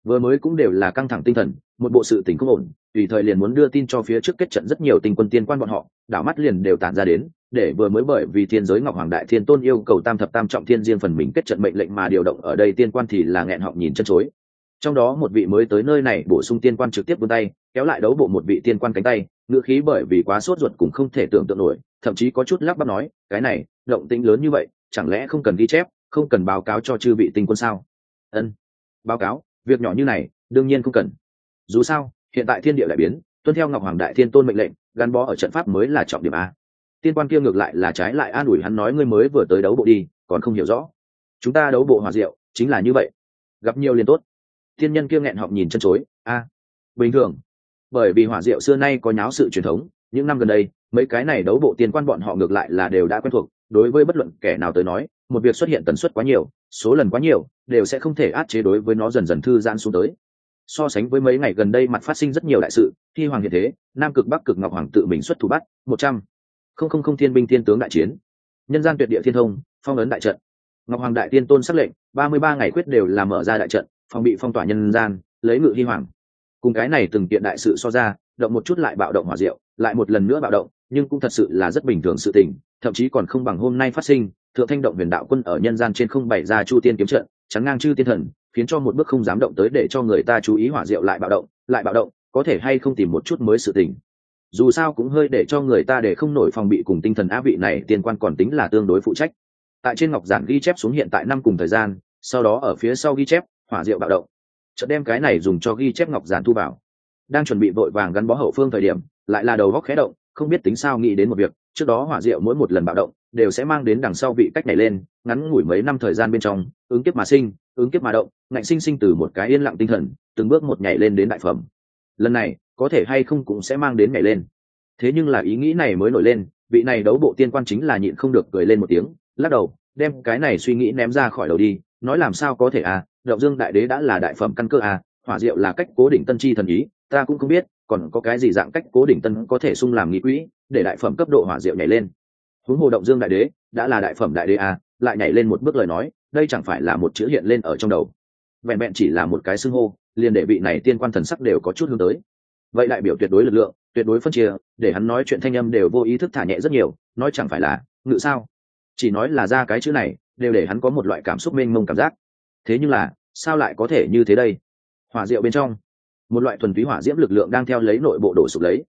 Vừa mới cũng đều là căng thẳng tinh thần, một bộ sự tình không ổn, tùy thời liền muốn đưa tin cho phía trước kết trận rất nhiều tình quân tiên quan bọn họ, đảo mắt liền đều tản ra đến, để vừa mới bởi vì thiên giới ngọc hoàng đại thiên tôn yêu cầu tam thập tam trọng thiên riêng phần mình kết trận mệnh lệnh mà điều động ở đây tiên quan thì là nghẹn họng nhìn chân chối trong đó một vị mới tới nơi này bổ sung tiên quan trực tiếp vươn tay, kéo lại đấu bộ một vị tiên quan cánh tay, ngữ khí bởi vì quá sốt ruột cũng không thể tưởng tượng nổi, thậm chí có chút lắp bắp nói, cái này, động tĩnh lớn như vậy, chẳng lẽ không cần ghi chép, không cần báo cáo cho chư vị tinh quân sao? Ân, báo cáo, việc nhỏ như này, đương nhiên không cần. Dù sao, hiện tại thiên địa đại biến, tuân theo ngọc hoàng đại thiên tôn mệnh lệnh, gắn bó ở trận pháp mới là trọng điểm a. Tiên quan kia ngược lại là trái lại an ủi hắn nói, ngươi mới vừa tới đấu bộ đi, còn không hiểu rõ. Chúng ta đấu bộ hòa diệu, chính là như vậy. Gặp nhiều liền tốt thiên nhân kia nghẹn họng nhìn chân chối, a, bình thường. Bởi vì hỏa diệu xưa nay có nháo sự truyền thống, những năm gần đây, mấy cái này đấu bộ tiên quan bọn họ ngược lại là đều đã quen thuộc. Đối với bất luận kẻ nào tới nói, một việc xuất hiện tần suất quá nhiều, số lần quá nhiều, đều sẽ không thể át chế đối với nó dần dần thư giãn xuống tới. So sánh với mấy ngày gần đây mặt phát sinh rất nhiều đại sự, thi hoàng hiện thế, nam cực bắc cực ngọc hoàng tự mình xuất thủ bắt, một trăm. Không không không thiên binh thiên tướng đại chiến. Nhân gian tuyệt địa thiên thông, phong ấn đại trận. Ngọc hoàng đại tiên tôn xác lệnh, ba mươi ba ngày quyết đều làm mở ra đại trận phòng bị phong tỏa nhân gian, lấy ngự hy hoàng. Cùng cái này từng kiện đại sự so ra, động một chút lại bạo động hỏa diệu, lại một lần nữa bạo động, nhưng cũng thật sự là rất bình thường sự tình, thậm chí còn không bằng hôm nay phát sinh, thượng thanh động huyền đạo quân ở nhân gian trên không bày ra chu tiên kiếm trận, chắn ngang chư tiên thần, khiến cho một bước không dám động tới để cho người ta chú ý hỏa diệu lại bạo động, lại bạo động, có thể hay không tìm một chút mới sự tình. Dù sao cũng hơi để cho người ta để không nổi phòng bị cùng tinh thần á vị này, tiên quan còn tính là tương đối phụ trách. Tại trên ngọc giản ghi chép xuống hiện tại năm cùng thời gian, sau đó ở phía sau ghi chép hỏa diệu bạo động. Chợt đem cái này dùng cho ghi chép ngọc giản thu vào. Đang chuẩn bị vội vàng gắn bó hậu phương thời điểm, lại là đầu góc khé động, không biết tính sao nghĩ đến một việc, trước đó hỏa diệu mỗi một lần bạo động, đều sẽ mang đến đằng sau vị cách này lên, ngắn ngủi mấy năm thời gian bên trong, ứng kiếp mà sinh, ứng kiếp mà động, ngạnh sinh sinh từ một cái yên lặng tinh thần, từng bước một nhảy lên đến đại phẩm. Lần này, có thể hay không cũng sẽ mang đến nhảy lên. Thế nhưng là ý nghĩ này mới nổi lên, vị này đấu bộ tiên quan chính là nhịn không được cười lên một tiếng, lắc đầu, đem cái này suy nghĩ ném ra khỏi đầu đi, nói làm sao có thể à động dương đại đế đã là đại phẩm căn cơ à hỏa diệu là cách cố định tân chi thần ý, ta cũng không biết, còn có cái gì dạng cách cố định tân có thể sung làm nghị quỹ, để đại phẩm cấp độ hỏa diệu nhảy lên. Huống hồ động dương đại đế đã là đại phẩm đại đế à lại nhảy lên một bước lời nói, đây chẳng phải là một chữ hiện lên ở trong đầu. Vẹn vẹn chỉ là một cái xưng hô, liền để vị này tiên quan thần sắc đều có chút hướng tới. Vậy đại biểu tuyệt đối lực lượng, tuyệt đối phân chia, để hắn nói chuyện thanh âm đều vô ý thức thả nhẹ rất nhiều, nói chẳng phải là, ngự sao? Chỉ nói là ra cái chữ này, đều để hắn có một loại cảm xúc mênh mông cảm giác thế nhưng là, sao lại có thể như thế đây? Hỏa diệu bên trong, một loại thuần túy hỏa diễm lực lượng đang theo lấy nội bộ đổ sụp lấy.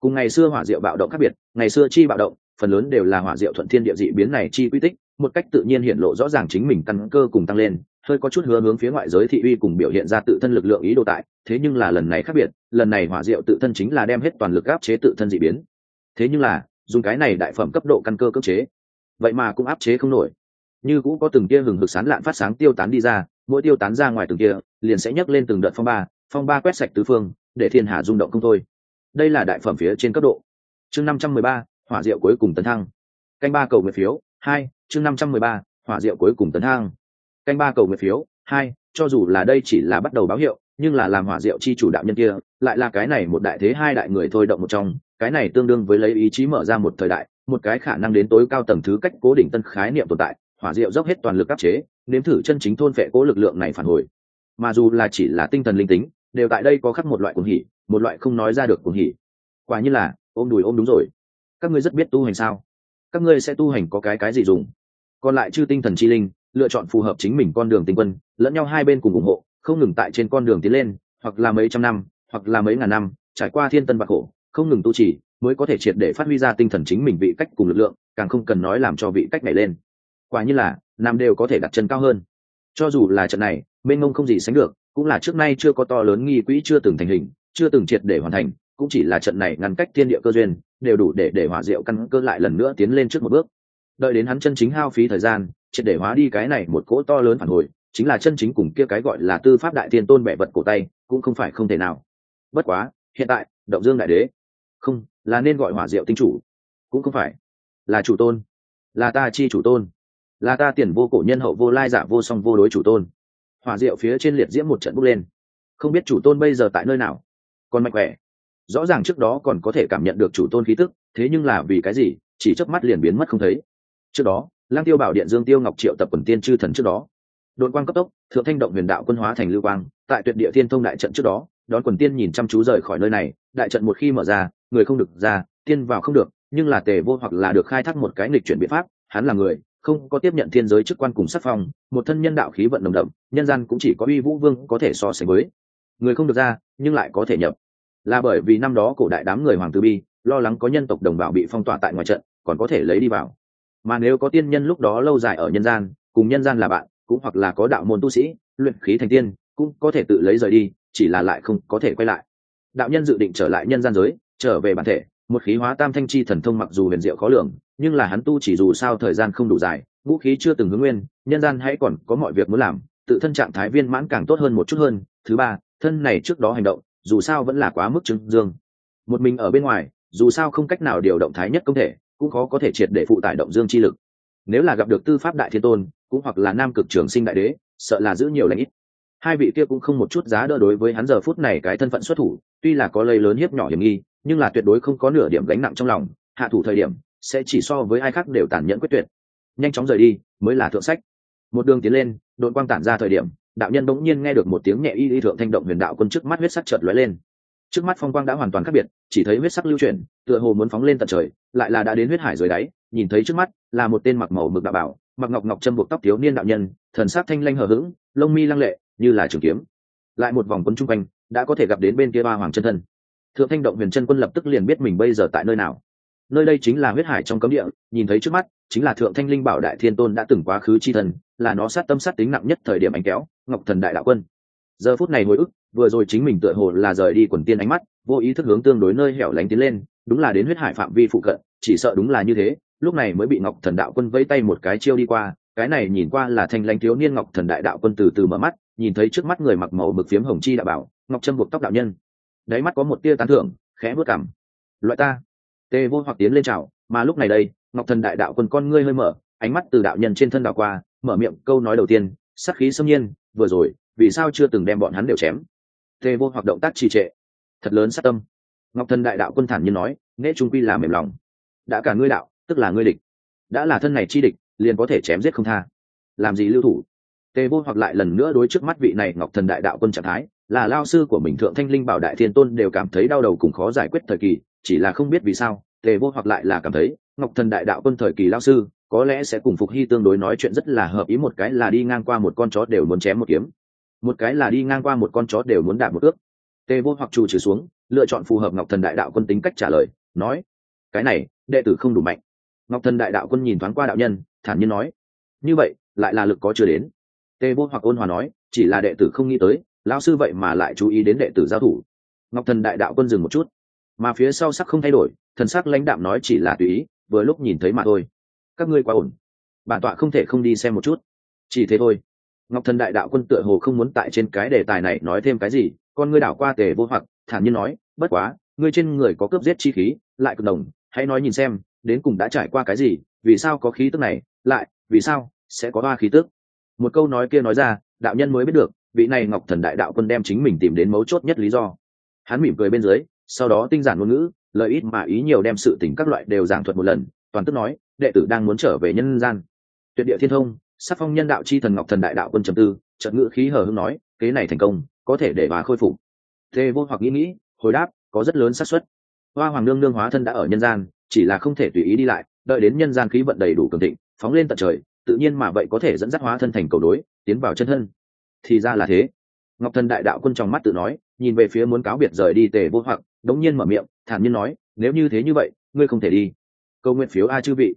Cùng ngày xưa hỏa diệu bạo động khác biệt, ngày xưa chi bạo động, phần lớn đều là hỏa diệu thuận thiên địa dị biến này chi quy tích, một cách tự nhiên hiện lộ rõ ràng chính mình căn cơ cùng tăng lên, hơi có chút hứa hướng phía ngoại giới thị uy cùng biểu hiện ra tự thân lực lượng ý đồ tại, thế nhưng là lần này khác biệt, lần này hỏa diệu tự thân chính là đem hết toàn lực áp chế tự thân dị biến. Thế nhưng là, dùng cái này đại phẩm cấp độ căn cơ cưỡng chế, vậy mà cũng áp chế không nổi như cũ có từng kia hừng hực sán lạn phát sáng tiêu tán đi ra, mỗi tiêu tán ra ngoài từng kia, liền sẽ nhấc lên từng đợt phong ba phong ba quét sạch tứ phương, để thiên hạ rung động không thôi. Đây là đại phẩm phía trên cấp độ. Chương năm trăm mười ba, hỏa diệu cuối cùng tấn thăng. Canh ba cầu nguyện phiếu, hai, chương năm trăm mười ba, hỏa diệu cuối cùng tấn thăng. Canh ba cầu nguyện phiếu, hai, cho dù là đây chỉ là bắt đầu báo hiệu, nhưng là làm hỏa diệu chi chủ đạo nhân kia, lại là cái này một đại thế hai đại người thôi động một trong, cái này tương đương với lấy ý chí mở ra một thời đại, một cái khả năng đến tối cao tầng thứ cách cố định tân khái niệm tồn tại hỏa diệu dốc hết toàn lực áp chế, nếm thử chân chính thôn phệ cố lực lượng này phản hồi. Mà dù là chỉ là tinh thần linh tính, đều tại đây có khắc một loại cuồng hỉ, một loại không nói ra được cuồng hỉ. Quả như là, ôm đùi ôm đúng rồi. Các ngươi rất biết tu hành sao? Các ngươi sẽ tu hành có cái cái gì dùng? Còn lại chư tinh thần chi linh, lựa chọn phù hợp chính mình con đường tinh quân, lẫn nhau hai bên cùng ủng hộ, không ngừng tại trên con đường tiến lên, hoặc là mấy trăm năm, hoặc là mấy ngàn năm, trải qua thiên tân bạc khổ, không ngừng tu trì, mới có thể triệt để phát huy ra tinh thần chính mình vị cách cùng lực lượng, càng không cần nói làm cho vị cách này lên quả như là, nam đều có thể đặt chân cao hơn. Cho dù là trận này mênh mông không gì sánh được, cũng là trước nay chưa có to lớn nghi quỹ chưa từng thành hình, chưa từng triệt để hoàn thành, cũng chỉ là trận này ngăn cách thiên địa cơ duyên, đều đủ để để hỏa diệu căn cơ lại lần nữa tiến lên trước một bước. Đợi đến hắn chân chính hao phí thời gian, triệt để hóa đi cái này một cỗ to lớn phản hồi, chính là chân chính cùng kia cái gọi là tư pháp đại tiên tôn bẻ vật cổ tay, cũng không phải không thể nào. Bất quá, hiện tại, động dương đại đế, không, là nên gọi hỏa diệu tinh chủ, cũng không phải là chủ tôn, là ta chi chủ tôn là ta tiền vô cổ nhân hậu vô lai giả vô song vô đối chủ tôn. Hòa diệu phía trên liệt diễm một trận bốc lên. Không biết chủ tôn bây giờ tại nơi nào? Còn mạnh khỏe. Rõ ràng trước đó còn có thể cảm nhận được chủ tôn khí tức, thế nhưng là vì cái gì, chỉ chớp mắt liền biến mất không thấy. Trước đó lang tiêu bảo điện dương tiêu ngọc triệu tập quần tiên chư thần trước đó. Đội quang cấp tốc, thượng thanh động huyền đạo quân hóa thành lưu quang, tại tuyệt địa thiên thông đại trận trước đó, đón quần tiên nhìn chăm chú rời khỏi nơi này, đại trận một khi mở ra, người không được ra, tiên vào không được, nhưng là tề vô hoặc là được khai thác một cái nghịch chuyển biện pháp, hắn là người không có tiếp nhận thiên giới chức quan cùng sắc phong, một thân nhân đạo khí vận đồng đậm, nhân gian cũng chỉ có uy vũ vương có thể so sánh với. Người không được ra, nhưng lại có thể nhập. Là bởi vì năm đó cổ đại đám người hoàng tử bi, lo lắng có nhân tộc đồng bào bị phong tỏa tại ngoài trận, còn có thể lấy đi vào. Mà nếu có tiên nhân lúc đó lâu dài ở nhân gian, cùng nhân gian là bạn, cũng hoặc là có đạo môn tu sĩ, luyện khí thành tiên, cũng có thể tự lấy rời đi, chỉ là lại không có thể quay lại. Đạo nhân dự định trở lại nhân gian giới, trở về bản thể, một khí hóa tam thanh chi thần thông mặc dù huyền diệu khó lường nhưng là hắn tu chỉ dù sao thời gian không đủ dài, vũ khí chưa từng hướng nguyên, nhân gian hãy còn có mọi việc muốn làm, tự thân trạng thái viên mãn càng tốt hơn một chút hơn. Thứ ba, thân này trước đó hành động, dù sao vẫn là quá mức chứng dương. Một mình ở bên ngoài, dù sao không cách nào điều động thái nhất công thể, cũng khó có thể triệt để phụ tải động dương chi lực. Nếu là gặp được tư pháp đại thiên tôn, cũng hoặc là nam cực trường sinh đại đế, sợ là giữ nhiều lãnh ít. Hai vị kia cũng không một chút giá đỡ đối với hắn giờ phút này cái thân phận xuất thủ, tuy là có lây lớn hiếp nhỏ hiểm nghi, nhưng là tuyệt đối không có nửa điểm gánh nặng trong lòng. Hạ thủ thời điểm sẽ chỉ so với ai khác đều tàn nhẫn quyết tuyệt. Nhanh chóng rời đi, mới là thượng sách. Một đường tiến lên đội quang tản ra thời điểm, đạo nhân bỗng nhiên nghe được một tiếng nhẹ y y thượng thanh động huyền đạo quân trước mắt huyết sắc chợt lóe lên. Trước mắt phong quang đã hoàn toàn khác biệt, chỉ thấy huyết sắc lưu chuyển, tựa hồ muốn phóng lên tận trời, lại là đã đến huyết hải dưới đáy, nhìn thấy trước mắt là một tên mặc màu mực đạo bảo, mặc ngọc ngọc châm buộc tóc thiếu niên đạo nhân, thần sắc thanh lanh hờ hững, lông mi lăng lệ, như là trường kiếm. Lại một vòng quân chung quanh, đã có thể gặp đến bên kia ba hoàng chân thân. Thượng thanh động huyền chân quân lập tức liền biết mình bây giờ tại nơi nào nơi đây chính là huyết hải trong cấm địa, nhìn thấy trước mắt, chính là thượng thanh linh bảo đại thiên tôn đã từng quá khứ chi thần, là nó sát tâm sát tính nặng nhất thời điểm ánh kéo, ngọc thần đại đạo quân. Giờ phút này hồi ức, vừa rồi chính mình tựa hồ là rời đi quần tiên ánh mắt, vô ý thức hướng tương đối nơi hẻo lánh tiến lên, đúng là đến huyết hải phạm vi phụ cận, chỉ sợ đúng là như thế, lúc này mới bị ngọc thần đạo quân vẫy tay một cái chiêu đi qua, cái này nhìn qua là thanh lãnh thiếu niên ngọc thần đại đạo quân từ từ mở mắt, nhìn thấy trước mắt người mặc màu mực phiếm hồng chi đạo bảo, ngọc trâm buộc tóc đạo nhân. Đáy mắt có một tia tán thưởng, khẽ bước cảm loại ta Tề vô hoặc tiến lên chào, mà lúc này đây, ngọc thần đại đạo quân con ngươi hơi mở, ánh mắt từ đạo nhân trên thân đảo qua, mở miệng câu nói đầu tiên sắc khí xâm nhiên, vừa rồi, vì sao chưa từng đem bọn hắn đều chém? Tề vô hoặc động tác trì trệ, thật lớn sát tâm. Ngọc thần đại đạo quân thản nhiên nói, nghệ trung quy là mềm lòng. Đã cả ngươi đạo, tức là ngươi địch. Đã là thân này chi địch, liền có thể chém giết không tha. Làm gì lưu thủ? Tề vô hoặc lại lần nữa đối trước mắt vị này ngọc thần đại đạo quân trạng thái, là lao sư của mình thượng thanh linh bảo đại thiên tôn đều cảm thấy đau đầu cùng khó giải quyết thời kỳ chỉ là không biết vì sao, tề vô hoặc lại là cảm thấy, ngọc thần đại đạo quân thời kỳ lao sư, có lẽ sẽ cùng phục hy tương đối nói chuyện rất là hợp ý một cái là đi ngang qua một con chó đều muốn chém một kiếm. Một cái là đi ngang qua một con chó đều muốn đạp một ước. Tề vô hoặc trù trừ xuống, lựa chọn phù hợp ngọc thần đại đạo quân tính cách trả lời, nói, cái này, đệ tử không đủ mạnh. Ngọc thần đại đạo quân nhìn thoáng qua đạo nhân, thản nhiên nói, như vậy, lại là lực có chưa đến. Tề vô hoặc ôn hòa nói, chỉ là đệ tử không nghĩ tới, lão sư vậy mà lại chú ý đến đệ tử giao thủ. Ngọc thần đại đạo quân dừng một chút mà phía sau sắc không thay đổi, thần sắc lãnh đạm nói chỉ là tùy ý, vừa lúc nhìn thấy mà thôi. Các ngươi quá ổn. Bản tọa không thể không đi xem một chút. Chỉ thế thôi. Ngọc thần đại đạo quân tựa hồ không muốn tại trên cái đề tài này nói thêm cái gì, con ngươi đảo qua tề vô hoặc, thản nhiên nói, bất quá, ngươi trên người có cướp giết chi khí, lại cực đồng hãy nói nhìn xem, đến cùng đã trải qua cái gì, vì sao có khí tức này, lại, vì sao sẽ có ba khí tức? Một câu nói kia nói ra, đạo nhân mới biết được, vị này ngọc thần đại đạo quân đem chính mình tìm đến mấu chốt nhất lý do. Hắn mỉm cười bên dưới sau đó tinh giản ngôn ngữ, lợi ít mà ý nhiều đem sự tình các loại đều giảng thuật một lần, toàn tức nói, đệ tử đang muốn trở về nhân gian. Tuyệt địa thiên thông, sắc phong nhân đạo chi thần ngọc thần đại đạo quân trầm tư trận ngữ khí hờ hưng nói, kế này thành công, có thể để bà khôi phục. Thế vô hoặc nghĩ nghĩ, hồi đáp, có rất lớn xác suất. Hoa hoàng nương nương hóa thân đã ở nhân gian, chỉ là không thể tùy ý đi lại, đợi đến nhân gian khí vận đầy đủ cường thịnh, phóng lên tận trời, tự nhiên mà vậy có thể dẫn dắt hóa thân thành cầu đối, tiến vào chân thân. Thì ra là thế. Ngọc thần đại đạo quân trong mắt tự nói, nhìn về phía muốn cáo biệt rời đi tề vô hoặc đống nhiên mở miệng, thản nhiên nói, nếu như thế như vậy, ngươi không thể đi. Câu nguyện phiếu a chư vị.